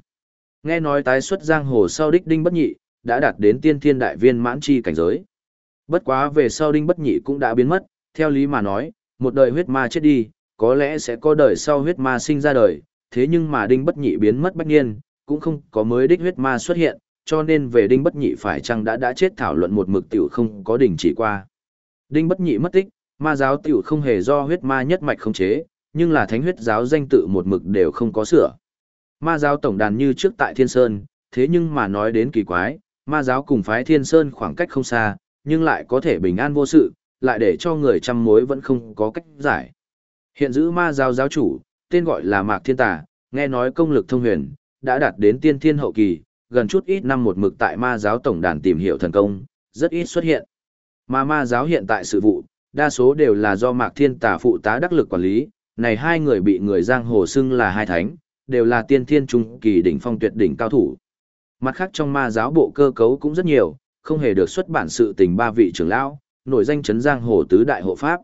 Nghe nói tái xuất giang hồ sau đích Đinh Bất Nhị, đã đạt đến tiên thiên đại viên mãn chi cảnh giới. Bất quá về sau Đinh Bất Nhị cũng đã biến mất, theo lý mà nói, một đời huyết ma chết đi, có lẽ sẽ có đời sau huyết ma sinh ra đời, thế nhưng mà Đinh Bất Nhị biến mất bách niên, cũng không có mới đích huyết ma xuất hiện, cho nên về Đinh Bất Nhị phải chăng đã đã chết thảo luận một mực tiểu không có đình chỉ qua. Đinh Bất Nhị mất tích, ma giáo tiểu không hề do huyết ma nhất mạch khống chế, nhưng là thánh huyết giáo danh tự một mực đều không có sửa. Ma giáo tổng đàn như trước tại Thiên Sơn, thế nhưng mà nói đến kỳ quái, ma giáo cùng phái Thiên Sơn khoảng cách không xa, nhưng lại có thể bình an vô sự, lại để cho người trăm mối vẫn không có cách giải. Hiện giữ ma giáo giáo chủ, tên gọi là Mạc Thiên Tà, nghe nói công lực thông huyền, đã đạt đến tiên thiên hậu kỳ, gần chút ít năm một mực tại ma giáo tổng đàn tìm hiểu thần công, rất ít xuất hiện. Mà ma giáo hiện tại sự vụ, đa số đều là do Mạc Thiên Tà phụ tá đắc lực quản lý, này hai người bị người giang hồ xưng là hai thánh, đều là tiên thiên trung kỳ đỉnh phong tuyệt đỉnh cao thủ. Mặt khác trong ma giáo bộ cơ cấu cũng rất nhiều, không hề được xuất bản sự tình ba vị trưởng lão, nổi danh chấn giang hồ tứ đại hộ pháp.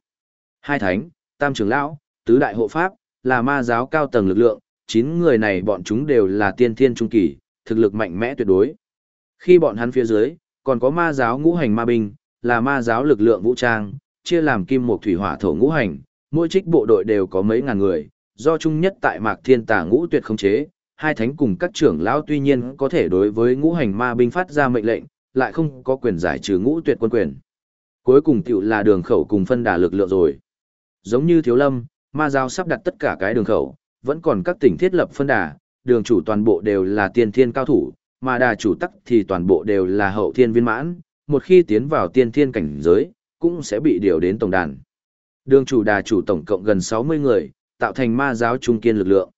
Hai thánh, tam trưởng lão, tứ đại hộ pháp, là ma giáo cao tầng lực lượng, chín người này bọn chúng đều là tiên thiên trung kỳ, thực lực mạnh mẽ tuyệt đối. Khi bọn hắn phía dưới, còn có ma giáo ngũ hành ma binh, là ma giáo lực lượng vũ trang, chia làm kim một thủy hỏa thổ ngũ hành, mỗi trích bộ đội đều có mấy ngàn người, do chung nhất tại Mạc Thiên Tà ngũ tuyệt không chế, hai thánh cùng các trưởng lão tuy nhiên có thể đối với ngũ hành ma binh phát ra mệnh lệnh, lại không có quyền giải trừ ngũ tuyệt quân quyền. Cuối cùng tiểu là đường khẩu cùng phân đà lực lượng rồi. Giống như Thiếu Lâm, ma giáo sắp đặt tất cả cái đường khẩu, vẫn còn các tỉnh thiết lập phân đà, đường chủ toàn bộ đều là tiên thiên cao thủ, mà đà chủ tắc thì toàn bộ đều là hậu thiên viên mãn, một khi tiến vào tiên thiên cảnh giới, cũng sẽ bị điều đến tổng đàn. Đường chủ đà chủ tổng cộng gần 60 người, tạo thành ma giáo trung kiên lực lượng.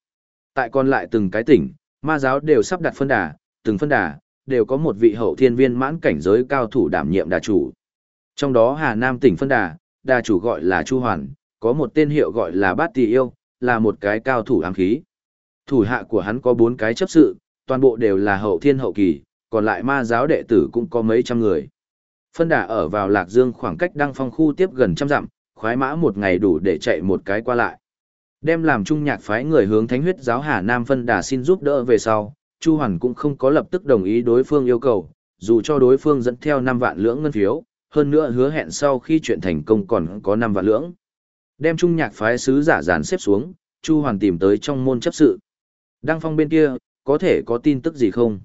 Tại còn lại từng cái tỉnh, ma giáo đều sắp đặt phân đà, từng phân đà, đều có một vị hậu thiên viên mãn cảnh giới cao thủ đảm nhiệm đà chủ. Trong đó Hà Nam tỉnh phân đà, đà chủ gọi là Chu Hoàn, có một tên hiệu gọi là Bát Tỳ Yêu, là một cái cao thủ ám khí. Thủ hạ của hắn có bốn cái chấp sự, toàn bộ đều là hậu thiên hậu kỳ, còn lại ma giáo đệ tử cũng có mấy trăm người. Phân đà ở vào Lạc Dương khoảng cách đăng phong khu tiếp gần trăm dặm, khoái mã một ngày đủ để chạy một cái qua lại. Đem làm trung nhạc phái người hướng thánh huyết giáo Hà Nam phân đà xin giúp đỡ về sau, Chu Hoàn cũng không có lập tức đồng ý đối phương yêu cầu, dù cho đối phương dẫn theo 5 vạn lưỡng ngân phiếu, hơn nữa hứa hẹn sau khi chuyện thành công còn có 5 vạn lưỡng. Đem trung nhạc phái sứ giả dàn xếp xuống, Chu Hoàn tìm tới trong môn chấp sự. Đăng phong bên kia, có thể có tin tức gì không?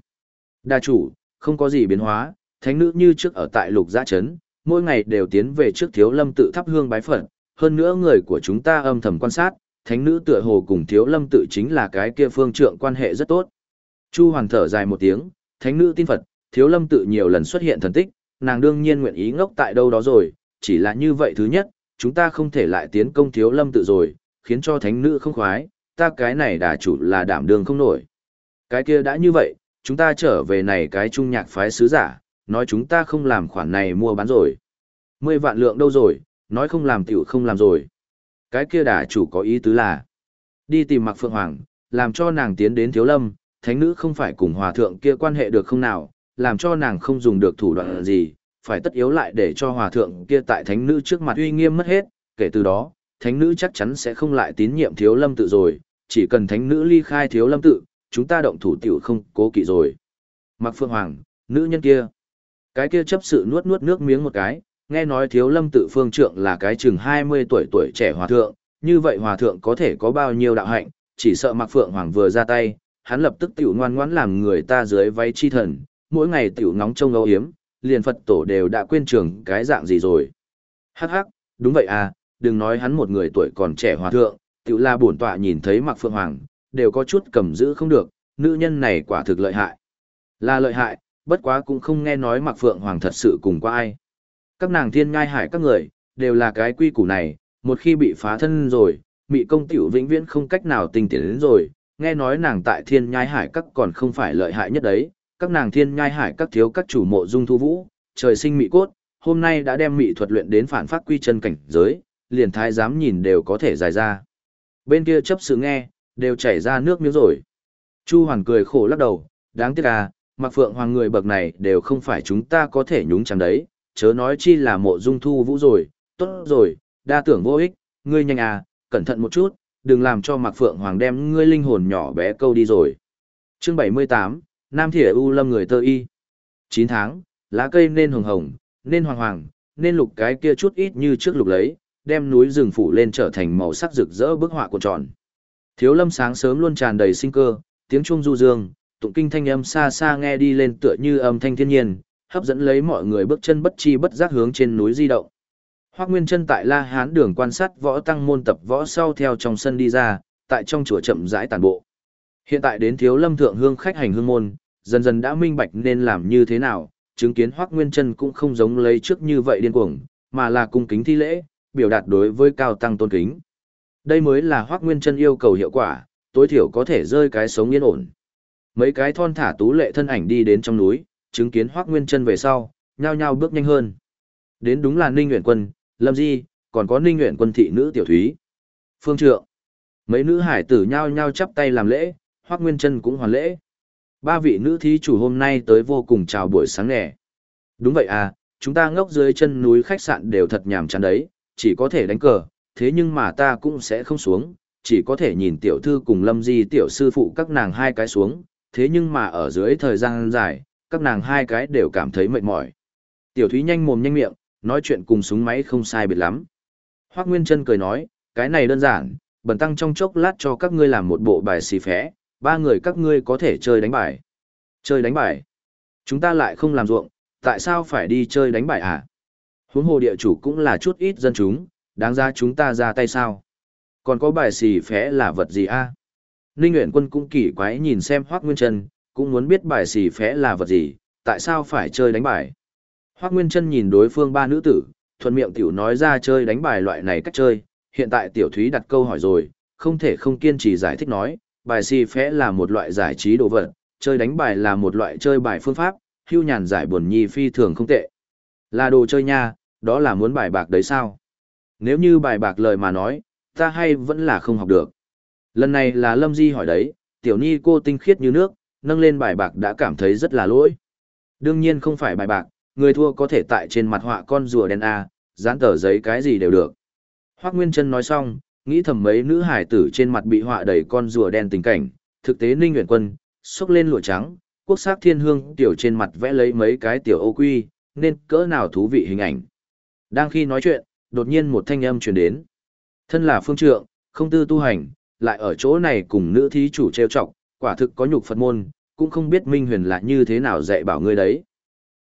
Đa chủ, không có gì biến hóa, thánh nữ như trước ở tại lục giã trấn, mỗi ngày đều tiến về trước thiếu lâm tự thắp hương bái phật, hơn nữa người của chúng ta âm thầm quan sát, thánh nữ tựa hồ cùng thiếu lâm tự chính là cái kia phương trượng quan hệ rất tốt. Chu Hoàn thở dài một tiếng, thánh nữ tin Phật, thiếu lâm tự nhiều lần xuất hiện thần tích, nàng đương nhiên nguyện ý ngốc tại đâu đó rồi, chỉ là như vậy thứ nhất, chúng ta không thể lại tiến công thiếu lâm tự rồi, khiến cho thánh nữ không khoái, ta cái này đà chủ là đảm đường không nổi. Cái kia đã như vậy, chúng ta trở về này cái trung nhạc phái sứ giả, nói chúng ta không làm khoản này mua bán rồi. Mười vạn lượng đâu rồi, nói không làm tiểu không làm rồi. Cái kia đà chủ có ý tứ là, đi tìm mặc phượng hoàng, làm cho nàng tiến đến thiếu lâm, thánh nữ không phải cùng hòa thượng kia quan hệ được không nào, làm cho nàng không dùng được thủ đoạn gì, phải tất yếu lại để cho hòa thượng kia tại thánh nữ trước mặt uy nghiêm mất hết, kể từ đó, thánh nữ chắc chắn sẽ không lại tín nhiệm thiếu lâm tự rồi, chỉ cần thánh nữ ly khai thiếu lâm tự, chúng ta động thủ tiểu không cố kỵ rồi. Mặc Phương Hoàng, nữ nhân kia. Cái kia chấp sự nuốt nuốt nước miếng một cái, nghe nói thiếu lâm tự phương trượng là cái chừng 20 tuổi tuổi trẻ hòa thượng, như vậy hòa thượng có thể có bao nhiêu đạo hạnh, chỉ sợ Mạc Phượng Hoàng vừa ra tay, hắn lập tức tiểu ngoan ngoãn làm người ta dưới váy chi thần, mỗi ngày tiểu ngóng trông âu hiếm, liền Phật tổ đều đã quên trường cái dạng gì rồi. Hắc hắc, đúng vậy à, đừng nói hắn một người tuổi còn trẻ hòa thượng, tiểu la bổn tọa nhìn thấy mặc Phượng Hoàng, đều có chút cầm giữ không được, nữ nhân này quả thực lợi hại. Là lợi hại, bất quá cũng không nghe nói mặc Phượng Hoàng thật sự cùng qua ai. Các nàng thiên ngai hải các người, đều là cái quy củ này, một khi bị phá thân rồi, mị công tiểu vĩnh viễn không cách nào tình tiến đến rồi, nghe nói nàng tại thiên nhai hải các còn không phải lợi hại nhất đấy, các nàng thiên nhai hải các thiếu các chủ mộ dung thu vũ, trời sinh mị cốt, hôm nay đã đem mị thuật luyện đến phản phát quy chân cảnh giới, liền thái dám nhìn đều có thể dài ra. Bên kia chấp sự nghe, đều chảy ra nước miếng rồi. Chu Hoàn cười khổ lắc đầu, đáng tiếc à, mặc phượng hoàng người bậc này đều không phải chúng ta có thể nhúng chẳng đấy, chớ nói chi là mộ dung thu vũ rồi, tốt rồi, đa tưởng vô ích, ngươi nhanh à, cẩn thận một chút, đừng làm cho Mạc Phượng Hoàng đem ngươi linh hồn nhỏ bé câu đi rồi. Chương 78, Nam Thiểu U Lâm người tơ y. 9 tháng, lá cây nên hồng hồng, nên hoàng hoàng, nên lục cái kia chút ít như trước lục lấy, đem núi rừng phủ lên trở thành màu sắc rực rỡ bức họa của tròn. Thiếu lâm sáng sớm luôn tràn đầy sinh cơ, tiếng chuông du dương, tụng kinh thanh âm xa xa nghe đi lên tựa như âm thanh thiên nhiên, hấp dẫn lấy mọi người bước chân bất chi bất giác hướng trên núi di động. Hoác Nguyên Trân tại La Hán đường quan sát võ tăng môn tập võ sau theo trong sân đi ra, tại trong chùa chậm rãi tàn bộ. Hiện tại đến thiếu lâm thượng hương khách hành hương môn, dần dần đã minh bạch nên làm như thế nào, chứng kiến Hoác Nguyên Trân cũng không giống lấy trước như vậy điên cuồng, mà là cung kính thi lễ, biểu đạt đối với cao tăng tôn kính. Đây mới là Hoác Nguyên Trân yêu cầu hiệu quả, tối thiểu có thể rơi cái sống yên ổn. Mấy cái thon thả tú lệ thân ảnh đi đến trong núi, chứng kiến Hoác Nguyên Trân về sau, nhao nhao bước nhanh hơn. Đến đúng là Ninh Nguyễn Quân, Lâm Di, còn có Ninh Nguyện Quân thị nữ Tiểu Thúy. Phương Trượng. Mấy nữ hải tử nhao nhao chắp tay làm lễ, Hoắc Nguyên Chân cũng hoàn lễ. Ba vị nữ thí chủ hôm nay tới vô cùng chào buổi sáng nè. Đúng vậy à, chúng ta ngốc dưới chân núi khách sạn đều thật nhàm chán đấy, chỉ có thể đánh cờ, thế nhưng mà ta cũng sẽ không xuống, chỉ có thể nhìn tiểu thư cùng Lâm Di tiểu sư phụ các nàng hai cái xuống, thế nhưng mà ở dưới thời gian dài, các nàng hai cái đều cảm thấy mệt mỏi. Tiểu Thúy nhanh mồm nhanh miệng, nói chuyện cùng súng máy không sai biệt lắm. Hoác Nguyên Trân cười nói, cái này đơn giản, bần tăng trong chốc lát cho các ngươi làm một bộ bài xì phé, ba người các ngươi có thể chơi đánh bài. Chơi đánh bài? Chúng ta lại không làm ruộng, tại sao phải đi chơi đánh bài à? Huống hồ địa chủ cũng là chút ít dân chúng, đáng ra chúng ta ra tay sao? Còn có bài xì phé là vật gì a? Ninh Nguyễn Quân cũng kỳ quái nhìn xem Hoác Nguyên Trân, cũng muốn biết bài xì phé là vật gì, tại sao phải chơi đánh bài? Hoác Nguyên Trân nhìn đối phương ba nữ tử, thuận miệng tiểu nói ra chơi đánh bài loại này cách chơi, hiện tại tiểu thúy đặt câu hỏi rồi, không thể không kiên trì giải thích nói, bài si phé là một loại giải trí đồ vật, chơi đánh bài là một loại chơi bài phương pháp, hưu nhàn giải buồn nhi phi thường không tệ. Là đồ chơi nha, đó là muốn bài bạc đấy sao? Nếu như bài bạc lời mà nói, ta hay vẫn là không học được. Lần này là Lâm Di hỏi đấy, tiểu ni cô tinh khiết như nước, nâng lên bài bạc đã cảm thấy rất là lỗi. Đương nhiên không phải bài bạc, người thua có thể tại trên mặt họa con rùa đen A, dán tờ giấy cái gì đều được. Hoác Nguyên Trân nói xong, nghĩ thầm mấy nữ hải tử trên mặt bị họa đầy con rùa đen tình cảnh, thực tế Ninh Nguyễn Quân, xúc lên lụa trắng, quốc sắc thiên hương tiểu trên mặt vẽ lấy mấy cái tiểu ô quy, nên cỡ nào thú vị hình ảnh. Đang khi nói chuyện, đột nhiên một thanh âm truyền đến. Thân là phương trượng, không tư tu hành, lại ở chỗ này cùng nữ thí chủ trêu chọc, quả thực có nhục Phật môn, cũng không biết Minh Huyền là như thế nào dạy bảo ngươi đấy.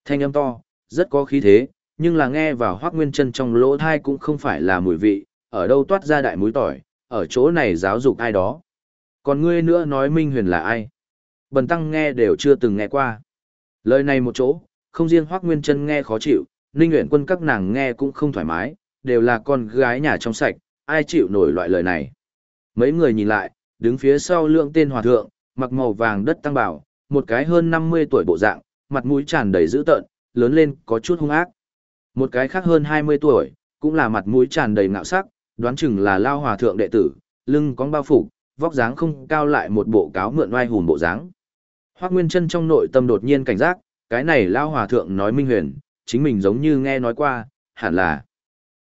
Thanh âm to, rất có khí thế, nhưng là nghe vào hoác nguyên chân trong lỗ thai cũng không phải là mùi vị, ở đâu toát ra đại mũi tỏi, ở chỗ này giáo dục ai đó. Còn ngươi nữa nói Minh Huyền là ai? Bần tăng nghe đều chưa từng nghe qua. Lời này một chỗ, không riêng hoác nguyên chân nghe khó chịu, Ninh Nguyễn quân các nàng nghe cũng không thoải mái, đều là con gái nhà trong sạch, ai chịu nổi loại lời này. Mấy người nhìn lại, đứng phía sau lượng tên hòa thượng, mặc màu vàng đất tăng bảo, một cái hơn 50 tuổi bộ dạng, mặt mũi tràn đầy dữ tợn, lớn lên có chút hung ác. Một cái khác hơn 20 tuổi, cũng là mặt mũi tràn đầy ngạo sắc, đoán chừng là lao hòa thượng đệ tử, lưng cong bao phủ, vóc dáng không cao lại một bộ cáo mượn oai hùng bộ dáng. Hoắc Nguyên Chân trong nội tâm đột nhiên cảnh giác, cái này lao hòa thượng nói minh huyền, chính mình giống như nghe nói qua, hẳn là.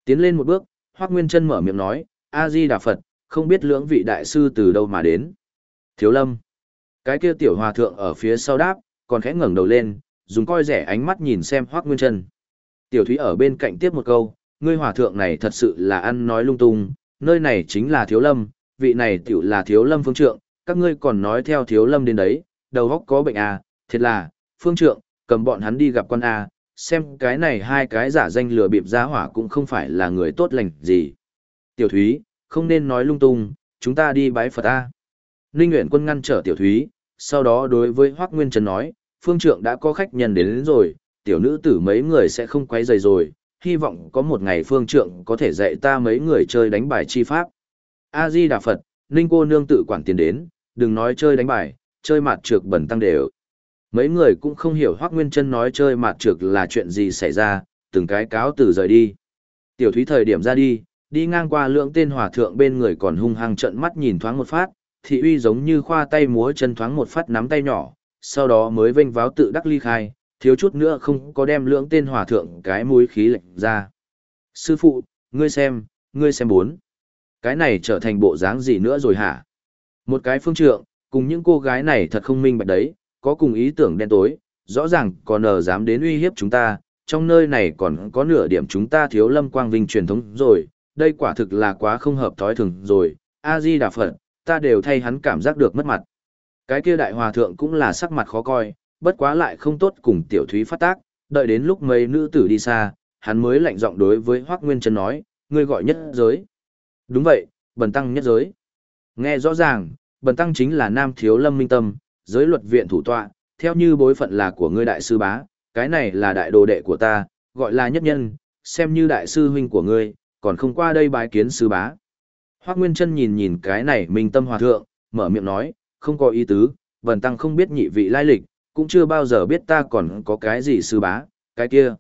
Tiến lên một bước, Hoắc Nguyên Chân mở miệng nói, A Di Đà Phật, không biết lưỡng vị đại sư từ đâu mà đến. Thiếu Lâm. Cái kia tiểu hòa thượng ở phía sau đáp, còn khẽ ngẩng đầu lên, dùng coi rẻ ánh mắt nhìn xem Hoắc Nguyên Trân. Tiểu Thúy ở bên cạnh tiếp một câu, ngươi hòa thượng này thật sự là ăn nói lung tung, nơi này chính là Thiếu Lâm, vị này tiểu là Thiếu Lâm phương trượng, các ngươi còn nói theo Thiếu Lâm đến đấy, đầu óc có bệnh à, thiệt là, phương trượng, cầm bọn hắn đi gặp quan A, à, xem cái này hai cái giả danh lừa bịp giá hỏa cũng không phải là người tốt lành gì. Tiểu Thúy, không nên nói lung tung, chúng ta đi bái Phật A. Ninh Nguyễn Quân ngăn trở Tiểu Thúy, sau đó đối với Hoác Nguyên Trần nói, phương trượng đã có khách nhân đến, đến rồi, tiểu nữ tử mấy người sẽ không quấy rầy rồi, hy vọng có một ngày phương trượng có thể dạy ta mấy người chơi đánh bài chi pháp. A-di Đà Phật, Ninh cô nương tự quản tiền đến, đừng nói chơi đánh bài, chơi mặt trược bẩn tăng đều. Mấy người cũng không hiểu Hoác Nguyên Trân nói chơi mặt trược là chuyện gì xảy ra, từng cái cáo từ rời đi. Tiểu Thúy thời điểm ra đi, đi ngang qua lượng tên hòa thượng bên người còn hung hăng trận mắt nhìn thoáng một phát, thị uy giống như khoa tay múa chân thoáng một phát nắm tay nhỏ, sau đó mới vênh váo tự đắc ly khai, thiếu chút nữa không có đem lưỡng tên hòa thượng cái mũi khí lệnh ra. Sư phụ, ngươi xem, ngươi xem bốn. Cái này trở thành bộ dáng gì nữa rồi hả? Một cái phương trượng, cùng những cô gái này thật không minh bạch đấy, có cùng ý tưởng đen tối, rõ ràng còn nờ dám đến uy hiếp chúng ta, trong nơi này còn có nửa điểm chúng ta thiếu lâm quang vinh truyền thống rồi, đây quả thực là quá không hợp thói thường rồi, A-di Đà Phật, ta đều thay hắn cảm giác được mất mặt. Cái kia đại hòa thượng cũng là sắc mặt khó coi, bất quá lại không tốt cùng tiểu thúy phát tác, đợi đến lúc mấy nữ tử đi xa, hắn mới lạnh giọng đối với Hoắc Nguyên Trân nói, ngươi gọi nhất giới. Đúng vậy, bần tăng nhất giới. Nghe rõ ràng, bần tăng chính là nam thiếu lâm minh tâm, giới luật viện thủ tọa, theo như bối phận là của ngươi đại sư bá, cái này là đại đồ đệ của ta, gọi là nhất nhân, xem như đại sư huynh của ngươi, còn không qua đây bái kiến sư bá. Hoác Nguyên Trân nhìn nhìn cái này minh tâm hòa thượng, mở miệng nói, không có ý tứ, bần tăng không biết nhị vị lai lịch, cũng chưa bao giờ biết ta còn có cái gì sư bá, cái kia.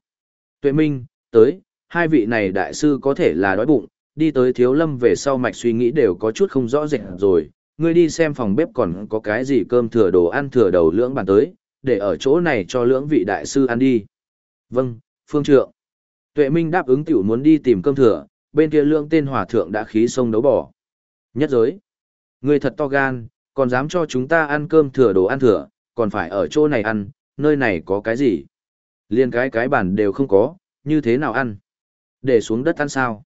Tuệ Minh, tới, hai vị này đại sư có thể là đói bụng, đi tới thiếu lâm về sau mạch suy nghĩ đều có chút không rõ rệt rồi, ngươi đi xem phòng bếp còn có cái gì cơm thừa đồ ăn thừa đầu lưỡng bàn tới, để ở chỗ này cho lưỡng vị đại sư ăn đi. Vâng, phương trượng. Tuệ Minh đáp ứng tiểu muốn đi tìm cơm thừa, bên kia lưỡng tên hòa thượng đã khí sông đấu bỏ. Nhất giới. Ngươi thật to gan, còn dám cho chúng ta ăn cơm thừa đồ ăn thừa, còn phải ở chỗ này ăn, nơi này có cái gì? Liên cái cái bàn đều không có, như thế nào ăn? Để xuống đất ăn sao?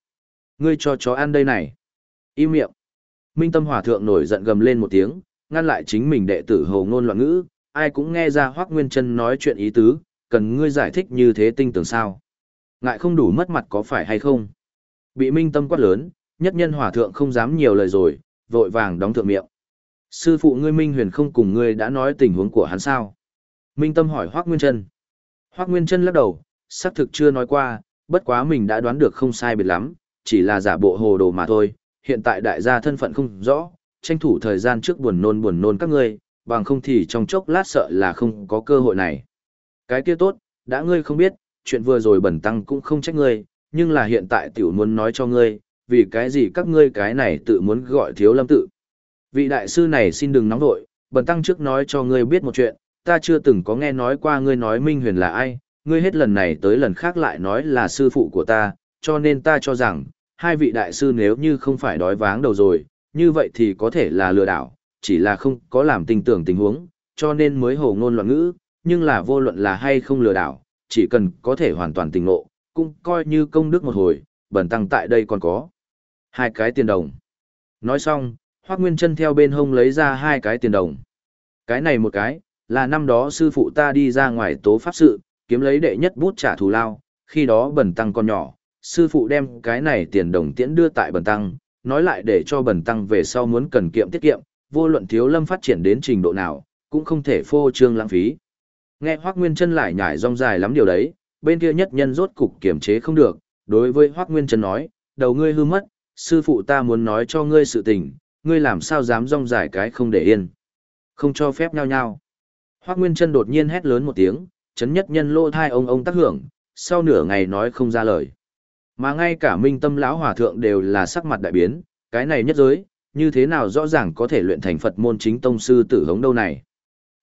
Ngươi cho chó ăn đây này. Im miệng. Minh Tâm Hòa Thượng nổi giận gầm lên một tiếng, ngăn lại chính mình đệ tử hồ ngôn loạn ngữ, ai cũng nghe ra Hoác Nguyên Trân nói chuyện ý tứ, cần ngươi giải thích như thế tinh tưởng sao. Ngại không đủ mất mặt có phải hay không? Bị Minh Tâm quát lớn, nhất nhân Hòa Thượng không dám nhiều lời rồi, vội vàng đóng thượng miệng. Sư phụ ngươi Minh Huyền không cùng ngươi đã nói tình huống của hắn sao? Minh Tâm hỏi Hoác Nguyên Trân. Hoác Nguyên Trân lắc đầu, xác thực chưa nói qua, bất quá mình đã đoán được không sai biệt lắm, chỉ là giả bộ hồ đồ mà thôi, hiện tại đại gia thân phận không rõ, tranh thủ thời gian trước buồn nôn buồn nôn các ngươi, bằng không thì trong chốc lát sợ là không có cơ hội này. Cái kia tốt, đã ngươi không biết, chuyện vừa rồi bẩn tăng cũng không trách ngươi, nhưng là hiện tại tiểu muốn nói cho ngươi, vì cái gì các ngươi cái này tự muốn gọi thiếu lâm tự. Vị đại sư này xin đừng nóng vội, Bần tăng trước nói cho ngươi biết một chuyện, ta chưa từng có nghe nói qua ngươi nói Minh Huyền là ai, ngươi hết lần này tới lần khác lại nói là sư phụ của ta, cho nên ta cho rằng, hai vị đại sư nếu như không phải đói váng đầu rồi, như vậy thì có thể là lừa đảo, chỉ là không có làm tình tưởng tình huống, cho nên mới hồ ngôn loạn ngữ, nhưng là vô luận là hay không lừa đảo, chỉ cần có thể hoàn toàn tình ngộ, cũng coi như công đức một hồi, bẩn tăng tại đây còn có hai cái tiền đồng. Nói xong, Hoác Nguyên Trân theo bên hông lấy ra hai cái tiền đồng. Cái này một cái, là năm đó sư phụ ta đi ra ngoài tố pháp sự, kiếm lấy đệ nhất bút trả thù lao, khi đó bẩn tăng còn nhỏ, sư phụ đem cái này tiền đồng tiễn đưa tại bẩn tăng, nói lại để cho bẩn tăng về sau muốn cần kiệm tiết kiệm, vô luận thiếu lâm phát triển đến trình độ nào, cũng không thể phô trương lãng phí. Nghe Hoác Nguyên Trân lại nhải rong dài lắm điều đấy, bên kia nhất nhân rốt cục kiểm chế không được, đối với Hoác Nguyên Trân nói, đầu ngươi hư mất, sư phụ ta muốn nói cho ngươi sự tình, ngươi làm sao dám rong dài cái không để yên. Không cho phép nhau nhau. Hoác Nguyên Trân đột nhiên hét lớn một tiếng, chấn nhất nhân lô thai ông ông tác hưởng, sau nửa ngày nói không ra lời. Mà ngay cả minh tâm lão hòa thượng đều là sắc mặt đại biến, cái này nhất giới, như thế nào rõ ràng có thể luyện thành Phật môn chính tông sư tử hống đâu này.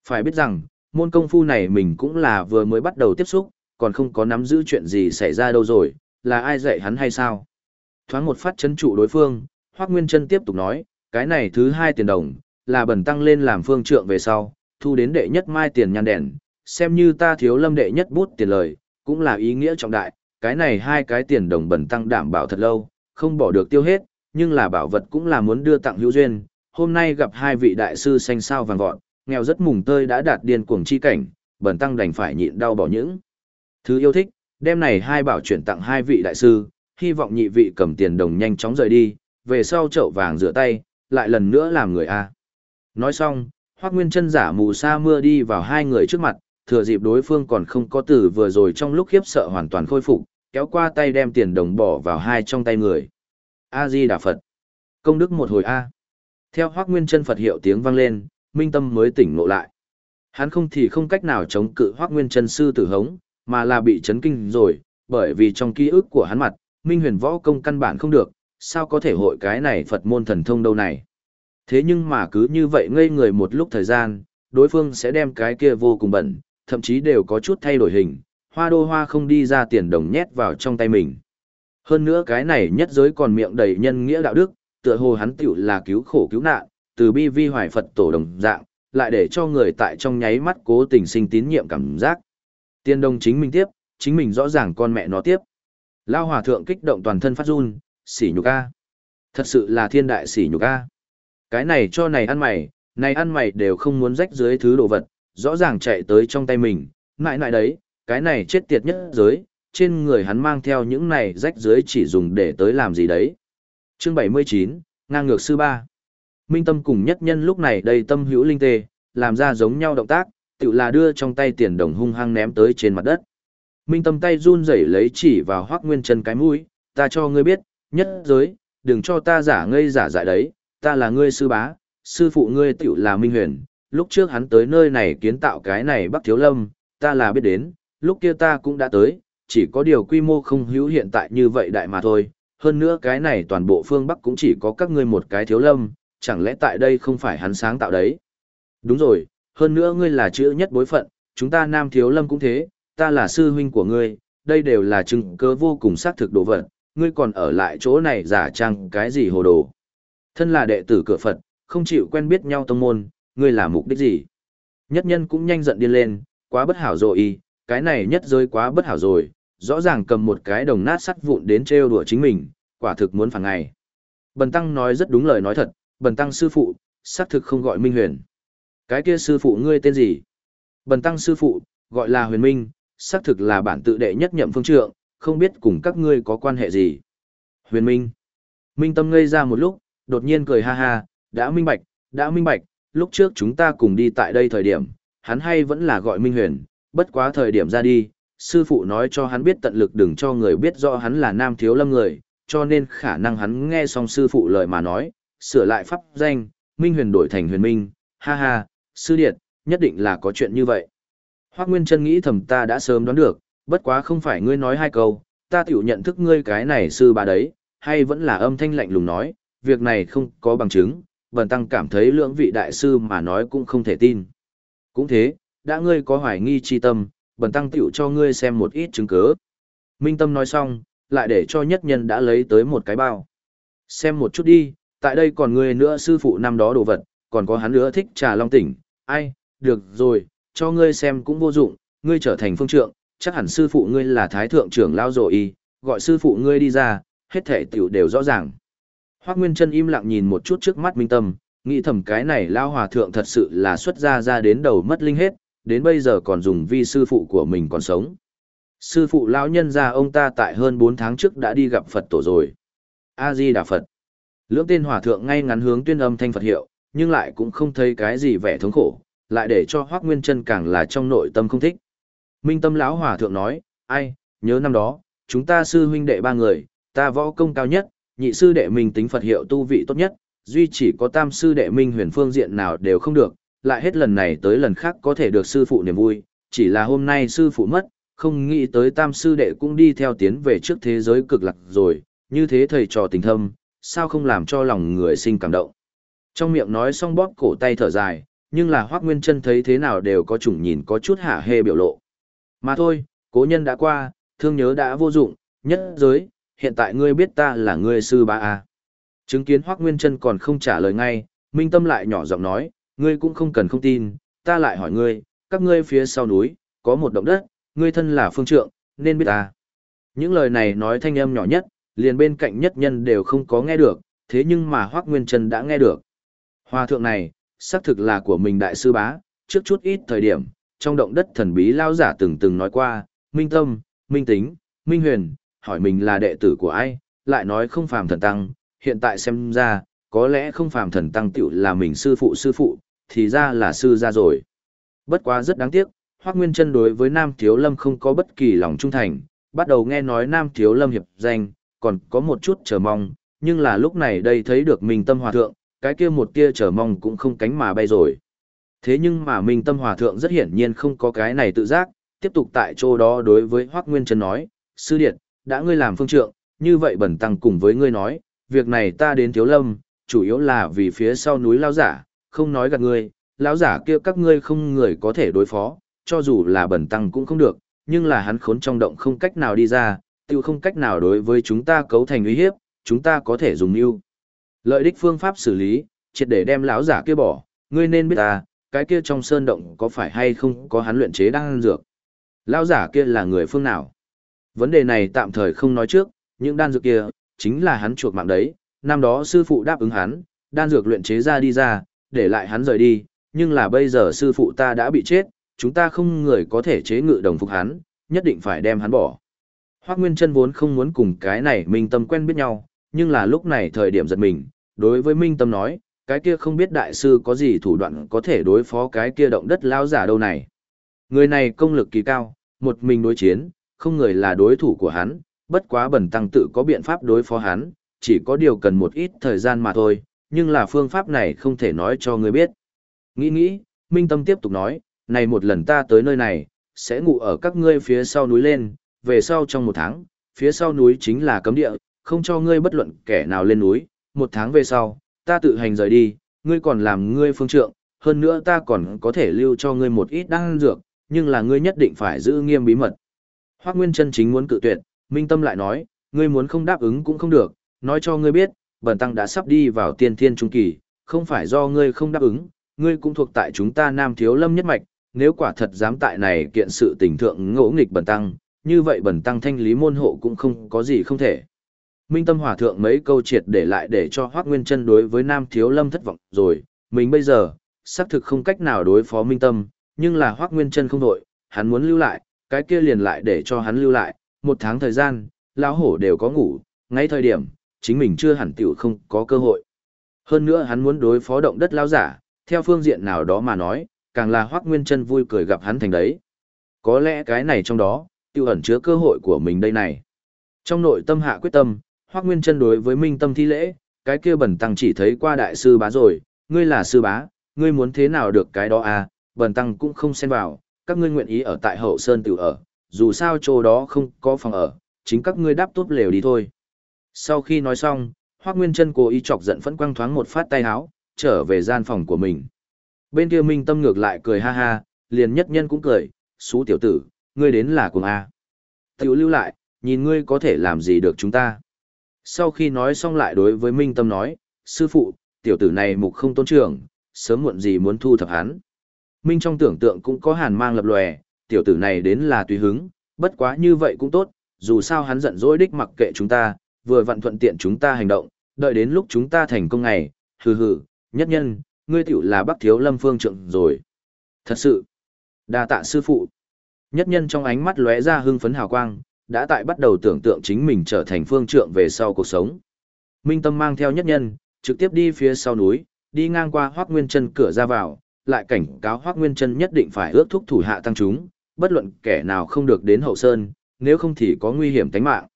Phải biết rằng, môn công phu này mình cũng là vừa mới bắt đầu tiếp xúc, còn không có nắm giữ chuyện gì xảy ra đâu rồi, là ai dạy hắn hay sao? Thoáng một phát chấn trụ đối phương, Hoác Nguyên Trân tiếp tục nói, cái này thứ hai tiền đồng, là bẩn tăng lên làm phương trượng về sau, thu đến đệ nhất mai tiền nhan đèn, xem như ta thiếu lâm đệ nhất bút tiền lời, cũng là ý nghĩa trọng đại, cái này hai cái tiền đồng bẩn tăng đảm bảo thật lâu, không bỏ được tiêu hết, nhưng là bảo vật cũng là muốn đưa tặng hữu duyên, hôm nay gặp hai vị đại sư xanh sao vàng vọt, nghèo rất mùng tơi đã đạt điên cuồng chi cảnh, bẩn tăng đành phải nhịn đau bỏ những thứ yêu thích, đem này hai bảo chuyển tặng hai vị đại sư, hy vọng nhị vị cầm tiền đồng nhanh chóng rời đi, về sau chậu vàng rửa tay, lại lần nữa làm người a. Nói xong, Hoắc Nguyên Chân giả mù sa mưa đi vào hai người trước mặt, thừa dịp đối phương còn không có từ vừa rồi trong lúc khiếp sợ hoàn toàn khôi phục, kéo qua tay đem tiền đồng bỏ vào hai trong tay người. A Di Đà Phật. Công đức một hồi a. Theo Hoắc Nguyên Chân Phật hiệu tiếng vang lên, Minh Tâm mới tỉnh ngộ lại. Hắn không thì không cách nào chống cự Hoắc Nguyên Chân sư tử hống, mà là bị chấn kinh rồi, bởi vì trong ký ức của hắn mặt, Minh Huyền võ công căn bản không được, sao có thể hội cái này Phật môn thần thông đâu này. Thế nhưng mà cứ như vậy ngây người một lúc thời gian, đối phương sẽ đem cái kia vô cùng bẩn, thậm chí đều có chút thay đổi hình, hoa đô hoa không đi ra tiền đồng nhét vào trong tay mình. Hơn nữa cái này nhất giới còn miệng đầy nhân nghĩa đạo đức, tựa hồ hắn tiểu là cứu khổ cứu nạn, từ bi vi hoài Phật tổ đồng dạng, lại để cho người tại trong nháy mắt cố tình sinh tín nhiệm cảm giác. Tiền đồng chính mình tiếp, chính mình rõ ràng con mẹ nó tiếp. Lao hòa thượng kích động toàn thân phát run, sỉ nhục a. Thật sự là thiên đại sỉ nhục a. Cái này cho này ăn mày, này ăn mày đều không muốn rách dưới thứ đồ vật, rõ ràng chạy tới trong tay mình, ngại ngại đấy, cái này chết tiệt nhất giới, trên người hắn mang theo những này rách dưới chỉ dùng để tới làm gì đấy. Chương 79, ngang ngược sư ba. Minh Tâm cùng nhất nhân lúc này đầy tâm hữu linh tê, làm ra giống nhau động tác, tự là đưa trong tay tiền đồng hung hăng ném tới trên mặt đất. Minh Tâm tay run rẩy lấy chỉ vào Hoắc Nguyên Chân cái mũi, ta cho ngươi biết, nhất giới, đừng cho ta giả ngây giả dại đấy, ta là ngươi sư bá, sư phụ ngươi tiểu là Minh Huyền, lúc trước hắn tới nơi này kiến tạo cái này Bắc Thiếu Lâm, ta là biết đến, lúc kia ta cũng đã tới, chỉ có điều quy mô không hữu hiện tại như vậy đại mà thôi, hơn nữa cái này toàn bộ phương Bắc cũng chỉ có các ngươi một cái Thiếu Lâm, chẳng lẽ tại đây không phải hắn sáng tạo đấy? Đúng rồi, hơn nữa ngươi là chữ nhất bối phận, chúng ta Nam Thiếu Lâm cũng thế, ta là sư huynh của ngươi, đây đều là chứng cứ vô cùng xác thực đồ vật, ngươi còn ở lại chỗ này giả trang cái gì hồ đồ. Thân là đệ tử cửa Phật, không chịu quen biết nhau tông môn, ngươi là mục đích gì? Nhất nhân cũng nhanh giận điên lên, quá bất hảo rồi y, cái này nhất rơi quá bất hảo rồi, rõ ràng cầm một cái đồng nát sắt vụn đến trêu đùa chính mình, quả thực muốn phản ngày. Bần tăng nói rất đúng lời nói thật, bần tăng sư phụ, xác thực không gọi Minh Huyền. Cái kia sư phụ ngươi tên gì? Bần tăng sư phụ, gọi là Huyền Minh, xác thực là bản tự đệ nhất nhậm phương trượng, không biết cùng các ngươi có quan hệ gì. Huyền Minh. Minh Tâm ngây ra một lúc, đột nhiên cười ha ha, đã minh bạch, đã minh bạch, lúc trước chúng ta cùng đi tại đây thời điểm, hắn hay vẫn là gọi Minh Huyền, bất quá thời điểm ra đi, sư phụ nói cho hắn biết tận lực đừng cho người biết rõ hắn là nam thiếu lâm người, cho nên khả năng hắn nghe xong sư phụ lời mà nói, sửa lại pháp danh, Minh Huyền đổi thành Huyền Minh, ha ha, sư điệt, nhất định là có chuyện như vậy. Hoác Nguyên Trân nghĩ thầm ta đã sớm đoán được, bất quá không phải ngươi nói hai câu, ta tiểu nhận thức ngươi cái này sư bà đấy, hay vẫn là âm thanh lạnh lùng nói, việc này không có bằng chứng, bần tăng cảm thấy lưỡng vị đại sư mà nói cũng không thể tin. Cũng thế, đã ngươi có hoài nghi chi tâm, bần tăng tiểu cho ngươi xem một ít chứng cứ. Minh Tâm nói xong, lại để cho nhất nhân đã lấy tới một cái bao. Xem một chút đi, tại đây còn ngươi nữa sư phụ năm đó đồ vật, còn có hắn nữa thích trà long tỉnh, ai, được rồi, cho ngươi xem cũng vô dụng, ngươi trở thành phương trượng, chắc hẳn sư phụ ngươi là thái thượng trưởng lao rồi y gọi sư phụ ngươi đi ra, hết thể tiểu đều rõ ràng. Hoác Nguyên Trân im lặng nhìn một chút trước mắt Minh Tâm, nghĩ thầm cái này lao hòa thượng thật sự là xuất ra ra đến đầu mất linh hết, đến bây giờ còn dùng vi sư phụ của mình còn sống. Sư phụ lão nhân ra ông ta tại hơn 4 tháng trước đã đi gặp Phật tổ rồi. A-di Đà Phật. Lưỡng tên hòa thượng ngay ngắn hướng tuyên âm thanh Phật hiệu, nhưng lại cũng không thấy cái gì vẻ thống khổ, lại để cho Hoác Nguyên Trân càng là trong nội tâm không thích. Minh Tâm lão hòa thượng nói, ai, nhớ năm đó, chúng ta sư huynh đệ ba người, ta võ công cao nhất, nhị sư đệ minh tính Phật hiệu tu vị tốt nhất, duy chỉ có tam sư đệ minh huyền phương diện nào đều không được, lại hết lần này tới lần khác có thể được sư phụ niềm vui, chỉ là hôm nay sư phụ mất, không nghĩ tới tam sư đệ cũng đi theo tiến về trước thế giới cực lạc rồi, như thế thầy trò tình thâm, sao không làm cho lòng người sinh cảm động. Trong miệng nói xong bóp cổ tay thở dài, nhưng là Hoác Nguyên chân thấy thế nào đều có chủng nhìn có chút hạ hê biểu lộ. Mà thôi, cố nhân đã qua, thương nhớ đã vô dụng, nhất giới, hiện tại ngươi biết ta là ngươi sư ba a à. chứng kiến hoác nguyên chân còn không trả lời ngay minh tâm lại nhỏ giọng nói ngươi cũng không cần không tin ta lại hỏi ngươi các ngươi phía sau núi, có một động đất, ngươi thân là phương trượng, nên biết ta. Những lời này nói thanh âm nhỏ nhất, liền bên cạnh nhất nhân đều không có nghe được, thế nhưng mà Hoác Nguyên Trân đã nghe được. Hòa thượng này, xác thực là của mình đại sư bá, trước chút ít thời điểm, trong động đất thần bí lao giả từng từng nói qua, minh tâm, minh tính, minh huyền, hỏi mình là đệ tử của ai, lại nói không phàm thần tăng, hiện tại xem ra, có lẽ không phàm thần tăng tiểu là mình sư phụ sư phụ, thì ra là sư ra rồi. Bất quá rất đáng tiếc, Hoác Nguyên Trân đối với Nam Thiếu Lâm không có bất kỳ lòng trung thành, bắt đầu nghe nói Nam Thiếu Lâm hiệp danh, còn có một chút chờ mong, nhưng là lúc này đây thấy được Minh Tâm Hòa Thượng, cái kia một tia chờ mong cũng không cánh mà bay rồi. Thế nhưng mà Minh Tâm Hòa Thượng rất hiển nhiên không có cái này tự giác, tiếp tục tại chỗ đó đối với Hoác Nguyên Trân nói, Sư Điệt, đã ngươi làm phương trượng, như vậy bẩn tăng cùng với ngươi nói, việc này ta đến Thiếu Lâm, chủ yếu là vì phía sau núi lao giả, không nói gạt ngươi, lão giả kia các ngươi không người có thể đối phó, cho dù là bẩn tăng cũng không được, nhưng là hắn khốn trong động không cách nào đi ra, tiêu không cách nào đối với chúng ta cấu thành uy hiếp, chúng ta có thể dùng yêu. Lợi đích phương pháp xử lý, triệt để đem lão giả kia bỏ, ngươi nên biết ta, cái kia trong sơn động có phải hay không có hắn luyện chế đan dược. Lão giả kia là người phương nào? Vấn đề này tạm thời không nói trước, những đan dược kia, chính là hắn chuộc mạng đấy, năm đó sư phụ đáp ứng hắn, đan dược luyện chế ra đi ra, để lại hắn rời đi, nhưng là bây giờ sư phụ ta đã bị chết, chúng ta không người có thể chế ngự đồng phục hắn, nhất định phải đem hắn bỏ. Hoác Nguyên Trân vốn không muốn cùng cái này Minh Tâm quen biết nhau, nhưng là lúc này thời điểm giật mình, đối với Minh Tâm nói, cái kia không biết đại sư có gì thủ đoạn có thể đối phó cái kia động đất lao giả đâu này. Người này công lực kỳ cao, một mình đối chiến, không người là đối thủ của hắn, bất quá bẩn tăng tự có biện pháp đối phó hắn, chỉ có điều cần một ít thời gian mà thôi, nhưng là phương pháp này không thể nói cho người biết. Nghĩ nghĩ, Minh Tâm tiếp tục nói, này một lần ta tới nơi này, sẽ ngủ ở các ngươi phía sau núi lên, về sau trong một tháng, phía sau núi chính là cấm địa, không cho ngươi bất luận kẻ nào lên núi, một tháng về sau, ta tự hành rời đi, ngươi còn làm ngươi phương trượng, hơn nữa ta còn có thể lưu cho ngươi một ít đan dược, nhưng là ngươi nhất định phải giữ nghiêm bí mật. Hoác Nguyên chân chính muốn cự tuyệt, Minh Tâm lại nói, ngươi muốn không đáp ứng cũng không được, nói cho ngươi biết, bần tăng đã sắp đi vào tiên thiên trung kỳ, không phải do ngươi không đáp ứng, ngươi cũng thuộc tại chúng ta Nam Thiếu Lâm nhất mạch, nếu quả thật dám tại này kiện sự tình thượng ngỗ nghịch bần tăng, như vậy bần tăng thanh lý môn hộ cũng không có gì không thể. Minh Tâm Hòa Thượng mấy câu triệt để lại để cho Hoác Nguyên Trân đối với Nam Thiếu Lâm thất vọng rồi, mình bây giờ, xác thực không cách nào đối phó Minh Tâm, nhưng là Hoác Nguyên Trân không đội, hắn muốn lưu lại, cái kia liền lại để cho hắn lưu lại, một tháng thời gian, lão hổ đều có ngủ, ngay thời điểm, chính mình chưa hẳn tiểu không có cơ hội. Hơn nữa hắn muốn đối phó động đất lao giả, theo phương diện nào đó mà nói, càng là Hoác Nguyên Trân vui cười gặp hắn thành đấy. Có lẽ cái này trong đó, tiêu ẩn chứa cơ hội của mình đây này. Trong nội tâm hạ quyết tâm, Hoắc Nguyên Trân đối với Minh Tâm thi lễ, cái kia bẩn tăng chỉ thấy qua đại sư bá rồi, ngươi là sư bá, ngươi muốn thế nào được cái đó à, bẩn tăng cũng không xen vào, các ngươi nguyện ý ở tại hậu sơn tiểu ở, dù sao chỗ đó không có phòng ở, chính các ngươi đáp tốt lều đi thôi. Sau khi nói xong, Hoắc Nguyên Trân cố ý chọc giận phẫn quăng thoáng một phát tay áo, trở về gian phòng của mình. Bên kia Minh Tâm ngược lại cười ha ha, liền nhất nhân cũng cười, "Sú tiểu tử, ngươi đến là cùng A. Tiểu lưu lại, nhìn ngươi có thể làm gì được chúng ta. Sau khi nói xong lại đối với Minh Tâm nói, sư phụ, tiểu tử này mục không tôn trưởng, sớm muộn gì muốn thu thập hắn. Minh trong tưởng tượng cũng có hàn mang lập lòe, tiểu tử này đến là tùy hứng, bất quá như vậy cũng tốt, dù sao hắn giận dỗi đích mặc kệ chúng ta, vừa vặn thuận tiện chúng ta hành động, đợi đến lúc chúng ta thành công ngày, hừ hừ, nhất nhân, ngươi tiểu là Bắc Thiếu Lâm Phương Trượng rồi. Thật sự, đa tạ sư phụ. Nhất nhân trong ánh mắt lóe ra hưng phấn hào quang, đã tại bắt đầu tưởng tượng chính mình trở thành phương trượng về sau cuộc sống. Minh Tâm mang theo nhất nhân, trực tiếp đi phía sau núi, đi ngang qua Hoắc Nguyên Chân cửa ra vào, lại cảnh cáo Hoắc Nguyên Chân nhất định phải ước thúc thủ hạ tăng chúng, bất luận kẻ nào không được đến hậu sơn, nếu không thì có nguy hiểm tính mạng.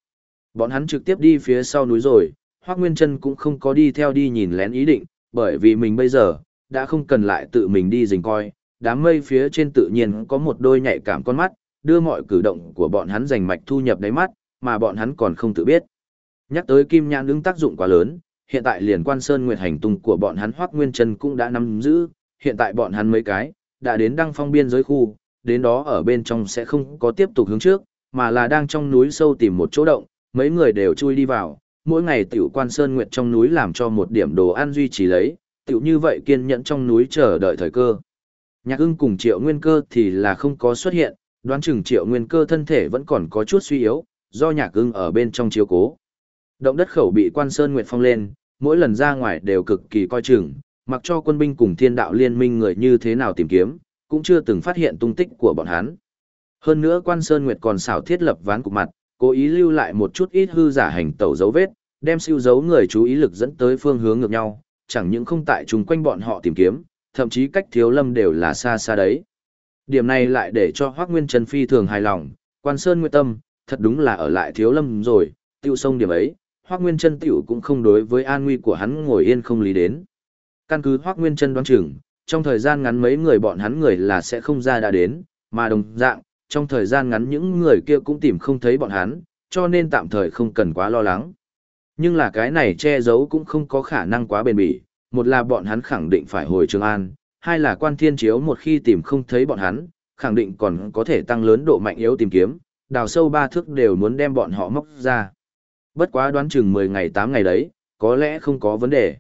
Bọn hắn trực tiếp đi phía sau núi rồi, Hoắc Nguyên Chân cũng không có đi theo đi nhìn lén ý định, bởi vì mình bây giờ đã không cần lại tự mình đi rình coi, đám mây phía trên tự nhiên có một đôi nhạy cảm con mắt, đưa mọi cử động của bọn hắn giành mạch thu nhập đáy mắt, mà bọn hắn còn không tự biết. Nhắc tới kim nhãn ứng tác dụng quá lớn, hiện tại liền quan sơn nguyệt hành tung của bọn hắn Hoắc Nguyên Chân cũng đã nắm giữ, hiện tại bọn hắn mấy cái đã đến đăng phong biên giới khu, đến đó ở bên trong sẽ không có tiếp tục hướng trước, mà là đang trong núi sâu tìm một chỗ động, mấy người đều chui đi vào, mỗi ngày tiểu quan sơn nguyệt trong núi làm cho một điểm đồ ăn duy trì lấy, tiểu như vậy kiên nhẫn trong núi chờ đợi thời cơ. Nhạc ưng cùng triệu nguyên cơ thì là không có xuất hiện, đoán chừng triệu nguyên cơ thân thể vẫn còn có chút suy yếu, do nhạc ưng ở bên trong chiếu cố. Động đất khẩu bị quan Sơn Nguyệt phong lên, mỗi lần ra ngoài đều cực kỳ coi chừng, mặc cho quân binh cùng thiên đạo liên minh người như thế nào tìm kiếm, cũng chưa từng phát hiện tung tích của bọn hắn. Hơn nữa quan Sơn Nguyệt còn xảo thiết lập ván cục mặt, cố ý lưu lại một chút ít hư giả hành tẩu dấu vết, đem siêu dấu người chú ý lực dẫn tới phương hướng ngược nhau, chẳng những không tại chung quanh bọn họ tìm kiếm, thậm chí cách thiếu lâm đều là xa xa đấy. Điểm này lại để cho Hoác Nguyên Trần phi thường hài lòng, quan Sơn nguyện Tâm, thật đúng là ở lại thiếu lâm rồi, tiêu sông điểm ấy, Hoác Nguyên Trân tiểu cũng không đối với an nguy của hắn ngồi yên không lý đến. Căn cứ Hoác Nguyên Trân đoán chừng, trong thời gian ngắn mấy người bọn hắn người là sẽ không ra đã đến, mà đồng dạng, trong thời gian ngắn những người kia cũng tìm không thấy bọn hắn, cho nên tạm thời không cần quá lo lắng. Nhưng là cái này che giấu cũng không có khả năng quá bền bỉ, một là bọn hắn khẳng định phải hồi Trường An, hai là quan thiên chiếu một khi tìm không thấy bọn hắn, khẳng định còn có thể tăng lớn độ mạnh yếu tìm kiếm, đào sâu ba thước đều muốn đem bọn họ móc ra. Bất quá đoán chừng 10 ngày 8 ngày đấy, có lẽ không có vấn đề.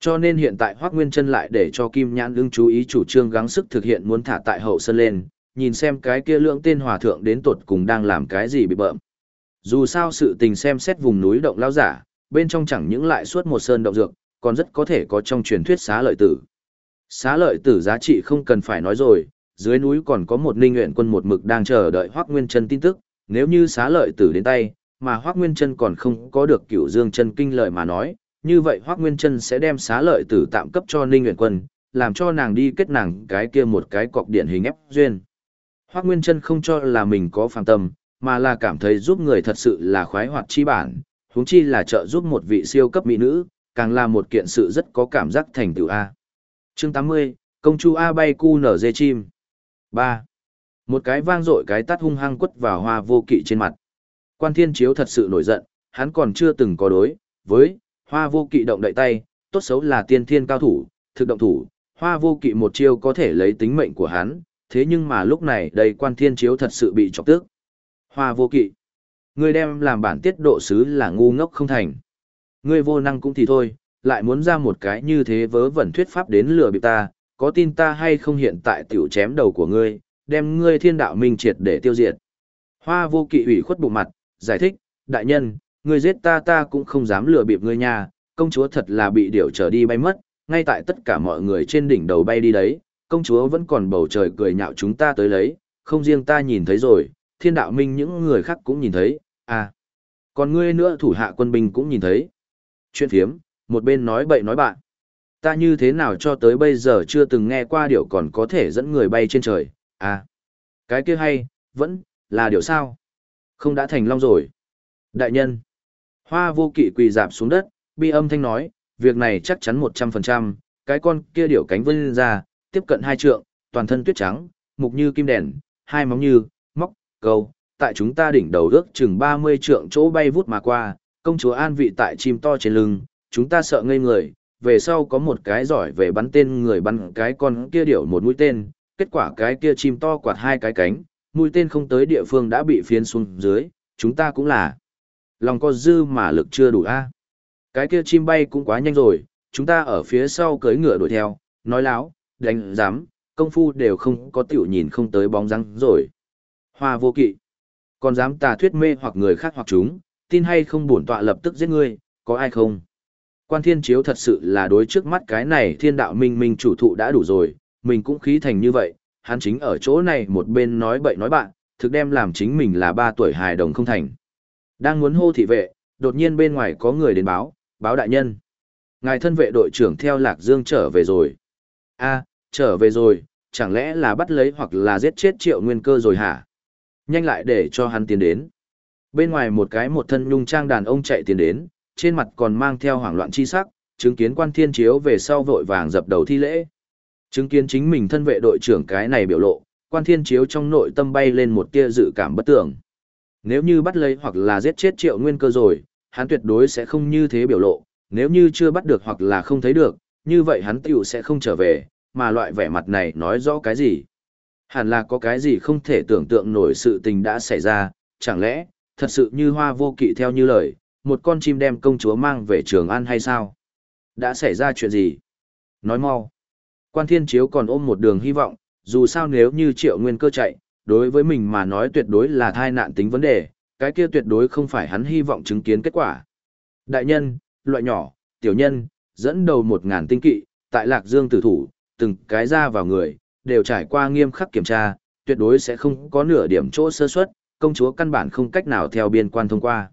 Cho nên hiện tại Hoác Nguyên Trân lại để cho Kim Nhãn ưng chú ý chủ trương gắng sức thực hiện muốn thả tại hậu sân lên, nhìn xem cái kia lượng tên hòa thượng đến tuột cùng đang làm cái gì bị bợm. Dù sao sự tình xem xét vùng núi động lao giả, bên trong chẳng những lại suốt một sơn động dược, còn rất có thể có trong truyền thuyết xá lợi tử. Xá lợi tử giá trị không cần phải nói rồi, dưới núi còn có một ninh nguyện quân một mực đang chờ đợi Hoác Nguyên Trân tin tức, nếu như xá lợi tử đến tay, mà Hoác Nguyên Trân còn không có được cửu dương chân kinh lợi mà nói, như vậy Hoác Nguyên Trân sẽ đem xá lợi tử tạm cấp cho Ninh Nguyện Quân, làm cho nàng đi kết nàng cái kia một cái cọc điện hình ép duyên. Hoác Nguyên Trân không cho là mình có phàm tâm, mà là cảm thấy giúp người thật sự là khoái hoạt chi bản, huống chi là trợ giúp một vị siêu cấp mỹ nữ, càng là một kiện sự rất có cảm giác thành tựu A. Chương 80, Công chu A bay cu nở dê chim. 3. Một cái vang dội cái tắt hung hăng quất vào hoa vô kỵ trên mặt. Quan thiên chiếu thật sự nổi giận, hắn còn chưa từng có đối, với, hoa vô kỵ động đậy tay, tốt xấu là tiên thiên cao thủ, thực động thủ, hoa vô kỵ một chiêu có thể lấy tính mệnh của hắn, thế nhưng mà lúc này đây quan thiên chiếu thật sự bị chọc tức. Hoa vô kỵ, ngươi đem làm bản tiết độ sứ là ngu ngốc không thành. Ngươi vô năng cũng thì thôi, lại muốn ra một cái như thế vớ vẩn thuyết pháp đến lừa bị ta, có tin ta hay không hiện tại tiểu chém đầu của ngươi, đem ngươi thiên đạo minh triệt để tiêu diệt. Hoa vô kỵ ủy khuất bụng mặt, giải thích, đại nhân, ngươi giết ta ta cũng không dám lừa bịp ngươi nha, công chúa thật là bị điều trở đi bay mất, ngay tại tất cả mọi người trên đỉnh đầu bay đi đấy, công chúa vẫn còn bầu trời cười nhạo chúng ta tới lấy, không riêng ta nhìn thấy rồi, thiên đạo minh những người khác cũng nhìn thấy, à. Còn ngươi nữa thủ hạ quân binh cũng nhìn thấy. Chuyện phiếm, một bên nói bậy nói bạn. Ta như thế nào cho tới bây giờ chưa từng nghe qua điệu còn có thể dẫn người bay trên trời, à. Cái kia hay, vẫn, là điều sao? Không đã thành long rồi. Đại nhân. Hoa vô kỵ quỳ dạp xuống đất, bi âm thanh nói, việc này chắc chắn 100%, cái con kia điểu cánh vươn ra, tiếp cận hai trượng, toàn thân tuyết trắng, mục như kim đèn, hai móng như, móc, câu, tại chúng ta đỉnh đầu ước chừng 30 trượng chỗ bay vút mà qua, công chúa an vị tại chim to trên lưng, chúng ta sợ ngây người, về sau có một cái giỏi về bắn tên người bắn cái con kia điểu một mũi tên, kết quả cái kia chim to quạt hai cái cánh, mũi tên không tới địa phương đã bị phiến xuống dưới, chúng ta cũng là. Lòng có dư mà lực chưa đủ a. Cái kia chim bay cũng quá nhanh rồi, chúng ta ở phía sau cưỡi ngựa đuổi theo, nói láo, đánh dám công phu đều không có tiểu nhìn không tới bóng răng rồi. Hoa vô kỵ. Còn dám tà thuyết mê hoặc người khác hoặc chúng, tin hay không bổn tọa lập tức giết ngươi, có ai không? Quan thiên chiếu thật sự là đối trước mắt cái này thiên đạo minh minh chủ thụ đã đủ rồi, mình cũng khí thành như vậy, hắn chính ở chỗ này một bên nói bậy nói bạn, thực đem làm chính mình là ba tuổi hài đồng không thành. Đang muốn hô thị vệ, đột nhiên bên ngoài có người đến báo, báo đại nhân. Ngài thân vệ đội trưởng theo Lạc Dương trở về rồi. a trở về rồi, chẳng lẽ là bắt lấy hoặc là giết chết triệu nguyên cơ rồi hả? Nhanh lại để cho hắn tiến đến. Bên ngoài một cái một thân nhung trang đàn ông chạy tiến đến, trên mặt còn mang theo hoảng loạn chi sắc, chứng kiến quan thiên chiếu về sau vội vàng dập đầu thi lễ. Chứng kiến chính mình thân vệ đội trưởng cái này biểu lộ, quan thiên chiếu trong nội tâm bay lên một tia dự cảm bất tưởng. Nếu như bắt lấy hoặc là giết chết triệu nguyên cơ rồi, hắn tuyệt đối sẽ không như thế biểu lộ, nếu như chưa bắt được hoặc là không thấy được, như vậy hắn tiểu sẽ không trở về, mà loại vẻ mặt này nói rõ cái gì. Hẳn là có cái gì không thể tưởng tượng nổi sự tình đã xảy ra, chẳng lẽ, thật sự như hoa vô kỵ theo như lời, một con chim đem công chúa mang về trường ăn hay sao? Đã xảy ra chuyện gì? Nói mau. Quan thiên chiếu còn ôm một đường hy vọng, dù sao nếu như triệu nguyên cơ chạy, đối với mình mà nói tuyệt đối là thai nạn tính vấn đề, cái kia tuyệt đối không phải hắn hy vọng chứng kiến kết quả. Đại nhân, loại nhỏ, tiểu nhân, dẫn đầu một ngàn tinh kỵ, tại Lạc Dương tử thủ, từng cái ra vào người, đều trải qua nghiêm khắc kiểm tra, tuyệt đối sẽ không có nửa điểm chỗ sơ suất, công chúa căn bản không cách nào theo biên quan thông qua.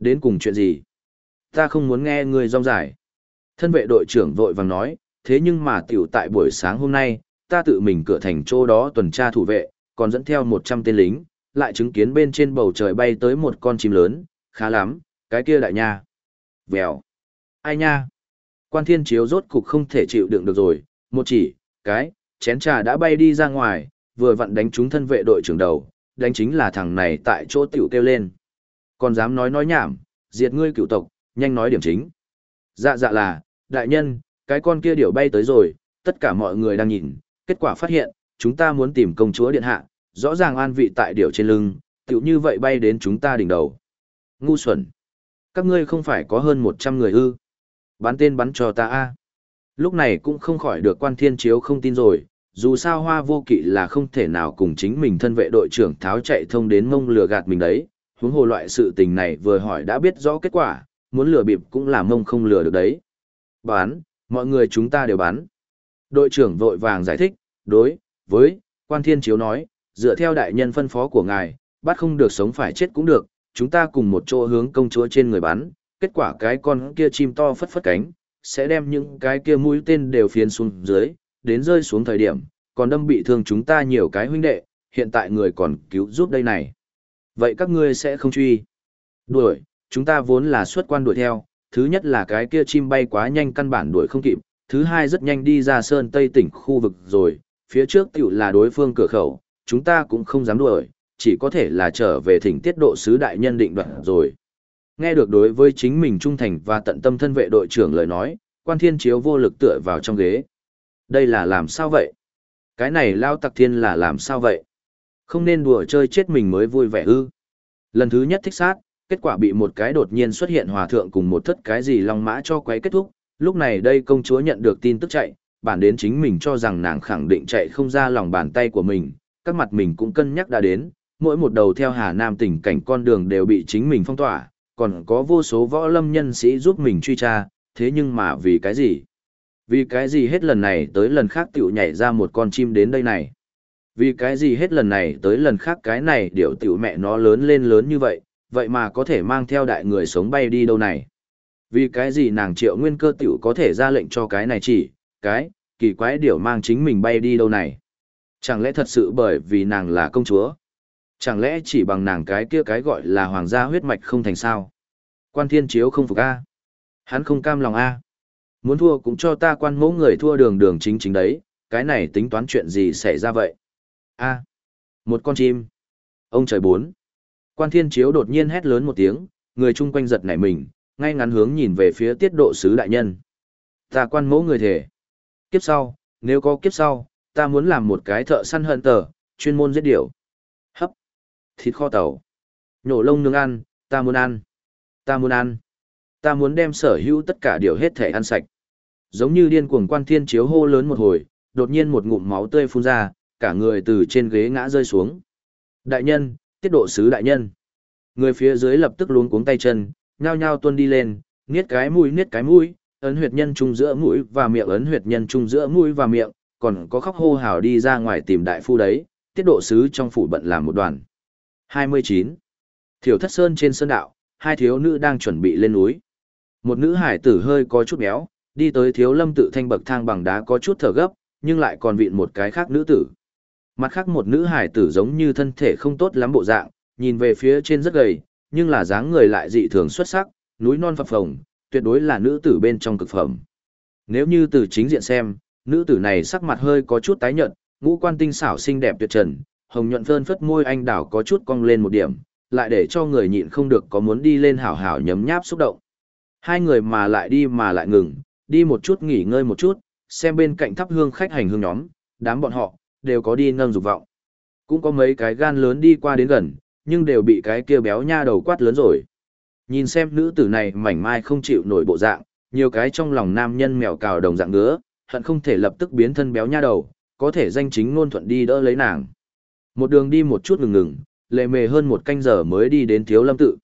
Đến cùng chuyện gì? Ta không muốn nghe người rong dài. Thân vệ đội trưởng vội vàng nói, thế nhưng mà tiểu tại buổi sáng hôm nay, ta tự mình cửa thành chỗ đó tuần tra thủ vệ, còn dẫn theo 100 tên lính, lại chứng kiến bên trên bầu trời bay tới một con chim lớn, khá lắm, cái kia đại nha. Vèo. Ai nha? Quan thiên chiếu rốt cục không thể chịu đựng được rồi, một chỉ, cái, chén trà đã bay đi ra ngoài, vừa vặn đánh trúng thân vệ đội trưởng đầu, đánh chính là thằng này tại chỗ tiểu kêu lên. Còn dám nói nói nhảm, diệt ngươi cựu tộc, nhanh nói điểm chính. Dạ dạ là, đại nhân, cái con kia điểu bay tới rồi, tất cả mọi người đang nhìn, kết quả phát hiện, chúng ta muốn tìm công chúa điện hạ, rõ ràng an vị tại điểu trên lưng, tiểu như vậy bay đến chúng ta đỉnh đầu. Ngu xuẩn. Các ngươi không phải có hơn 100 người ư. Bắn tên bắn cho ta a Lúc này cũng không khỏi được quan thiên chiếu không tin rồi, dù sao hoa vô kỵ là không thể nào cùng chính mình thân vệ đội trưởng tháo chạy thông đến mông lừa gạt mình đấy, huống hồ loại sự tình này vừa hỏi đã biết rõ kết quả, muốn lừa bịp cũng là mông không lừa được đấy. Bán, mọi người chúng ta đều bán. Đội trưởng vội vàng giải thích, đối, với, quan thiên chiếu nói, dựa theo đại nhân phân phó của ngài, bắt không được sống phải chết cũng được, chúng ta cùng một chỗ hướng công chúa trên người bắn, kết quả cái con kia chim to phất phất cánh, sẽ đem những cái kia mũi tên đều phiến xuống dưới, đến rơi xuống thời điểm, còn đâm bị thương chúng ta nhiều cái huynh đệ, hiện tại người còn cứu giúp đây này. Vậy các ngươi sẽ không truy. Đuổi, chúng ta vốn là xuất quan đuổi theo, thứ nhất là cái kia chim bay quá nhanh căn bản đuổi không kịp, thứ hai rất nhanh đi ra sơn tây tỉnh khu vực rồi, phía trước tiểu là đối phương cửa khẩu, chúng ta cũng không dám đuổi, chỉ có thể là trở về thỉnh tiết độ sứ đại nhân định đoạn rồi. Nghe được đối với chính mình trung thành và tận tâm thân vệ đội trưởng lời nói, quan thiên chiếu vô lực tựa vào trong ghế. Đây là làm sao vậy? Cái này lao tặc thiên là làm sao vậy? Không nên đùa chơi chết mình mới vui vẻ ư. Lần thứ nhất thích sát, kết quả bị một cái đột nhiên xuất hiện hòa thượng cùng một thất cái gì long mã cho quấy kết thúc. Lúc này đây công chúa nhận được tin tức chạy, bản đến chính mình cho rằng nàng khẳng định chạy không ra lòng bàn tay của mình, các mặt mình cũng cân nhắc đã đến, mỗi một đầu theo Hà Nam tỉnh cảnh con đường đều bị chính mình phong tỏa, còn có vô số võ lâm nhân sĩ giúp mình truy tra, thế nhưng mà vì cái gì? Vì cái gì hết lần này tới lần khác tiểu nhảy ra một con chim đến đây này? Vì cái gì hết lần này tới lần khác cái này điệu tiểu mẹ nó lớn lên lớn như vậy, vậy mà có thể mang theo đại người sống bay đi đâu này? Vì cái gì nàng triệu nguyên cơ tiểu có thể ra lệnh cho cái này chỉ, cái, kỳ quái điệu mang chính mình bay đi đâu này? Chẳng lẽ thật sự bởi vì nàng là công chúa? Chẳng lẽ chỉ bằng nàng cái kia cái gọi là hoàng gia huyết mạch không thành sao? Quan thiên chiếu không phục A. Hắn không cam lòng A. Muốn thua cũng cho ta quan mẫu người thua đường đường chính chính đấy, cái này tính toán chuyện gì xảy ra vậy? A. Một con chim. Ông trời bốn. Quan thiên chiếu đột nhiên hét lớn một tiếng, người chung quanh giật nảy mình, ngay ngắn hướng nhìn về phía tiết độ sứ đại nhân. Ta quan mẫu người thể. Kiếp sau, nếu có kiếp sau, ta muốn làm một cái thợ săn hận tờ, chuyên môn giết điểu. Hấp. Thịt kho tàu. Nhổ lông nướng ăn, ta muốn ăn. Ta muốn ăn. Ta muốn đem sở hữu tất cả điều hết thể ăn sạch. Giống như điên cuồng quan thiên chiếu hô lớn một hồi, đột nhiên một ngụm máu tươi phun ra, cả người từ trên ghế ngã rơi xuống. Đại nhân, tiết độ sứ đại nhân. Người phía dưới lập tức luống cuống tay chân, nhao nhao tuôn đi lên, niết cái mũi niết cái mũi, ấn huyệt nhân trung giữa mũi và miệng ấn huyệt nhân trung giữa mũi và miệng, còn có khóc hô hào đi ra ngoài tìm đại phu đấy, tiết độ sứ trong phủ bận làm một đoàn. 29. Thiểu thất sơn trên sơn đạo, hai thiếu nữ đang chuẩn bị lên núi. Một nữ hải tử hơi có chút béo, đi tới thiếu lâm tự thanh bậc thang bằng đá có chút thở gấp, nhưng lại còn vịn một cái khác nữ tử. Mặt khác một nữ hải tử giống như thân thể không tốt lắm bộ dạng, nhìn về phía trên rất gầy, nhưng là dáng người lại dị thường xuất sắc, núi non phập phồng, tuyệt đối là nữ tử bên trong cực phẩm. Nếu như từ chính diện xem, nữ tử này sắc mặt hơi có chút tái nhợt, ngũ quan tinh xảo xinh đẹp tuyệt trần, hồng nhuận phơn phất môi anh đảo có chút cong lên một điểm, lại để cho người nhịn không được có muốn đi lên hảo hảo nhấm nháp xúc động. Hai người mà lại đi mà lại ngừng, đi một chút nghỉ ngơi một chút, xem bên cạnh thắp hương khách hành hương nhóm, đám bọn họ, đều có đi nâng dục vọng. Cũng có mấy cái gan lớn đi qua đến gần, nhưng đều bị cái kia béo nha đầu quát lớn rồi. Nhìn xem nữ tử này mảnh mai không chịu nổi bộ dạng, nhiều cái trong lòng nam nhân mèo cào đồng dạng ngứa, hận không thể lập tức biến thân béo nha đầu, có thể danh chính ngôn thuận đi đỡ lấy nàng. Một đường đi một chút ngừng ngừng, lệ mề hơn một canh giờ mới đi đến thiếu lâm tự.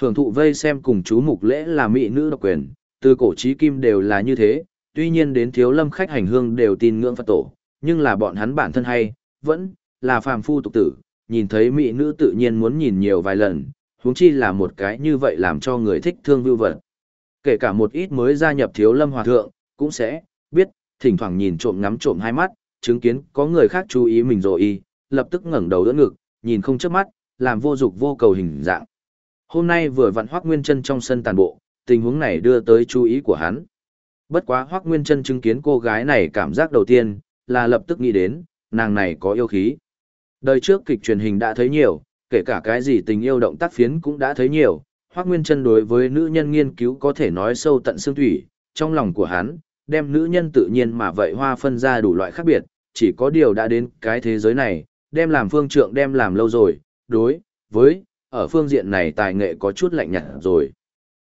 Hưởng thụ vây xem cùng chú mục lễ là mỹ nữ độc quyền, từ cổ trí kim đều là như thế, tuy nhiên đến thiếu lâm khách hành hương đều tin ngưỡng Phật tổ, nhưng là bọn hắn bản thân hay, vẫn là phàm phu tục tử, nhìn thấy mỹ nữ tự nhiên muốn nhìn nhiều vài lần, huống chi là một cái như vậy làm cho người thích thương vưu vật. Kể cả một ít mới gia nhập thiếu lâm hòa thượng, cũng sẽ biết, thỉnh thoảng nhìn trộm ngắm trộm hai mắt, chứng kiến có người khác chú ý mình rồi y, lập tức ngẩng đầu đỡ ngực, nhìn không chớp mắt, làm vô dục vô cầu hình dạng. Hôm nay vừa vặn Hoắc Nguyên Chân trong sân tàn bộ, tình huống này đưa tới chú ý của hắn. Bất quá Hoắc Nguyên Chân chứng kiến cô gái này cảm giác đầu tiên là lập tức nghĩ đến, nàng này có yêu khí. Đời trước kịch truyền hình đã thấy nhiều, kể cả cái gì tình yêu động tác phiến cũng đã thấy nhiều, Hoắc Nguyên Chân đối với nữ nhân nghiên cứu có thể nói sâu tận xương thủy, trong lòng của hắn, đem nữ nhân tự nhiên mà vậy hoa phân ra đủ loại khác biệt, chỉ có điều đã đến cái thế giới này, đem làm phương trượng đem làm lâu rồi, đối với ở phương diện này tài nghệ có chút lạnh nhạt rồi.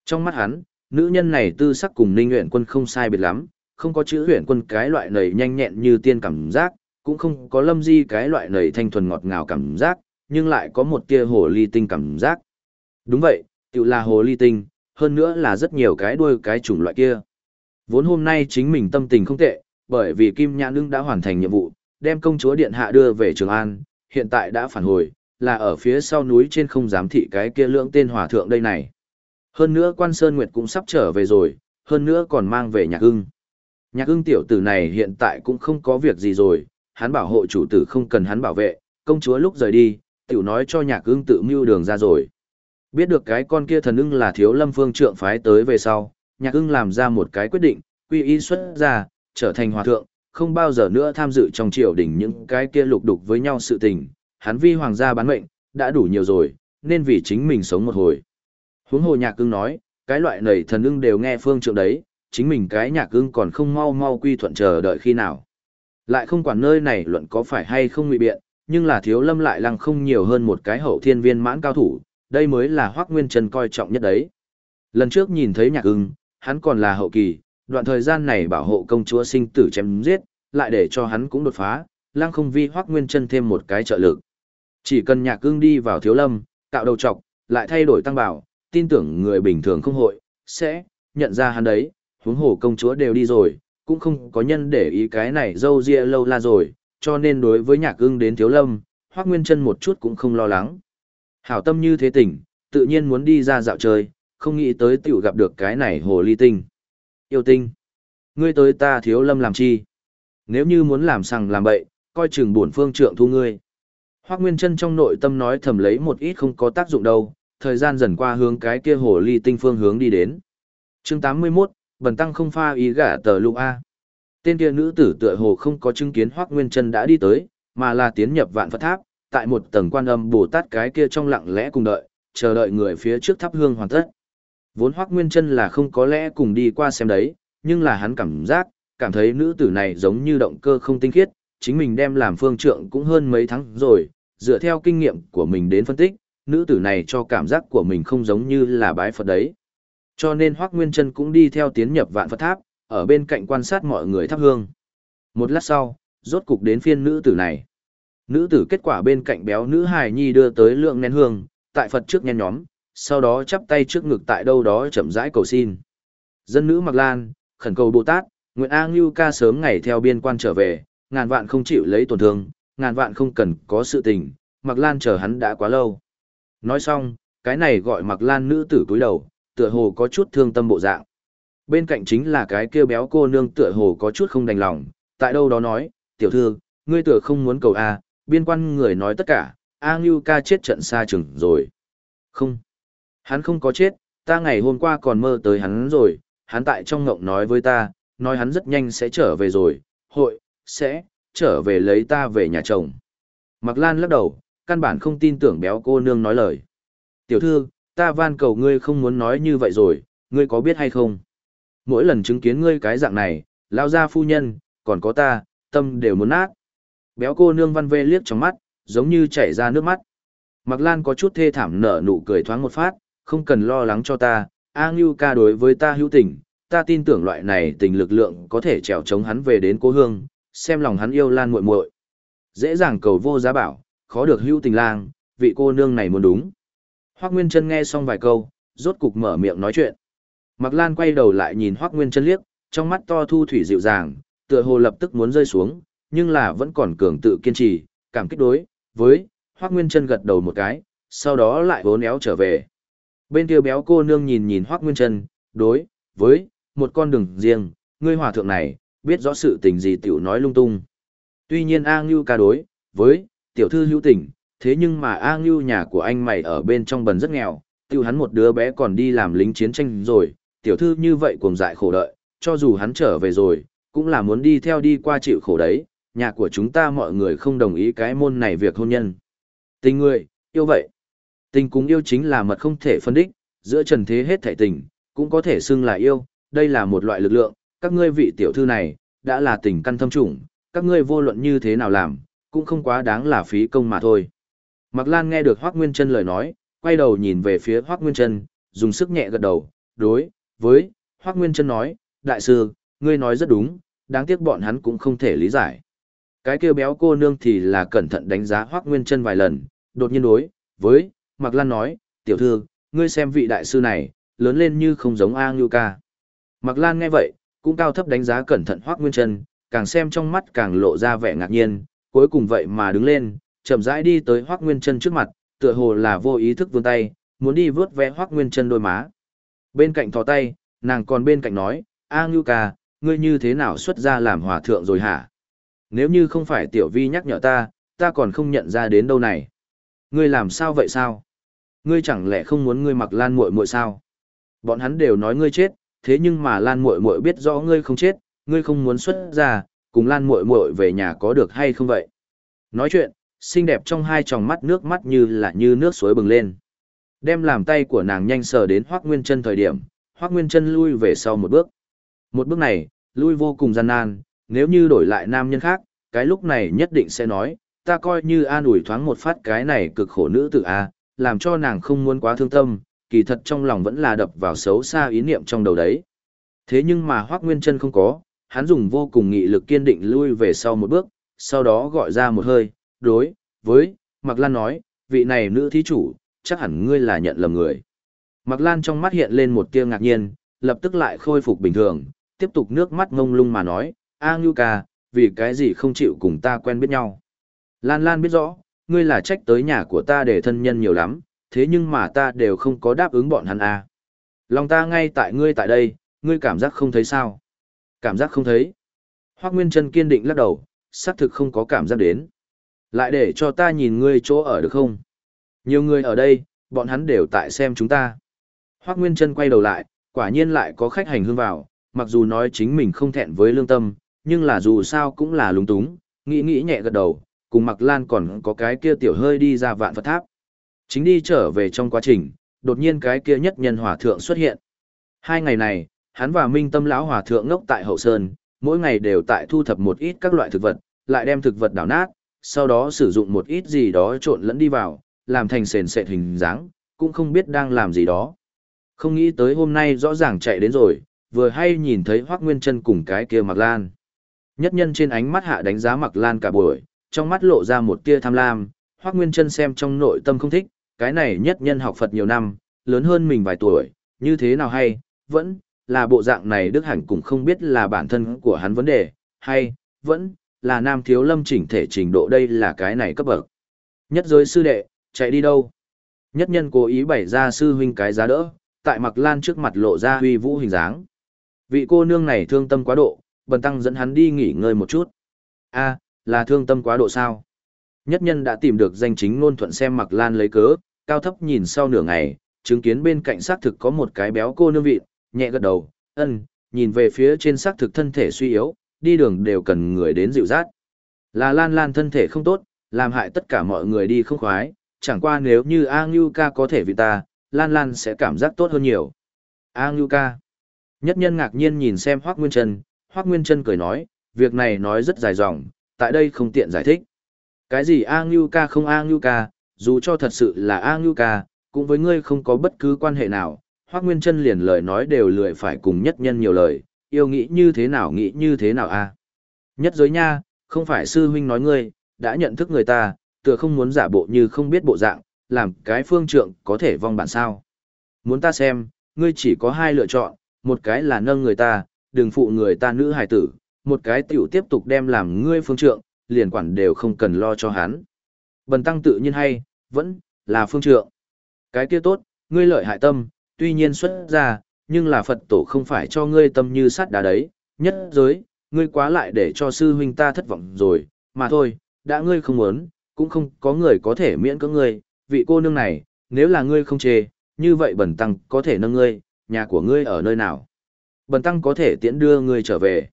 Trong mắt hắn, nữ nhân này tư sắc cùng Ninh Uyển Quân không sai biệt lắm, không có chữ huyền Quân cái loại nầy nhanh nhẹn như tiên cảm giác, cũng không có Lâm Di cái loại nầy thanh thuần ngọt ngào cảm giác, nhưng lại có một tia hồ ly tinh cảm giác. Đúng vậy, tự là hồ ly tinh, hơn nữa là rất nhiều cái đuôi cái chủng loại kia. Vốn hôm nay chính mình tâm tình không tệ, bởi vì Kim Nhã Nương đã hoàn thành nhiệm vụ, đem công chúa điện hạ đưa về Trường An, hiện tại đã phản hồi, là ở phía sau núi trên không giám thị cái kia lưỡng tên hòa thượng đây này. Hơn nữa quan Sơn Nguyệt cũng sắp trở về rồi, hơn nữa còn mang về nhạc ưng. Nhạc ưng tiểu tử này hiện tại cũng không có việc gì rồi, hắn bảo hộ chủ tử không cần hắn bảo vệ, công chúa lúc rời đi, tiểu nói cho nhạc ưng tự mưu đường ra rồi. Biết được cái con kia thần ưng là thiếu lâm phương trượng phái tới về sau, nhạc ưng làm ra một cái quyết định, quy y xuất ra, trở thành hòa thượng, không bao giờ nữa tham dự trong triều đình những cái kia lục đục với nhau sự tình, hắn vi hoàng gia bán mệnh, đã đủ nhiều rồi, nên vì chính mình sống một hồi. Huống hồ nhạc ưng nói, cái loại này thần ưng đều nghe phương trượng đấy, chính mình cái nhạc ưng còn không mau mau quy thuận chờ đợi khi nào. Lại không quản nơi này luận có phải hay không ngụy biện, nhưng là thiếu lâm lại lăng không nhiều hơn một cái hậu thiên viên mãn cao thủ, đây mới là hoác nguyên trần coi trọng nhất đấy. Lần trước nhìn thấy nhạc ưng, hắn còn là hậu kỳ, đoạn thời gian này bảo hộ công chúa sinh tử chém giết, lại để cho hắn cũng đột phá, lăng không vi hoác nguyên chân thêm một cái trợ lực. Chỉ cần nhạc ưng đi vào thiếu lâm, tạo đầu trọc, lại thay đổi tăng bảo, tin tưởng người bình thường không hội, sẽ nhận ra hắn đấy, huống hồ công chúa đều đi rồi, cũng không có nhân để ý cái này dâu ria lâu la rồi, cho nên đối với nhạc ưng đến thiếu lâm, hoác nguyên chân một chút cũng không lo lắng. Hảo tâm như thế tỉnh, tự nhiên muốn đi ra dạo chơi, không nghĩ tới tiểu gặp được cái này hồ ly tinh. Yêu tinh, ngươi tới ta thiếu lâm làm chi? Nếu như muốn làm sằng làm bậy, coi chừng bổn phương trượng thu ngươi. Hoắc Nguyên Chân trong nội tâm nói thầm lấy một ít không có tác dụng đâu, thời gian dần qua hướng cái kia hồ ly tinh phương hướng đi đến. Chương 81, Bần tăng không pha ý gả tờ lụ a. Tên kia nữ tử tựa hồ không có chứng kiến Hoắc Nguyên Chân đã đi tới, mà là tiến nhập Vạn Phật Tháp, tại một tầng quan âm Bồ Tát cái kia trong lặng lẽ cùng đợi, chờ đợi người phía trước thắp hương hoàn tất. Vốn Hoắc Nguyên Chân là không có lẽ cùng đi qua xem đấy, nhưng là hắn cảm giác, cảm thấy nữ tử này giống như động cơ không tinh khiết, chính mình đem làm phương trượng cũng hơn mấy tháng rồi, dựa theo kinh nghiệm của mình đến phân tích, nữ tử này cho cảm giác của mình không giống như là bái Phật đấy. Cho nên Hoác Nguyên Trân cũng đi theo tiến nhập vạn Phật tháp, ở bên cạnh quan sát mọi người thắp hương. Một lát sau, rốt cục đến phiên nữ tử này. Nữ tử kết quả bên cạnh béo nữ hài nhi đưa tới lượng nén hương, tại Phật trước nhen nhóm, sau đó chắp tay trước ngực tại đâu đó chậm rãi cầu xin. Dân nữ Mặc Lan, khẩn cầu Bồ Tát, nguyện A Ngưu ca sớm ngày theo biên quan trở về, ngàn vạn không chịu lấy tổn thương, ngàn vạn không cần có sự tình, Mặc Lan chờ hắn đã quá lâu. Nói xong, cái này gọi Mặc Lan nữ tử cúi đầu, tựa hồ có chút thương tâm bộ dạng. Bên cạnh chính là cái kia béo cô nương tựa hồ có chút không đành lòng, tại đâu đó nói, tiểu thư, ngươi tựa không muốn cầu A, biên quan người nói tất cả, A Ngưu ca chết trận xa chừng rồi. Không, hắn không có chết, ta ngày hôm qua còn mơ tới hắn rồi, hắn tại trong ngộng nói với ta, nói hắn rất nhanh sẽ trở về rồi, hội, sẽ, trở về lấy ta về nhà chồng. Mặc Lan lắc đầu, căn bản không tin tưởng béo cô nương nói lời. Tiểu thư, ta van cầu ngươi không muốn nói như vậy rồi, ngươi có biết hay không? Mỗi lần chứng kiến ngươi cái dạng này, lao ra phu nhân, còn có ta, tâm đều muốn nát. Béo cô nương văn vê liếc trong mắt, giống như chảy ra nước mắt. Mặc Lan có chút thê thảm nở nụ cười thoáng một phát, không cần lo lắng cho ta, A Ngưu ca đối với ta hữu tình, ta tin tưởng loại này tình lực lượng có thể trèo chống hắn về đến cô hương, xem lòng hắn yêu Lan muội muội. Dễ dàng cầu vô giá bảo, khó được hữu tình lang, vị cô nương này muốn đúng. Hoắc Nguyên Chân nghe xong vài câu, rốt cục mở miệng nói chuyện. Mạc Lan quay đầu lại nhìn Hoắc Nguyên Chân liếc, trong mắt to thu thủy dịu dàng, tựa hồ lập tức muốn rơi xuống, nhưng là vẫn còn cường tự kiên trì, cảm kích đối với Hoắc Nguyên Chân gật đầu một cái, sau đó lại vốn éo trở về. Bên kia béo cô nương nhìn nhìn Hoắc Nguyên Chân, đối với một con đường riêng, ngươi hòa thượng này, biết rõ sự tình gì tiểu nói lung tung. Tuy nhiên A Ngưu ca đối với tiểu thư hữu tình, thế nhưng mà A Ngưu nhà của anh mày ở bên trong bần rất nghèo, tiêu hắn một đứa bé còn đi làm lính chiến tranh rồi, tiểu thư như vậy cuồng dại khổ đợi, cho dù hắn trở về rồi, cũng là muốn đi theo đi qua chịu khổ đấy, nhà của chúng ta mọi người không đồng ý cái môn này việc hôn nhân. Tình người, yêu vậy. Tình cũng yêu chính là mật không thể phân đích, giữa trần thế hết thảy tình, cũng có thể xưng là yêu, đây là một loại lực lượng, các ngươi vị tiểu thư này, đã là tình căn thâm trùng, các ngươi vô luận như thế nào làm, cũng không quá đáng là phí công mà thôi. Mạc Lan nghe được Hoác Nguyên Trân lời nói, quay đầu nhìn về phía Hoác Nguyên Trân, dùng sức nhẹ gật đầu, đối, với, Hoác Nguyên Trân nói, đại sư, ngươi nói rất đúng, đáng tiếc bọn hắn cũng không thể lý giải. Cái kêu béo cô nương thì là cẩn thận đánh giá Hoác Nguyên Trân vài lần, đột nhiên đối, với, Mạc Lan nói, tiểu thư, ngươi xem vị đại sư này, lớn lên như không giống A Ngưu ca. Mạc Lan nghe vậy, cũng cao thấp đánh giá cẩn thận Hoác Nguyên Trân, càng xem trong mắt càng lộ ra vẻ ngạc nhiên, cuối cùng vậy mà đứng lên, chậm rãi đi tới Hoắc Nguyên Trân trước mặt, tựa hồ là vô ý thức vươn tay, muốn đi vớt vẽ Hoắc Nguyên Trân đôi má. Bên cạnh thò tay, nàng còn bên cạnh nói, A Ngưu ca, ngươi như thế nào xuất ra làm hòa thượng rồi hả? Nếu như không phải tiểu vi nhắc nhở ta, ta còn không nhận ra đến đâu này. Ngươi làm sao vậy sao? Ngươi chẳng lẽ không muốn ngươi mặc lan muội muội sao? Bọn hắn đều nói ngươi chết, thế nhưng mà lan muội muội biết rõ ngươi không chết, ngươi không muốn xuất ra, cùng lan muội muội về nhà có được hay không vậy? Nói chuyện, xinh đẹp trong hai tròng mắt nước mắt như là như nước suối bừng lên. Đem làm tay của nàng nhanh sờ đến Hoắc Nguyên Chân thời điểm, Hoắc Nguyên Chân lui về sau một bước. Một bước này, lui vô cùng gian nan, nếu như đổi lại nam nhân khác, cái lúc này nhất định sẽ nói, ta coi như an ủi thoáng một phát cái này cực khổ nữ tử a, làm cho nàng không muốn quá thương tâm, kỳ thật trong lòng vẫn là đập vào xấu xa ý niệm trong đầu đấy. Thế nhưng mà Hoắc Nguyên Chân không có, hắn dùng vô cùng nghị lực kiên định lui về sau một bước, sau đó gọi ra một hơi, đối với Mạc Lan nói, vị này nữ thí chủ, chắc hẳn ngươi là nhận lầm người. Mạc Lan trong mắt hiện lên một tia ngạc nhiên, lập tức lại khôi phục bình thường, tiếp tục nước mắt ngông lung mà nói, A Ngưu ca, vì cái gì không chịu cùng ta quen biết nhau. Lan Lan biết rõ, ngươi là trách tới nhà của ta để thân nhân nhiều lắm, thế nhưng mà ta đều không có đáp ứng bọn hắn a. À. Lòng ta ngay tại ngươi tại đây, ngươi cảm giác không thấy sao? Cảm giác không thấy. Hoác Nguyên Trân kiên định lắc đầu, xác thực không có cảm giác đến. Lại để cho ta nhìn ngươi chỗ ở được không? Nhiều người ở đây, bọn hắn đều tại xem chúng ta. Hoác Nguyên Trân quay đầu lại, quả nhiên lại có khách hành hương vào, mặc dù nói chính mình không thẹn với lương tâm, nhưng là dù sao cũng là lúng túng, nghĩ nghĩ nhẹ gật đầu, cùng Mặc Lan còn có cái kia tiểu hơi đi ra vạn Phật tháp. Chính đi trở về trong quá trình, đột nhiên cái kia nhất nhân hòa thượng xuất hiện. Hai ngày này, hắn và Minh Tâm lão hòa thượng ngốc tại hậu sơn, mỗi ngày đều tại thu thập một ít các loại thực vật, lại đem thực vật đảo nát, sau đó sử dụng một ít gì đó trộn lẫn đi vào, làm thành sền sệt hình dáng, cũng không biết đang làm gì đó. Không nghĩ tới hôm nay rõ ràng chạy đến rồi, vừa hay nhìn thấy Hoắc Nguyên Chân cùng cái kia Mặc Lan. Nhất nhân trên ánh mắt hạ đánh giá Mặc Lan cả buổi, trong mắt lộ ra một tia tham lam, Hoắc Nguyên Chân xem trong nội tâm không thích, cái này nhất nhân học Phật nhiều năm, lớn hơn mình vài tuổi, như thế nào hay, vẫn là bộ dạng này Đức Hẳn cũng không biết là bản thân của hắn vấn đề, hay vẫn là nam thiếu lâm chỉnh thể trình độ đây là cái này cấp bậc. Nhất giới sư đệ, chạy đi đâu? Nhất nhân cố ý bày ra sư huynh cái giá đỡ, tại Mặc Lan trước mặt lộ ra huy vũ hình dáng. Vị cô nương này thương tâm quá độ, bần tăng dẫn hắn đi nghỉ ngơi một chút. a là thương tâm quá độ sao? Nhất nhân đã tìm được danh chính ngôn thuận xem Mặc Lan lấy cớ, cao thấp nhìn sau nửa ngày, chứng kiến bên cạnh xác thực có một cái béo cô nương vị, nhẹ gật đầu, ân, nhìn về phía trên xác thực thân thể suy yếu, đi đường đều cần người đến dịu dắt. Là Lan Lan thân thể không tốt, làm hại tất cả mọi người đi không khoái, chẳng qua nếu như A Ngưu ca có thể vì ta, Lan Lan sẽ cảm giác tốt hơn nhiều. A Ngưu ca. Nhất nhân ngạc nhiên nhìn xem Hoác Nguyên Trân, Hoác Nguyên Trân cười nói, việc này nói rất dài dòng, tại đây không tiện giải thích. Cái gì A Ngưu ca không A Ngưu ca, dù cho thật sự là A Ngưu ca, cũng với ngươi không có bất cứ quan hệ nào, Hoác Nguyên Trân liền lời nói đều lười phải cùng nhất nhân nhiều lời, yêu nghĩ như thế nào nghĩ như thế nào a Nhất giới nha, không phải sư huynh nói ngươi, đã nhận thức người ta, tựa không muốn giả bộ như không biết bộ dạng, làm cái phương trượng có thể vong bản sao. Muốn ta xem, ngươi chỉ có hai lựa chọn, một cái là nâng người ta, đừng phụ người ta nữ hài tử, một cái tiểu tiếp tục đem làm ngươi phương trượng, liền quản đều không cần lo cho hắn. Bần tăng tự nhiên hay, vẫn là phương trượng. Cái kia tốt, ngươi lợi hại tâm, tuy nhiên xuất ra, nhưng là Phật tổ không phải cho ngươi tâm như sắt đá đấy, nhất giới, ngươi quá lại để cho sư huynh ta thất vọng rồi, mà thôi, đã ngươi không muốn, cũng không có người có thể miễn cưỡng ngươi, vị cô nương này, nếu là ngươi không chê, như vậy bần tăng có thể nâng ngươi, nhà của ngươi ở nơi nào? Bần tăng có thể tiễn đưa ngươi trở về.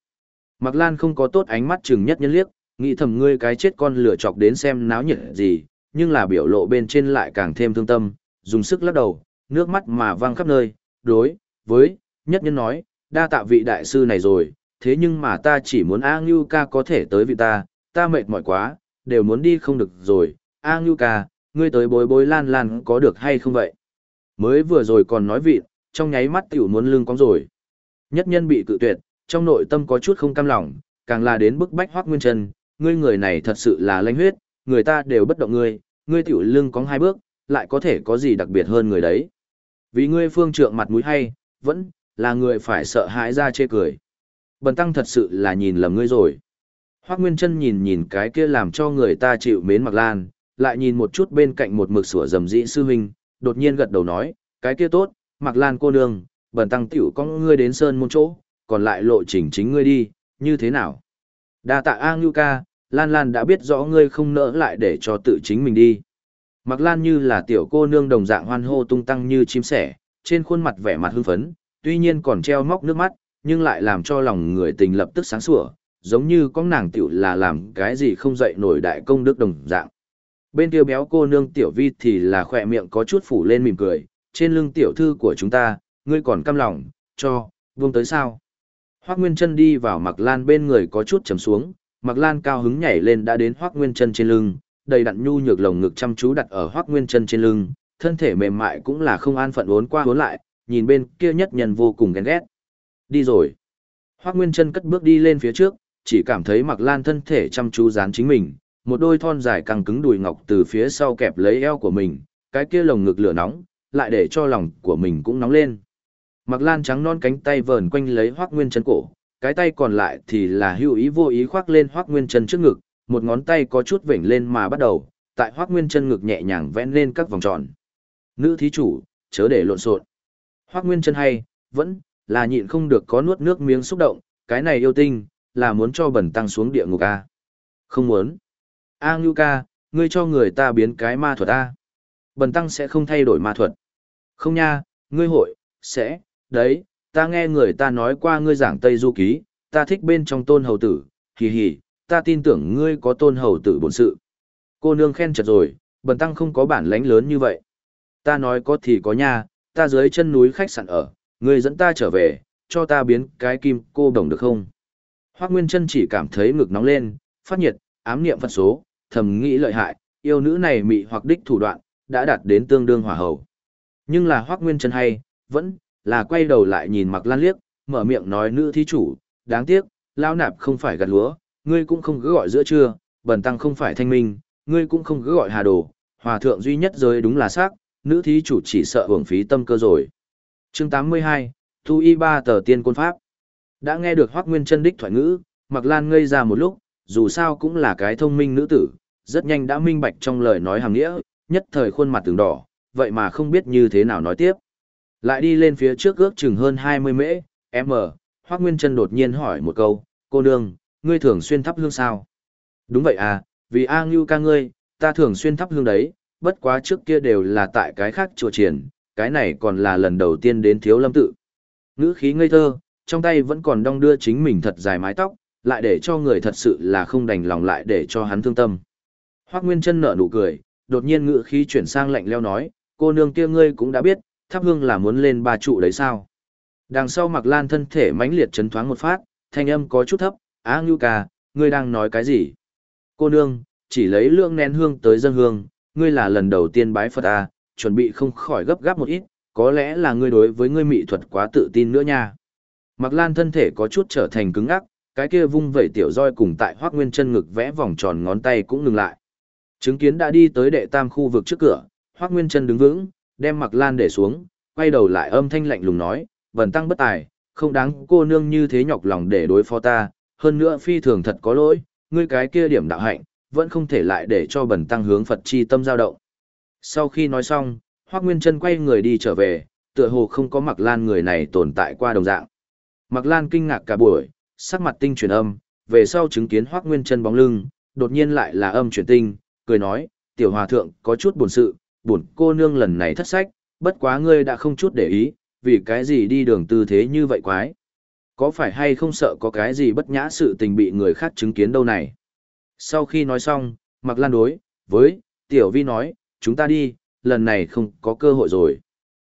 Mạc Lan không có tốt ánh mắt chừng nhất nhân liếc, nghĩ thầm ngươi cái chết con lửa chọc đến xem náo nhiệt gì, nhưng là biểu lộ bên trên lại càng thêm thương tâm, dùng sức lắc đầu, nước mắt mà văng khắp nơi, đối, với, nhất nhân nói, đa tạ vị đại sư này rồi, thế nhưng mà ta chỉ muốn A Ngưu ca có thể tới vị ta, ta mệt mỏi quá, đều muốn đi không được rồi, A Ngưu ca, ngươi tới bối bối lan lan có được hay không vậy? Mới vừa rồi còn nói vị, trong nháy mắt tiểu muốn lưng cong rồi. Nhất nhân bị cự tuyệt, trong nội tâm có chút không cam lòng, càng là đến bức bách hoác nguyên chân, ngươi người này thật sự là lanh huyết, người ta đều bất động ngươi, ngươi tiểu lưng cong hai bước, lại có thể có gì đặc biệt hơn người đấy. Vì ngươi phương trượng mặt mũi hay, vẫn là người phải sợ hãi ra chê cười. Bần tăng thật sự là nhìn lầm ngươi rồi. Hoác Nguyên Trân nhìn nhìn cái kia làm cho người ta chịu mến mặc lan, lại nhìn một chút bên cạnh một mực sủa dầm dĩ sư huynh, đột nhiên gật đầu nói, cái kia tốt, mặc lan cô nương, bần tăng tiểu có ngươi đến sơn môn chỗ, còn lại lộ trình chính ngươi đi, như thế nào? Đa tạ A Ngưu ca, Lan Lan đã biết rõ ngươi không nỡ lại để cho tự chính mình đi. Mặc Lan như là tiểu cô nương đồng dạng hoan hô tung tăng như chim sẻ, trên khuôn mặt vẻ mặt hưng phấn, tuy nhiên còn treo móc nước mắt, nhưng lại làm cho lòng người tình lập tức sáng sủa, giống như có nàng tiểu là làm cái gì không dậy nổi đại công đức đồng dạng. Bên kia béo cô nương tiểu vi thì là khỏe miệng có chút phủ lên mỉm cười, trên lưng tiểu thư của chúng ta, ngươi còn căm lòng, cho, buông tới sao. Hoác Nguyên chân đi vào Mặc Lan bên người có chút chầm xuống, Mặc Lan cao hứng nhảy lên đã đến Hoác Nguyên chân trên lưng, đầy đặn nhu nhược lồng ngực chăm chú đặt ở Hoác Nguyên chân trên lưng, thân thể mềm mại cũng là không an phận uốn qua uốn lại, nhìn bên kia nhất nhân vô cùng ghen ghét. Đi rồi. Hoác Nguyên chân cất bước đi lên phía trước, chỉ cảm thấy Mặc Lan thân thể chăm chú dán chính mình, một đôi thon dài căng cứng đùi ngọc từ phía sau kẹp lấy eo của mình, cái kia lồng ngực lửa nóng, lại để cho lòng của mình cũng nóng lên. Mặc Lan trắng non cánh tay vờn quanh lấy Hoắc Nguyên Chân cổ, cái tay còn lại thì là hữu ý vô ý khoác lên Hoắc Nguyên Chân trước ngực, một ngón tay có chút vểnh lên mà bắt đầu, tại Hoắc Nguyên Chân ngực nhẹ nhàng vẽ lên các vòng tròn. Nữ thí chủ, chớ để lộn xộn. Hoắc Nguyên Chân hay, vẫn là nhịn không được có nuốt nước miếng xúc động, cái này yêu tinh, là muốn cho bẩn tăng xuống địa ngục a. Không muốn. A Ngưu ca, ngươi cho người ta biến cái ma thuật a. Bẩn tăng sẽ không thay đổi ma thuật. Không nha, ngươi hội, sẽ, đấy, ta nghe người ta nói qua ngươi giảng Tây Du Ký, ta thích bên trong tôn hầu tử, hì hì, ta tin tưởng ngươi có tôn hầu tử bổn sự. Cô nương khen chật rồi, bần tăng không có bản lãnh lớn như vậy. Ta nói có thì có nha, ta dưới chân núi khách sạn ở, ngươi dẫn ta trở về, cho ta biến cái kim cô đồng được không? Hoác Nguyên Trân chỉ cảm thấy ngực nóng lên, phát nhiệt, ám niệm phân số, thầm nghĩ lợi hại, yêu nữ này mị hoặc đích thủ đoạn, đã đạt đến tương đương hỏa hầu. Nhưng là Hoác Nguyên Trân hay, vẫn là quay đầu lại nhìn Mặc Lan liếc, mở miệng nói nữ thí chủ, đáng tiếc, lao nạp không phải gặt lúa, ngươi cũng không cứ gọi giữa trưa, bần tăng không phải thanh minh, ngươi cũng không cứ gọi hà đồ, hòa thượng duy nhất giới đúng là xác, nữ thí chủ chỉ sợ hưởng phí tâm cơ rồi. Chương 82, Thu Y ba tờ tiên côn pháp. Đã nghe được Hoắc Nguyên chân đích thoại ngữ, Mặc Lan ngây ra một lúc, dù sao cũng là cái thông minh nữ tử, rất nhanh đã minh bạch trong lời nói hàng nghĩa, nhất thời khuôn mặt từng đỏ, vậy mà không biết như thế nào nói tiếp. Lại đi lên phía trước ước chừng hơn 20 mễ, m, Hoác Nguyên chân đột nhiên hỏi một câu, cô nương, ngươi thường xuyên thắp hương sao? Đúng vậy à, vì A Ngưu ca ngươi, ta thường xuyên thắp hương đấy, bất quá trước kia đều là tại cái khác chùa triển, cái này còn là lần đầu tiên đến thiếu lâm tự. Ngữ khí ngây thơ, trong tay vẫn còn đong đưa chính mình thật dài mái tóc, lại để cho người thật sự là không đành lòng lại để cho hắn thương tâm. Hoác Nguyên Trân nở nụ cười, đột nhiên ngữ khí chuyển sang lạnh leo nói, cô nương kia ngươi cũng đã biết, thắp hương là muốn lên ba trụ đấy sao? Đằng sau Mặc Lan thân thể mãnh liệt chấn thoáng một phát, thanh âm có chút thấp, "Á Ngưu ca, ngươi đang nói cái gì?" "Cô nương, chỉ lấy lượng nén hương tới dân hương, ngươi là lần đầu tiên bái Phật à, chuẩn bị không khỏi gấp gáp một ít, có lẽ là ngươi đối với ngươi mỹ thuật quá tự tin nữa nha." Mạc Lan thân thể có chút trở thành cứng ngắc, cái kia vung vẩy tiểu roi cùng tại Hoắc Nguyên Chân ngực vẽ vòng tròn ngón tay cũng ngừng lại. Chứng kiến đã đi tới đệ tam khu vực trước cửa, Hoắc Nguyên Chân đứng vững, đem Mặc Lan để xuống, quay đầu lại âm thanh lạnh lùng nói, "Vân tăng bất tài, không đáng cô nương như thế nhọc lòng để đối phó ta, hơn nữa phi thường thật có lỗi, ngươi cái kia điểm đạo hạnh, vẫn không thể lại để cho bần tăng hướng Phật chi tâm dao động." Sau khi nói xong, Hoắc Nguyên Trân quay người đi trở về, tựa hồ không có Mặc Lan người này tồn tại qua đồng dạng. Mặc Lan kinh ngạc cả buổi, sắc mặt tinh truyền âm, về sau chứng kiến Hoắc Nguyên Trân bóng lưng, đột nhiên lại là âm truyền tinh, cười nói, "Tiểu hòa thượng có chút buồn sự, buồn cô nương lần này thất sách, bất quá ngươi đã không chút để ý, vì cái gì đi đường tư thế như vậy quái? Có phải hay không sợ có cái gì bất nhã sự tình bị người khác chứng kiến đâu này?" Sau khi nói xong, Mặc Lan đối với Tiểu Vi nói, "Chúng ta đi, lần này không có cơ hội rồi."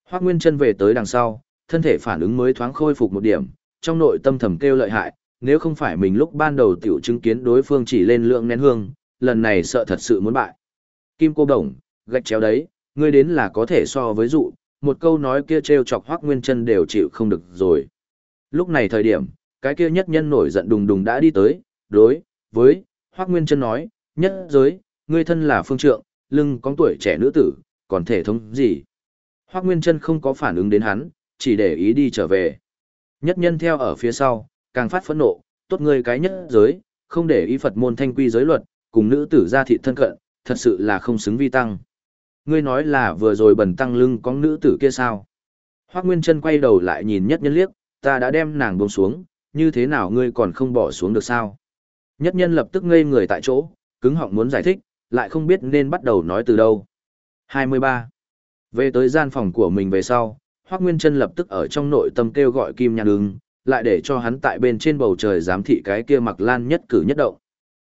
Hoắc Nguyên Chân về tới đằng sau, thân thể phản ứng mới thoáng khôi phục một điểm, trong nội tâm thầm kêu lợi hại, nếu không phải mình lúc ban đầu tiểu chứng kiến đối phương chỉ lên lượng nén hương, lần này sợ thật sự muốn bại. Kim cô đồng, gạch chéo đấy, ngươi đến là có thể so với dụ, một câu nói kia trêu chọc Hoắc Nguyên Chân đều chịu không được rồi. Lúc này thời điểm, cái kia nhất nhân nổi giận đùng đùng đã đi tới, đối với Hoắc Nguyên Trân nói, "Nhất giới, ngươi thân là phương trượng, lưng có tuổi trẻ nữ tử, còn thể thống gì?" Hoắc Nguyên Trân không có phản ứng đến hắn, chỉ để ý đi trở về. Nhất nhân theo ở phía sau, càng phát phẫn nộ, tốt ngươi cái nhất giới, không để ý Phật môn thanh quy giới luật, cùng nữ tử ra thị thân cận, thật sự là không xứng vi tăng. Ngươi nói là vừa rồi bẩn tăng lưng có nữ tử kia sao? Hoác Nguyên Trân quay đầu lại nhìn nhất nhân liếc, ta đã đem nàng buông xuống, như thế nào ngươi còn không bỏ xuống được sao? Nhất nhân lập tức ngây người tại chỗ, cứng họng muốn giải thích, lại không biết nên bắt đầu nói từ đâu. 23. Về tới gian phòng của mình về sau, Hoác Nguyên Trân lập tức ở trong nội tâm kêu gọi Kim Nhan ưng, lại để cho hắn tại bên trên bầu trời giám thị cái kia mặc lan nhất cử nhất động.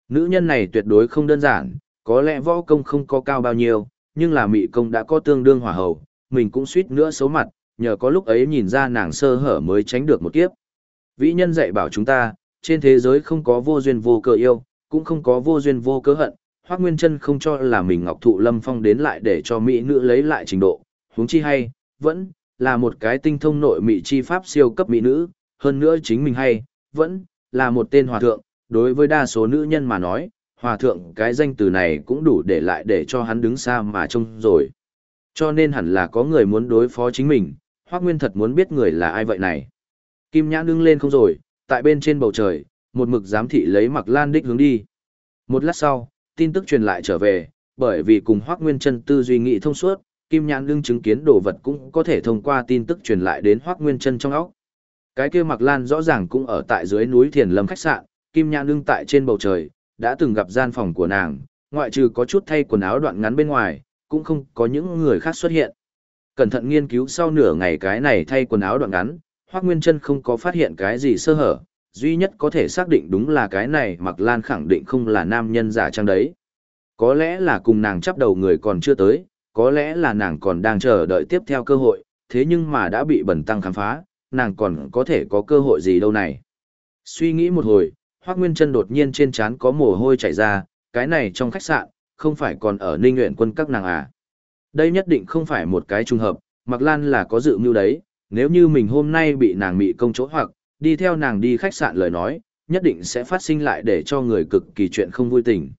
Nữ nhân này tuyệt đối không đơn giản, có lẽ võ công không có cao bao nhiêu, nhưng là mị công đã có tương đương hỏa hầu, mình cũng suýt nữa xấu mặt, nhờ có lúc ấy nhìn ra nàng sơ hở mới tránh được một kiếp. Vĩ nhân dạy bảo chúng ta, trên thế giới không có vô duyên vô cớ yêu, cũng không có vô duyên vô cớ hận, Hoắc Nguyên Chân không cho là mình Ngọc Thụ Lâm Phong đến lại để cho mỹ nữ lấy lại trình độ, huống chi hay, vẫn là một cái tinh thông nội mỹ chi pháp siêu cấp mỹ nữ, hơn nữa chính mình hay, vẫn là một tên hòa thượng, đối với đa số nữ nhân mà nói, hòa thượng cái danh từ này cũng đủ để lại để cho hắn đứng xa mà trông rồi. Cho nên hẳn là có người muốn đối phó chính mình, Hoắc Nguyên thật muốn biết người là ai vậy này. Kim nhã đứng lên không rồi, tại bên trên bầu trời, một mực giám thị lấy Mặc Lan đích hướng đi. Một lát sau, tin tức truyền lại trở về, bởi vì cùng Hoắc Nguyên chân tư duy nghĩ thông suốt, Kim Nhãn đương chứng kiến đồ vật cũng có thể thông qua tin tức truyền lại đến Hoắc Nguyên chân trong óc. Cái kia Mặc Lan rõ ràng cũng ở tại dưới núi Thiền Lâm khách sạn, Kim Nhãn đương tại trên bầu trời, đã từng gặp gian phòng của nàng, ngoại trừ có chút thay quần áo đoạn ngắn bên ngoài, cũng không có những người khác xuất hiện. Cẩn thận nghiên cứu sau nửa ngày cái này thay quần áo đoạn ngắn, Hoắc Nguyên Trân không có phát hiện cái gì sơ hở, duy nhất có thể xác định đúng là cái này Mặc Lan khẳng định không là nam nhân giả trang đấy. Có lẽ là cùng nàng chấp đầu người còn chưa tới, có lẽ là nàng còn đang chờ đợi tiếp theo cơ hội, thế nhưng mà đã bị bẩn tăng khám phá, nàng còn có thể có cơ hội gì đâu này. Suy nghĩ một hồi, Hoác Nguyên Trân đột nhiên trên trán có mồ hôi chảy ra, cái này trong khách sạn, không phải còn ở ninh nguyện quân các nàng à. Đây nhất định không phải một cái trùng hợp, Mạc Lan là có dự mưu đấy, nếu như mình hôm nay bị nàng mị công chỗ hoặc, đi theo nàng đi khách sạn lời nói, nhất định sẽ phát sinh lại để cho người cực kỳ chuyện không vui tình.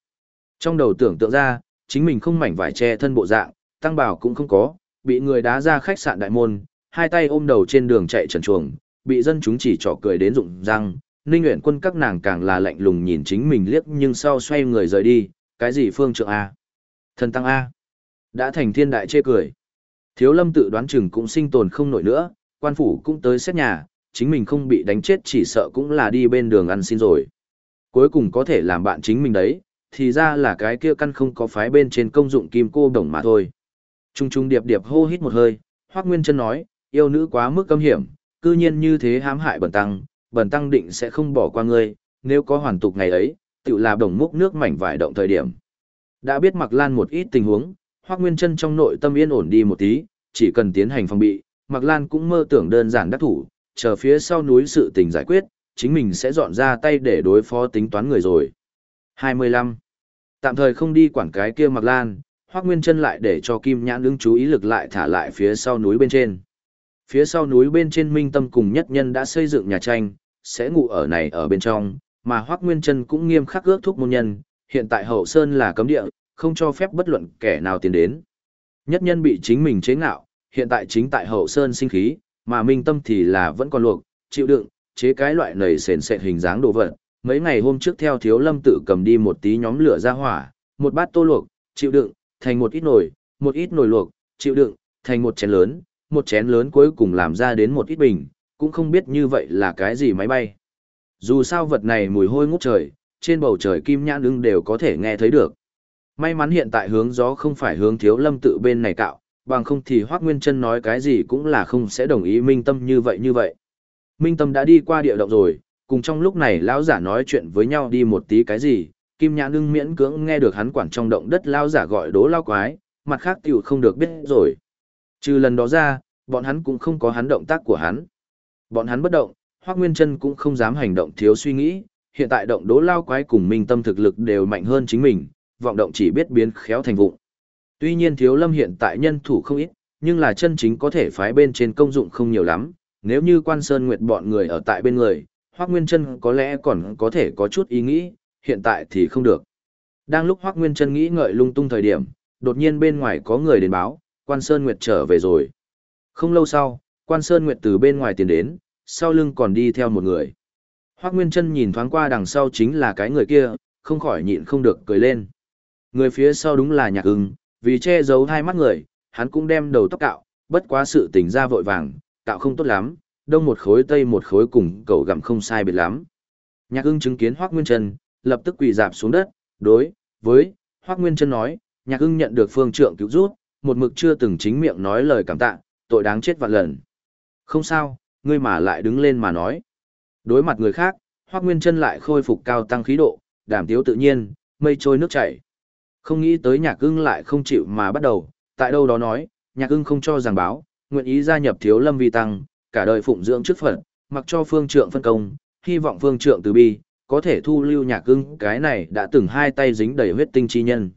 Trong đầu tưởng tượng ra, chính mình không mảnh vải che thân bộ dạng, tăng bảo cũng không có, bị người đá ra khách sạn đại môn, hai tay ôm đầu trên đường chạy trần chuồng, bị dân chúng chỉ trỏ cười đến rụng răng, Ninh Uyển Quân các nàng càng là lạnh lùng nhìn chính mình liếc nhưng sau xoay người rời đi, cái gì phương trượng a? Thần tăng a? Đã thành thiên đại chê cười. Thiếu Lâm tự đoán chừng cũng sinh tồn không nổi nữa, quan phủ cũng tới xét nhà, chính mình không bị đánh chết chỉ sợ cũng là đi bên đường ăn xin rồi. Cuối cùng có thể làm bạn chính mình đấy, thì ra là cái kia căn không có phái bên trên công dụng kim cô đồng mà thôi. Trung trung điệp điệp hô hít một hơi, Hoắc Nguyên Chân nói, yêu nữ quá mức cấm hiểm, cư nhiên như thế hãm hại bần tăng, bần tăng định sẽ không bỏ qua ngươi, nếu có hoàn tục ngày ấy, tự là đồng múc nước mảnh vải động thời điểm. Đã biết Mạc Lan một ít tình huống, Hoắc Nguyên Chân trong nội tâm yên ổn đi một tí, chỉ cần tiến hành phòng bị, Mạc Lan cũng mơ tưởng đơn giản đắc thủ, chờ phía sau núi sự tình giải quyết, chính mình sẽ dọn ra tay để đối phó tính toán người rồi. 25. Tạm thời không đi quản cái kia Mạc Lan, Hoắc Nguyên Chân lại để cho Kim Nhãn ứng chú ý lực lại thả lại phía sau núi bên trên. Phía sau núi bên trên Minh Tâm cùng nhất nhân đã xây dựng nhà tranh, sẽ ngủ ở này ở bên trong, mà Hoắc Nguyên Chân cũng nghiêm khắc ước thúc môn nhân, hiện tại Hậu Sơn là cấm địa, không cho phép bất luận kẻ nào tiến đến. Nhất nhân bị chính mình chế ngạo, hiện tại chính tại Hậu Sơn sinh khí, mà Minh Tâm thì là vẫn còn luộc, chịu đựng, chế cái loại nầy sền sệt hình dáng đồ vật. Mấy ngày hôm trước theo Thiếu Lâm tự cầm đi một tí nhóm lửa ra hỏa, một bát tô luộc, chịu đựng, thành một ít nồi, một ít nồi luộc, chịu đựng, thành một chén lớn, một chén lớn cuối cùng làm ra đến một ít bình, cũng không biết như vậy là cái gì máy bay. Dù sao vật này mùi hôi ngút trời, trên bầu trời kim nhãn ưng đều có thể nghe thấy được. May mắn hiện tại hướng gió không phải hướng thiếu lâm tự bên này cạo, bằng không thì Hoác Nguyên Trân nói cái gì cũng là không sẽ đồng ý Minh Tâm như vậy như vậy. Minh Tâm đã đi qua địa động rồi, cùng trong lúc này lão giả nói chuyện với nhau đi một tí cái gì, Kim nhã nương miễn cưỡng nghe được hắn quản trong động đất lão giả gọi đố lao quái, mặt khác tiểu không được biết rồi. Trừ lần đó ra, bọn hắn cũng không có hắn động tác của hắn. Bọn hắn bất động, Hoắc Nguyên Chân cũng không dám hành động thiếu suy nghĩ, hiện tại động đố lao quái cùng Minh Tâm thực lực đều mạnh hơn chính mình, vọng động chỉ biết biến khéo thành vụng. Tuy nhiên Thiếu Lâm hiện tại nhân thủ không ít, nhưng là chân chính có thể phái bên trên công dụng không nhiều lắm, nếu như Quan Sơn Nguyệt bọn người ở tại bên người, Hoác Nguyên Chân có lẽ còn có thể có chút ý nghĩ, hiện tại thì không được. Đang lúc Hoắc Nguyên Chân nghĩ ngợi lung tung thời điểm, đột nhiên bên ngoài có người đến báo, Quan Sơn Nguyệt trở về rồi. Không lâu sau, Quan Sơn Nguyệt từ bên ngoài tiến đến, sau lưng còn đi theo một người. Hoác Nguyên Trân nhìn thoáng qua đằng sau chính là cái người kia, không khỏi nhịn không được cười lên. Người phía sau đúng là nhạc ưng, vì che giấu hai mắt người, hắn cũng đem đầu tóc cạo, bất quá sự tình ra vội vàng, cạo không tốt lắm, đông một khối tây một khối cùng cậu gặm không sai biệt lắm. Nhạc ưng chứng kiến Hoác Nguyên Trân, lập tức quỳ dạp xuống đất, đối với Hoác Nguyên Trân nói, nhạc ưng nhận được phương trượng cứu rút, một mực chưa từng chính miệng nói lời cảm tạ, tội đáng chết vạn lần. Không sao, ngươi mà lại đứng lên mà nói. Đối mặt người khác, Hoắc Nguyên Trân lại khôi phục cao tăng khí độ, đảm tiếu tự nhiên, mây trôi nước chảy. Không nghĩ tới Nhạc Ưng lại không chịu mà bắt đầu, tại đâu đó nói, Nhạc Ưng không cho giảng báo, nguyện ý gia nhập Thiếu Lâm vi tăng, cả đời phụng dưỡng trước Phật, mặc cho phương trượng phân công, hy vọng phương trượng từ bi, có thể thu lưu Nhạc Ưng, cái này đã từng hai tay dính đầy huyết tinh chi nhân.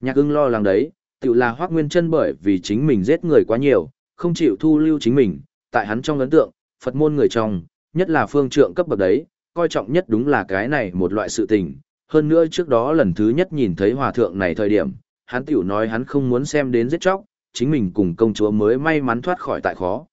Nhạc Ưng lo lắng đấy, tự là Hoắc Nguyên Chân bởi vì chính mình giết người quá nhiều, không chịu thu lưu chính mình, tại hắn trong ấn tượng, Phật môn người trong, nhất là phương trượng cấp bậc đấy, coi trọng nhất đúng là cái này một loại sự tình. Hơn nữa trước đó lần thứ nhất nhìn thấy hòa thượng này thời điểm, hắn tiểu nói hắn không muốn xem đến giết chóc, chính mình cùng công chúa mới may mắn thoát khỏi tại khó.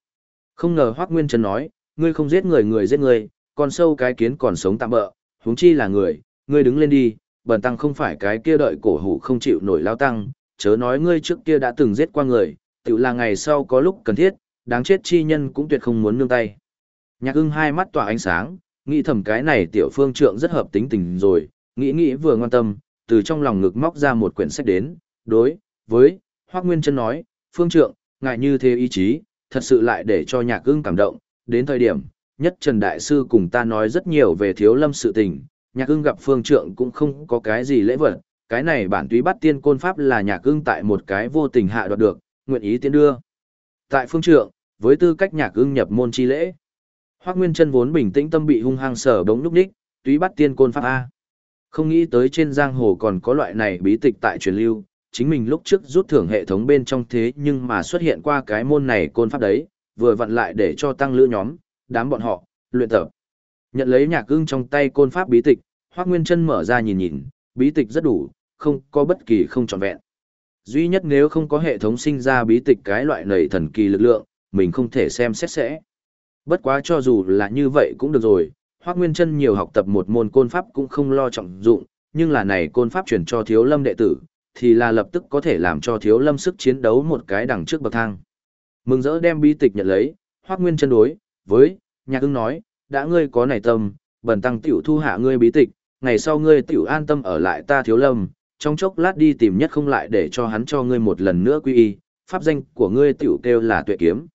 Không ngờ Hoác Nguyên Trần nói, ngươi không giết người người giết người, còn sâu cái kiến còn sống tạm bỡ, huống chi là người, ngươi đứng lên đi, bần tăng không phải cái kia đợi cổ hủ không chịu nổi lao tăng, chớ nói ngươi trước kia đã từng giết qua người, tiểu là ngày sau có lúc cần thiết, đáng chết chi nhân cũng tuyệt không muốn nương tay. Nhạc ưng hai mắt tỏa ánh sáng, nghĩ thầm cái này tiểu phương trượng rất hợp tính tình rồi, nghĩ nghĩ vừa ngoan tâm, từ trong lòng ngực móc ra một quyển sách đến, đối, với, Hoắc Nguyên chân nói, phương trượng, ngại như thế ý chí, thật sự lại để cho nhạc ưng cảm động, đến thời điểm, nhất Trần Đại Sư cùng ta nói rất nhiều về thiếu lâm sự tình, nhạc ưng gặp phương trượng cũng không có cái gì lễ vật, cái này bản túy bắt tiên côn pháp là nhạc ưng tại một cái vô tình hạ đoạt được, nguyện ý tiến đưa. Tại phương trượng, với tư cách nhạc ưng nhập môn chi lễ, Hoắc Nguyên Chân vốn bình tĩnh tâm bị hung hăng sở bỗng lúc đích, túy bắt tiên côn pháp a. Không nghĩ tới trên giang hồ còn có loại này bí tịch tại truyền lưu, chính mình lúc trước rút thưởng hệ thống bên trong thế nhưng mà xuất hiện qua cái môn này côn pháp đấy, vừa vặn lại để cho tăng lữ nhóm, đám bọn họ, luyện tập. Nhận lấy nhạc ưng trong tay côn pháp bí tịch, Hoác Nguyên Chân mở ra nhìn nhìn, bí tịch rất đủ, không có bất kỳ không trọn vẹn. Duy nhất nếu không có hệ thống sinh ra bí tịch cái loại này thần kỳ lực lượng, mình không thể xem xét sẽ. Bất quá cho dù là như vậy cũng được rồi, Hoắc Nguyên Trân nhiều học tập một môn côn pháp cũng không lo trọng dụng, nhưng là này côn pháp chuyển cho thiếu lâm đệ tử, thì là lập tức có thể làm cho thiếu lâm sức chiến đấu một cái đằng trước bậc thang. Mừng rỡ đem bí tịch nhận lấy, Hoắc Nguyên Trân đối, với, nhạc ưng nói, đã ngươi có này tâm, bần tăng tiểu thu hạ ngươi bí tịch, ngày sau ngươi tiểu an tâm ở lại ta thiếu lâm, trong chốc lát đi tìm nhất không lại để cho hắn cho ngươi một lần nữa quy y, pháp danh của ngươi tiểu kêu là tuệ kiếm.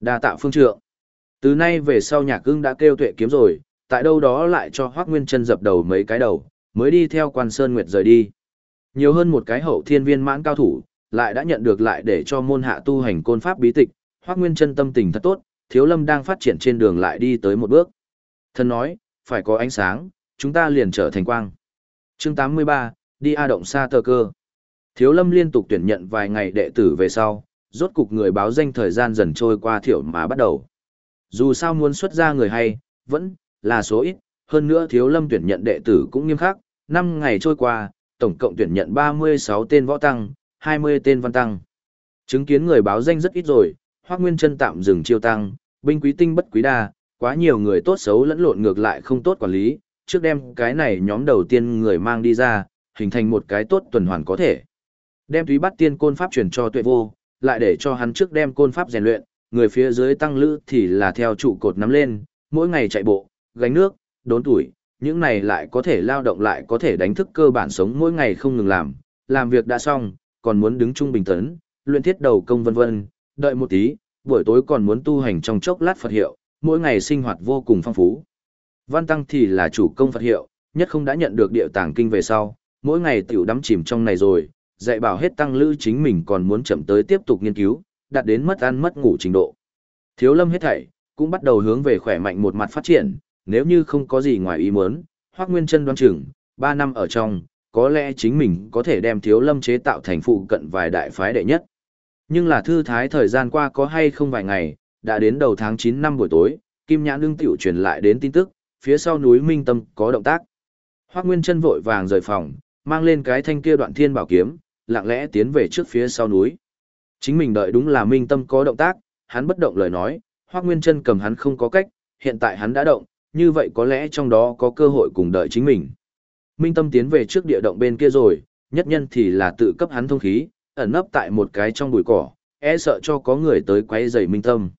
đa tạ phương trượng. Từ nay về sau nhạc ưng đã kêu tuệ kiếm rồi, tại đâu đó lại cho Hoác Nguyên chân dập đầu mấy cái đầu, mới đi theo quan Sơn Nguyệt rời đi. Nhiều hơn một cái hậu thiên viên mãn cao thủ, lại đã nhận được lại để cho môn hạ tu hành côn pháp bí tịch, Hoác Nguyên chân tâm tình thật tốt, Thiếu Lâm đang phát triển trên đường lại đi tới một bước. Thân nói, phải có ánh sáng, chúng ta liền trở thành quang. Chương 83, đi A động xa tờ cơ. Thiếu Lâm liên tục tuyển nhận vài ngày đệ tử về sau, rốt cục người báo danh thời gian dần trôi qua thiểu mà bắt đầu. Dù sao muốn xuất ra người hay, vẫn là số ít, hơn nữa thiếu lâm tuyển nhận đệ tử cũng nghiêm khắc, 5 ngày trôi qua, tổng cộng tuyển nhận 36 tên võ tăng, 20 tên văn tăng. Chứng kiến người báo danh rất ít rồi, Hoắc Nguyên Chân tạm dừng chiêu tăng, binh quý tinh bất quý đa, quá nhiều người tốt xấu lẫn lộn ngược lại không tốt quản lý, trước đem cái này nhóm đầu tiên người mang đi ra, hình thành một cái tốt tuần hoàn có thể. Đem túy bắt tiên côn pháp truyền cho tuệ vô, lại để cho hắn trước đem côn pháp rèn luyện, người phía dưới tăng lữ thì là theo trụ cột nắm lên, mỗi ngày chạy bộ, gánh nước, đốn tuổi, những này lại có thể lao động lại có thể đánh thức cơ bản sống mỗi ngày không ngừng làm, làm việc đã xong, còn muốn đứng trung bình tấn, luyện thiết đầu công vân vân, đợi một tí, buổi tối còn muốn tu hành trong chốc lát Phật hiệu, mỗi ngày sinh hoạt vô cùng phong phú. Văn Tăng thì là chủ công Phật hiệu, nhất không đã nhận được địa tàng kinh về sau, mỗi ngày tiểu đắm chìm trong này rồi, dạy bảo hết tăng lữ chính mình còn muốn chậm tới tiếp tục nghiên cứu, đạt đến mất ăn mất ngủ trình độ. Thiếu lâm hết thảy, cũng bắt đầu hướng về khỏe mạnh một mặt phát triển, nếu như không có gì ngoài ý muốn, Hoắc Nguyên Chân đoán chừng, 3 năm ở trong, có lẽ chính mình có thể đem Thiếu Lâm chế tạo thành phụ cận vài đại phái đệ nhất. Nhưng là thư thái thời gian qua có hay không vài ngày, đã đến đầu tháng 9 năm buổi tối, Kim Nhãn Nương tiểu truyền lại đến tin tức, phía sau núi Minh Tâm có động tác. Hoắc Nguyên Chân vội vàng rời phòng, mang lên cái thanh kia đoạn thiên bảo kiếm, lặng lẽ tiến về trước phía sau núi. Chính mình đợi đúng là Minh Tâm có động tác, hắn bất động lời nói, Hoắc Nguyên Chân cầm hắn không có cách, hiện tại hắn đã động, như vậy có lẽ trong đó có cơ hội cùng đợi chính mình. Minh Tâm tiến về trước địa động bên kia rồi, nhất nhân thì là tự cấp hắn thông khí, ẩn nấp tại một cái trong bụi cỏ, e sợ cho có người tới quấy rầy Minh Tâm.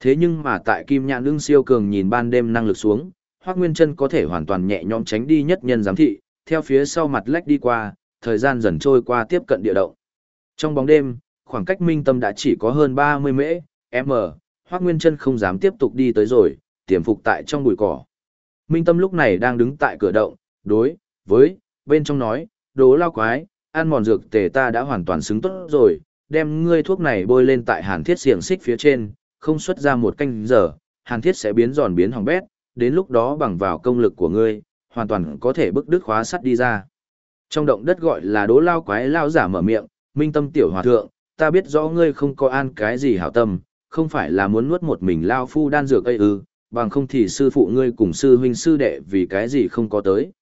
Thế nhưng mà tại Kim Nhạn Lương siêu cường nhìn ban đêm năng lực xuống, Hoắc Nguyên Chân có thể hoàn toàn nhẹ nhõm tránh đi nhất nhân giám thị, theo phía sau mặt lách đi qua, thời gian dần trôi qua tiếp cận địa động. Trong bóng đêm, khoảng cách Minh Tâm đã chỉ có hơn 30 mễ, m, Hoắc Nguyên Chân không dám tiếp tục đi tới rồi, tiềm phục tại trong bụi cỏ. Minh Tâm lúc này đang đứng tại cửa động, đối với bên trong nói, "Đố lao quái, ăn mòn dược tề ta đã hoàn toàn xứng tốt rồi, đem ngươi thuốc này bôi lên tại Hàn Thiết xiềng xích phía trên, không xuất ra một canh giờ, Hàn Thiết sẽ biến giòn biến hỏng bét, đến lúc đó bằng vào công lực của ngươi, hoàn toàn có thể bức đứt khóa sắt đi ra." Trong động đất gọi là Đố lao quái lao giả mở miệng, "Minh Tâm tiểu hòa thượng, ta biết rõ ngươi không có an cái gì hảo tâm." Không phải là muốn nuốt một mình lao phu đan dược ấy ư, bằng không thì sư phụ ngươi cùng sư huynh sư đệ vì cái gì không có tới.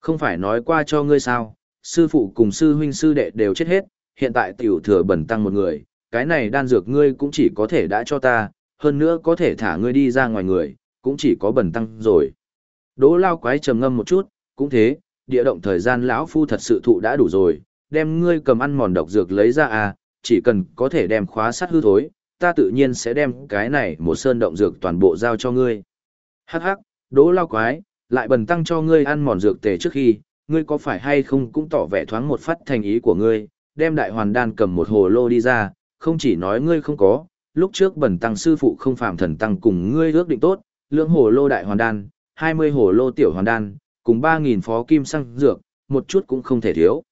Không phải nói qua cho ngươi sao, sư phụ cùng sư huynh sư đệ đều chết hết, hiện tại tiểu thừa bẩn tăng một người, cái này đan dược ngươi cũng chỉ có thể đã cho ta, hơn nữa có thể thả ngươi đi ra ngoài người, cũng chỉ có bẩn tăng rồi. Đỗ lao quái trầm ngâm một chút, cũng thế, địa động thời gian lão phu thật sự thụ đã đủ rồi, đem ngươi cầm ăn mòn độc dược lấy ra à, chỉ cần có thể đem khóa sắt hư thối, ta tự nhiên sẽ đem cái này một sơn động dược toàn bộ giao cho ngươi. Hắc hắc, đỗ lao quái, lại bần tăng cho ngươi ăn mòn dược tề trước khi, ngươi có phải hay không cũng tỏ vẻ thoáng một phát thành ý của ngươi, đem đại hoàn đan cầm một hồ lô đi ra, không chỉ nói ngươi không có, lúc trước bần tăng sư phụ không phạm thần tăng cùng ngươi ước định tốt, lượng hồ lô đại hoàn đan, 20 hồ lô tiểu hoàn đan, cùng 3.000 phó kim xăng dược, một chút cũng không thể thiếu.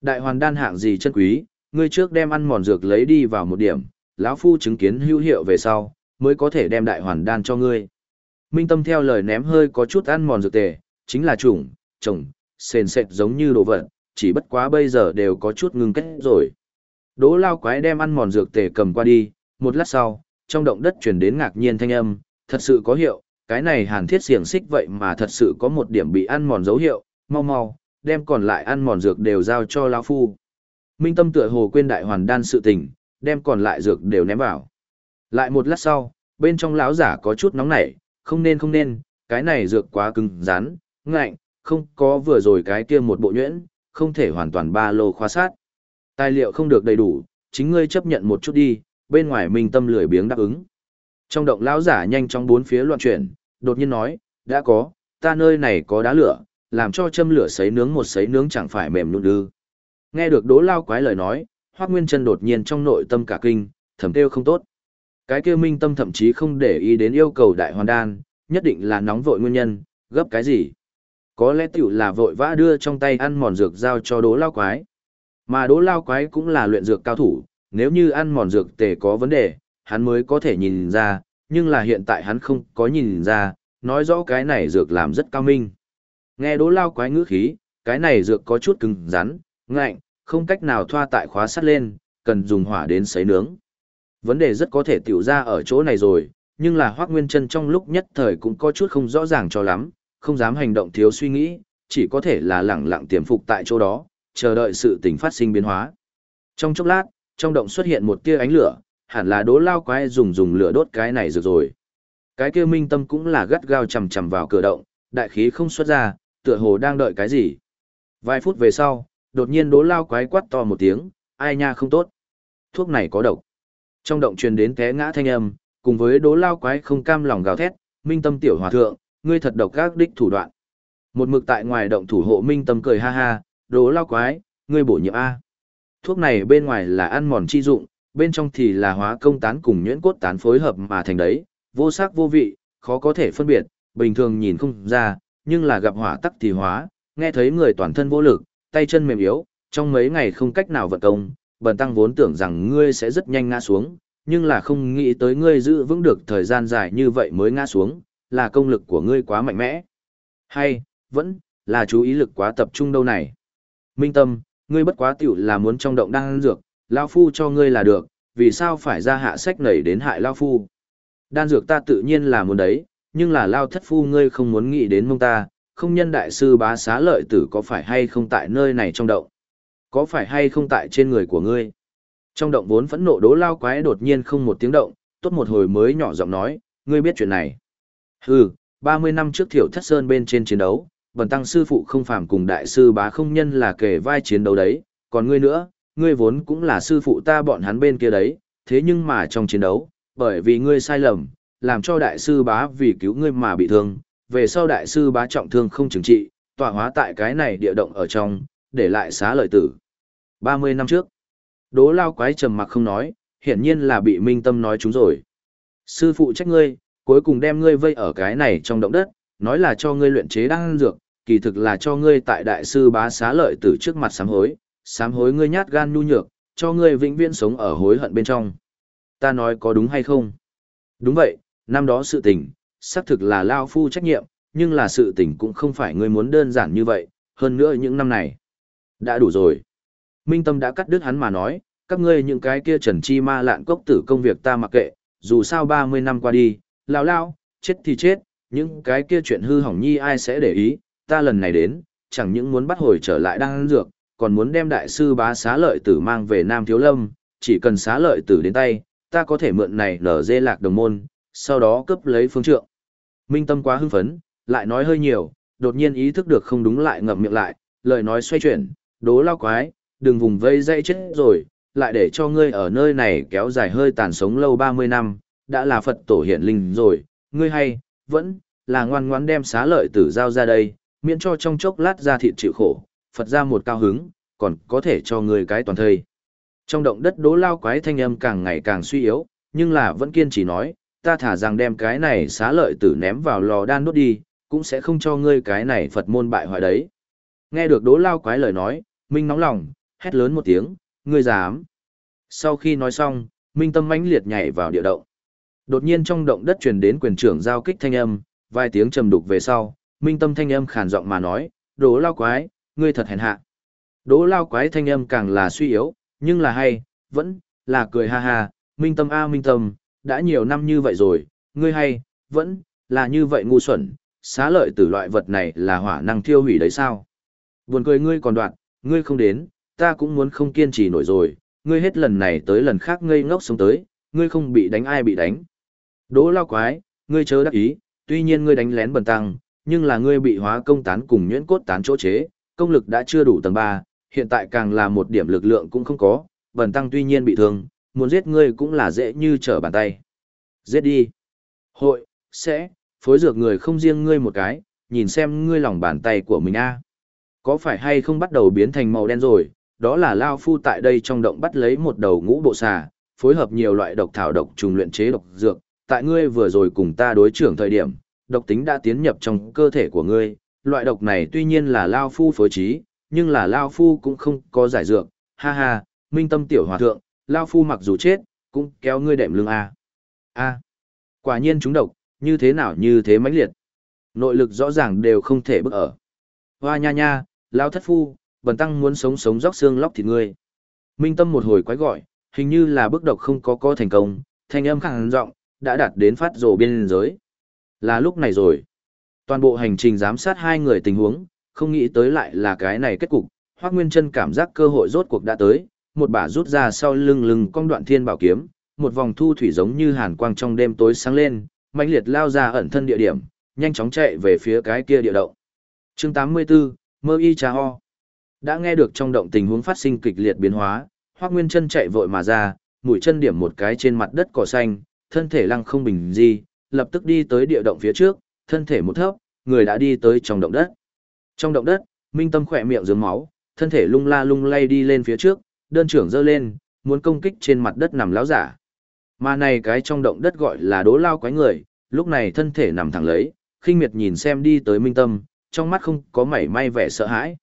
Đại hoàn đan hạng gì chân quý, ngươi trước đem ăn mòn dược lấy đi vào một điểm, lão phu chứng kiến hữu hiệu về sau, mới có thể đem đại hoàn đan cho ngươi. Minh Tâm theo lời ném hơi có chút ăn mòn dược tề, chính là chủng, trồng, sền sệt giống như đồ vật, chỉ bất quá bây giờ đều có chút ngưng kết rồi. Đỗ lao quái đem ăn mòn dược tề cầm qua đi, một lát sau, trong động đất truyền đến ngạc nhiên thanh âm, thật sự có hiệu, cái này hàn thiết xiềng xích vậy mà thật sự có một điểm bị ăn mòn dấu hiệu, mau mau, đem còn lại ăn mòn dược đều giao cho lão phu. Minh Tâm tựa hồ quên đại hoàn đan sự tình, đem còn lại dược đều ném vào. Lại một lát sau, bên trong lão giả có chút nóng nảy, không nên không nên, cái này dược quá cứng rắn, ngạnh, không có vừa rồi cái kia một bộ nhuyễn, không thể hoàn toàn ba lô khóa sát. Tài liệu không được đầy đủ, chính ngươi chấp nhận một chút đi, bên ngoài mình tâm lười biếng đáp ứng. Trong động lão giả nhanh chóng bốn phía loạn chuyển, đột nhiên nói, đã có, ta nơi này có đá lửa, làm cho châm lửa sấy nướng một sấy nướng chẳng phải mềm nhũn ư. Nghe được đố lao quái lời nói, Hoắc Nguyên Chân đột nhiên trong nội tâm cả kinh, thầm tiêu không tốt. Cái kia Minh Tâm thậm chí không để ý đến yêu cầu đại hoàn đan, nhất định là nóng vội nguyên nhân, gấp cái gì? Có lẽ tiểu là vội vã đưa trong tay ăn mòn dược giao cho Đỗ Lao Quái. Mà Đỗ Lao Quái cũng là luyện dược cao thủ, nếu như ăn mòn dược tề có vấn đề, hắn mới có thể nhìn ra, nhưng là hiện tại hắn không có nhìn ra, nói rõ cái này dược làm rất cao minh. Nghe Đỗ Lao Quái ngữ khí, cái này dược có chút cứng rắn, ngạnh, không cách nào thoa tại khóa sắt lên, cần dùng hỏa đến sấy nướng. Vấn đề rất có thể tiểu ra ở chỗ này rồi, nhưng là Hoác Nguyên Trân trong lúc nhất thời cũng có chút không rõ ràng cho lắm, không dám hành động thiếu suy nghĩ, chỉ có thể là lẳng lặng tiềm phục tại chỗ đó, chờ đợi sự tình phát sinh biến hóa. Trong chốc lát, trong động xuất hiện một tia ánh lửa, hẳn là đố lao quái dùng dùng lửa đốt cái này rồi rồi. Cái kia minh tâm cũng là gắt gao chầm chầm vào cửa động, đại khí không xuất ra, tựa hồ đang đợi cái gì. Vài phút về sau, đột nhiên đố lao quái quát to một tiếng, ai nha không tốt. Thuốc này có độc. Trong động truyền đến té ngã thanh âm, cùng với đố lao quái không cam lòng gào thét, minh tâm tiểu hòa thượng, ngươi thật độc các đích thủ đoạn. Một mực tại ngoài động thủ hộ minh tâm cười ha ha, đố lao quái, ngươi bổ nhiệm A. Thuốc này bên ngoài là ăn mòn chi dụng, bên trong thì là hóa công tán cùng nhuyễn cốt tán phối hợp mà thành đấy, vô sắc vô vị, khó có thể phân biệt, bình thường nhìn không ra, nhưng là gặp hỏa tắc thì hóa, nghe thấy người toàn thân vô lực, tay chân mềm yếu, trong mấy ngày không cách nào vận công, bần tăng vốn tưởng rằng ngươi sẽ rất nhanh ngã xuống, nhưng là không nghĩ tới ngươi giữ vững được thời gian dài như vậy mới ngã xuống, là công lực của ngươi quá mạnh mẽ. Hay, vẫn, là chú ý lực quá tập trung đâu này. Minh tâm, ngươi bất quá tiểu là muốn trong động đang ăn dược, Lao Phu cho ngươi là được, vì sao phải ra hạ sách nảy đến hại Lao Phu. Đan dược ta tự nhiên là muốn đấy, nhưng là Lao Thất Phu ngươi không muốn nghĩ đến mông ta, không nhân đại sư bá xá lợi tử có phải hay không tại nơi này trong động. Có phải hay không tại trên người của ngươi. Trong động vốn phẫn nộ đố lao quái đột nhiên không một tiếng động, tốt một hồi mới nhỏ giọng nói, ngươi biết chuyện này. Hừ, 30 năm trước thiểu thất sơn bên trên chiến đấu, bần tăng sư phụ không phàm cùng đại sư bá không nhân là kể vai chiến đấu đấy, còn ngươi nữa, ngươi vốn cũng là sư phụ ta bọn hắn bên kia đấy, thế nhưng mà trong chiến đấu, bởi vì ngươi sai lầm, làm cho đại sư bá vì cứu ngươi mà bị thương, về sau đại sư bá trọng thương không chứng trị, tọa hóa tại cái này địa động ở trong, để lại xá lợi tử. 30 năm trước, đố lao quái trầm mặc không nói, hiển nhiên là bị minh tâm nói chúng rồi. Sư phụ trách ngươi, cuối cùng đem ngươi vây ở cái này trong động đất, nói là cho ngươi luyện chế đan dược, kỳ thực là cho ngươi tại đại sư bá xá lợi tử trước mặt sám hối, sám hối ngươi nhát gan nhu nhược, cho ngươi vĩnh viễn sống ở hối hận bên trong. Ta nói có đúng hay không? Đúng vậy, năm đó sự tình, xác thực là lao phu trách nhiệm, nhưng là sự tình cũng không phải ngươi muốn đơn giản như vậy, hơn nữa những năm này. Đã đủ rồi. Minh Tâm đã cắt đứt hắn mà nói, các ngươi những cái kia trần chi ma lạn cốc tử công việc ta mặc kệ, dù sao 30 năm qua đi, lao lao, chết thì chết, những cái kia chuyện hư hỏng nhi ai sẽ để ý, ta lần này đến, chẳng những muốn bắt hồi trở lại đang ăn dược, còn muốn đem đại sư bá xá lợi tử mang về Nam Thiếu Lâm, chỉ cần xá lợi tử đến tay, ta có thể mượn này nở dê lạc đồng môn, sau đó cướp lấy phương trượng. Minh Tâm quá hưng phấn, lại nói hơi nhiều, đột nhiên ý thức được không đúng lại ngậm miệng lại, lời nói xoay chuyển, đố lao quái, đừng vùng vây dây chết rồi, lại để cho ngươi ở nơi này kéo dài hơi tàn sống lâu 30 năm, đã là Phật tổ hiện linh rồi, ngươi hay, vẫn, là ngoan ngoãn đem xá lợi tử giao ra đây, miễn cho trong chốc lát ra thịt chịu khổ, Phật ra một cao hứng, còn có thể cho ngươi cái toàn thây. Trong động đất đố lao quái thanh âm càng ngày càng suy yếu, nhưng là vẫn kiên trì nói, ta thả rằng đem cái này xá lợi tử ném vào lò đan đốt đi, cũng sẽ không cho ngươi cái này Phật môn bại hoại đấy. Nghe được đố lao quái lời nói, Minh nóng lòng, hét lớn một tiếng, ngươi dám. Sau khi nói xong, Minh tâm mãnh liệt nhảy vào địa động. Đột nhiên trong động đất truyền đến quyền trưởng giao kích thanh âm, vài tiếng trầm đục về sau, Minh tâm thanh âm khàn giọng mà nói, đố lao quái, ngươi thật hèn hạ. Đố lao quái thanh âm càng là suy yếu, nhưng là hay, vẫn, là cười ha ha, Minh tâm a Minh tâm, đã nhiều năm như vậy rồi, ngươi hay, vẫn, là như vậy ngu xuẩn, xá lợi từ loại vật này là hỏa năng thiêu hủy đấy sao? Buồn cười ngươi còn đoạn, ngươi không đến, ta cũng muốn không kiên trì nổi rồi, ngươi hết lần này tới lần khác ngây ngốc sống tới, ngươi không bị đánh ai bị đánh. Đỗ lao quái, ngươi chớ đắc ý, tuy nhiên ngươi đánh lén bần tăng, nhưng là ngươi bị hóa công tán cùng nhuyễn cốt tán chỗ chế, công lực đã chưa đủ tầng 3, hiện tại càng là một điểm lực lượng cũng không có, bần tăng tuy nhiên bị thương, muốn giết ngươi cũng là dễ như trở bàn tay. Giết đi. Hội, sẽ, phối dược người không riêng ngươi một cái, nhìn xem ngươi lòng bàn tay của mình a. Có phải hay không bắt đầu biến thành màu đen rồi, đó là Lao Phu tại đây trong động bắt lấy một đầu ngũ bộ xà, phối hợp nhiều loại độc thảo độc trùng luyện chế độc dược, tại ngươi vừa rồi cùng ta đối trưởng thời điểm, độc tính đã tiến nhập trong cơ thể của ngươi, loại độc này tuy nhiên là Lao Phu phối trí, nhưng là Lao Phu cũng không có giải dược, ha ha, minh tâm tiểu hòa thượng, Lao Phu mặc dù chết, cũng kéo ngươi đệm lưng A. A. Quả nhiên chúng độc, như thế nào như thế mãnh liệt. Nội lực rõ ràng đều không thể bước ở. Hoa nha nha, Lao thất phu, bần tăng muốn sống sống róc xương lóc thịt ngươi. Minh tâm một hồi quái gọi, hình như là bước độc không có có thành công, thanh âm khẳng giọng, đã đạt đến phát rồ biên giới. Là lúc này rồi. Toàn bộ hành trình giám sát hai người tình huống, không nghĩ tới lại là cái này kết cục, Hoắc Nguyên Chân cảm giác cơ hội rốt cuộc đã tới, một bả rút ra sau lưng lưng cong đoạn thiên bảo kiếm, một vòng thu thủy giống như hàn quang trong đêm tối sáng lên, mãnh liệt lao ra ẩn thân địa điểm, nhanh chóng chạy về phía cái kia địa động. Chương 84, Mơ Y Trà Ho. Đã nghe được trong động tình huống phát sinh kịch liệt biến hóa, Hoắc Nguyên Chân chạy vội mà ra, mũi chân điểm một cái trên mặt đất cỏ xanh, thân thể lăng không bình di, lập tức đi tới địa động phía trước, thân thể một thấp, người đã đi tới trong động đất. Trong động đất, Minh Tâm khỏe miệng rớm máu, thân thể lung la lung lay đi lên phía trước, đơn trưởng giơ lên, muốn công kích trên mặt đất nằm lão giả. Mà này cái trong động đất gọi là đố lao quái người, lúc này thân thể nằm thẳng lấy, khinh miệt nhìn xem đi tới Minh Tâm, trong mắt không có mảy may vẻ sợ hãi.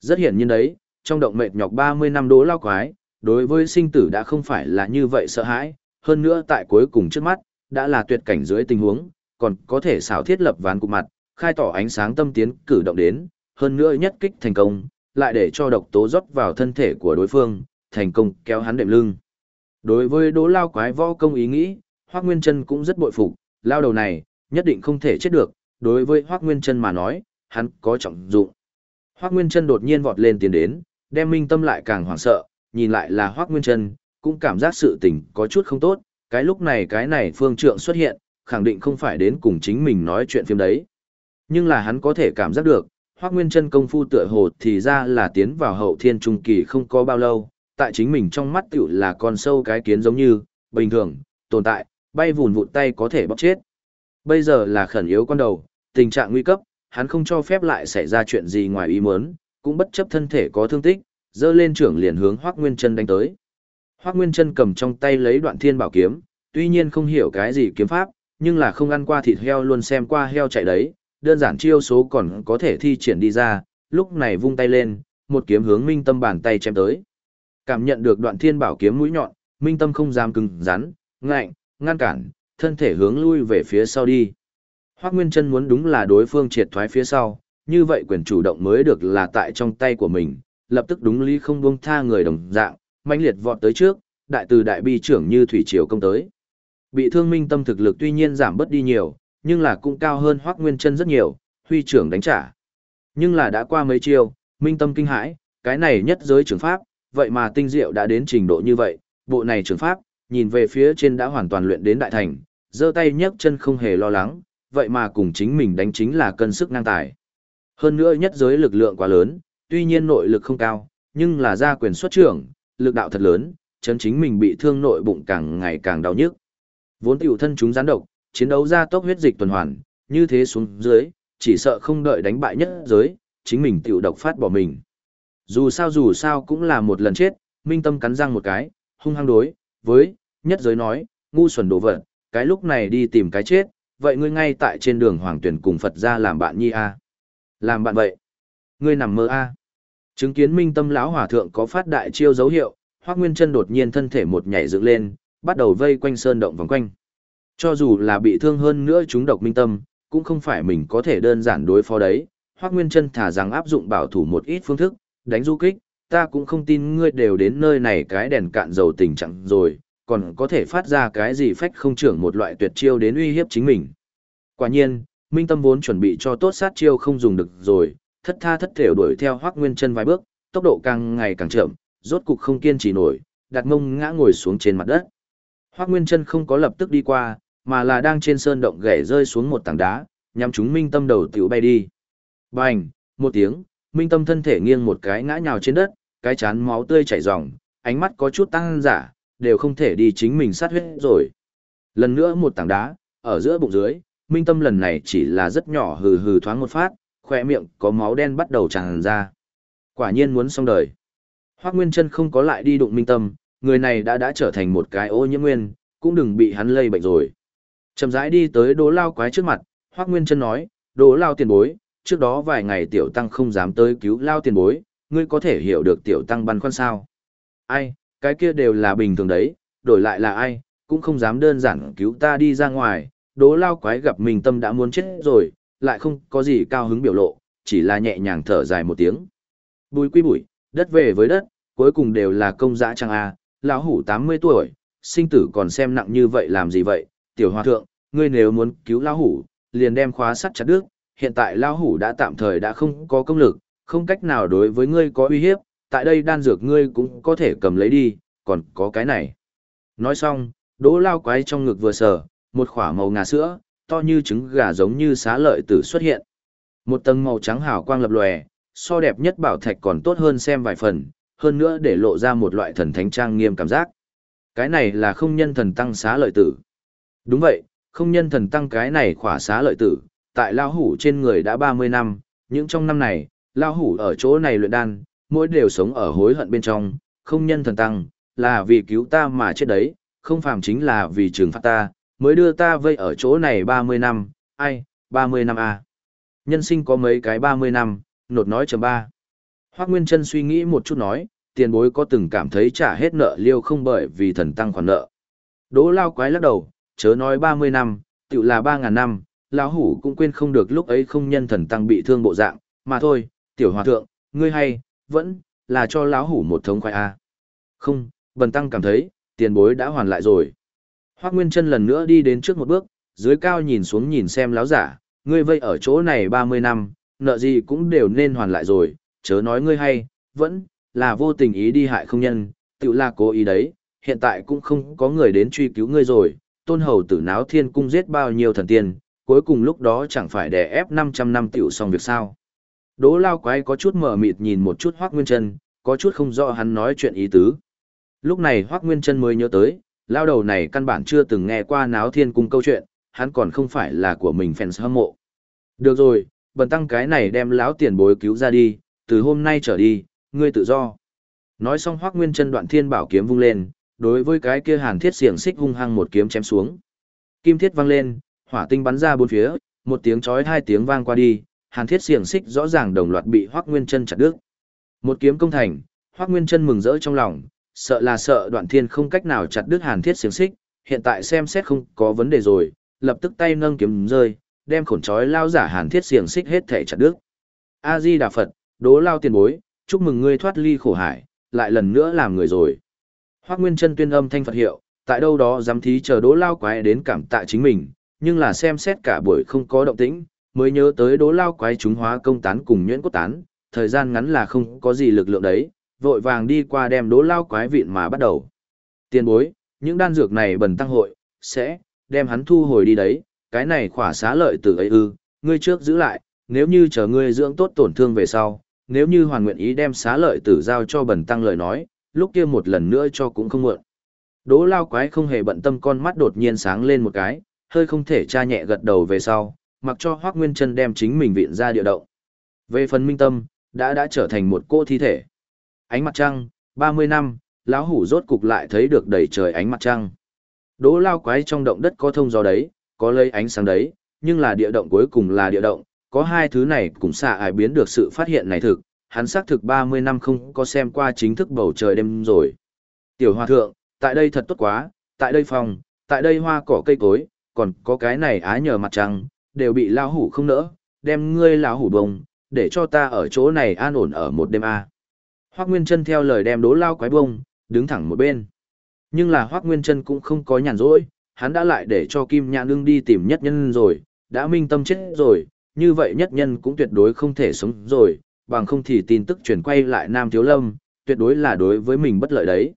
Rất hiển nhiên đấy, trong động mệt nhọc 30 năm đố lao quái, đối với sinh tử đã không phải là như vậy sợ hãi, hơn nữa tại cuối cùng trước mắt, đã là tuyệt cảnh dưới tình huống, còn có thể xảo thiết lập ván cục mặt, khai tỏ ánh sáng tâm tiến cử động đến, hơn nữa nhất kích thành công, lại để cho độc tố rót vào thân thể của đối phương, thành công kéo hắn đệm lưng. Đối với đố lao quái võ công ý nghĩ, Hoác Nguyên Trân cũng rất bội phục, lao đầu này, nhất định không thể chết được, đối với Hoác Nguyên Trân mà nói, hắn có trọng dụng. Hoác Nguyên Trân đột nhiên vọt lên tiến đến, đem minh tâm lại càng hoảng sợ, nhìn lại là Hoác Nguyên Trân, cũng cảm giác sự tình có chút không tốt, cái lúc này cái này phương trượng xuất hiện, khẳng định không phải đến cùng chính mình nói chuyện phim đấy. Nhưng là hắn có thể cảm giác được, Hoác Nguyên Trân công phu tựa hồ thì ra là tiến vào hậu thiên trung kỳ không có bao lâu, tại chính mình trong mắt tiểu là con sâu cái kiến giống như, bình thường, tồn tại, bay vùn vụn tay có thể bóc chết. Bây giờ là khẩn yếu con đầu, tình trạng nguy cấp, hắn không cho phép lại xảy ra chuyện gì ngoài ý muốn, cũng bất chấp thân thể có thương tích, dơ lên trưởng liền hướng Hoác Nguyên Trân đánh tới. Hoác Nguyên Trân cầm trong tay lấy đoạn thiên bảo kiếm, tuy nhiên không hiểu cái gì kiếm pháp, nhưng là không ăn qua thịt heo luôn xem qua heo chạy đấy, đơn giản chiêu số còn có thể thi triển đi ra, lúc này vung tay lên, một kiếm hướng Minh Tâm bàn tay chém tới. Cảm nhận được đoạn thiên bảo kiếm mũi nhọn, Minh Tâm không dám cứng rắn, ngạnh, ngăn cản, thân thể hướng lui về phía sau đi. Hoắc Nguyên Chân muốn đúng là đối phương triệt thoái phía sau, như vậy quyền chủ động mới được là tại trong tay của mình, lập tức đúng lý không buông tha người đồng dạng, mãnh liệt vọt tới trước, đại từ đại bi trưởng như thủy triều công tới. Bị thương Minh Tâm thực lực tuy nhiên giảm bớt đi nhiều, nhưng là cũng cao hơn Hoắc Nguyên Chân rất nhiều, huy trưởng đánh trả. Nhưng là đã qua mấy chiêu, Minh Tâm kinh hãi, cái này nhất giới trường pháp, vậy mà tinh diệu đã đến trình độ như vậy, bộ này trường pháp, nhìn về phía trên đã hoàn toàn luyện đến đại thành, giơ tay nhấc chân không hề lo lắng, vậy mà cùng chính mình đánh chính là cân sức năng tài. Hơn nữa nhất giới lực lượng quá lớn, tuy nhiên nội lực không cao, nhưng là gia quyền xuất trưởng, lực đạo thật lớn, chân chính mình bị thương nội bụng càng ngày càng đau nhức. Vốn tiểu thân chúng gián độc, chiến đấu ra tốc huyết dịch tuần hoàn, như thế xuống dưới, chỉ sợ không đợi đánh bại nhất giới, chính mình tiểu độc phát bỏ mình. Dù sao dù sao cũng là một lần chết, minh tâm cắn răng một cái, hung hăng đối, với, nhất giới nói, ngu xuẩn đồ vật, cái lúc này đi tìm cái chết, vậy ngươi ngay tại trên đường hoàng tuyển cùng Phật ra làm bạn nhi a Làm bạn vậy? Ngươi nằm mơ a Chứng kiến minh tâm lão hòa thượng có phát đại chiêu dấu hiệu, Hoắc Nguyên Chân đột nhiên thân thể một nhảy dựng lên, bắt đầu vây quanh sơn động vòng quanh. Cho dù là bị thương hơn nữa chúng độc minh tâm, cũng không phải mình có thể đơn giản đối phó đấy. Hoắc Nguyên Chân thả rằng áp dụng bảo thủ một ít phương thức, đánh du kích, ta cũng không tin ngươi đều đến nơi này cái đèn cạn dầu tình trạng rồi, còn có thể phát ra cái gì phách không trưởng một loại tuyệt chiêu đến uy hiếp chính mình. Quả nhiên, Minh Tâm vốn chuẩn bị cho tốt sát chiêu không dùng được rồi, thất tha thất thểu đuổi theo Hoắc Nguyên Chân vài bước, tốc độ càng ngày càng chậm, rốt cục không kiên trì nổi, đặt mông ngã ngồi xuống trên mặt đất. Hoắc Nguyên Chân không có lập tức đi qua, mà là đang trên sơn động gãy rơi xuống một tảng đá, nhắm chúng Minh Tâm đầu tiểu bay đi. Bành, một tiếng, Minh Tâm thân thể nghiêng một cái ngã nhào trên đất, cái chán máu tươi chảy ròng, ánh mắt có chút tăng giả, đều không thể đi chính mình sát huyết rồi. Lần nữa một tảng đá, ở giữa bụng dưới, Minh Tâm lần này chỉ là rất nhỏ hừ hừ thoáng một phát, khỏe miệng có máu đen bắt đầu tràn ra. Quả nhiên muốn xong đời. Hoác Nguyên chân không có lại đi đụng Minh Tâm, người này đã đã trở thành một cái ô nhiễm nguyên, cũng đừng bị hắn lây bệnh rồi. Chậm rãi đi tới Đỗ Lao quái trước mặt, Hoắc Nguyên Chân nói, "Đỗ Lao tiền bối, trước đó vài ngày tiểu tăng không dám tới cứu Lao tiền bối, ngươi có thể hiểu được tiểu tăng băn khoăn sao?" "Ai, cái kia đều là bình thường đấy, đổi lại là ai, cũng không dám đơn giản cứu ta đi ra ngoài." Đỗ Lao quái gặp mình tâm đã muốn chết rồi, lại không có gì cao hứng biểu lộ, chỉ là nhẹ nhàng thở dài một tiếng. Bùi quy bụi, đất về với đất, cuối cùng đều là công dã trang a, à, lão hủ 80 tuổi, sinh tử còn xem nặng như vậy làm gì vậy, tiểu hòa thượng, ngươi nếu muốn cứu lão hủ, liền đem khóa sắt chặt đứt, hiện tại lão hủ đã tạm thời đã không có công lực, không cách nào đối với ngươi có uy hiếp, tại đây đan dược ngươi cũng có thể cầm lấy đi, còn có cái này. Nói xong, đỗ lao quái trong ngực vừa sờ, một khỏa màu ngà sữa, to như trứng gà giống như xá lợi tử xuất hiện. Một tầng màu trắng hào quang lập lòe, so đẹp nhất bảo thạch còn tốt hơn xem vài phần, hơn nữa để lộ ra một loại thần thánh trang nghiêm cảm giác. Cái này là không nhân thần tăng xá lợi tử. Đúng vậy, không nhân thần tăng cái này khỏa xá lợi tử, tại lao hủ trên người đã 30 năm, những trong năm này, lao hủ ở chỗ này luyện đan, mỗi đều sống ở hối hận bên trong, không nhân thần tăng, là vì cứu ta mà chết đấy, không phàm chính là vì trừng phạt ta, mới đưa ta vây ở chỗ này 30 năm, ai, 30 năm à. Nhân sinh có mấy cái 30 năm, nột nói chấm ba. Hoác Nguyên Trân suy nghĩ một chút nói, tiền bối có từng cảm thấy trả hết nợ liêu không bởi vì thần tăng khoản nợ. Đỗ lao quái lắc đầu, chớ nói 30 năm, tự là 3.000 năm, lão hủ cũng quên không được lúc ấy không nhân thần tăng bị thương bộ dạng, mà thôi, tiểu hòa thượng, ngươi hay, vẫn, là cho lão hủ một thống khoai A. Không, bần tăng cảm thấy, tiền bối đã hoàn lại rồi. Hoác Nguyên chân lần nữa đi đến trước một bước, dưới cao nhìn xuống nhìn xem lão giả, ngươi vây ở chỗ này 30 năm, nợ gì cũng đều nên hoàn lại rồi, chớ nói ngươi hay, vẫn, là vô tình ý đi hại không nhân, tự là cố ý đấy, hiện tại cũng không có người đến truy cứu ngươi rồi, tôn hầu tử náo thiên cung giết bao nhiêu thần tiên, cuối cùng lúc đó chẳng phải đè ép 500 năm tiểu xong việc sao. Đỗ lao quái có chút mở mịt nhìn một chút Hoác Nguyên Trân, có chút không rõ hắn nói chuyện ý tứ. Lúc này Hoác Nguyên Trân mới nhớ tới, lao đầu này căn bản chưa từng nghe qua náo thiên cung câu chuyện, hắn còn không phải là của mình fans hâm mộ. Được rồi, bần tăng cái này đem lão tiền bối cứu ra đi, từ hôm nay trở đi, ngươi tự do. Nói xong Hoắc Nguyên Chân đoạn thiên bảo kiếm vung lên, đối với cái kia Hàn Thiết xiềng xích hung hăng một kiếm chém xuống. Kim thiết vang lên, hỏa tinh bắn ra bốn phía, một tiếng chói hai tiếng vang qua đi, Hàn Thiết xiềng xích rõ ràng đồng loạt bị Hoắc Nguyên Chân chặt đứt. Một kiếm công thành, Hoắc Nguyên Chân mừng rỡ trong lòng, sợ là sợ Đoạn Thiên không cách nào chặt đứt Hàn Thiết xiềng xích, hiện tại xem xét không có vấn đề rồi, lập tức tay nâng kiếm rơi, đem khổn chói lao giả Hàn Thiết xiềng xích hết thể chặt đứt. A Di Đà Phật, Đố lao tiền bối, chúc mừng ngươi thoát ly khổ hải, lại lần nữa làm người rồi. Hoác Nguyên Trân tuyên âm thanh Phật hiệu, tại đâu đó dám thí chờ đố lao quái đến cảm tạ chính mình, nhưng là xem xét cả buổi không có động tĩnh, mới nhớ tới đố lao quái chúng hóa công tán cùng nhuyễn cốt tán, thời gian ngắn là không có gì lực lượng đấy, vội vàng đi qua đem đố lao quái vịn mà bắt đầu. Tiền bối, những đan dược này bần tăng hội, sẽ, đem hắn thu hồi đi đấy, cái này khỏa xá lợi từ ấy ư, ngươi trước giữ lại, nếu như chờ ngươi dưỡng tốt tổn thương về sau, nếu như hoàn nguyện ý đem xá lợi tử giao cho bần tăng lời nói, lúc kia một lần nữa cho cũng không muộn. Đỗ lao quái không hề bận tâm con mắt đột nhiên sáng lên một cái, hơi không thể tra nhẹ gật đầu về sau, mặc cho Hoác Nguyên Trân đem chính mình viện ra địa động. Về phần minh tâm, đã đã trở thành một cô thi thể. Ánh mặt trăng, 30 năm, lão hủ rốt cục lại thấy được đầy trời ánh mặt trăng. Đỗ lao quái trong động đất có thông gió đấy, có lấy ánh sáng đấy, nhưng là địa động cuối cùng là địa động, có hai thứ này cũng xạ ải biến được sự phát hiện này thực, hắn xác thực 30 năm không có xem qua chính thức bầu trời đêm rồi. Tiểu hòa thượng, tại đây thật tốt quá, tại đây phòng, tại đây hoa cỏ cây cối, còn có cái này á nhờ mặt trăng, đều bị lao hủ không nỡ, đem ngươi lao hủ bông, để cho ta ở chỗ này an ổn ở một đêm a. Hoắc Nguyên Chân theo lời đem đố lao quái bông, đứng thẳng một bên. Nhưng là Hoắc Nguyên Chân cũng không có nhàn rỗi, hắn đã lại để cho Kim Nhã Nương đi tìm nhất nhân rồi, đã minh tâm chết rồi, như vậy nhất nhân cũng tuyệt đối không thể sống rồi, bằng không thì tin tức truyền quay lại Nam Thiếu Lâm, tuyệt đối là đối với mình bất lợi đấy.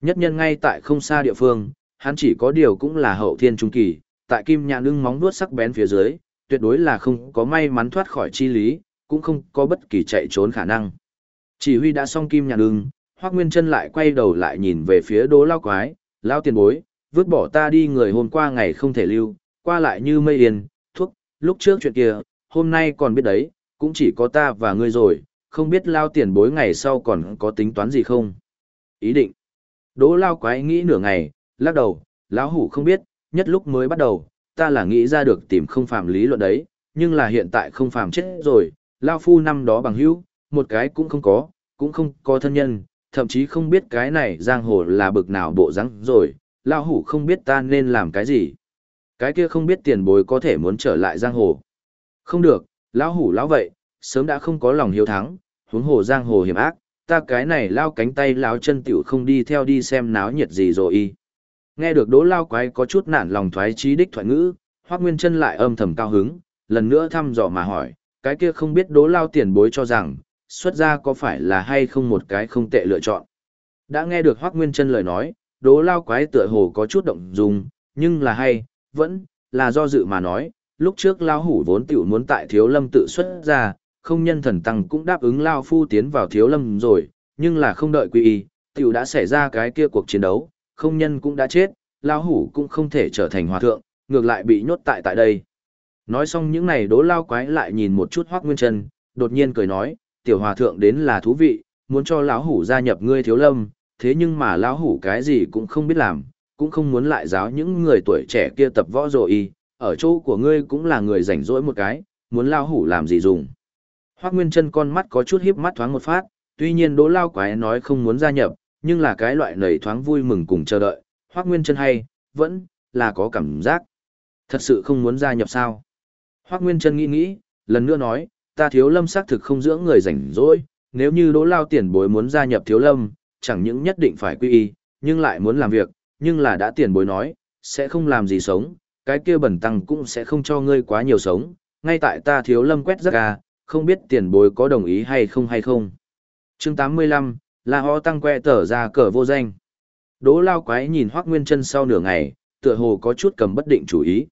Nhất nhân ngay tại không xa địa phương, hắn chỉ có điều cũng là hậu thiên trung kỳ, tại kim nhạn ưng móng vuốt sắc bén phía dưới, tuyệt đối là không có may mắn thoát khỏi chi lý, cũng không có bất kỳ chạy trốn khả năng. Chỉ huy đã xong kim nhạn ưng, Hoắc Nguyên Chân lại quay đầu lại nhìn về phía Đỗ Lao Quái, "Lao tiền bối, vứt bỏ ta đi người hôm qua ngày không thể lưu, qua lại như mây yên, thuốc, lúc trước chuyện kia, hôm nay còn biết đấy, cũng chỉ có ta và ngươi rồi, không biết lao tiền bối ngày sau còn có tính toán gì không. Ý định. Đỗ lao quái nghĩ nửa ngày, lắc đầu, lão hủ không biết, nhất lúc mới bắt đầu, ta là nghĩ ra được tìm không phạm lý luận đấy, nhưng là hiện tại không phạm chết rồi, lao phu năm đó bằng hữu, một cái cũng không có, cũng không có thân nhân, thậm chí không biết cái này giang hồ là bực nào bộ rắn rồi, lao hủ không biết ta nên làm cái gì. Cái kia không biết tiền bối có thể muốn trở lại giang hồ. Không được, lão hủ lão vậy, sớm đã không có lòng hiếu thắng, huống hồ giang hồ hiểm ác, ta cái này lao cánh tay lão chân tiểu không đi theo đi xem náo nhiệt gì rồi y. Nghe được đỗ lao quái có chút nản lòng thoái trí đích thoại ngữ, Hoác Nguyên Trân lại âm thầm cao hứng, lần nữa thăm dò mà hỏi, cái kia không biết đỗ lao tiền bối cho rằng, xuất gia có phải là hay không một cái không tệ lựa chọn. Đã nghe được Hoác Nguyên Trân lời nói, đỗ lao quái tựa hồ có chút động dung, nhưng là hay, vẫn là do dự mà nói, lúc trước lao hủ vốn tiểu muốn tại thiếu lâm tự xuất ra, không nhân thần tăng cũng đáp ứng lao phu tiến vào thiếu lâm rồi, nhưng là không đợi quy y, tiểu đã xảy ra cái kia cuộc chiến đấu, không nhân cũng đã chết, lao hủ cũng không thể trở thành hòa thượng, ngược lại bị nhốt tại tại đây. Nói xong những này đố lao quái lại nhìn một chút hoác nguyên chân, đột nhiên cười nói, tiểu hòa thượng đến là thú vị, muốn cho lão hủ gia nhập ngươi thiếu lâm, thế nhưng mà lão hủ cái gì cũng không biết làm, cũng không muốn lại giáo những người tuổi trẻ kia tập võ rồi y ở chỗ của ngươi cũng là người rảnh rỗi một cái, muốn lao hủ làm gì dùng. Hoác Nguyên chân con mắt có chút hiếp mắt thoáng một phát, tuy nhiên đỗ lao quái nói không muốn gia nhập, nhưng là cái loại nầy thoáng vui mừng cùng chờ đợi, Hoác Nguyên chân hay, vẫn là có cảm giác. Thật sự không muốn gia nhập sao? Hoác Nguyên chân nghĩ nghĩ, lần nữa nói, ta thiếu lâm xác thực không dưỡng người rảnh rỗi, nếu như đỗ lao tiền bối muốn gia nhập thiếu lâm, chẳng những nhất định phải quy y, nhưng lại muốn làm việc, nhưng là đã tiền bối nói, sẽ không làm gì sống, cái kia bẩn tăng cũng sẽ không cho ngươi quá nhiều sống, ngay tại ta thiếu lâm quét rất ca, à, không biết tiền bối có đồng ý hay không hay không. chương 85, là ho tăng que tở ra cờ vô danh. Đỗ lao quái nhìn hoác nguyên chân sau nửa ngày, tựa hồ có chút cầm bất định chủ ý.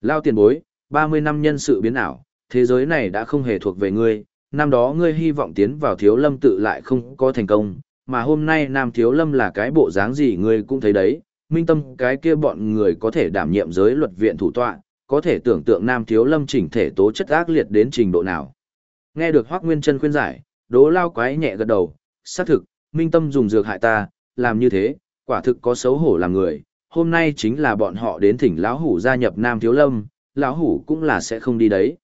Lao tiền bối, 30 năm nhân sự biến ảo, thế giới này đã không hề thuộc về ngươi, năm đó ngươi hy vọng tiến vào thiếu lâm tự lại không có thành công, mà hôm nay Nam Thiếu Lâm là cái bộ dáng gì ngươi cũng thấy đấy, minh tâm cái kia bọn người có thể đảm nhiệm giới luật viện thủ tọa, có thể tưởng tượng Nam Thiếu Lâm chỉnh thể tố chất ác liệt đến trình độ nào. Nghe được Hoác Nguyên Trân khuyên giải, đố lao quái nhẹ gật đầu, xác thực, minh tâm dùng dược hại ta, làm như thế, quả thực có xấu hổ làm người, hôm nay chính là bọn họ đến thỉnh lão hủ gia nhập Nam Thiếu Lâm, lão hủ cũng là sẽ không đi đấy.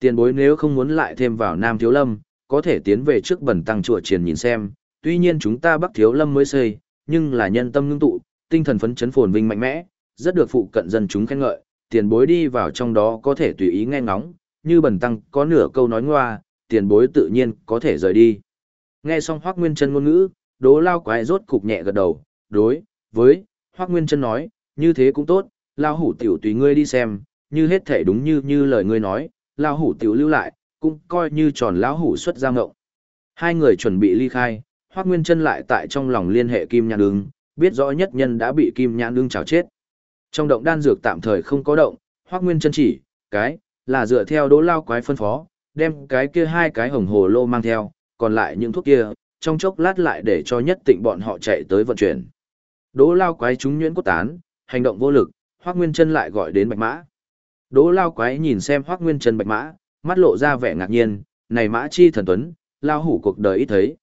Tiền bối nếu không muốn lại thêm vào Nam Thiếu Lâm, có thể tiến về trước bẩn tăng chùa triền nhìn xem, tuy nhiên chúng ta Bắc Thiếu Lâm mới xây, nhưng là nhân tâm ngưng tụ, tinh thần phấn chấn phồn vinh mạnh mẽ, rất được phụ cận dân chúng khen ngợi, tiền bối đi vào trong đó có thể tùy ý nghe ngóng, như bần tăng có nửa câu nói ngoa, tiền bối tự nhiên có thể rời đi. Nghe xong Hoắc Nguyên Chân ngôn ngữ, Đỗ Lao quái rốt cục nhẹ gật đầu, đối với Hoắc Nguyên Chân nói, như thế cũng tốt, lao hủ tiểu tùy ngươi đi xem, như hết thể đúng như như lời ngươi nói, lao hủ tiểu lưu lại, cũng coi như tròn lão hủ xuất ra ngộng. Hai người chuẩn bị ly khai, Hoác Nguyên Trân lại tại trong lòng liên hệ Kim Nhàn Đường biết rõ nhất nhân đã bị Kim Nhãn Ưng chảo chết. Trong động đan dược tạm thời không có động, Hoác Nguyên chân chỉ, cái, là dựa theo đỗ lao quái phân phó, đem cái kia hai cái hồng hồ lô mang theo, còn lại những thuốc kia, trong chốc lát lại để cho nhất tịnh bọn họ chạy tới vận chuyển. Đỗ lao quái chúng nhuyễn cốt tán, hành động vô lực, Hoác Nguyên chân lại gọi đến Bạch Mã. Đỗ lao quái nhìn xem Hoác Nguyên chân Bạch Mã, mắt lộ ra vẻ ngạc nhiên, này Mã chi thần tuấn, lao hủ cuộc đời ít thấy.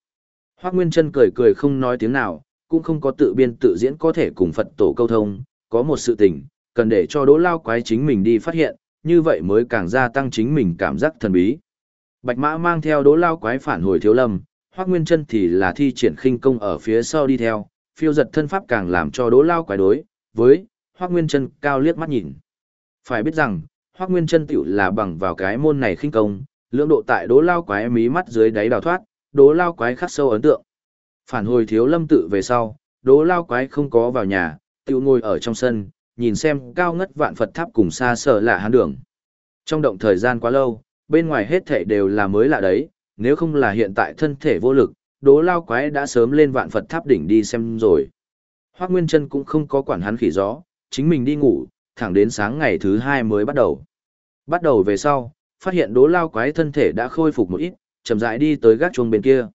Hoác Nguyên chân cười cười không nói tiếng nào, cũng không có tự biên tự diễn có thể cùng Phật tổ câu thông, có một sự tình, cần để cho đỗ lao quái chính mình đi phát hiện, như vậy mới càng gia tăng chính mình cảm giác thần bí. Bạch Mã mang theo đỗ lao quái phản hồi thiếu lâm, Hoác Nguyên chân thì là thi triển khinh công ở phía sau đi theo, phiêu giật thân pháp càng làm cho đỗ lao quái đối, với, Hoác Nguyên chân cao liếc mắt nhìn. Phải biết rằng, Hoác Nguyên chân tiểu là bằng vào cái môn này khinh công, lưỡng độ tại đỗ lao quái mí mắt dưới đáy đào thoát, đố lao quái khắc sâu ấn tượng. Phản hồi thiếu lâm tự về sau, đố lao quái không có vào nhà, tự ngồi ở trong sân, nhìn xem cao ngất vạn Phật tháp cùng xa sở lạ hán đường. Trong động thời gian quá lâu, bên ngoài hết thể đều là mới lạ đấy, nếu không là hiện tại thân thể vô lực, đố lao quái đã sớm lên vạn Phật tháp đỉnh đi xem rồi. Hoác Nguyên chân cũng không có quản hắn khỉ gió, chính mình đi ngủ, thẳng đến sáng ngày thứ hai mới bắt đầu. Bắt đầu về sau, phát hiện đố lao quái thân thể đã khôi phục một ít, chậm rãi đi tới gác chuông bên kia.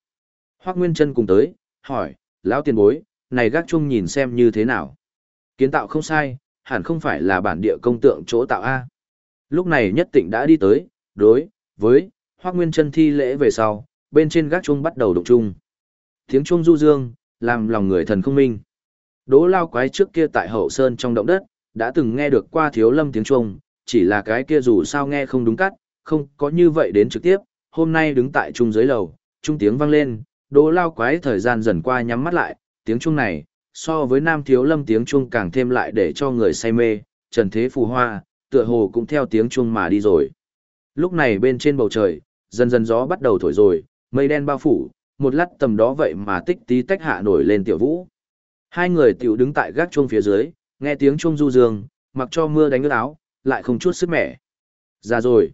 Hoắc Nguyên Trân cùng tới, hỏi, lão tiền bối, này gác Chung nhìn xem như thế nào? Kiến tạo không sai, hẳn không phải là bản địa công tượng chỗ tạo A. Lúc này nhất tịnh đã đi tới, đối, với, Hoắc Nguyên Trân thi lễ về sau, bên trên gác Chung bắt đầu động chung. Tiếng Chung du dương, làm lòng người thần không minh. Đỗ lao quái trước kia tại hậu sơn trong động đất, đã từng nghe được qua thiếu lâm tiếng chuông, chỉ là cái kia dù sao nghe không đúng cắt, không có như vậy đến trực tiếp, hôm nay đứng tại trung dưới lầu, trung tiếng vang lên, đỗ lao quái thời gian dần qua nhắm mắt lại, tiếng chuông này, so với nam thiếu lâm tiếng chuông càng thêm lại để cho người say mê, trần thế phù hoa, tựa hồ cũng theo tiếng chuông mà đi rồi. Lúc này bên trên bầu trời, dần dần gió bắt đầu thổi rồi, mây đen bao phủ, một lát tầm đó vậy mà tích tí tách hạ nổi lên tiểu vũ. Hai người tiểu đứng tại gác chuông phía dưới, Nghe tiếng chuông du dương, mặc cho mưa đánh ướt áo, lại không chút sức mẻ. Ra rồi.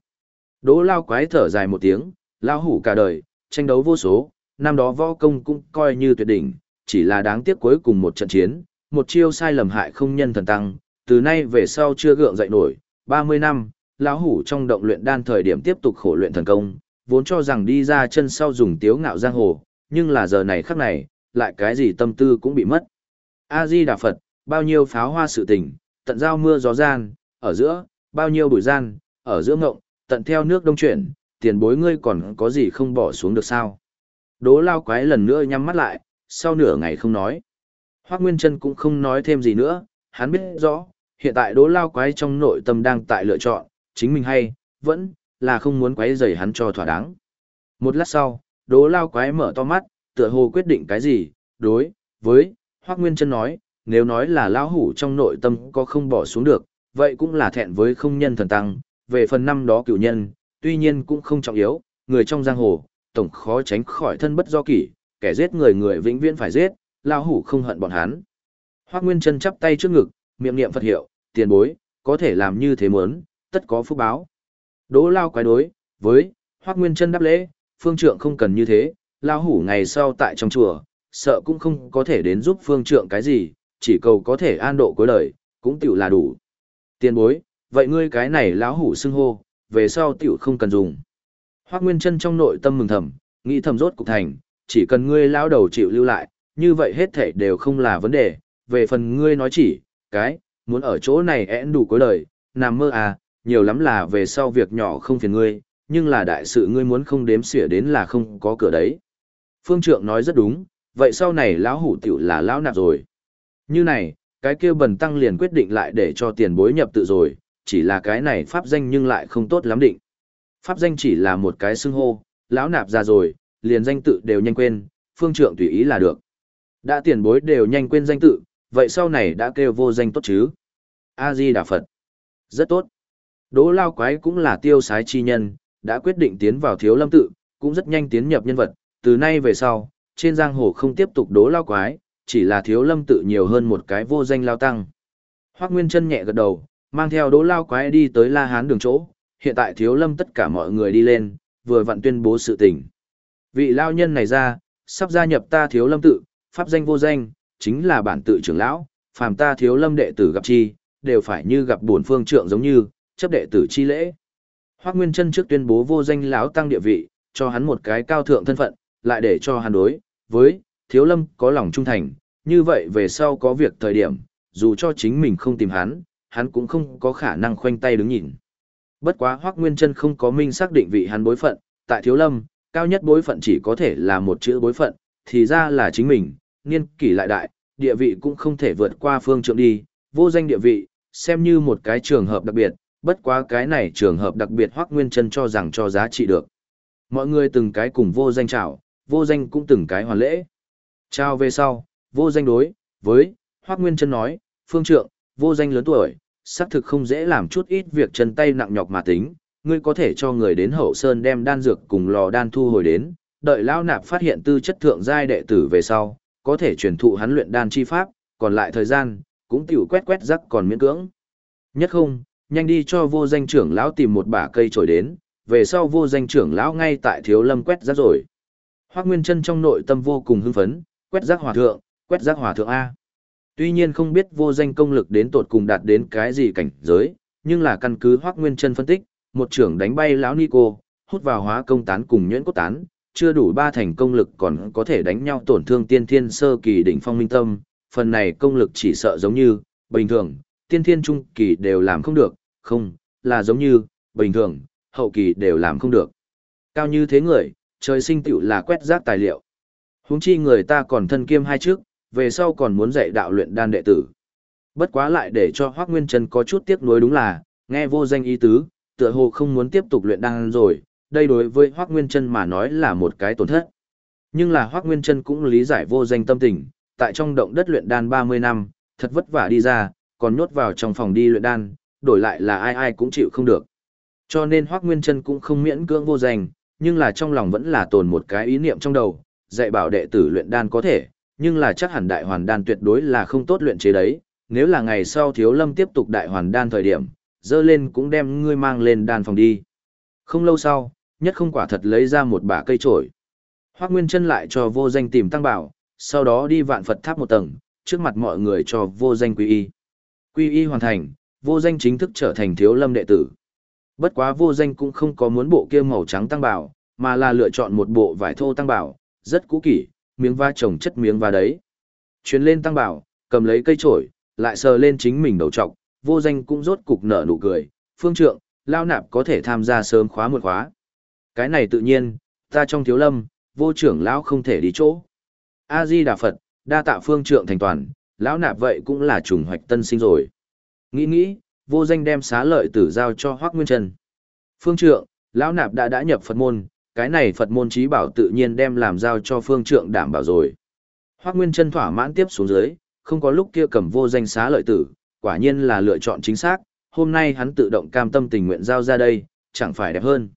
Đỗ lao quái thở dài một tiếng, lao hủ cả đời, tranh đấu vô số, năm đó võ công cũng coi như tuyệt đỉnh, chỉ là đáng tiếc cuối cùng một trận chiến, một chiêu sai lầm hại không nhân thần tăng, từ nay về sau chưa gượng dậy nổi, 30 năm, lão hủ trong động luyện đan thời điểm tiếp tục khổ luyện thần công, vốn cho rằng đi ra chân sau dùng tiếu ngạo giang hồ, nhưng là giờ này khắc này, lại cái gì tâm tư cũng bị mất. A-di Đà Phật, bao nhiêu pháo hoa sự tình, tận giao mưa gió gian, ở giữa, bao nhiêu bụi gian, ở giữa ngộng, tận theo nước đông chuyển, tiền bối ngươi còn có gì không bỏ xuống được sao. Đố lao quái lần nữa nhắm mắt lại, sau nửa ngày không nói. Hoác Nguyên Trân cũng không nói thêm gì nữa, hắn biết rõ, hiện tại đố lao quái trong nội tâm đang tại lựa chọn, chính mình hay, vẫn, là không muốn quái dày hắn cho thỏa đáng. Một lát sau, đố lao quái mở to mắt, tựa hồ quyết định cái gì, đối, với, Hoác Nguyên Trân nói, nếu nói là lao hủ trong nội tâm có không bỏ xuống được, vậy cũng là thẹn với không nhân thần tăng, về phần năm đó cựu nhân, tuy nhiên cũng không trọng yếu, người trong giang hồ, tổng khó tránh khỏi thân bất do kỷ, kẻ giết người người vĩnh viễn phải giết, lao hủ không hận bọn hắn. hoắc Nguyên chân chắp tay trước ngực, miệng niệm Phật hiệu, tiền bối, có thể làm như thế muốn, tất có phúc báo. Đỗ lao quái đối, với, hoắc Nguyên chân đáp lễ, phương trượng không cần như thế, lao hủ ngày sau tại trong chùa, sợ cũng không có thể đến giúp phương trượng cái gì, chỉ cầu có thể an độ cuối đời, cũng tiểu là đủ. Tiền bối, vậy ngươi cái này lão hủ xưng hô, về sau tiểu không cần dùng. Hoác Nguyên Trân trong nội tâm mừng thầm, nghĩ thầm rốt cục thành, chỉ cần ngươi lão đầu chịu lưu lại, như vậy hết thể đều không là vấn đề, về phần ngươi nói chỉ, cái, muốn ở chỗ này én đủ cuối đời, nằm mơ à, nhiều lắm là về sau việc nhỏ không phiền ngươi, nhưng là đại sự ngươi muốn không đếm xỉa đến là không có cửa đấy. Phương Trượng nói rất đúng, vậy sau này lão hủ tiểu là lão nạp rồi. Như này, cái kia bần tăng liền quyết định lại để cho tiền bối nhập tự rồi, chỉ là cái này pháp danh nhưng lại không tốt lắm định. Pháp danh chỉ là một cái xưng hô, lão nạp ra rồi, liền danh tự đều nhanh quên, phương trượng tùy ý là được. Đã tiền bối đều nhanh quên danh tự, vậy sau này đã kêu vô danh tốt chứ. A-di Đà Phật. Rất tốt. Đỗ lao quái cũng là tiêu sái chi nhân, đã quyết định tiến vào thiếu lâm tự, cũng rất nhanh tiến nhập nhân vật, từ nay về sau, trên giang hồ không tiếp tục đố lao quái, chỉ là thiếu lâm tự nhiều hơn một cái vô danh lao tăng. Hoác Nguyên chân nhẹ gật đầu, mang theo đố lao quái đi tới La Hán đường chỗ, hiện tại thiếu lâm tất cả mọi người đi lên, vừa vặn tuyên bố sự tình. Vị lao nhân này ra, sắp gia nhập ta thiếu lâm tự, pháp danh vô danh, chính là bản tự trưởng lão, phàm ta thiếu lâm đệ tử gặp chi, đều phải như gặp bổn phương trượng giống như, chấp đệ tử chi lễ. Hoác Nguyên chân trước tuyên bố vô danh lão tăng địa vị, cho hắn một cái cao thượng thân phận, lại để cho hắn đối với thiếu lâm có lòng trung thành, như vậy về sau có việc thời điểm, dù cho chính mình không tìm hắn, hắn cũng không có khả năng khoanh tay đứng nhìn. Bất quá Hoắc Nguyên Chân không có minh xác định vị hắn bối phận, tại Thiếu Lâm, cao nhất bối phận chỉ có thể là một chữ bối phận, thì ra là chính mình, niên kỷ lại đại, địa vị cũng không thể vượt qua phương trượng đi, vô danh địa vị, xem như một cái trường hợp đặc biệt, bất quá cái này trường hợp đặc biệt Hoắc Nguyên Chân cho rằng cho giá trị được. Mọi người từng cái cùng vô danh chào, vô danh cũng từng cái hoàn lễ. Chào về sau, vô danh đối, với, hoắc Nguyên chân nói, phương trượng, vô danh lớn tuổi, xác thực không dễ làm chút ít việc chân tay nặng nhọc mà tính, ngươi có thể cho người đến hậu sơn đem đan dược cùng lò đan thu hồi đến, đợi lao nạp phát hiện tư chất thượng giai đệ tử về sau, có thể truyền thụ hắn luyện đan chi pháp, còn lại thời gian, cũng tiểu quét quét rắc còn miễn cưỡng. Nhất không, nhanh đi cho vô danh trưởng lão tìm một bả cây trồi đến, về sau vô danh trưởng lão ngay tại thiếu lâm quét rác rồi. Hoác Nguyên chân trong nội tâm vô cùng hưng phấn, quét rác hòa thượng, quét rác hòa thượng A. Tuy nhiên không biết vô danh công lực đến tột cùng đạt đến cái gì cảnh giới, nhưng là căn cứ Hoắc Nguyên Trân phân tích, một trưởng đánh bay lão Nico, hút vào hóa công tán cùng nhuyễn cốt tán, chưa đủ ba thành công lực còn có thể đánh nhau tổn thương tiên thiên sơ kỳ đỉnh phong minh tâm, phần này công lực chỉ sợ giống như, bình thường, tiên thiên trung kỳ đều làm không được, không, là giống như, bình thường, hậu kỳ đều làm không được. Cao như thế người, trời sinh tựu là quét rác tài liệu. Huống chi người ta còn thân kiêm hai trước, về sau còn muốn dạy đạo luyện đan đệ tử. Bất quá lại để cho Hoắc Nguyên Trân có chút tiếc nuối đúng là, nghe vô danh ý tứ, tựa hồ không muốn tiếp tục luyện đan rồi, đây đối với Hoắc Nguyên Trân mà nói là một cái tổn thất. Nhưng là Hoắc Nguyên Trân cũng lý giải vô danh tâm tình, tại trong động đất luyện đan 30 năm, thật vất vả đi ra, còn nhốt vào trong phòng đi luyện đan, đổi lại là ai ai cũng chịu không được. Cho nên Hoắc Nguyên Trân cũng không miễn cưỡng vô danh, nhưng là trong lòng vẫn là tồn một cái ý niệm trong đầu, dạy bảo đệ tử luyện đan có thể, nhưng là chắc hẳn đại hoàn đan tuyệt đối là không tốt luyện chế đấy, nếu là ngày sau thiếu lâm tiếp tục đại hoàn đan thời điểm, dơ lên cũng đem ngươi mang lên đan phòng đi. Không lâu sau, nhất không quả thật lấy ra một bả cây trổi. Hoác Nguyên chân lại cho vô danh tìm tăng bảo, sau đó đi vạn Phật tháp một tầng, trước mặt mọi người cho vô danh quy y. Quy y hoàn thành, vô danh chính thức trở thành thiếu lâm đệ tử. Bất quá vô danh cũng không có muốn bộ kia màu trắng tăng bảo, mà là lựa chọn một bộ vải thô tăng bảo, rất cũ kỷ, miếng va trồng chất miếng va đấy. Chuyến lên tăng bảo, cầm lấy cây trổi, lại sờ lên chính mình đầu trọc, vô danh cũng rốt cục nở nụ cười, phương trượng, lao nạp có thể tham gia sớm khóa một khóa. Cái này tự nhiên, ta trong thiếu lâm, vô trưởng lão không thể đi chỗ. A-di Đà Phật, đa tạ phương trượng thành toàn, lão nạp vậy cũng là trùng hoạch tân sinh rồi. Nghĩ nghĩ, vô danh đem xá lợi tử giao cho Hoác Nguyên Trần. Phương trượng, lão nạp đã đã nhập Phật môn, cái này Phật môn trí bảo tự nhiên đem làm giao cho phương trượng đảm bảo rồi. Hoác Nguyên Trân thỏa mãn tiếp xuống dưới, không có lúc kia cầm vô danh xá lợi tử, quả nhiên là lựa chọn chính xác, hôm nay hắn tự động cam tâm tình nguyện giao ra đây, chẳng phải đẹp hơn.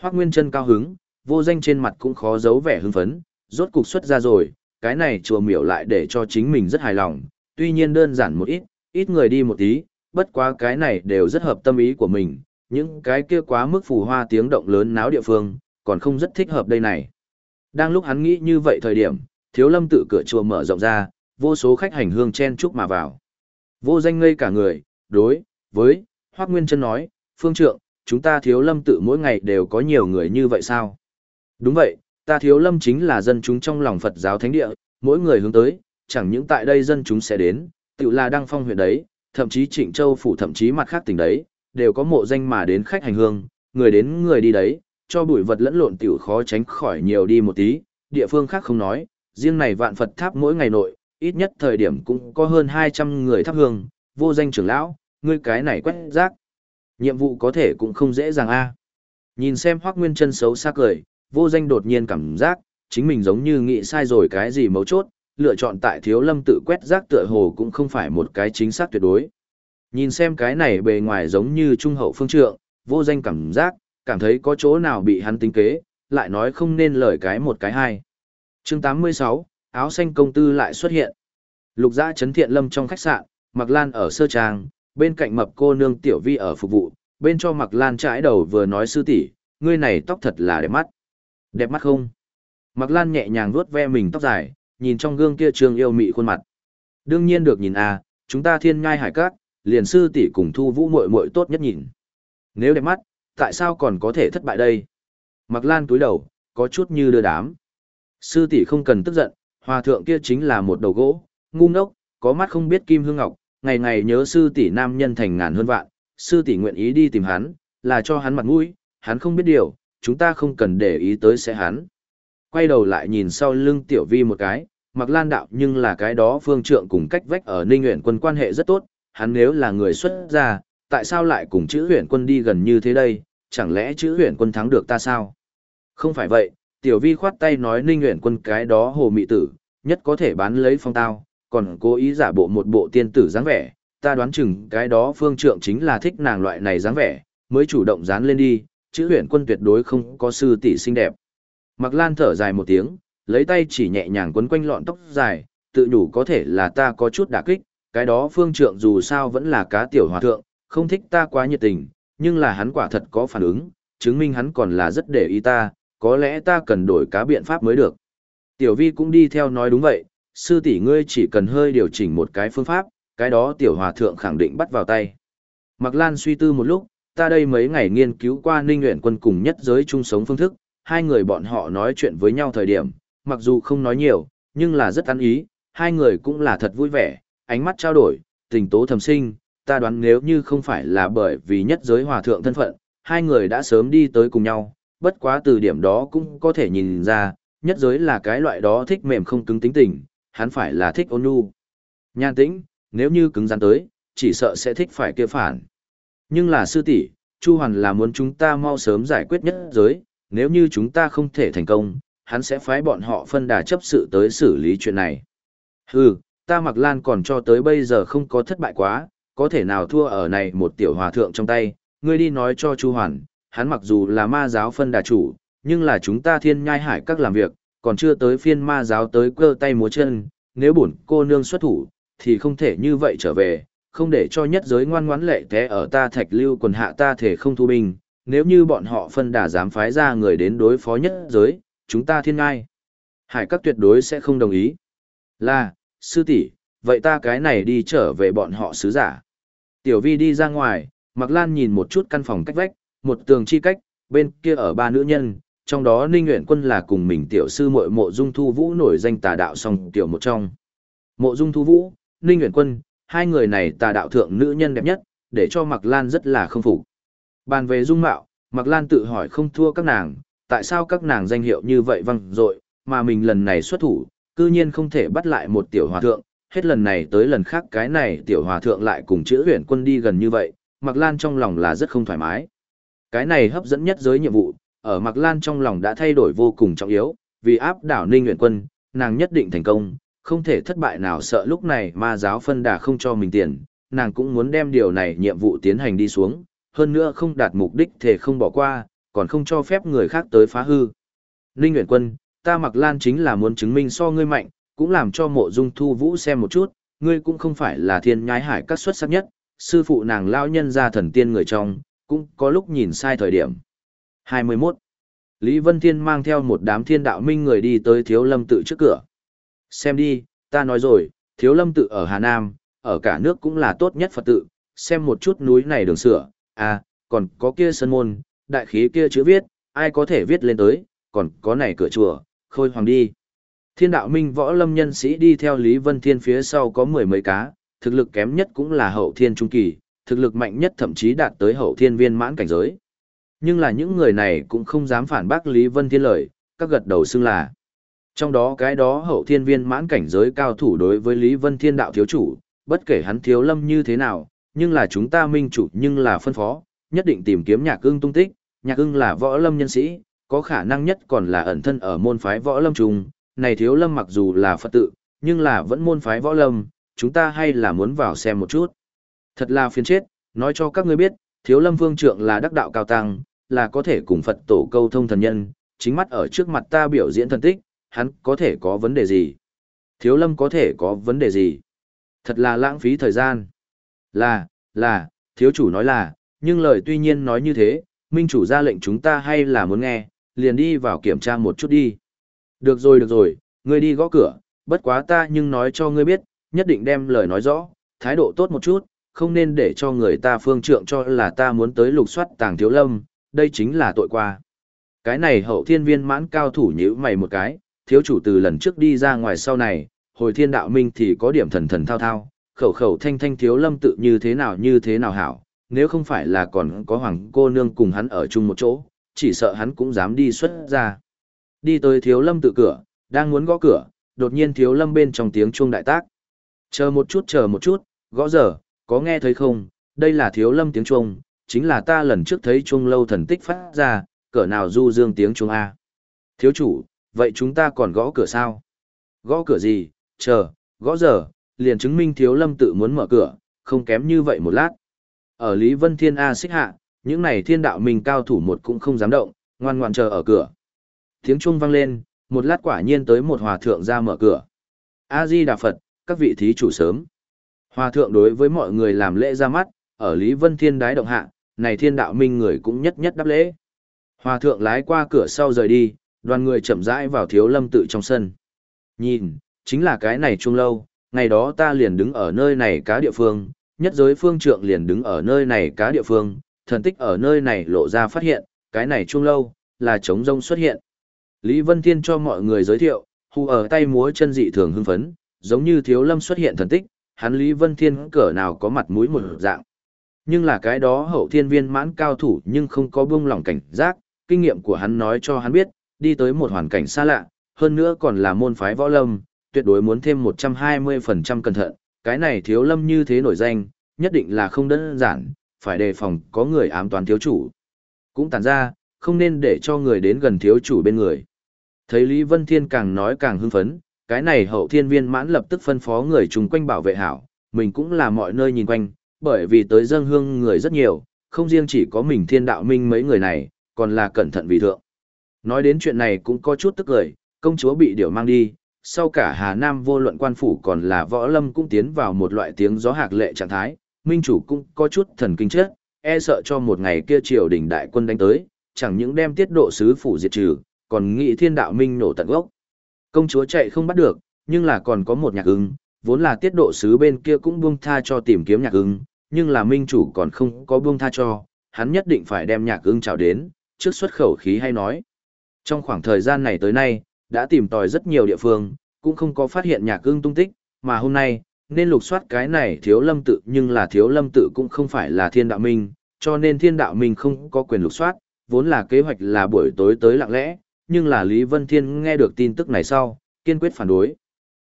Hoác Nguyên Trân cao hứng, vô danh trên mặt cũng khó giấu vẻ hưng phấn, rốt cục xuất ra rồi, cái này chùa miểu lại để cho chính mình rất hài lòng, tuy nhiên đơn giản một ít, ít người đi một tí, bất quá cái này đều rất hợp tâm ý của mình, những cái kia quá mức phù hoa tiếng động lớn náo địa phương, còn không rất thích hợp đây này. Đang lúc hắn nghĩ như vậy thời điểm, thiếu lâm tự cửa chùa mở rộng ra, vô số khách hành hương chen chúc mà vào. Vô danh ngây cả người, đối, với, Hoác Nguyên Trân nói, phương trượng, chúng ta thiếu lâm tự mỗi ngày đều có nhiều người như vậy sao? Đúng vậy, ta thiếu lâm chính là dân chúng trong lòng Phật giáo thánh địa, mỗi người hướng tới, chẳng những tại đây dân chúng sẽ đến, tự là đăng phong huyện đấy, thậm chí trịnh châu phủ thậm chí mặt khác tỉnh đấy, đều có mộ danh mà đến khách hành hương, người đến người đi đấy, cho bụi vật lẫn lộn tiểu khó tránh khỏi nhiều đi một tí, địa phương khác không nói, riêng này vạn Phật tháp mỗi ngày nội, ít nhất thời điểm cũng có hơn 200 người thắp hương, vô danh trưởng lão, ngươi cái này quét rác. Nhiệm vụ có thể cũng không dễ dàng a. Nhìn xem Hoắc Nguyên Chân xấu xa cười, vô danh đột nhiên cảm giác, chính mình giống như nghĩ sai rồi cái gì mấu chốt, lựa chọn tại Thiếu Lâm tự quét rác tựa hồ cũng không phải một cái chính xác tuyệt đối. Nhìn xem cái này bề ngoài giống như trung hậu phương trượng, vô danh cảm giác, cảm thấy có chỗ nào bị hắn tính kế, lại nói không nên lời cái một cái hai. Chương 86, áo xanh công tư lại xuất hiện. Lục Giã chấn thiện lâm trong khách sạn, Mặc Lan ở sơ trang, bên cạnh mập cô nương tiểu vi ở phục vụ, bên cho Mặc Lan trái đầu vừa nói sư tỷ, ngươi này tóc thật là đẹp mắt. Đẹp mắt không? Mặc Lan nhẹ nhàng vuốt ve mình tóc dài, nhìn trong gương kia trường yêu mị khuôn mặt. Đương nhiên được nhìn à, chúng ta thiên ngai hải cát, liền sư tỷ cùng thu vũ muội muội tốt nhất nhìn. Nếu đẹp mắt, tại sao còn có thể thất bại đây? Mặc Lan túi đầu, có chút như đưa đám. Sư tỷ không cần tức giận, hòa thượng kia chính là một đầu gỗ, ngu ngốc, có mắt không biết kim hương ngọc, ngày ngày nhớ sư tỷ nam nhân thành ngàn hơn vạn, sư tỷ nguyện ý đi tìm hắn, là cho hắn mặt mũi, hắn không biết điều, chúng ta không cần để ý tới sẽ hắn. Quay đầu lại nhìn sau lưng tiểu vi một cái, mặc lan đạo nhưng là cái đó phương trượng cùng cách vách ở ninh nguyện quân quan hệ rất tốt, hắn nếu là người xuất gia, tại sao lại cùng chữ huyện quân đi gần như thế đây, chẳng lẽ chữ huyện quân thắng được ta sao? Không phải vậy, tiểu vi khoát tay nói ninh huyện quân cái đó hồ mị tử, nhất có thể bán lấy phong tao, còn cố ý giả bộ một bộ tiên tử dáng vẻ, ta đoán chừng cái đó phương trượng chính là thích nàng loại này dáng vẻ, mới chủ động dán lên đi, chữ huyện quân tuyệt đối không có sư tỷ xinh đẹp. Mặc lan thở dài một tiếng, lấy tay chỉ nhẹ nhàng quấn quanh lọn tóc dài, tự nhủ có thể là ta có chút đả kích, cái đó phương trượng dù sao vẫn là cá tiểu hòa thượng, không thích ta quá nhiệt tình, nhưng là hắn quả thật có phản ứng, chứng minh hắn còn là rất để ý ta, có lẽ ta cần đổi cá biện pháp mới được. Tiểu vi cũng đi theo nói đúng vậy, sư tỷ ngươi chỉ cần hơi điều chỉnh một cái phương pháp, cái đó tiểu hòa thượng khẳng định bắt vào tay. Mạc Lan suy tư một lúc, ta đây mấy ngày nghiên cứu qua ninh nguyện quân cùng nhất giới chung sống phương thức, hai người bọn họ nói chuyện với nhau thời điểm, mặc dù không nói nhiều, nhưng là rất ăn ý, hai người cũng là thật vui vẻ, ánh mắt trao đổi, tình tố thầm sinh, ta đoán nếu như không phải là bởi vì nhất giới hòa thượng thân phận, hai người đã sớm đi tới cùng nhau, bất quá từ điểm đó cũng có thể nhìn ra, nhất giới là cái loại đó thích mềm không cứng tính tình, hắn phải là thích ôn nhu. Nhan tĩnh, nếu như cứng rắn tới, chỉ sợ sẽ thích phải kia phản. Nhưng là sư tỷ, Chu Hoàn là muốn chúng ta mau sớm giải quyết nhất giới, nếu như chúng ta không thể thành công, hắn sẽ phái bọn họ phân đà chấp sự tới xử lý chuyện này. Hừ, ta mặc lan còn cho tới bây giờ không có thất bại quá, có thể nào thua ở này một tiểu hòa thượng trong tay, ngươi đi nói cho Chu Hoàn, hắn mặc dù là ma giáo phân đà chủ, nhưng là chúng ta thiên nhai hải các làm việc, còn chưa tới phiên ma giáo tới cơ tay múa chân, nếu bổn cô nương xuất thủ, thì không thể như vậy trở về, không để cho nhất giới ngoan ngoãn lệ té ở ta thạch lưu quần hạ ta thể không thu binh, nếu như bọn họ phân đà dám phái ra người đến đối phó nhất giới, chúng ta thiên ngai. Hải các tuyệt đối sẽ không đồng ý. Là, sư tỷ, vậy ta cái này đi trở về bọn họ sứ giả. Tiểu vi đi ra ngoài, Mạc Lan nhìn một chút căn phòng cách vách, một tường chi cách, bên kia ở ba nữ nhân, trong đó Ninh Nguyện Quân là cùng mình tiểu sư muội Mộ Dung Thu Vũ nổi danh tà đạo song tiểu một trong. Mộ Dung Thu Vũ, Ninh Nguyện Quân, hai người này tà đạo thượng nữ nhân đẹp nhất, để cho Mạc Lan rất là không phục. Bàn về dung mạo, Mạc Lan tự hỏi không thua các nàng, tại sao các nàng danh hiệu như vậy văng dội, mà mình lần này xuất thủ, cư nhiên không thể bắt lại một tiểu hòa thượng, hết lần này tới lần khác cái này tiểu hòa thượng lại cùng chữ huyền quân đi gần như vậy, Mạc Lan trong lòng là rất không thoải mái. Cái này hấp dẫn nhất giới nhiệm vụ, ở Mạc Lan trong lòng đã thay đổi vô cùng trọng yếu, vì áp đảo Ninh Huyền Quân, nàng nhất định thành công, không thể thất bại nào sợ lúc này ma giáo phân đà không cho mình tiền, nàng cũng muốn đem điều này nhiệm vụ tiến hành đi xuống, hơn nữa không đạt mục đích thể không bỏ qua, còn không cho phép người khác tới phá hư. Ninh Huyền Quân, ta Mặc Lan chính là muốn chứng minh so ngươi mạnh, cũng làm cho mộ dung thu vũ xem một chút, ngươi cũng không phải là thiên nhái hải các xuất sắc nhất, sư phụ nàng lao nhân ra thần tiên người trong, cũng có lúc nhìn sai thời điểm. 21. Lý Vân Thiên mang theo một đám thiên đạo minh người đi tới thiếu lâm tự trước cửa. Xem đi, ta nói rồi, thiếu lâm tự ở Hà Nam, ở cả nước cũng là tốt nhất Phật tự, xem một chút núi này đường sửa, à, còn có kia sân môn, đại khí kia chữ viết, ai có thể viết lên tới, còn có này cửa chùa, khôi hoàng đi. Thiên đạo minh võ lâm nhân sĩ đi theo Lý Vân Thiên phía sau có mười mấy cá, thực lực kém nhất cũng là hậu thiên trung kỳ, thực lực mạnh nhất thậm chí đạt tới hậu thiên viên mãn cảnh giới. Nhưng là những người này cũng không dám phản bác Lý Vân Thiên lời, các gật đầu xưng là. Trong đó cái đó hậu thiên viên mãn cảnh giới cao thủ đối với Lý Vân Thiên đạo thiếu chủ, bất kể hắn thiếu lâm như thế nào, nhưng là chúng ta minh chủ nhưng là phân phó, nhất định tìm kiếm nhạc ưng tung tích, nhạc ưng là võ lâm nhân sĩ, có khả năng nhất còn là ẩn thân ở môn phái võ lâm trùng, này thiếu lâm mặc dù là Phật tự, nhưng là vẫn môn phái võ lâm, chúng ta hay là muốn vào xem một chút. Thật là phiền chết, nói cho các ngươi biết, thiếu lâm vương trượng là đắc đạo cao tăng, là có thể cùng Phật tổ câu thông thần nhân, chính mắt ở trước mặt ta biểu diễn thần tích, hắn có thể có vấn đề gì? Thiếu lâm có thể có vấn đề gì? Thật là lãng phí thời gian. Là, là, thiếu chủ nói là, nhưng lời tuy nhiên nói như thế, minh chủ ra lệnh chúng ta hay là muốn nghe, liền đi vào kiểm tra một chút đi. Được rồi được rồi, ngươi đi gõ cửa, bất quá ta nhưng nói cho ngươi biết, nhất định đem lời nói rõ, thái độ tốt một chút, không nên để cho người ta phương trượng cho là ta muốn tới lục soát tàng thiếu lâm, đây chính là tội qua. Cái này hậu thiên viên mãn cao thủ nhữ mày một cái, thiếu chủ từ lần trước đi ra ngoài sau này, hồi thiên đạo minh thì có điểm thần thần thao thao, khẩu khẩu thanh thanh thiếu lâm tự như thế nào như thế nào hảo, nếu không phải là còn có hoàng cô nương cùng hắn ở chung một chỗ, chỉ sợ hắn cũng dám đi xuất ra. Đi tới thiếu lâm tự cửa, đang muốn gõ cửa, đột nhiên thiếu lâm bên trong tiếng chuông đại tác. Chờ một chút chờ một chút, gõ giờ, có nghe thấy không, đây là thiếu lâm tiếng chuông, chính là ta lần trước thấy chuông lâu thần tích phát ra, cỡ nào du dương tiếng chuông A. Thiếu chủ, vậy chúng ta còn gõ cửa sao? Gõ cửa gì, chờ, gõ giờ, liền chứng minh thiếu lâm tự muốn mở cửa, không kém như vậy một lát. Ở Lý Vân Thiên A xích hạ, những này thiên đạo mình cao thủ một cũng không dám động, ngoan ngoan chờ ở cửa. Tiếng chuông vang lên, một lát quả nhiên tới một hòa thượng ra mở cửa. A-di Đà Phật, các vị thí chủ sớm. Hòa thượng đối với mọi người làm lễ ra mắt, ở Lý Vân Thiên đái động hạ, này thiên đạo minh người cũng nhất nhất đáp lễ. Hòa thượng lái qua cửa sau rời đi, đoàn người chậm rãi vào thiếu lâm tự trong sân. Nhìn, chính là cái này trung lâu, ngày đó ta liền đứng ở nơi này cá địa phương, nhất giới phương trượng liền đứng ở nơi này cá địa phương, thần tích ở nơi này lộ ra phát hiện, cái này trung lâu, là trống rông xuất hiện. Lý Vân Thiên cho mọi người giới thiệu, hù ở tay múa chân dị thường hưng phấn, giống như thiếu lâm xuất hiện thần tích, hắn Lý Vân Thiên cỡ nào có mặt mũi một dạng. Nhưng là cái đó hậu thiên viên mãn cao thủ nhưng không có buông lỏng cảnh giác, kinh nghiệm của hắn nói cho hắn biết, đi tới một hoàn cảnh xa lạ, hơn nữa còn là môn phái võ lâm, tuyệt đối muốn thêm 120% cẩn thận, cái này thiếu lâm như thế nổi danh, nhất định là không đơn giản, phải đề phòng có người ám toán thiếu chủ. Cũng tàn ra, không nên để cho người đến gần thiếu chủ bên người. Thấy Lý Vân Thiên càng nói càng hưng phấn, cái này hậu thiên viên mãn lập tức phân phó người chung quanh bảo vệ hảo, mình cũng là mọi nơi nhìn quanh, bởi vì tới dân hương người rất nhiều, không riêng chỉ có mình thiên đạo minh mấy người này, còn là cẩn thận vì thượng. Nói đến chuyện này cũng có chút tức cười, công chúa bị điều mang đi, sau cả Hà Nam vô luận quan phủ còn là võ lâm cũng tiến vào một loại tiếng gió hạc lệ trạng thái, minh chủ cũng có chút thần kinh chết, e sợ cho một ngày kia triều đình đại quân đánh tới, chẳng những đem tiết độ sứ phủ diệt trừ, còn nghị thiên đạo minh nổ tận gốc. Công chúa chạy không bắt được, nhưng là còn có một nhạc ứng, vốn là tiết độ sứ bên kia cũng buông tha cho tìm kiếm nhạc ứng, nhưng là minh chủ còn không có buông tha cho, hắn nhất định phải đem nhạc ứng chào đến, trước xuất khẩu khí hay nói. Trong khoảng thời gian này tới nay, đã tìm tòi rất nhiều địa phương, cũng không có phát hiện nhạc ứng tung tích, mà hôm nay, nên lục soát cái này thiếu lâm tự nhưng là thiếu lâm tự cũng không phải là thiên đạo minh, cho nên thiên đạo minh không có quyền lục soát, vốn là kế hoạch là buổi tối tới lặng lẽ, nhưng là Lý Vân Thiên nghe được tin tức này sau, kiên quyết phản đối.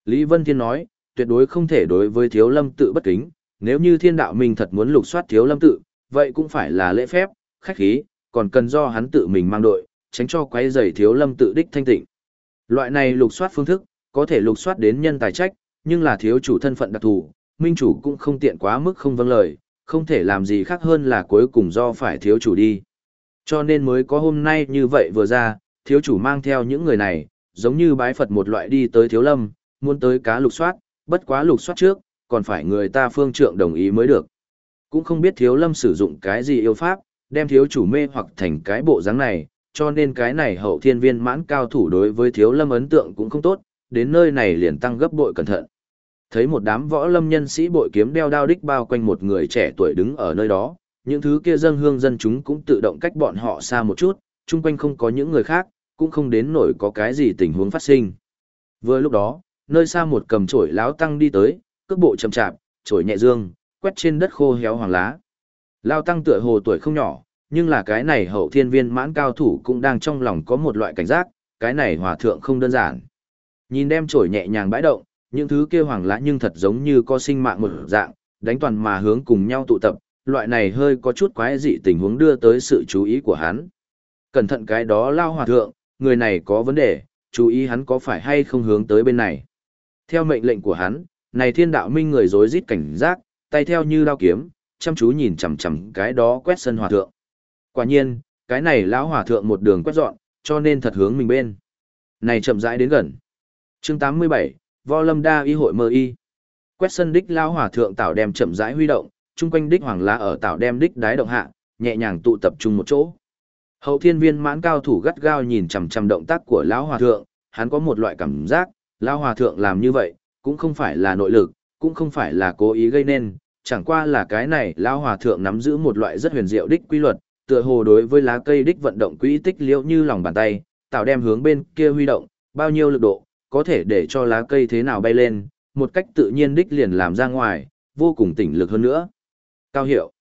Lý Vân Thiên nói, tuyệt đối không thể đối với thiếu lâm tự bất kính, nếu như thiên đạo minh thật muốn lục soát thiếu lâm tự, vậy cũng phải là lễ phép, khách khí, còn cần do hắn tự mình mang đội, tránh cho quấy rầy thiếu lâm tự đích thanh tịnh. Loại này lục soát phương thức, có thể lục soát đến nhân tài trách, nhưng là thiếu chủ thân phận đặc thù, minh chủ cũng không tiện quá mức không vâng lời, không thể làm gì khác hơn là cuối cùng do phải thiếu chủ đi. Cho nên mới có hôm nay như vậy vừa ra, thiếu chủ mang theo những người này, giống như bái Phật một loại đi tới thiếu lâm, muốn tới cá lục soát, bất quá lục soát trước, còn phải người ta phương trượng đồng ý mới được. Cũng không biết thiếu lâm sử dụng cái gì yêu pháp, đem thiếu chủ mê hoặc thành cái bộ dáng này, cho nên cái này hậu thiên viên mãn cao thủ đối với thiếu lâm ấn tượng cũng không tốt, đến nơi này liền tăng gấp bội cẩn thận. Thấy một đám võ lâm nhân sĩ bội kiếm đeo đao đích bao quanh một người trẻ tuổi đứng ở nơi đó, những thứ kia dân hương dân chúng cũng tự động cách bọn họ xa một chút, chung quanh không có những người khác, cũng không đến nổi có cái gì tình huống phát sinh. Vừa lúc đó, nơi xa một cầm chổi láo tăng đi tới, cước bộ chậm chạp, chổi nhẹ dương, quét trên đất khô héo hoàng lá. Lao tăng tựa hồ tuổi không nhỏ, nhưng là cái này hậu thiên viên mãn cao thủ cũng đang trong lòng có một loại cảnh giác, cái này hòa thượng không đơn giản. Nhìn đem chổi nhẹ nhàng bãi động, những thứ kia hoàng lá nhưng thật giống như có sinh mạng một dạng, đánh toàn mà hướng cùng nhau tụ tập, loại này hơi có chút quái dị tình huống đưa tới sự chú ý của hắn. Cẩn thận cái đó lao hòa thượng, người này có vấn đề, chú ý hắn có phải hay không hướng tới bên này. Theo mệnh lệnh của hắn, này thiên đạo minh người rối rít cảnh giác, tay theo như đao kiếm, chăm chú nhìn chằm chằm cái đó quét sân hòa thượng. Quả nhiên, cái này lão hòa thượng một đường quét dọn, cho nên thật hướng mình bên. Này chậm rãi đến gần. Chương 87, Vo Lâm Đa y hội mơ y. Quét sân đích lão hòa thượng tạo đem chậm rãi huy động, chung quanh đích hoàng lá ở tạo đem đích đái động hạ, nhẹ nhàng tụ tập trung một chỗ. Hậu thiên viên mãn cao thủ gắt gao nhìn chằm chằm động tác của lão hòa thượng, hắn có một loại cảm giác, lão hòa thượng làm như vậy, cũng không phải là nội lực, cũng không phải là cố ý gây nên, chẳng qua là cái này lão hòa thượng nắm giữ một loại rất huyền diệu đích quy luật, tựa hồ đối với lá cây đích vận động quỹ tích liễu như lòng bàn tay, tạo đem hướng bên kia huy động, bao nhiêu lực độ, có thể để cho lá cây thế nào bay lên, một cách tự nhiên đích liền làm ra ngoài, vô cùng tỉnh lực hơn nữa. Cao hiệu.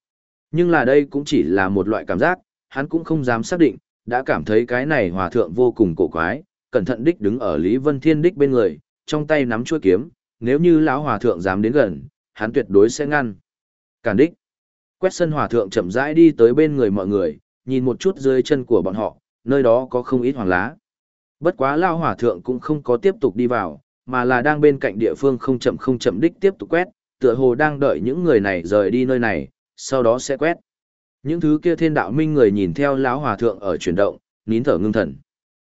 Nhưng là đây cũng chỉ là một loại cảm giác, hắn cũng không dám xác định, đã cảm thấy cái này hòa thượng vô cùng cổ quái, cẩn thận đích đứng ở Lý Vân Thiên đích bên người, trong tay nắm chuôi kiếm, nếu như lão hòa thượng dám đến gần, hắn tuyệt đối sẽ ngăn. Cản đích. Quét sân hòa thượng chậm rãi đi tới bên người mọi người, nhìn một chút dưới chân của bọn họ, nơi đó có không ít hoàng lá. Bất quá Lão hòa thượng cũng không có tiếp tục đi vào, mà là đang bên cạnh địa phương không chậm không chậm đích tiếp tục quét, tựa hồ đang đợi những người này rời đi nơi này, sau đó sẽ quét. Những thứ kia thiên đạo minh người nhìn theo lão hòa thượng ở chuyển động, nín thở ngưng thần.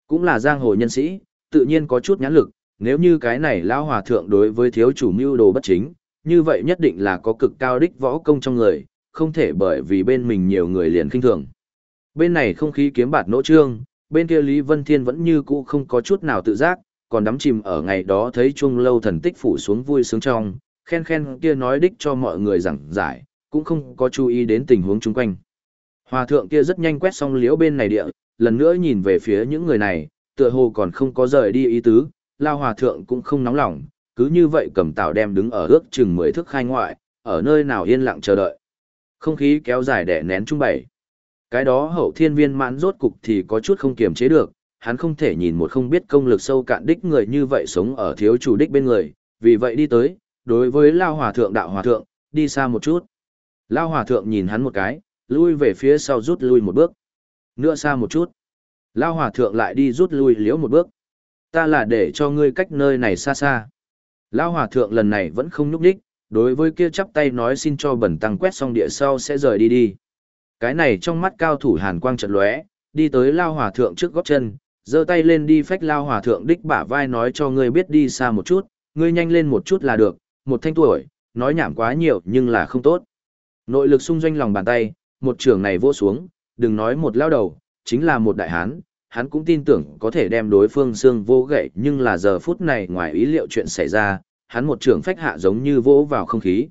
Cũng là giang hồ nhân sĩ, tự nhiên có chút nhãn lực, nếu như cái này lão hòa thượng đối với thiếu chủ mưu đồ bất chính, như vậy nhất định là có cực cao đích võ công trong người, không thể bởi vì bên mình nhiều người liền khinh thường. Bên này không khí kiếm bạt nỗ trương, bên kia Lý Vân Thiên vẫn như cũ không có chút nào tự giác, còn đắm chìm ở ngày đó thấy chung lâu thần tích phủ xuống vui sướng trong, khen khen kia nói đích cho mọi người giảng giải, cũng không có chú ý đến tình huống chung quanh. Hòa thượng kia rất nhanh quét xong liễu bên này địa, lần nữa nhìn về phía những người này, tựa hồ còn không có rời đi ý tứ, lao hòa thượng cũng không nóng lòng, cứ như vậy cầm tạo đem đứng ở ước chừng mười thước khai ngoại, ở nơi nào yên lặng chờ đợi. Không khí kéo dài đẻ nén trung bảy. Cái đó hậu thiên viên mãn rốt cục thì có chút không kiềm chế được, hắn không thể nhìn một không biết công lực sâu cạn đích người như vậy sống ở thiếu chủ đích bên người, vì vậy đi tới, đối với Lao Hòa Thượng đạo Hòa Thượng, đi xa một chút. Lao Hòa Thượng nhìn hắn một cái, lui về phía sau rút lui một bước. Nữa xa một chút. Lao Hòa Thượng lại đi rút lui liễu một bước. Ta là để cho ngươi cách nơi này xa xa. Lao Hòa Thượng lần này vẫn không nhúc đích, đối với kia chắp tay nói xin cho bẩn tăng quét xong địa sau sẽ rời đi đi. Cái này trong mắt cao thủ hàn quang trận lóe, đi tới lao hòa thượng trước góc chân, giơ tay lên đi phách lao hòa thượng đích bả vai nói cho ngươi biết đi xa một chút, ngươi nhanh lên một chút là được, một thanh tuổi, nói nhảm quá nhiều nhưng là không tốt. Nội lực xung doanh lòng bàn tay, một trường này vỗ xuống, đừng nói một lao đầu, chính là một đại hán, hắn cũng tin tưởng có thể đem đối phương xương vô gậy nhưng là giờ phút này ngoài ý liệu chuyện xảy ra, hắn một trường phách hạ giống như vỗ vào không khí.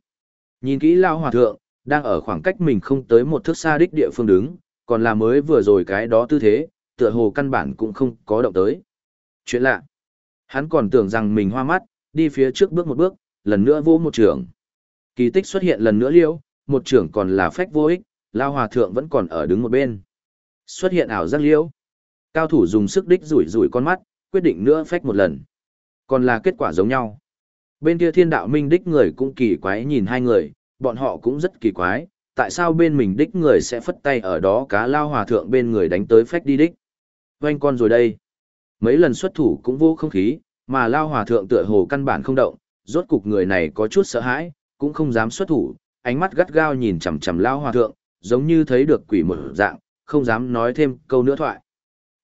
Nhìn kỹ lao hòa thượng, đang ở khoảng cách mình không tới một thước xa đích địa phương đứng, còn là mới vừa rồi cái đó tư thế, tựa hồ căn bản cũng không có động tới. Chuyện lạ. Hắn còn tưởng rằng mình hoa mắt, đi phía trước bước một bước, lần nữa vô một trưởng Kỳ tích xuất hiện lần nữa liễu, một trưởng còn là phách vô ích, lao hòa thượng vẫn còn ở đứng một bên. Xuất hiện ảo giác liễu. Cao thủ dùng sức đích rủi rủi con mắt, quyết định nữa phách một lần. Còn là kết quả giống nhau. Bên kia thiên đạo minh đích người cũng kỳ quái nhìn hai người, bọn họ cũng rất kỳ quái, tại sao bên mình đích người sẽ phất tay ở đó cá lao hòa thượng bên người đánh tới phách đi đích. Quanh con rồi đây. Mấy lần xuất thủ cũng vô không khí, mà lao hòa thượng tựa hồ căn bản không động, rốt cục người này có chút sợ hãi, cũng không dám xuất thủ, ánh mắt gắt gao nhìn chằm chằm lao hòa thượng, giống như thấy được quỷ một dạng, không dám nói thêm câu nữa thoại.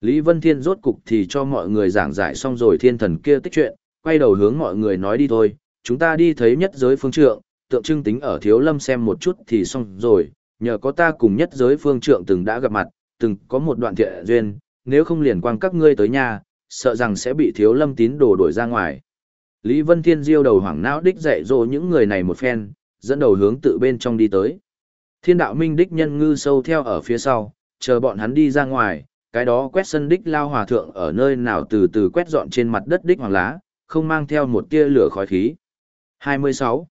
Lý Vân Thiên rốt cục thì cho mọi người giảng giải xong rồi thiên thần kia tích chuyện, quay đầu hướng mọi người nói đi thôi, chúng ta đi thấy nhất giới phương trượng, tượng trưng tính ở thiếu lâm xem một chút thì xong rồi, nhờ có ta cùng nhất giới phương trượng từng đã gặp mặt, từng có một đoạn thiện duyên, nếu không liền quang các ngươi tới nhà, sợ rằng sẽ bị thiếu lâm tín đồ đuổi ra ngoài. Lý Vân Thiên diêu đầu hoảng não đích dạy dỗ những người này một phen, dẫn đầu hướng tự bên trong đi tới. Thiên đạo minh đích nhân ngư sâu theo ở phía sau, chờ bọn hắn đi ra ngoài, cái đó quét sân đích lao hòa thượng ở nơi nào từ từ quét dọn trên mặt đất đích hoàng lá, không mang theo một tia lửa khói khí. 26.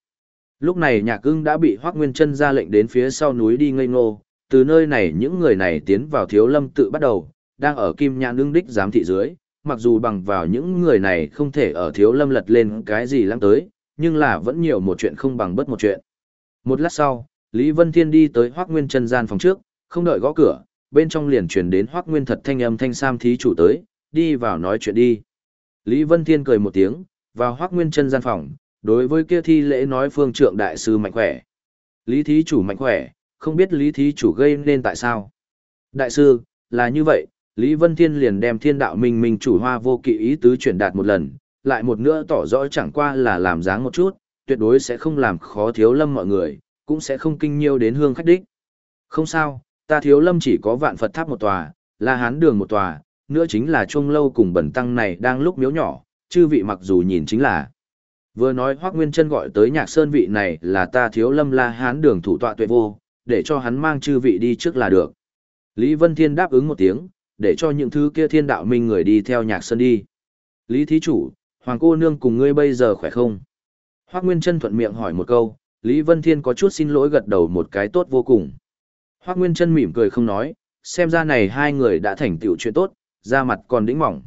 Lúc này nhạc ưng đã bị Hoác Nguyên chân ra lệnh đến phía sau núi đi ngây ngô, từ nơi này những người này tiến vào thiếu lâm tự bắt đầu, đang ở kim nhãn ưng đích giám thị dưới, mặc dù bằng vào những người này không thể ở thiếu lâm lật lên cái gì lăng tới, nhưng là vẫn nhiều một chuyện không bằng bất một chuyện. Một lát sau, Lý Vân Thiên đi tới Hoác Nguyên chân gian phòng trước, không đợi gõ cửa, bên trong liền truyền đến Hoác Nguyên thật thanh âm thanh sam thí chủ tới, đi vào nói chuyện đi. Lý Vân Thiên cười một tiếng, vào Hoác Nguyên chân gian phòng, đối với kia thi lễ nói phương trượng đại sư mạnh khỏe. Lý thí chủ mạnh khỏe, không biết lý thí chủ gây nên tại sao. Đại sư, là như vậy, Lý Vân Thiên liền đem thiên đạo minh minh chủ hoa vô kỵ ý tứ truyền đạt một lần, lại một nữa tỏ rõ chẳng qua là làm dáng một chút, tuyệt đối sẽ không làm khó thiếu lâm mọi người, cũng sẽ không kinh nhiêu đến hương khách đích. Không sao, ta thiếu lâm chỉ có vạn Phật tháp một tòa, là hán đường một tòa, nữa chính là chuông lâu cùng bẩn tăng này đang lúc miếu nhỏ, chư vị mặc dù nhìn chính là. Vừa nói Hoác Nguyên chân gọi tới nhạc sơn vị này là ta thiếu lâm la hán đường thủ tọa tuệ vô, để cho hắn mang chư vị đi trước là được. Lý Vân Thiên đáp ứng một tiếng, để cho những thứ kia thiên đạo minh người đi theo nhạc sơn đi. Lý Thí Chủ, Hoàng cô nương cùng ngươi bây giờ khỏe không? Hoác Nguyên chân thuận miệng hỏi một câu, Lý Vân Thiên có chút xin lỗi gật đầu một cái tốt vô cùng. Hoác Nguyên chân mỉm cười không nói, xem ra này hai người đã thành tựu chuyện tốt, da mặt còn đĩnh mỏng.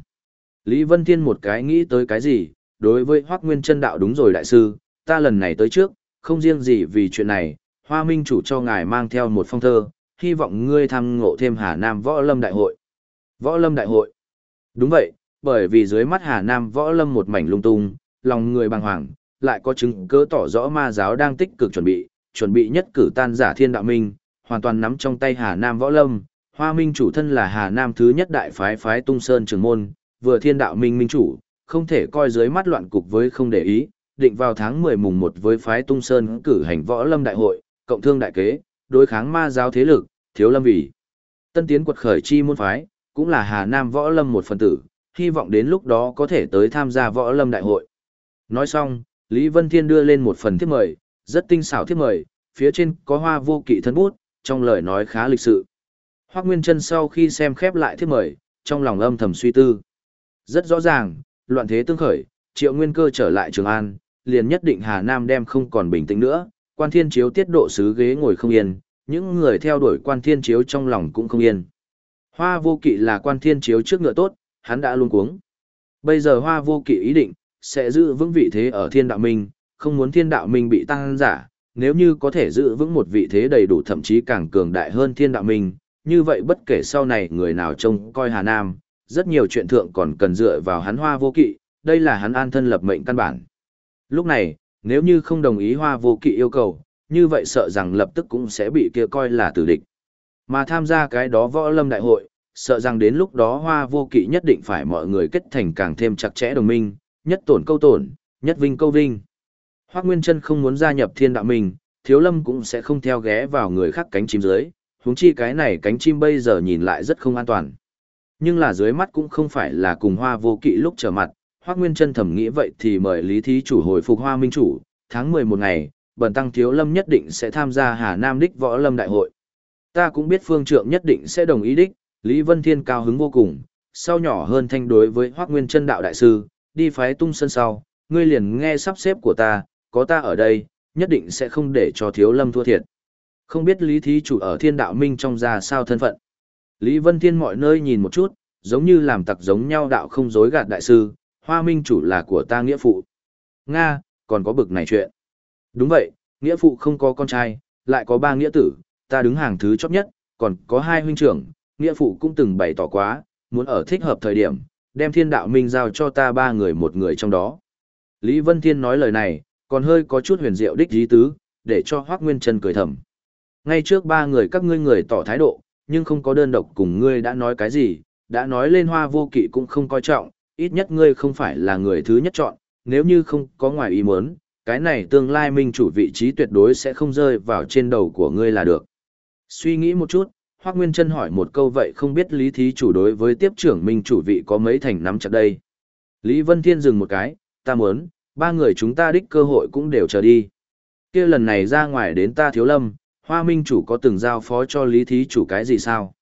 Lý Vân Thiên một cái nghĩ tới cái gì, đối với Hoác Nguyên chân đạo đúng rồi đại sư, ta lần này tới trước, không riêng gì vì chuyện này, Hoa Minh chủ cho ngài mang theo một phong thơ, hy vọng ngươi tham ngộ thêm Hà Nam Võ Lâm Đại hội. Võ Lâm Đại hội. Đúng vậy, bởi vì dưới mắt Hà Nam Võ Lâm một mảnh lung tung, lòng người bàng hoàng, lại có chứng cứ tỏ rõ ma giáo đang tích cực chuẩn bị, chuẩn bị nhất cử tan giả thiên đạo minh, hoàn toàn nắm trong tay Hà Nam Võ Lâm. Hoa Minh chủ thân là Hà Nam thứ nhất đại phái phái Tung Sơn Trường Môn, vừa thiên đạo minh minh chủ, không thể coi dưới mắt loạn cục với không để ý, định vào tháng 10 mùng 1 với phái Tung Sơn cử hành võ lâm đại hội, cộng thương đại kế, đối kháng ma giáo thế lực, thiếu lâm vị. Tân tiến quật khởi chi môn phái, cũng là Hà Nam võ lâm một phần tử, hy vọng đến lúc đó có thể tới tham gia võ lâm đại hội. Nói xong, Lý Vân Thiên đưa lên một phần thiếp mời, rất tinh xảo thiếp mời, phía trên có hoa vô kỵ thân bút, trong lời nói khá lịch sự. Hoác Nguyên Trân sau khi xem khép lại thiếp mời, trong lòng âm thầm suy tư. Rất rõ ràng, loạn thế tương khởi, triệu nguyên cơ trở lại Trường An, liền nhất định Hà Nam đem không còn bình tĩnh nữa, quan thiên chiếu tiết độ sứ ghế ngồi không yên, những người theo đuổi quan thiên chiếu trong lòng cũng không yên. Hoa vô kỵ là quan thiên chiếu trước ngựa tốt, hắn đã luôn cuống. Bây giờ hoa vô kỵ ý định, sẽ giữ vững vị thế ở thiên đạo minh, không muốn thiên đạo minh bị tăng giả, nếu như có thể giữ vững một vị thế đầy đủ thậm chí càng cường đại hơn thiên đạo minh, như vậy bất kể sau này người nào trông coi Hà Nam, rất nhiều chuyện thượng còn cần dựa vào hắn hoa vô kỵ, đây là hắn an thân lập mệnh căn bản. Lúc này, nếu như không đồng ý hoa vô kỵ yêu cầu, như vậy sợ rằng lập tức cũng sẽ bị kia coi là tử địch. Mà tham gia cái đó võ lâm đại hội, sợ rằng đến lúc đó hoa vô kỵ nhất định phải mọi người kết thành càng thêm chặt chẽ đồng minh, nhất tổn câu tổn, nhất vinh câu vinh. Hoác Nguyên Trân không muốn gia nhập thiên đạo mình, thiếu lâm cũng sẽ không theo ghé vào người khác cánh chim dưới, huống chi cái này cánh chim bây giờ nhìn lại rất không an toàn. Nhưng là dưới mắt cũng không phải là cùng hoa vô kỵ lúc trở mặt, Hoác Nguyên Trân thầm nghĩ vậy thì mời Lý Thí chủ hồi phục hoa minh chủ, tháng 11 ngày, bần tăng thiếu lâm nhất định sẽ tham gia Hà Nam đích võ lâm đại hội. Ta cũng biết phương trượng nhất định sẽ đồng ý đích, Lý Vân Thiên cao hứng vô cùng, sau nhỏ hơn thanh đối với Hoác Nguyên chân đạo đại sư, đi phái tung sân sau, ngươi liền nghe sắp xếp của ta, có ta ở đây, nhất định sẽ không để cho thiếu lâm thua thiệt. Không biết Lý Thí chủ ở thiên đạo minh trong ra sao thân phận. Lý Vân Thiên mọi nơi nhìn một chút, giống như làm tặc giống nhau đạo không dối gạt đại sư, hoa minh chủ là của ta nghĩa phụ. Nga, còn có bực này chuyện. Đúng vậy, nghĩa phụ không có con trai, lại có ba nghĩa tử, ta đứng hàng thứ chóp nhất, còn có hai huynh trưởng, nghĩa phụ cũng từng bày tỏ quá, muốn ở thích hợp thời điểm, đem thiên đạo minh giao cho ta ba người một người trong đó. Lý Vân Thiên nói lời này, còn hơi có chút huyền diệu đích dí tứ, để cho Hoác Nguyên Trân cười thầm. Ngay trước ba người các ngươi người tỏ thái độ, nhưng không có đơn độc cùng ngươi đã nói cái gì, đã nói lên hoa vô kỵ cũng không coi trọng, ít nhất ngươi không phải là người thứ nhất chọn, nếu như không có ngoài ý muốn, cái này tương lai minh chủ vị trí tuyệt đối sẽ không rơi vào trên đầu của ngươi là được. Suy nghĩ một chút, Hoác Nguyên Trân hỏi một câu vậy không biết Lý Thí chủ đối với tiếp trưởng minh chủ vị có mấy thành nắm chặt đây. Lý Vân Thiên dừng một cái, ta muốn, ba người chúng ta đích cơ hội cũng đều chờ đi. kia lần này ra ngoài đến ta thiếu lâm, Hoa Minh chủ có từng giao phó cho Lý Thí chủ cái gì sao?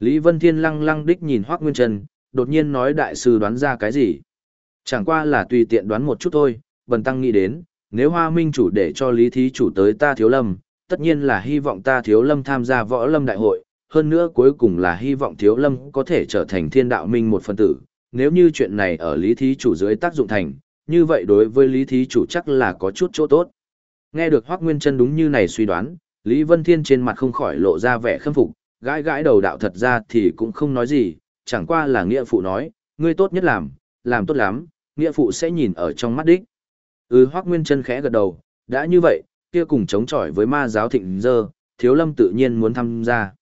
Lý Vân Thiên lăng lăng đích nhìn Hoác Nguyên Trân, đột nhiên nói đại sư đoán ra cái gì? Chẳng qua là tùy tiện đoán một chút thôi, bần tăng nghĩ đến, nếu Hoa Minh chủ để cho Lý Thí chủ tới ta thiếu lâm, tất nhiên là hy vọng ta thiếu lâm tham gia võ lâm đại hội, hơn nữa cuối cùng là hy vọng thiếu lâm có thể trở thành thiên đạo minh một phần tử. Nếu như chuyện này ở Lý Thí chủ dưới tác dụng thành, như vậy đối với Lý Thí chủ chắc là có chút chỗ tốt. Nghe được Hoác Nguyên chân đúng như này suy đoán, Lý Vân Thiên trên mặt không khỏi lộ ra vẻ khâm phục, gãi gãi đầu đạo thật ra thì cũng không nói gì, chẳng qua là nghĩa phụ nói, ngươi tốt nhất làm, làm tốt lắm, nghĩa phụ sẽ nhìn ở trong mắt đích. Ừ Hoác Nguyên chân khẽ gật đầu, đã như vậy, kia cùng chống chọi với ma giáo thịnh dơ, thiếu lâm tự nhiên muốn tham gia.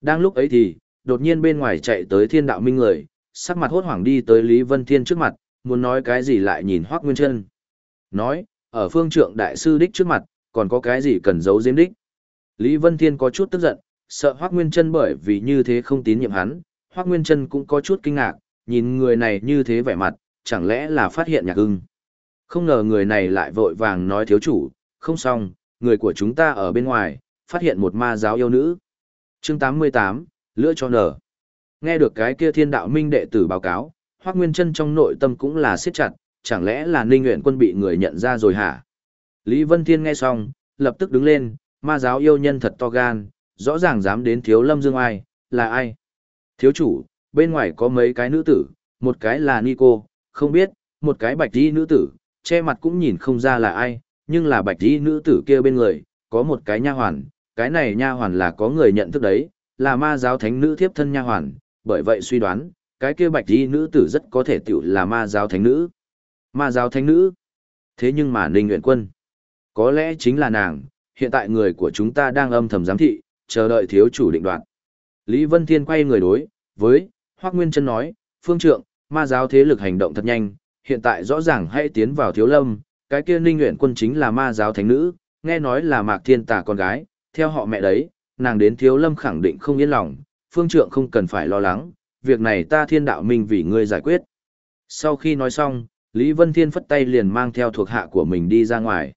Đang lúc ấy thì, đột nhiên bên ngoài chạy tới thiên đạo minh người, sắc mặt hốt hoảng đi tới Lý Vân Thiên trước mặt, muốn nói cái gì lại nhìn Hoác Nguyên Trân. Nói, ở phương trượng đại sư đích trước mặt, còn có cái gì cần giấu giếm đích. Lý Vân Thiên có chút tức giận, sợ Hoác Nguyên Trân bởi vì như thế không tín nhiệm hắn, Hoác Nguyên Trân cũng có chút kinh ngạc, nhìn người này như thế vẻ mặt, chẳng lẽ là phát hiện nhạc ưng. Không ngờ người này lại vội vàng nói thiếu chủ, không xong, người của chúng ta ở bên ngoài, phát hiện một ma giáo yêu nữ. chương 88, lựa cho nở. Nghe được cái kia thiên đạo minh đệ tử báo cáo, Hoác Nguyên Trân trong nội tâm cũng là siết chặt, chẳng lẽ là Ninh Nguyện quân bị người nhận ra rồi hả? Lý Vân Thiên nghe xong, lập tức đứng lên, ma giáo yêu nhân thật to gan, rõ ràng dám đến thiếu lâm dương ai, là ai? Thiếu chủ, bên ngoài có mấy cái nữ tử, một cái là Nico, không biết, một cái bạch đi nữ tử, che mặt cũng nhìn không ra là ai, nhưng là bạch y nữ tử kia bên người, có một cái nha hoàn, cái này nha hoàn là có người nhận thức đấy, là ma giáo thánh nữ thiếp thân nha hoàn, bởi vậy suy đoán, cái kia bạch y nữ tử rất có thể tiểu là ma giáo thánh nữ. Ma giáo thánh nữ? Thế nhưng mà Ninh Nguyện Quân, có lẽ chính là nàng, hiện tại người của chúng ta đang âm thầm giám thị, chờ đợi thiếu chủ định đoạt. Lý Vân Thiên quay người đối, với, Hoác Nguyên chân nói, phương trượng, ma giáo thế lực hành động thật nhanh, hiện tại rõ ràng hãy tiến vào thiếu lâm, cái kia ninh nguyện quân chính là ma giáo thánh nữ, nghe nói là mạc thiên tà con gái, theo họ mẹ đấy, nàng đến thiếu lâm khẳng định không yên lòng, phương trượng không cần phải lo lắng, việc này ta thiên đạo minh vì ngươi giải quyết. Sau khi nói xong, Lý Vân Thiên phất tay liền mang theo thuộc hạ của mình đi ra ngoài.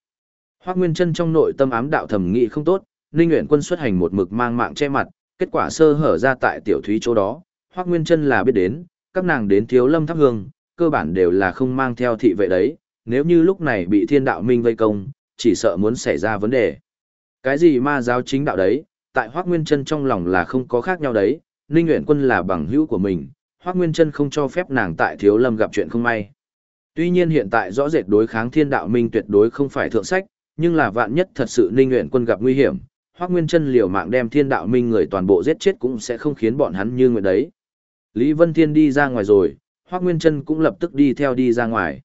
Hoác Nguyên chân trong nội tâm ám đạo thầm nghị không tốt, Ninh Nguyện quân xuất hành một mực mang mạng che mặt, kết quả sơ hở ra tại tiểu thúy chỗ đó. Hoác Nguyên chân là biết đến, các nàng đến thiếu lâm thắp hương, cơ bản đều là không mang theo thị vệ đấy, nếu như lúc này bị thiên đạo minh vây công, chỉ sợ muốn xảy ra vấn đề. Cái gì ma giáo chính đạo đấy, tại Hoác Nguyên Trân trong lòng là không có khác nhau đấy, Ninh Nguyễn quân là bằng hữu của mình, Hoác Nguyên Trân không cho phép nàng tại thiếu lâm gặp chuyện không may. Tuy nhiên hiện tại rõ rệt đối kháng thiên đạo minh tuyệt đối không phải thượng sách, nhưng là vạn nhất thật sự Ninh Nguyễn quân gặp nguy hiểm, Hoắc Nguyên Trân liều mạng đem Thiên Đạo Minh người toàn bộ giết chết cũng sẽ không khiến bọn hắn như nguyện đấy. Lý Vân Thiên đi ra ngoài rồi, Hoắc Nguyên Trân cũng lập tức đi theo đi ra ngoài.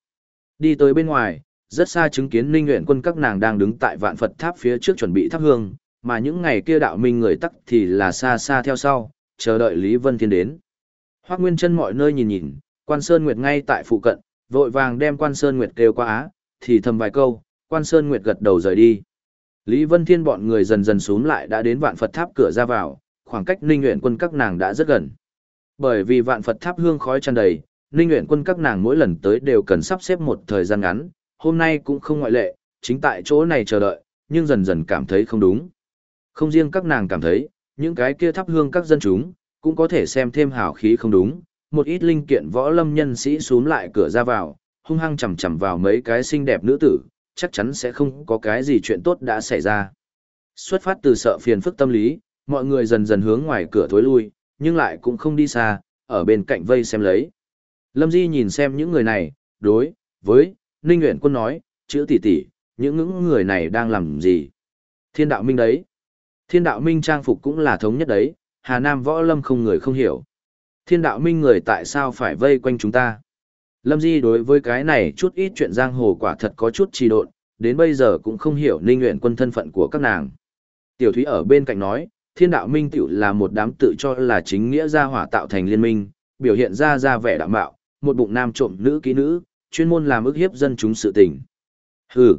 Đi tới bên ngoài, rất xa chứng kiến Ninh Nguyện quân các nàng đang đứng tại Vạn Phật Tháp phía trước chuẩn bị thắp hương, mà những ngày kia đạo minh người tắc thì là xa xa theo sau, chờ đợi Lý Vân Thiên đến. Hoác Nguyên Trân mọi nơi nhìn nhìn, quan Sơn Nguyệt ngay tại phụ cận, vội vàng đem quan Sơn Nguyệt kêu qua á, thì thầm vài câu, quan Sơn Nguyệt gật đầu rời đi. Lý Vân Thiên bọn người dần dần xuống lại đã đến vạn Phật tháp cửa ra vào, khoảng cách Ninh Nguyện quân các nàng đã rất gần. Bởi vì vạn Phật tháp hương khói tràn đầy, Ninh Nguyện quân các nàng mỗi lần tới đều cần sắp xếp một thời gian ngắn, hôm nay cũng không ngoại lệ, chính tại chỗ này chờ đợi, nhưng dần dần cảm thấy không đúng. Không riêng các nàng cảm thấy, những cái kia thắp hương các dân chúng, cũng có thể xem thêm hào khí không đúng, một ít linh kiện võ lâm nhân sĩ xuống lại cửa ra vào, hung hăng chầm chầm vào mấy cái xinh đẹp nữ tử, chắc chắn sẽ không có cái gì chuyện tốt đã xảy ra. Xuất phát từ sợ phiền phức tâm lý, mọi người dần dần hướng ngoài cửa thối lui, nhưng lại cũng không đi xa, ở bên cạnh vây xem lấy. Lâm Di nhìn xem những người này, đối, với, Ninh Nguyễn Quân nói, chữ tỷ tỷ, những những người này đang làm gì? Thiên đạo minh đấy. Thiên đạo minh trang phục cũng là thống nhất đấy, Hà Nam võ lâm không người không hiểu. Thiên đạo minh người tại sao phải vây quanh chúng ta? Lâm Di đối với cái này chút ít chuyện giang hồ quả thật có chút trì độn, đến bây giờ cũng không hiểu ninh Nguyễn quân thân phận của các nàng. Tiểu Thúy ở bên cạnh nói, thiên đạo minh tiểu là một đám tự cho là chính nghĩa gia hỏa tạo thành liên minh, biểu hiện ra ra vẻ đạo mạo, một bụng nam trộm nữ ký nữ, chuyên môn làm ức hiếp dân chúng sự tình. Hừ,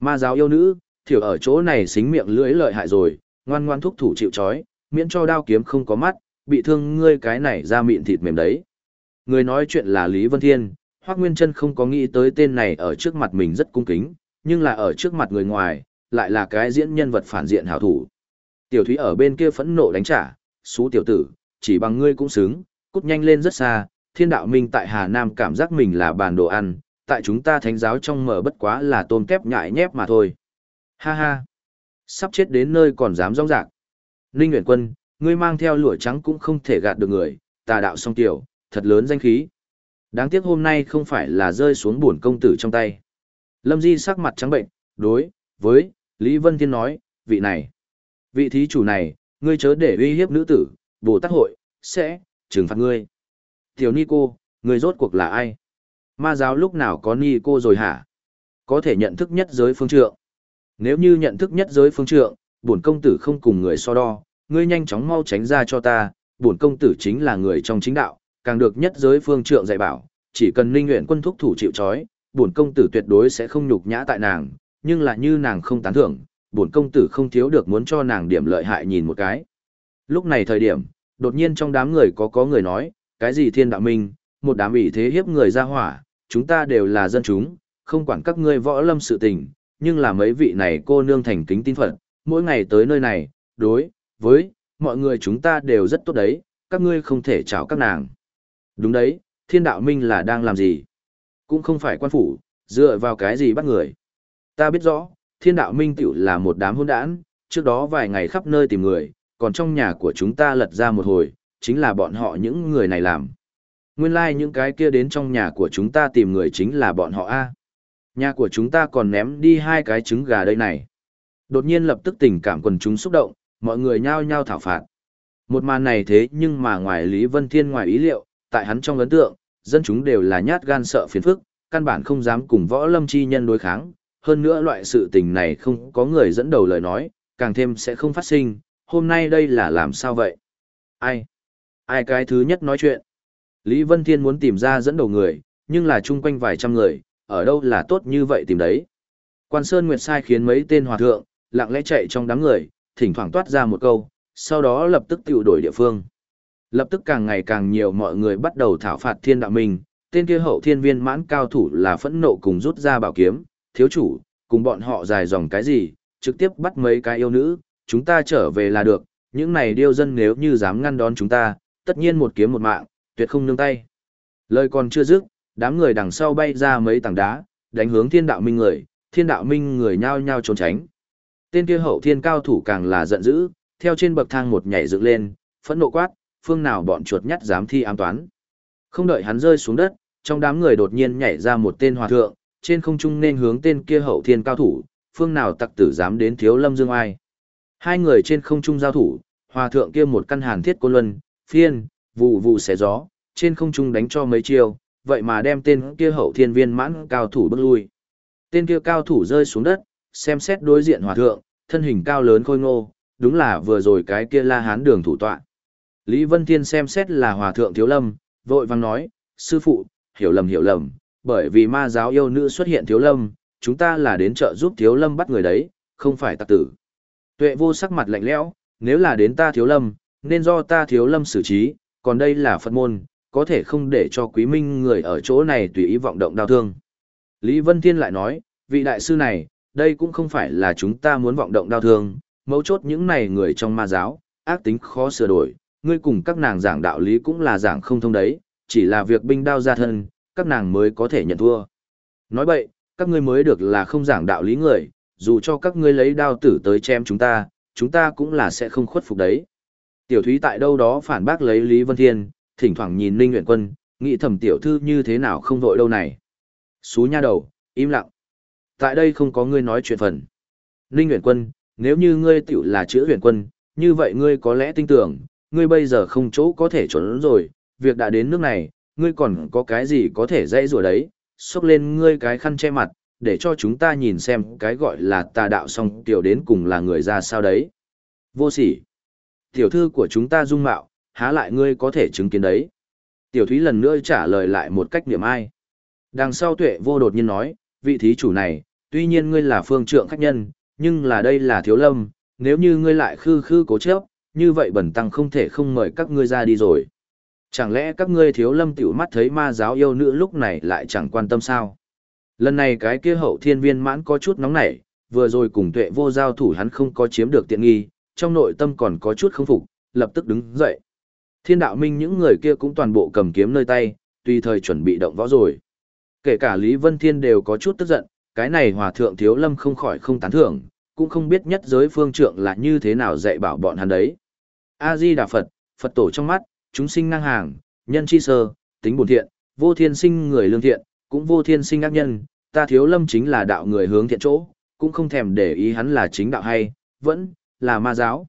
ma giáo yêu nữ, thiểu ở chỗ này xính miệng lưỡi lợi hại rồi, ngoan ngoan thúc thủ chịu chói miễn cho đao kiếm không có mắt, bị thương ngươi cái này ra miệng thịt mềm đấy. Người nói chuyện là Lý Vân Thiên, Hoác Nguyên Trân không có nghĩ tới tên này ở trước mặt mình rất cung kính, nhưng là ở trước mặt người ngoài, lại là cái diễn nhân vật phản diện hảo thủ. Tiểu Thúy ở bên kia phẫn nộ đánh trả, xú tiểu tử, chỉ bằng ngươi cũng xứng, cút nhanh lên rất xa, thiên đạo minh tại Hà Nam cảm giác mình là bàn đồ ăn, tại chúng ta thánh giáo trong mở bất quá là tôm kép nhại nhép mà thôi. Ha ha, sắp chết đến nơi còn dám rong rạc. Ninh Nguyễn Quân, ngươi mang theo lụa trắng cũng không thể gạt được người, tà đạo song tiểu, thật lớn danh khí. Đáng tiếc hôm nay không phải là rơi xuống buồn công tử trong tay. Lâm Di sắc mặt trắng bệnh, đối, với, Lý Vân Thiên nói, vị này, vị thí chủ này, ngươi chớ để uy hiếp nữ tử, Bồ Tát hội, sẽ, trừng phạt ngươi. Tiểu Ni cô, người rốt cuộc là ai? Ma giáo lúc nào có Ni cô rồi hả? Có thể nhận thức nhất giới phương trượng. Nếu như nhận thức nhất giới phương trượng, bổn công tử không cùng người so đo, ngươi nhanh chóng mau tránh ra cho ta, bổn công tử chính là người trong chính đạo, càng được nhất giới phương trượng dạy bảo, chỉ cần linh nguyện quân thúc thủ chịu trói, bổn công tử tuyệt đối sẽ không nhục nhã tại nàng, nhưng là như nàng không tán thưởng, bổn công tử không thiếu được muốn cho nàng điểm lợi hại nhìn một cái. Lúc này thời điểm, đột nhiên trong đám người có có người nói, cái gì thiên đạo minh, một đám ủy thế hiếp người ra hỏa, chúng ta đều là dân chúng, không quản các ngươi võ lâm sự tình, nhưng là mấy vị này cô nương thành kính tin phật, mỗi ngày tới nơi này, đối, với, mọi người chúng ta đều rất tốt đấy, các ngươi không thể chào các nàng. Đúng đấy, thiên đạo minh là đang làm gì? Cũng không phải quan phủ, dựa vào cái gì bắt người. Ta biết rõ, thiên đạo minh tiểu là một đám hôn đản, trước đó vài ngày khắp nơi tìm người, còn trong nhà của chúng ta lật ra một hồi, chính là bọn họ những người này làm. Nguyên lai like những cái kia đến trong nhà của chúng ta tìm người chính là bọn họ A. Nhà của chúng ta còn ném đi hai cái trứng gà đây này. Đột nhiên lập tức tình cảm quần chúng xúc động, mọi người nhao nhao thảo phạt. Một màn này thế nhưng mà ngoài Lý Vân Thiên ngoài ý liệu, tại hắn trong ấn tượng, dân chúng đều là nhát gan sợ phiền phức, căn bản không dám cùng võ lâm chi nhân đối kháng. Hơn nữa loại sự tình này không có người dẫn đầu lời nói, càng thêm sẽ không phát sinh, hôm nay đây là làm sao vậy? Ai? Ai cái thứ nhất nói chuyện? Lý Vân Thiên muốn tìm ra dẫn đầu người, nhưng là chung quanh vài trăm người, ở đâu là tốt như vậy tìm đấy. Quan Sơn Nguyệt sai khiến mấy tên hòa thượng, lặng lẽ chạy trong đám người, thỉnh thoảng toát ra một câu, sau đó lập tức tiêu đổi địa phương. Lập tức càng ngày càng nhiều mọi người bắt đầu thảo phạt thiên đạo minh, tên kia hậu thiên viên mãn cao thủ là phẫn nộ cùng rút ra bảo kiếm, thiếu chủ, cùng bọn họ dài dòng cái gì, trực tiếp bắt mấy cái yêu nữ, chúng ta trở về là được, những này điêu dân nếu như dám ngăn đón chúng ta, tất nhiên một kiếm một mạng, tuyệt không nương tay. Lời còn chưa dứt, đám người đằng sau bay ra mấy tảng đá, đánh hướng thiên đạo minh người, thiên đạo minh người nhao nhao trốn tránh. Tên kia hậu thiên cao thủ càng là giận dữ, theo trên bậc thang một nhảy dựng lên, phẫn nộ quát, phương nào bọn chuột nhắt dám thi ám toán. Không đợi hắn rơi xuống đất, trong đám người đột nhiên nhảy ra một tên hòa thượng, trên không trung nên hướng tên kia hậu thiên cao thủ, phương nào tặc tử dám đến thiếu lâm dương ai. Hai người trên không trung giao thủ, hòa thượng kia một căn hàn thiết côn luân, phiên, vụ vụ xé gió, trên không trung đánh cho mấy chiêu, vậy mà đem tên kia hậu thiên viên mãn cao thủ bước lui. Tên kia cao thủ rơi xuống đất, xem xét đối diện hòa thượng, thân hình cao lớn khôi ngô, đúng là vừa rồi cái kia la hán đường thủ tọa. Lý Vân Thiên xem xét là hòa thượng thiếu lâm, vội vàng nói, sư phụ, hiểu lầm hiểu lầm, bởi vì ma giáo yêu nữ xuất hiện thiếu lâm, chúng ta là đến chợ giúp thiếu lâm bắt người đấy, không phải tặc tử. Tuệ vô sắc mặt lạnh lẽo, nếu là đến ta thiếu lâm, nên do ta thiếu lâm xử trí, còn đây là Phật môn, có thể không để cho quý minh người ở chỗ này tùy ý vọng động đau thương. Lý Vân Thiên lại nói, vị đại sư này, đây cũng không phải là chúng ta muốn vọng động đau thương, mấu chốt những này người trong ma giáo, ác tính khó sửa đổi, ngươi cùng các nàng giảng đạo lý cũng là giảng không thông đấy, chỉ là việc binh đao ra thân, các nàng mới có thể nhận thua. Nói vậy, các ngươi mới được là không giảng đạo lý người, dù cho các ngươi lấy đao tử tới chém chúng ta, chúng ta cũng là sẽ không khuất phục đấy. Tiểu Thúy tại đâu đó phản bác lấy Lý Vân Thiên, thỉnh thoảng nhìn Ninh Nguyện Quân, nghĩ thầm tiểu thư như thế nào không vội đâu này. Xú nha đầu, im lặng. Tại đây không có ngươi nói chuyện phần. Ninh Nguyện Quân, nếu như ngươi tiểu là chữ huyền quân, như vậy ngươi có lẽ tin tưởng, ngươi bây giờ không chỗ có thể trốn rồi, việc đã đến nước này, ngươi còn có cái gì có thể dây rùa đấy, xốc lên ngươi cái khăn che mặt, để cho chúng ta nhìn xem cái gọi là tà đạo song tiểu đến cùng là người ra sao đấy. Vô sỉ. Tiểu thư của chúng ta dung mạo, há lại ngươi có thể chứng kiến đấy. Tiểu thúy lần nữa trả lời lại một cách niệm ai. Đằng sau tuệ vô đột nhiên nói, vị thí chủ này, tuy nhiên ngươi là phương trượng khách nhân, nhưng là đây là thiếu lâm, nếu như ngươi lại khư khư cố chấp, như vậy bẩn tăng không thể không mời các ngươi ra đi rồi. Chẳng lẽ các ngươi thiếu lâm tiểu mắt thấy ma giáo yêu nữ lúc này lại chẳng quan tâm sao? Lần này cái kia hậu thiên viên mãn có chút nóng nảy, vừa rồi cùng tuệ vô giao thủ hắn không có chiếm được tiện nghi, trong nội tâm còn có chút không phục, lập tức đứng dậy. Thiên đạo minh những người kia cũng toàn bộ cầm kiếm nơi tay, tùy thời chuẩn bị động võ rồi. Kể cả Lý Vân Thiên đều có chút tức giận, cái này hòa thượng thiếu lâm không khỏi không tán thưởng, cũng không biết nhất giới phương trượng là như thế nào dạy bảo bọn hắn đấy. A-di Đà Phật, Phật tổ trong mắt, chúng sinh năng hàng, nhân chi sơ, tính bổn thiện, vô thiên sinh người lương thiện, cũng vô thiên sinh ác nhân, ta thiếu lâm chính là đạo người hướng thiện chỗ, cũng không thèm để ý hắn là chính đạo hay, vẫn là ma giáo.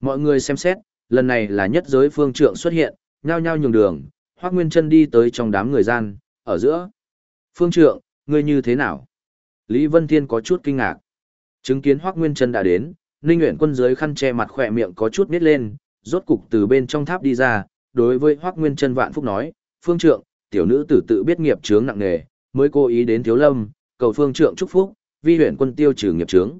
Mọi người xem xét, lần này là nhất giới phương trượng xuất hiện, nhao nhao nhường đường, Hoắc Nguyên Chân đi tới trong đám người gian, ở giữa. Phương trượng, ngươi như thế nào? Lý Vân Thiên có chút kinh ngạc. Chứng kiến Hoắc Nguyên Chân đã đến, Ninh Uyển Quân dưới khăn che mặt khỏe miệng có chút nít lên, rốt cục từ bên trong tháp đi ra, đối với Hoắc Nguyên Chân vạn phúc nói, "Phương trượng, tiểu nữ tử tự biết nghiệp chướng nặng nề, mới cố ý đến Thiếu Lâm, cầu Phương trượng chúc phúc, vi huyện quân tiêu trừ nghiệp chướng."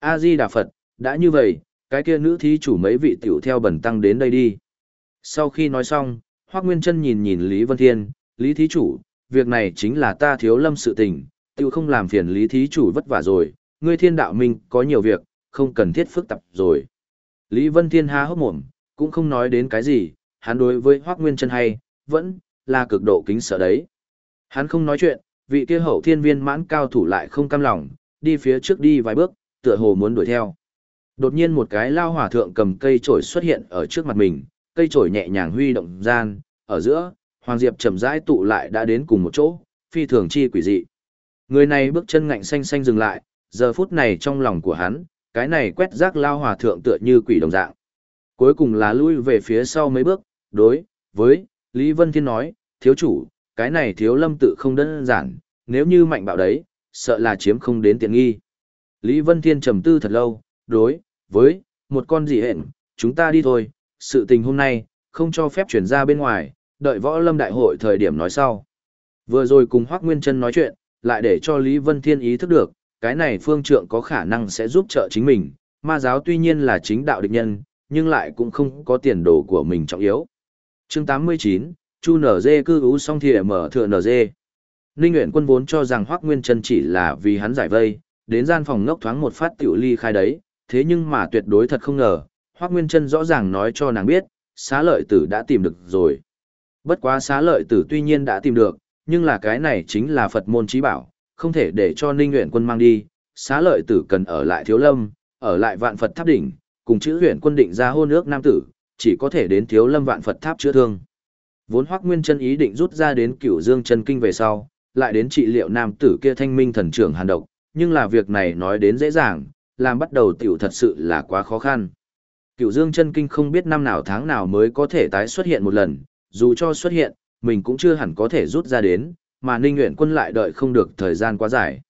A Di Đà Phật, đã như vậy, cái kia nữ thí chủ mấy vị tiểu theo bẩn tăng đến đây đi. Sau khi nói xong, Hoắc Nguyên Chân nhìn nhìn Lý Vân Thiên, "Lý thí chủ, việc này chính là ta Thiếu Lâm sự tình, tiểu không làm phiền lý thí chủ vất vả rồi, ngươi thiên đạo minh có nhiều việc, không cần thiết phức tạp rồi. Lý Vân Thiên há hốc mồm, cũng không nói đến cái gì, hắn đối với Hoác Nguyên chân hay, vẫn là cực độ kính sợ đấy. Hắn không nói chuyện, vị kia hậu thiên viên mãn cao thủ lại không cam lòng, đi phía trước đi vài bước, tựa hồ muốn đuổi theo. Đột nhiên một cái lao hỏa thượng cầm cây chổi xuất hiện ở trước mặt mình, cây chổi nhẹ nhàng huy động gian, ở giữa, Hoàng Diệp chậm rãi tụ lại đã đến cùng một chỗ, phi thường chi quỷ dị. Người này bước chân ngạnh xanh xanh dừng lại, giờ phút này trong lòng của hắn, cái này quét rác lao hòa thượng tựa như quỷ đồng dạng. Cuối cùng là lui về phía sau mấy bước, đối, với, Lý Vân Thiên nói, thiếu chủ, cái này thiếu lâm tự không đơn giản, nếu như mạnh bạo đấy, sợ là chiếm không đến tiện nghi. Lý Vân Thiên trầm tư thật lâu, đối, với, một con dị hẹn, chúng ta đi thôi, sự tình hôm nay, không cho phép chuyển ra bên ngoài, đợi võ lâm đại hội thời điểm nói sau. Vừa rồi cùng Hoác Nguyên Trân nói chuyện, lại để cho Lý Vân Thiên ý thức được, cái này phương trượng có khả năng sẽ giúp trợ chính mình, ma giáo tuy nhiên là chính đạo địch nhân, nhưng lại cũng không có tiền đồ của mình trọng yếu. chương 89, Chu nở dê cư ú song thì mở thừa nở dê. Ninh Nguyễn quân vốn cho rằng Hoác Nguyên Trân chỉ là vì hắn giải vây, đến gian phòng ngốc thoáng một phát tiểu ly khai đấy, thế nhưng mà tuyệt đối thật không ngờ, Hoác Nguyên Trân rõ ràng nói cho nàng biết, xá lợi tử đã tìm được rồi. Bất quá xá lợi tử tuy nhiên đã tìm được, nhưng là cái này chính là Phật môn trí bảo, không thể để cho Ninh Nguyễn quân mang đi, xá lợi tử cần ở lại Thiếu Lâm, ở lại Vạn Phật Tháp đỉnh, cùng chữ huyện quân định ra hôn ước nam tử, chỉ có thể đến Thiếu Lâm Vạn Phật Tháp chữa thương. Vốn Hoắc Nguyên Chân ý định rút ra đến Cửu Dương chân kinh về sau, lại đến trị liệu nam tử kia thanh minh thần trưởng hàn độc, nhưng là việc này nói đến dễ dàng, làm bắt đầu tiểu thật sự là quá khó khăn. Cửu Dương chân kinh không biết năm nào tháng nào mới có thể tái xuất hiện một lần, dù cho xuất hiện, mình cũng chưa hẳn có thể rút ra đến, mà Ninh Nguyện quân lại đợi không được thời gian quá dài.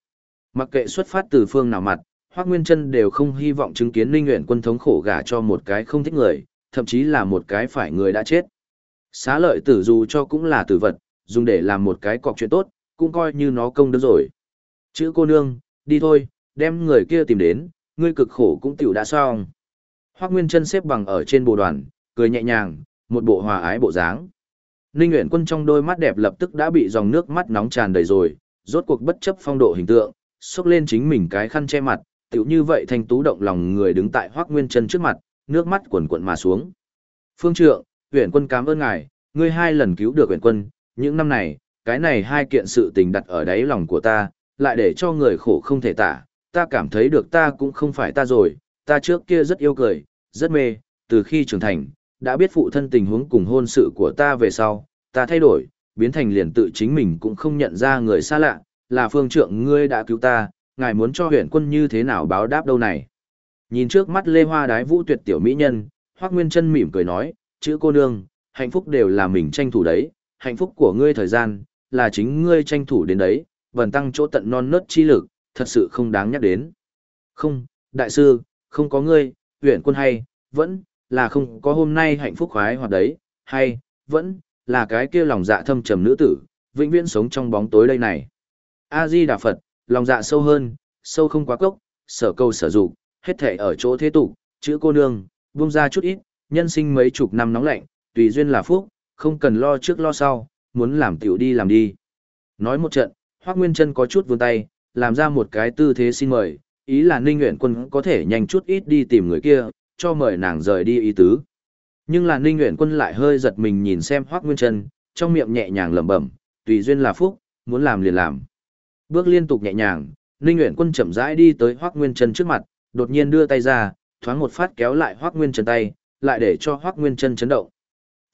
Mặc kệ xuất phát từ phương nào mặt, Hoác Nguyên Trân đều không hy vọng chứng kiến Ninh Nguyện quân thống khổ gả cho một cái không thích người, thậm chí là một cái phải người đã chết. Xá lợi tử dù cho cũng là tử vật, dùng để làm một cái cọc chuyện tốt, cũng coi như nó công đức rồi. Chữ cô nương, đi thôi, đem người kia tìm đến, ngươi cực khổ cũng tiểu đã xong. Hoắc Nguyên chân xếp bằng ở trên bồ đoàn, cười nhẹ nhàng, một bộ hòa ái bộ dáng. Ninh Uyển Quân trong đôi mắt đẹp lập tức đã bị dòng nước mắt nóng tràn đầy rồi, rốt cuộc bất chấp phong độ hình tượng, xúc lên chính mình cái khăn che mặt, tiểu như vậy thanh tú động lòng người đứng tại Hoắc Nguyên Chân trước mặt, nước mắt quần quần mà xuống. "Phương trượng, Uyển Quân cảm ơn ngài, ngươi hai lần cứu được Uyển Quân, những năm này, cái này hai kiện sự tình đặt ở đáy lòng của ta, lại để cho người khổ không thể tả, ta cảm thấy được ta cũng không phải ta rồi, ta trước kia rất yêu cười, rất mê, từ khi trưởng thành, đã biết phụ thân tình huống cùng hôn sự của ta về sau, ta thay đổi, biến thành liền tự chính mình cũng không nhận ra người xa lạ, là phương trượng ngươi đã cứu ta, ngài muốn cho huyện quân như thế nào báo đáp đâu này. Nhìn trước mắt lê hoa đái vũ tuyệt tiểu mỹ nhân, Hoác Nguyên chân mỉm cười nói, chữ cô nương, hạnh phúc đều là mình tranh thủ đấy, hạnh phúc của ngươi thời gian, là chính ngươi tranh thủ đến đấy, vần tăng chỗ tận non nớt chi lực, thật sự không đáng nhắc đến. Không, đại sư, không có ngươi, huyện quân hay, vẫn, là không có hôm nay hạnh phúc khoái hoặc đấy, hay, vẫn, là cái kia lòng dạ thâm trầm nữ tử, vĩnh viễn sống trong bóng tối đây này. A-di Đà Phật, lòng dạ sâu hơn, sâu không quá cốc, sở câu sở dụng, hết thể ở chỗ thế tục, chữ cô nương, buông ra chút ít, nhân sinh mấy chục năm nóng lạnh, tùy duyên là phúc, không cần lo trước lo sau, muốn làm tiểu đi làm đi. Nói một trận, Hoác Nguyên Trân có chút vươn tay, làm ra một cái tư thế xin mời, ý là Ninh Nguyễn Quân có thể nhanh chút ít đi tìm người kia, cho mời nàng rời đi ý tứ. Nhưng là Ninh Nguyễn Quân lại hơi giật mình nhìn xem Hoác Nguyên Trân, trong miệng nhẹ nhàng lẩm bẩm, tùy duyên là phúc, muốn làm liền làm. Bước liên tục nhẹ nhàng, Ninh Nguyễn Quân chậm rãi đi tới Hoắc Nguyên Trân trước mặt, đột nhiên đưa tay ra, thoáng một phát kéo lại Hoắc Nguyên Trân tay, lại để cho Hoắc Nguyên Trân chấn động.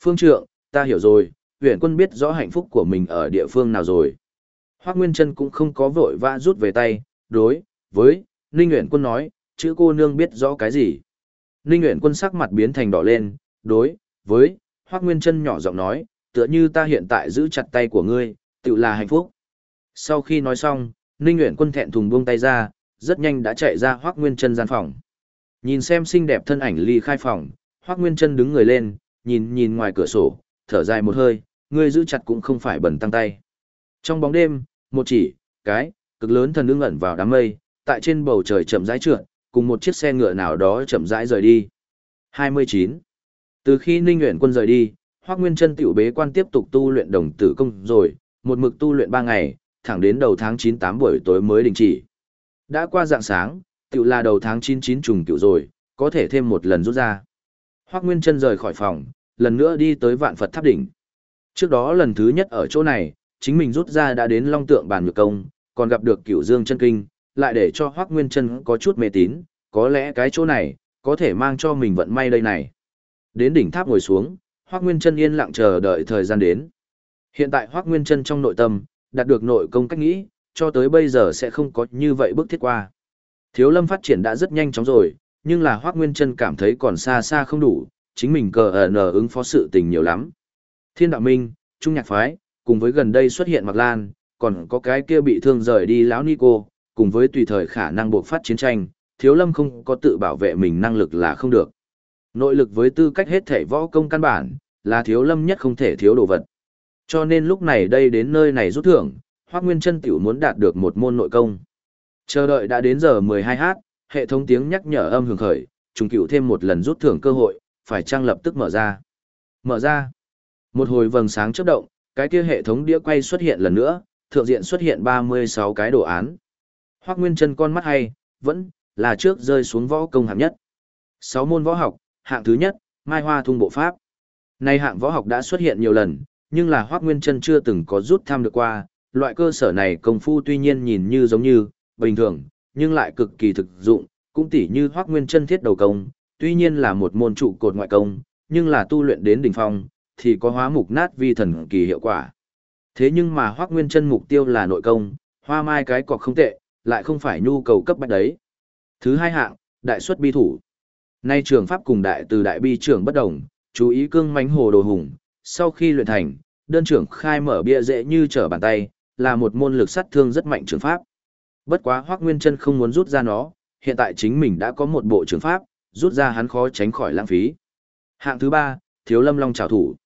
"Phương trượng, ta hiểu rồi, Nguyễn Quân biết rõ hạnh phúc của mình ở địa phương nào rồi." Hoắc Nguyên Trân cũng không có vội vã rút về tay, đối với Ninh Nguyễn Quân nói, "Chữ cô nương biết rõ cái gì?" Ninh Nguyễn Quân sắc mặt biến thành đỏ lên, đối với Hoắc Nguyên Trân nhỏ giọng nói, "Tựa như ta hiện tại giữ chặt tay của ngươi, tự là hạnh phúc." Sau khi nói xong, Ninh Nguyễn Quân thẹn thùng buông tay ra, rất nhanh đã chạy ra Hoác Nguyên Trân gian phòng. Nhìn xem xinh đẹp thân ảnh ly khai phòng, Hoác Nguyên Trân đứng người lên, nhìn nhìn ngoài cửa sổ, thở dài một hơi, Ngươi giữ chặt cũng không phải bẩn tăng tay. Trong bóng đêm, một chỉ, cái, cực lớn thần ưng ẩn vào đám mây, tại trên bầu trời chậm rãi trượt, cùng một chiếc xe ngựa nào đó chậm rãi rời đi. 29. Từ khi Ninh Nguyễn Quân rời đi, Hoác Nguyên Trân tiểu bế quan tiếp tục tu luyện đồng tử công rồi, một mực tu luyện 3 ngày, thẳng đến đầu tháng 9 8 buổi tối mới đình chỉ. Đã qua dạng sáng, tiểu là đầu tháng 9 9 trùng tiểu rồi, có thể thêm một lần rút ra. Hoác Nguyên chân rời khỏi phòng, lần nữa đi tới vạn Phật tháp đỉnh. Trước đó lần thứ nhất ở chỗ này, chính mình rút ra đã đến long tượng bàn nhược công, còn gặp được cửu dương chân kinh, lại để cho Hoác Nguyên chân có chút mê tín, có lẽ cái chỗ này, có thể mang cho mình vận may đây này. Đến đỉnh tháp ngồi xuống, Hoác Nguyên chân yên lặng chờ đợi thời gian đến. Hiện tại Hoác Nguyên chân trong nội tâm, đạt được nội công cách nghĩ, cho tới bây giờ sẽ không có như vậy bước thiết qua. Thiếu lâm phát triển đã rất nhanh chóng rồi, nhưng là Hoác Nguyên Chân cảm thấy còn xa xa không đủ, chính mình cờ ở nở ứng phó sự tình nhiều lắm. Thiên đạo minh, Trung nhạc phái, cùng với gần đây xuất hiện Mạc Lan, còn có cái kia bị thương rời đi lão Nico, cùng với tùy thời khả năng buộc phát chiến tranh, thiếu lâm không có tự bảo vệ mình năng lực là không được. Nội lực với tư cách hết thể võ công căn bản, là thiếu lâm nhất không thể thiếu đồ vật. Cho nên lúc này đây đến nơi này rút thưởng, Hoác Nguyên Trân tiểu muốn đạt được một môn nội công. Chờ đợi đã đến giờ 12h, hệ thống tiếng nhắc nhở âm hưởng khởi, trùng cựu thêm một lần rút thưởng cơ hội, phải trang lập tức mở ra. Mở ra. Một hồi vầng sáng chớp động, cái kia hệ thống đĩa quay xuất hiện lần nữa, thượng diện xuất hiện 36 cái đồ án. Hoắc Nguyên chân con mắt hay, vẫn là trước rơi xuống võ công hạng nhất. 6 môn võ học, hạng thứ nhất, Mai Hoa Thung Bộ Pháp. Nay hạng võ học đã xuất hiện nhiều lần, nhưng là Hoắc Nguyên chân chưa từng có rút thăm được qua, loại cơ sở này công phu tuy nhiên nhìn như giống như, bình thường, nhưng lại cực kỳ thực dụng, cũng tỉ như Hoắc Nguyên chân thiết đầu công, tuy nhiên là một môn trụ cột ngoại công, nhưng là tu luyện đến đỉnh phong, thì có hóa mục nát vi thần kỳ hiệu quả. Thế nhưng mà Hoác Nguyên Trân mục tiêu là nội công, hoa mai cái cọc không tệ, lại không phải nhu cầu cấp bách đấy. Thứ hai hạng, đại xuất bi thủ. Nay trường pháp cùng đại từ đại bi trưởng bất đồng, chú ý cương mánh hồ đồ hùng, sau khi luyện thành, đơn trưởng khai mở bia dễ như trở bàn tay, là một môn lực sát thương rất mạnh trường pháp. Bất quá Hoắc Nguyên Chân không muốn rút ra nó, hiện tại chính mình đã có một bộ trường pháp, rút ra hắn khó tránh khỏi lãng phí. Hạng thứ ba, Thiếu Lâm Long trảo thủ.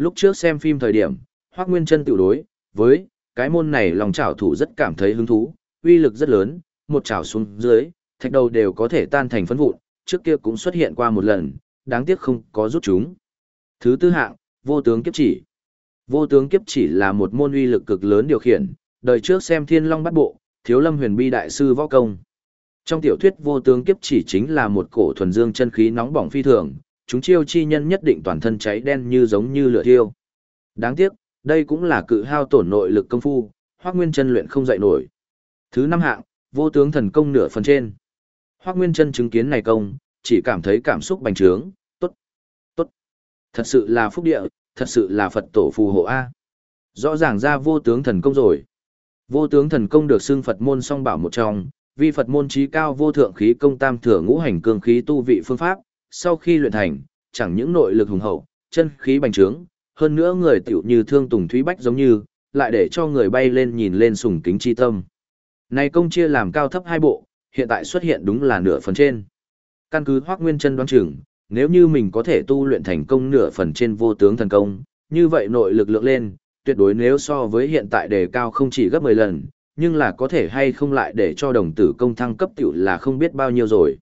Lúc trước xem phim thời điểm, Hoắc Nguyên Chân tự đối với cái môn này lòng chảo thủ rất cảm thấy hứng thú, uy lực rất lớn, một chảo xuống dưới, thạch đầu đều có thể tan thành phấn vụn, trước kia cũng xuất hiện qua một lần, đáng tiếc không có rút chúng. Thứ tư hạng, vô tướng kiếp chỉ. Vô tướng kiếp chỉ là một môn uy lực cực lớn điều khiển, đời trước xem Thiên Long bắt bộ, Thiếu Lâm Huyền Bi đại sư võ công. Trong tiểu thuyết vô tướng kiếp chỉ chính là một cổ thuần dương chân khí nóng bỏng phi thường, chúng chiêu chi nhân nhất định toàn thân cháy đen như giống như lửa thiêu. Đáng tiếc, đây cũng là cự hao tổn nội lực công phu, Hoắc Nguyên Chân luyện không dậy nổi. Thứ năm hạng, vô tướng thần công nửa phần trên. Hoắc Nguyên Chân chứng kiến này công, chỉ cảm thấy cảm xúc bành trướng, tốt, tốt. Thật sự là phúc địa, thật sự là Phật tổ phù hộ A. Rõ ràng ra vô tướng thần công rồi. Vô tướng thần công được xưng Phật môn song bảo một trong, vì Phật môn trí cao vô thượng khí công tam thừa ngũ hành cương khí tu vị phương pháp, sau khi luyện thành, chẳng những nội lực hùng hậu, chân khí bành trướng, hơn nữa người tiểu như thương tùng thúy bách giống như, lại để cho người bay lên nhìn lên sùng kính chi tâm. Này công chia làm cao thấp hai bộ, hiện tại xuất hiện đúng là nửa phần trên. Căn cứ Hoắc Nguyên Chân đoán chừng, nếu như mình có thể tu luyện thành công nửa phần trên vô tướng thần công, như vậy nội lực lượng lên, tuyệt đối nếu so với hiện tại đề cao không chỉ gấp 10 lần, nhưng là có thể hay không lại để cho đồng tử công thăng cấp tiểu là không biết bao nhiêu rồi.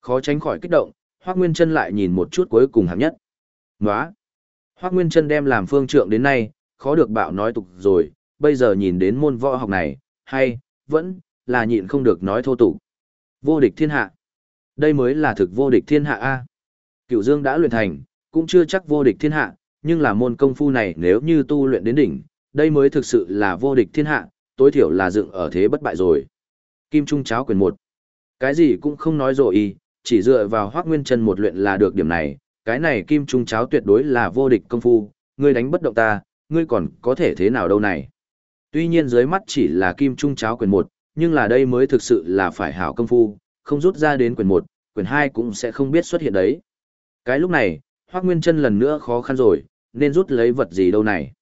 Khó tránh khỏi kích động, Hoắc Nguyên Trân lại nhìn một chút cuối cùng hạng nhất. Nóa! Hoắc Nguyên Trân đem làm phương trượng đến nay, khó được bạo nói tục rồi, bây giờ nhìn đến môn võ học này, hay, vẫn, là nhịn không được nói thô tục. Vô địch thiên hạ. Đây mới là thực vô địch thiên hạ A. Cựu Dương đã luyện thành, cũng chưa chắc vô địch thiên hạ, nhưng là môn công phu này nếu như tu luyện đến đỉnh, đây mới thực sự là vô địch thiên hạ, tối thiểu là dựng ở thế bất bại rồi. Kim Trung cháo quyền một. Cái gì cũng không nói rồi chỉ dựa vào Hoắc Nguyên Chân một luyện là được điểm này, cái này Kim Trung cháo tuyệt đối là vô địch công phu, ngươi đánh bất động ta, ngươi còn có thể thế nào đâu này. Tuy nhiên dưới mắt chỉ là Kim Trung cháo quyền một, nhưng là đây mới thực sự là phải hảo công phu, không rút ra đến quyền một, quyền hai cũng sẽ không biết xuất hiện đấy. Cái lúc này, Hoắc Nguyên Chân lần nữa khó khăn rồi, nên rút lấy vật gì đâu này.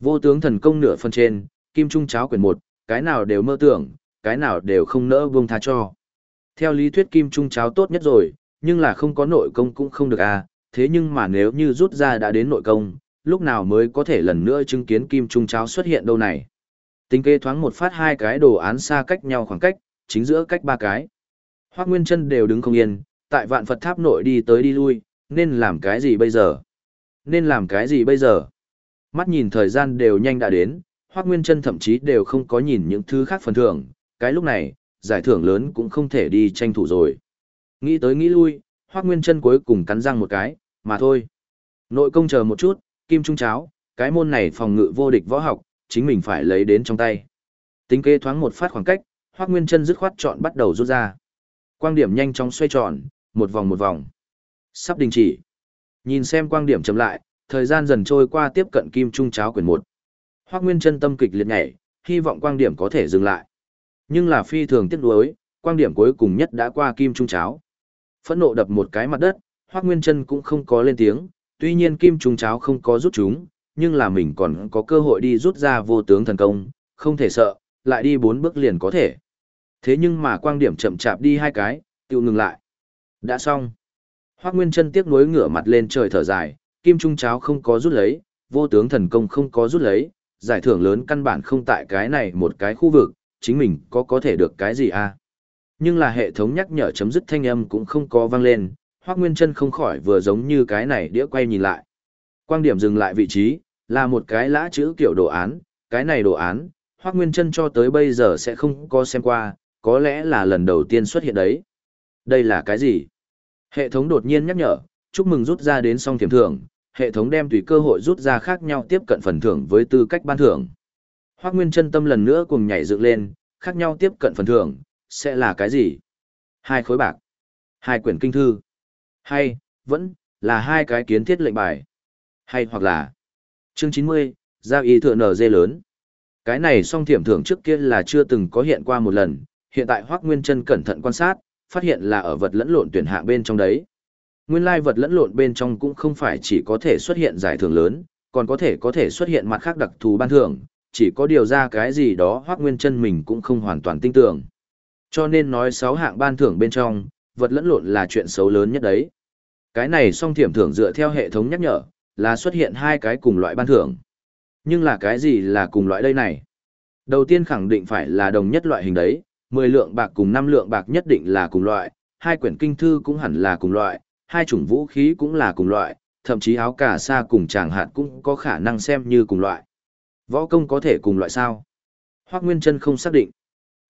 Vô tướng thần công nửa phần trên, kim trung cháo quyền một, cái nào đều mơ tưởng, cái nào đều không nỡ buông tha cho. Theo lý thuyết kim trung cháo tốt nhất rồi, nhưng là không có nội công cũng không được à, thế nhưng mà nếu như rút ra đã đến nội công, lúc nào mới có thể lần nữa chứng kiến kim trung cháo xuất hiện đâu này. Tính kê thoáng một phát hai cái đồ án xa cách nhau khoảng cách, chính giữa cách ba cái. Hoác Nguyên chân đều đứng không yên, tại vạn Phật tháp nội đi tới đi lui, nên làm cái gì bây giờ? Nên làm cái gì bây giờ? Mắt nhìn thời gian đều nhanh đã đến, Hoác Nguyên Trân thậm chí đều không có nhìn những thứ khác phần thưởng, cái lúc này, giải thưởng lớn cũng không thể đi tranh thủ rồi. Nghĩ tới nghĩ lui, Hoắc Nguyên Trân cuối cùng cắn răng một cái, mà thôi. Nội công chờ một chút, kim trung cháo, cái môn này phòng ngự vô địch võ học, chính mình phải lấy đến trong tay. Tính kế thoáng một phát khoảng cách, Hoắc Nguyên Trân dứt khoát chọn bắt đầu rút ra. Quang điểm nhanh chóng xoay tròn, một vòng một vòng. Sắp đình chỉ. Nhìn xem quang điểm chậm lại, thời gian dần trôi qua tiếp cận kim trung cháo quyển một. Hoắc Nguyên chân tâm kịch liệt nhảy, hy vọng quang điểm có thể dừng lại. Nhưng là phi thường tiếc nuối, quang điểm cuối cùng nhất đã qua kim trung cháo. Phẫn nộ đập một cái mặt đất, hoắc Nguyên chân cũng không có lên tiếng, tuy nhiên kim trung cháo không có rút chúng, nhưng là mình còn có cơ hội đi rút ra vô tướng thần công, không thể sợ, lại đi bốn bước liền có thể. Thế nhưng mà quang điểm chậm chạp đi hai cái, tiêu ngừng lại. Đã xong. hoắc Nguyên chân tiếc nuối ngửa mặt lên trời thở dài, kim trung cháo không có rút lấy, vô tướng thần công không có rút lấy, giải thưởng lớn căn bản không tại cái này một cái khu vực, chính mình có có thể được cái gì à. Nhưng là hệ thống nhắc nhở chấm dứt thanh âm cũng không có vang lên, hoắc Nguyên chân không khỏi vừa giống như cái này đĩa quay nhìn lại. Quang điểm dừng lại vị trí, là một cái lã chữ kiểu đồ án, cái này đồ án, hoắc Nguyên chân cho tới bây giờ sẽ không có xem qua, có lẽ là lần đầu tiên xuất hiện đấy. Đây là cái gì? Hệ thống đột nhiên nhắc nhở, chúc mừng rút ra đến xong thiểm thưởng, hệ thống đem tùy cơ hội rút ra khác nhau tiếp cận phần thưởng với tư cách ban thưởng. Hoác Nguyên chân tâm lần nữa cùng nhảy dựng lên, khác nhau tiếp cận phần thưởng, sẽ là cái gì? Hai khối bạc, hai quyển kinh thư, hay, vẫn, là hai cái kiến thiết lệnh bài, hay hoặc là chương 90, giao ý thừa nở dê lớn. Cái này song thiểm thưởng trước kia là chưa từng có hiện qua một lần, hiện tại Hoác Nguyên chân cẩn thận quan sát, phát hiện là ở vật lẫn lộn tuyển hạng bên trong đấy. Nguyên lai vật lẫn lộn bên trong cũng không phải chỉ có thể xuất hiện giải thưởng lớn, còn có thể có thể xuất hiện mặt khác đặc thù ban thưởng, chỉ có điều ra cái gì đó hoác nguyên chân mình cũng không hoàn toàn tin tưởng. Cho nên nói sáu hạng ban thưởng bên trong, vật lẫn lộn là chuyện xấu lớn nhất đấy. Cái này song thiểm thưởng dựa theo hệ thống nhắc nhở, là xuất hiện hai cái cùng loại ban thưởng. Nhưng là cái gì là cùng loại đây này? Đầu tiên khẳng định phải là đồng nhất loại hình đấy, 10 lượng bạc cùng 5 lượng bạc nhất định là cùng loại, hai quyển kinh thư cũng hẳn là cùng loại, hai chủng vũ khí cũng là cùng loại, thậm chí áo cà sa cùng chàng hạt cũng có khả năng xem như cùng loại. Võ công có thể cùng loại sao? Hoác Nguyên Trân không xác định.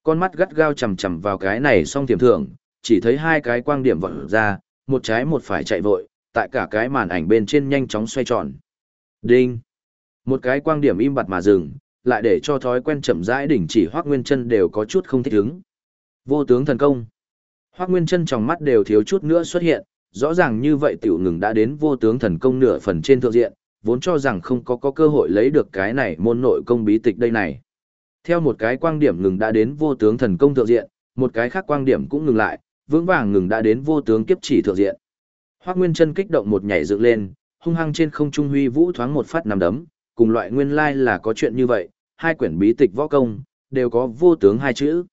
Con mắt gắt gao chầm chầm vào cái này song tiềm thưởng, chỉ thấy hai cái quang điểm vọt ra, một trái một phải chạy vội, tại cả cái màn ảnh bên trên nhanh chóng xoay tròn. Đinh! Một cái quang điểm im bặt mà dừng, lại để cho thói quen chậm rãi đỉnh chỉ Hoắc Nguyên Chân đều có chút không thích ứng. Vô tướng thần công. Hoắc Nguyên Chân trong mắt đều thiếu chút nữa xuất hiện, rõ ràng như vậy tiểu ngừng đã đến vô tướng thần công nửa phần trên thượng diện, vốn cho rằng không có có cơ hội lấy được cái này môn nội công bí tịch đây này. Theo một cái quang điểm ngừng đã đến vô tướng thần công thượng diện, một cái khác quang điểm cũng ngừng lại, vững vàng ngừng đã đến vô tướng kiếp chỉ thượng diện. Hoắc Nguyên Chân kích động một nhảy dựng lên, hung hăng trên không trung huy vũ thoáng một phát nằm đấm, cùng loại nguyên lai là có chuyện như vậy, hai quyển bí tịch võ công đều có vô tướng hai chữ.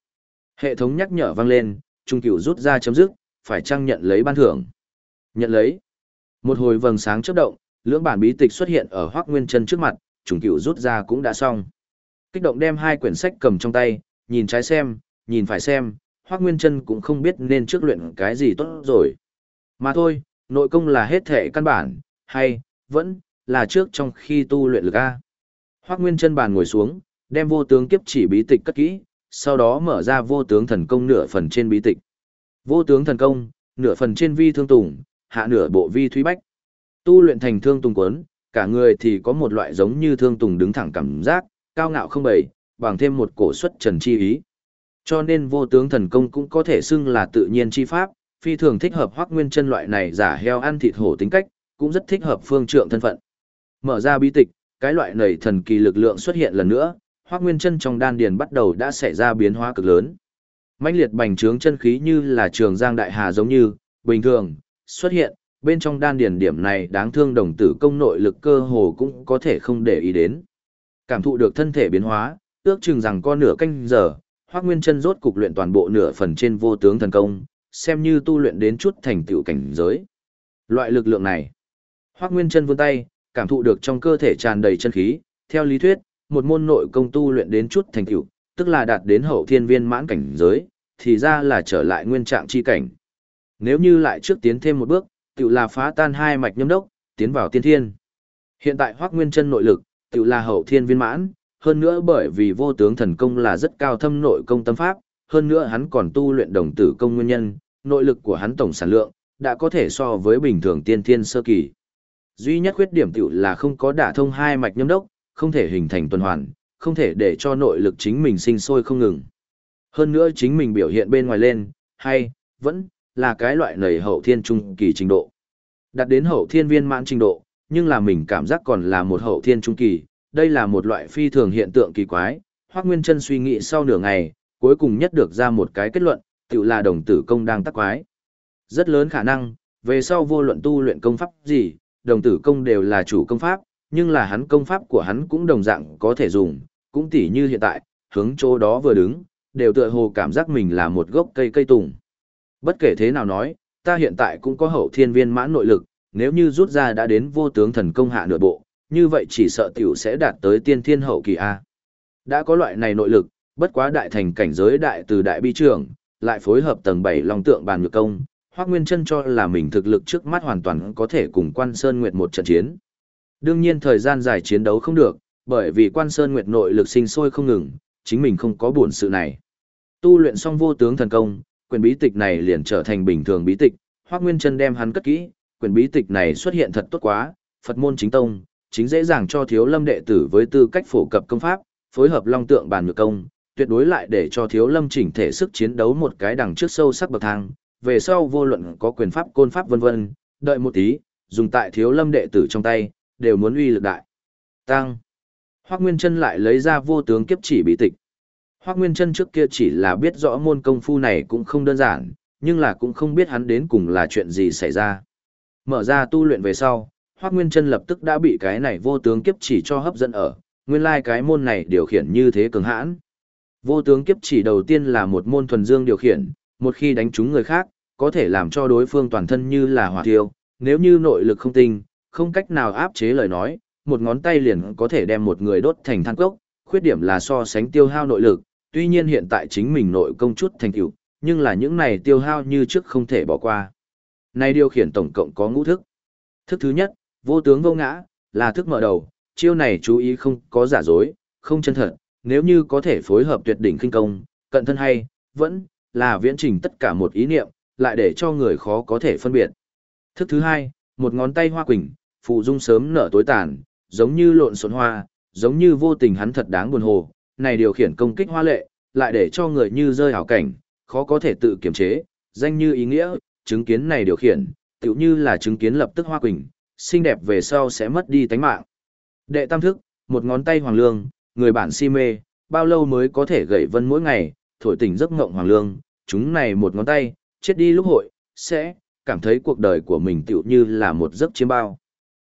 Hệ thống nhắc nhở vang lên, trung cửu rút ra chấm dứt, phải trang nhận lấy ban thưởng. Nhận lấy. Một hồi vầng sáng chớp động, lưỡng bản bí tịch xuất hiện ở Hoắc Nguyên Chân trước mặt, Trùng cửu rút ra cũng đã xong. Kích động đem hai quyển sách cầm trong tay, nhìn trái xem, nhìn phải xem, Hoắc Nguyên Chân cũng không biết nên trước luyện cái gì tốt rồi. Mà thôi, nội công là hết thể căn bản, hay, vẫn, là trước trong khi tu luyện lực A. Hoắc Nguyên chân bàn ngồi xuống, đem vô tướng kiếp chỉ bí tịch cất kỹ, sau đó mở ra vô tướng thần công nửa phần trên bí tịch. Vô tướng thần công, nửa phần trên vi thương tùng, hạ nửa bộ vi thúy bách. Tu luyện thành thương tùng quấn, cả người thì có một loại giống như thương tùng đứng thẳng cảm giác, cao ngạo không bầy, bằng thêm một cổ suất trần chi ý. Cho nên vô tướng thần công cũng có thể xưng là tự nhiên chi pháp, phi thường thích hợp hoác nguyên chân loại này giả heo ăn thịt hổ tính cách, cũng rất thích hợp phương trượng thân phận. Mở ra bí tịch, cái loại này thần kỳ lực lượng xuất hiện lần nữa, hoác nguyên chân trong đan điền bắt đầu đã xảy ra biến hóa cực lớn. mãnh liệt bành trướng chân khí như là trường giang đại hà giống như, bình thường, xuất hiện, bên trong đan điền điểm này đáng thương đồng tử công nội lực cơ hồ cũng có thể không để ý đến. Cảm thụ được thân thể biến hóa, ước chừng rằng có nửa canh giờ, Hoắc Nguyên Chân rốt cục luyện toàn bộ nửa phần trên vô tướng thần công, xem như tu luyện đến chút thành tựu cảnh giới. Loại lực lượng này, Hoắc Nguyên Chân vươn tay, cảm thụ được trong cơ thể tràn đầy chân khí, theo lý thuyết, một môn nội công tu luyện đến chút thành tựu, tức là đạt đến hậu thiên viên mãn cảnh giới, thì ra là trở lại nguyên trạng chi cảnh. Nếu như lại trước tiến thêm một bước, tự là phá tan hai mạch nhâm đốc, tiến vào tiên thiên. Hiện tại Hoắc Nguyên Chân nội lực, tự là hậu thiên viên mãn, hơn nữa bởi vì vô tướng thần công là rất cao thâm nội công tâm pháp, hơn nữa hắn còn tu luyện đồng tử công nguyên nhân, nội lực của hắn tổng sản lượng đã có thể so với bình thường tiên thiên sơ kỳ. Duy nhất khuyết điểm tiểu là không có đả thông hai mạch nhâm đốc, không thể hình thành tuần hoàn, không thể để cho nội lực chính mình sinh sôi không ngừng. Hơn nữa chính mình biểu hiện bên ngoài lên, hay, vẫn, là cái loại nầy hậu thiên trung kỳ trình độ. Đạt đến hậu thiên viên mãn trình độ, nhưng là mình cảm giác còn là một hậu thiên trung kỳ, đây là một loại phi thường hiện tượng kỳ quái. Hoắc Nguyên chân suy nghĩ sau nửa ngày, cuối cùng nhất được ra một cái kết luận, tự là đồng tử công đang tắc quái. Rất lớn khả năng, về sau vô luận tu luyện công pháp gì, đồng tử công đều là chủ công pháp, nhưng là hắn công pháp của hắn cũng đồng dạng có thể dùng, cũng tỉ như hiện tại, hướng chỗ đó vừa đứng, đều tựa hồ cảm giác mình là một gốc cây cây tùng. Bất kể thế nào nói, ta hiện tại cũng có hậu thiên viên mãn nội lực, nếu như rút ra đã đến vô tướng thần công hạ nửa bộ, như vậy chỉ sợ tiểu sẽ đạt tới tiên thiên hậu kỳ A. Đã có loại này nội lực, bất quá đại thành cảnh giới đại từ đại bi trưởng, lại phối hợp tầng 7 long tượng bàn nhược công, Hoắc Nguyên Chân cho là mình thực lực trước mắt hoàn toàn có thể cùng Quan Sơn Nguyệt một trận chiến. Đương nhiên thời gian dài chiến đấu không được, bởi vì Quan Sơn Nguyệt nội lực sinh sôi không ngừng, chính mình không có buồn sự này. Tu luyện xong vô tướng thần công, quyền bí tịch này liền trở thành bình thường bí tịch, Hoắc Nguyên Chân đem hắn cất kỹ, quyển bí tịch này xuất hiện thật tốt quá, Phật môn chính tông, chính dễ dàng cho thiếu lâm đệ tử với tư cách phổ cập công pháp, phối hợp long tượng bàn nhược công, tuyệt đối lại để cho thiếu lâm chỉnh thể sức chiến đấu một cái đằng trước sâu sắc bậc thang, về sau vô luận có quyền pháp côn pháp vân vân, đợi một tí, dùng tại thiếu lâm đệ tử trong tay, đều muốn uy lực đại. Tăng. Hoắc Nguyên Trân lại lấy ra vô tướng kiếp chỉ bí tịch. Hoác Nguyên Trân trước kia chỉ là biết rõ môn công phu này cũng không đơn giản, nhưng là cũng không biết hắn đến cùng là chuyện gì xảy ra. Mở ra tu luyện về sau, Hoác Nguyên Trân lập tức đã bị cái này vô tướng kiếp chỉ cho hấp dẫn ở, nguyên lai like cái môn này điều khiển như thế cường hãn. Vô tướng kiếp chỉ đầu tiên là một môn thuần dương điều khiển, một khi đánh trúng người khác, có thể làm cho đối phương toàn thân như là hỏa thiêu, nếu như nội lực không tinh, không cách nào áp chế lời nói, một ngón tay liền có thể đem một người đốt thành than cốc, khuyết điểm là so sánh tiêu hao nội lực, tuy nhiên hiện tại chính mình nội công chút thành tựu, nhưng là những này tiêu hao như trước không thể bỏ qua. Này điều khiển tổng cộng có ngũ thức. Thức thứ nhất, vô tướng vô ngã, là thức mở đầu, chiêu này chú ý không có giả dối, không chân thật, nếu như có thể phối hợp tuyệt đỉnh kinh công, cận thân hay, vẫn là viễn trình tất cả một ý niệm, lại để cho người khó có thể phân biệt. Thức thứ hai, một ngón tay hoa quỳnh, phụ dung sớm nở tối tàn, giống như lộn xộn hoa, giống như vô tình hắn thật đáng buồn hồ, này điều khiển công kích hoa lệ, lại để cho người như rơi hảo cảnh, khó có thể tự kiềm chế, danh như ý nghĩa, chứng kiến này điều khiển, tựu như là chứng kiến lập tức hoa quỳnh, xinh đẹp về sau sẽ mất đi tánh mạng. Đệ tam thức, một ngón tay hoàng lương, người bản si mê, bao lâu mới có thể gậy vân mỗi ngày, thổi tỉnh giấc ngộng hoàng lương, chúng này một ngón tay, chết đi lúc hội, sẽ cảm thấy cuộc đời của mình tựu như là một giấc chiêm bao.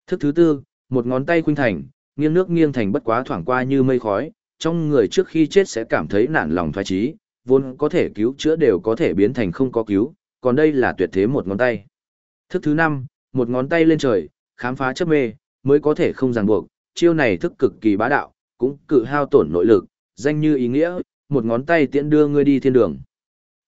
Thức thứ tư, một ngón tay khuynh thành, nghiêng nước nghiêng thành bất quá thoảng qua như mây khói, trong người trước khi chết sẽ cảm thấy nản lòng thoái trí, vốn có thể cứu chữa đều có thể biến thành không có cứu, còn đây là tuyệt thế một ngón tay. Thức thứ năm, một ngón tay lên trời, khám phá chấp mê, mới có thể không ràng buộc, chiêu này thức cực kỳ bá đạo, cũng cự hao tổn nội lực, danh như ý nghĩa, một ngón tay tiễn đưa ngươi đi thiên đường.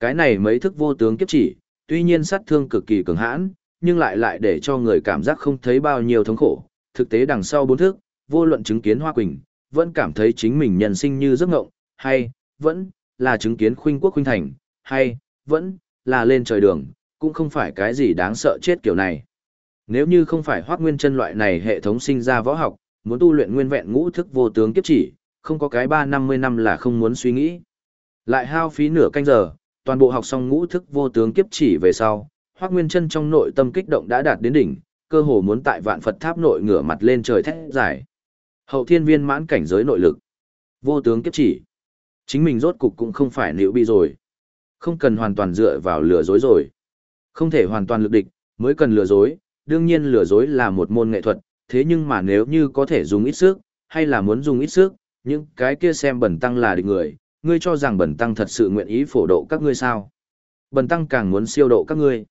Cái này mấy thức vô tướng kiếp chỉ, tuy nhiên sát thương cực kỳ cường hãn, nhưng lại lại để cho người cảm giác không thấy bao nhiêu thống khổ. Thực tế đằng sau bốn thức, vô luận chứng kiến Hoa Quỳnh, vẫn cảm thấy chính mình nhân sinh như giấc ngộng, hay, vẫn, là chứng kiến khuynh quốc khuynh thành, hay, vẫn, là lên trời đường, cũng không phải cái gì đáng sợ chết kiểu này. Nếu như không phải Hoác Nguyên chân loại này hệ thống sinh ra võ học, muốn tu luyện nguyên vẹn ngũ thức vô tướng kiếp chỉ, không có cái ba năm mươi năm là không muốn suy nghĩ. Lại hao phí nửa canh giờ, toàn bộ học xong ngũ thức vô tướng kiếp chỉ về sau, hoác Nguyên Chân trong nội tâm kích động đã đạt đến đỉnh, cơ hồ muốn tại Vạn Phật Tháp nội ngửa mặt lên trời thét giải. Hậu Thiên Viên mãn cảnh giới nội lực, vô tướng kiếp chỉ. Chính mình rốt cục cũng không phải nữ bị rồi. Không cần hoàn toàn dựa vào lừa dối rồi. Không thể hoàn toàn lực địch, mới cần lừa dối, đương nhiên lừa dối là một môn nghệ thuật, thế nhưng mà nếu như có thể dùng ít sức, hay là muốn dùng ít sức, những cái kia xem bẩn tăng là địch người, ngươi cho rằng bẩn tăng thật sự nguyện ý phổ độ các ngươi sao? Bẩn tăng càng muốn siêu độ các ngươi.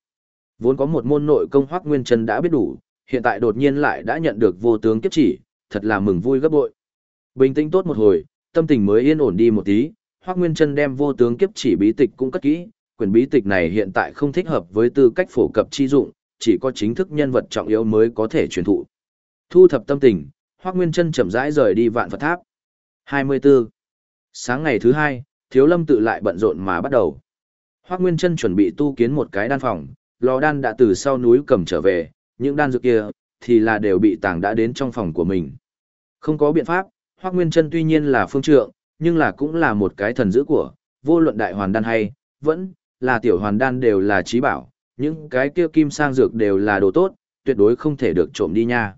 Vốn có một môn nội công hoác nguyên chân đã biết đủ, hiện tại đột nhiên lại đã nhận được vô tướng kiếp chỉ, thật là mừng vui gấp bội. Bình tĩnh tốt một hồi, tâm tình mới yên ổn đi một tí, hoắc nguyên chân đem vô tướng kiếp chỉ bí tịch cũng cất kỹ, quyển bí tịch này hiện tại không thích hợp với tư cách phổ cập chi dụng, chỉ có chính thức nhân vật trọng yếu mới có thể truyền thụ. Thu thập tâm tình, hoắc nguyên chân chậm rãi rời đi vạn Phật tháp. 24. Sáng ngày thứ hai, Thiếu Lâm tự lại bận rộn mà bắt đầu. Hoắc Nguyên Chân chuẩn bị tu kiến một cái đan phòng, lò đan đã từ sau núi cầm trở về, những đan dược kia thì là đều bị tàng đã đến trong phòng của mình. Không có biện pháp, Hoắc Nguyên Trân tuy nhiên là phương trượng, nhưng là cũng là một cái thần dữ của, vô luận đại hoàn đan hay, vẫn là tiểu hoàn đan đều là trí bảo, những cái kia kim sang dược đều là đồ tốt, tuyệt đối không thể được trộm đi nha.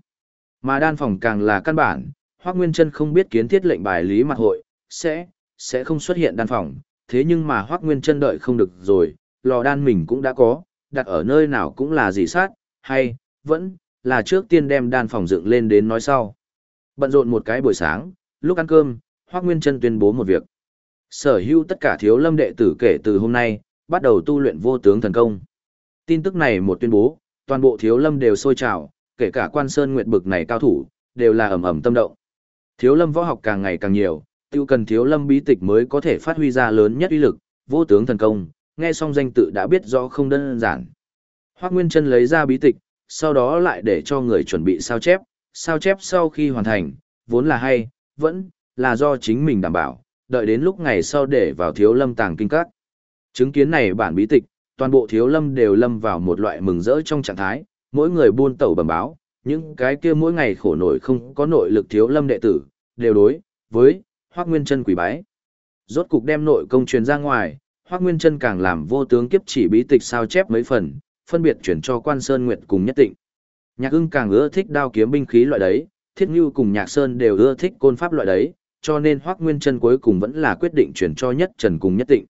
Mà đan phòng càng là căn bản, Hoắc Nguyên Trân không biết kiến thiết lệnh bài lý mặt hội, sẽ, sẽ không xuất hiện đan phòng, thế nhưng mà Hoắc Nguyên Trân đợi không được rồi, lò đan mình cũng đã có, đặt ở nơi nào cũng là gì sát, hay, vẫn, là trước tiên đem đan phòng dựng lên đến nói sau. Bận rộn một cái buổi sáng, lúc ăn cơm, Hoắc Nguyên Chân tuyên bố một việc. Sở hữu tất cả thiếu lâm đệ tử kể từ hôm nay, bắt đầu tu luyện vô tướng thần công. Tin tức này một tuyên bố, toàn bộ thiếu lâm đều sôi trào, kể cả quan sơn nguyệt bực này cao thủ, đều là ầm ầm tâm động. Thiếu lâm võ học càng ngày càng nhiều, tiêu cần thiếu lâm bí tịch mới có thể phát huy ra lớn nhất uy lực, vô tướng thần công, nghe xong danh tự đã biết rõ không đơn giản. Hoắc Nguyên Trân lấy ra bí tịch, sau đó lại để cho người chuẩn bị sao chép, sao chép sau khi hoàn thành, vốn là hay, vẫn là do chính mình đảm bảo, đợi đến lúc ngày sau để vào thiếu lâm tàng kinh các. Chứng kiến này bản bí tịch, toàn bộ thiếu lâm đều lâm vào một loại mừng rỡ trong trạng thái, mỗi người buôn tẩu bẩm báo, những cái kia mỗi ngày khổ nổi không có nội lực thiếu lâm đệ tử, đều đối với Hoắc Nguyên Chân quỷ bái. Rốt cục đem nội công truyền ra ngoài, Hoắc Nguyên Chân càng làm vô tướng kiếp chỉ bí tịch sao chép mấy phần, phân biệt chuyển cho Quan Sơn Nguyệt cùng Nhất Tịnh. Nhạc Ưng càng ưa thích đao kiếm binh khí loại đấy, Thiết ngưu cùng Nhạc Sơn đều ưa thích côn pháp loại đấy, cho nên Hoắc Nguyên Chân cuối cùng vẫn là quyết định chuyển cho Nhất Trần cùng Nhất Tịnh.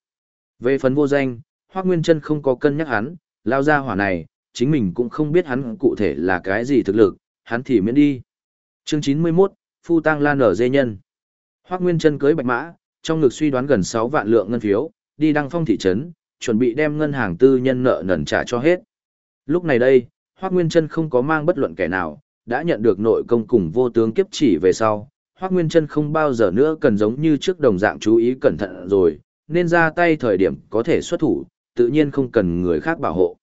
Về phần vô danh, Hoắc Nguyên Chân không có cân nhắc hắn, lao ra hỏa này, chính mình cũng không biết hắn cụ thể là cái gì thực lực, hắn thì miễn đi. Chương 91, Phu Tăng Lan ở dê nhân. Hoắc Nguyên Chân cưới bạch mã, trong ngực suy đoán gần sáu vạn lượng ngân phiếu, đi đăng phong thị trấn, chuẩn bị đem ngân hàng tư nhân nợ nần trả cho hết. Lúc này đây, Hoác Nguyên Trân không có mang bất luận kẻ nào, đã nhận được nội công cùng vô tướng kiếp chỉ về sau. Hoác Nguyên Trân không bao giờ nữa cần giống như trước đồng dạng chú ý cẩn thận rồi, nên ra tay thời điểm có thể xuất thủ, tự nhiên không cần người khác bảo hộ.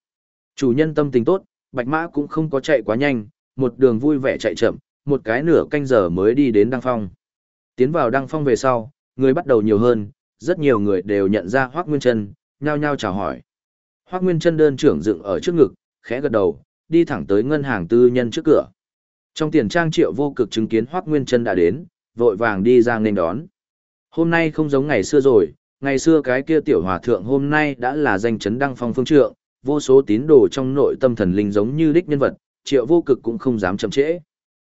Chủ nhân tâm tình tốt, Bạch Mã cũng không có chạy quá nhanh, một đường vui vẻ chạy chậm, một cái nửa canh giờ mới đi đến Đăng Phong. Tiến vào Đăng Phong về sau, người bắt đầu nhiều hơn, rất nhiều người đều nhận ra Hoác Nguyên Trân, nhao nhao chào hỏi. Hoác Nguyên Trân đơn trưởng dựng ở trước ngực, khẽ gật đầu, đi thẳng tới ngân hàng tư nhân trước cửa. Trong tiền trang triệu vô cực chứng kiến Hoác Nguyên Trân đã đến, vội vàng đi ra nên đón. Hôm nay không giống ngày xưa rồi, ngày xưa cái kia tiểu hòa thượng hôm nay đã là danh chấn đăng phong phương trượng, vô số tín đồ trong nội tâm thần linh giống như đích nhân vật, triệu vô cực cũng không dám chậm trễ.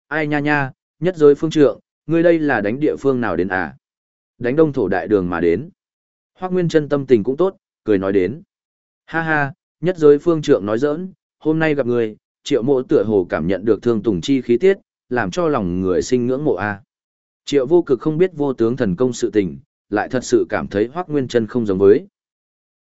Ai nha nha, nhất giới phương trượng, ngươi đây là đánh địa phương nào đến à? Đánh đông thổ đại đường mà đến. Hoác Nguyên chân tâm tình cũng tốt, cười nói đến. Ha ha, nhất giới phương trượng nói giỡn, hôm nay gặp người, triệu mộ tựa hồ cảm nhận được thương tùng chi khí tiết, làm cho lòng người sinh ngưỡng mộ a. Triệu vô cực không biết vô tướng thần công sự tình, lại thật sự cảm thấy Hoác Nguyên chân không giống với.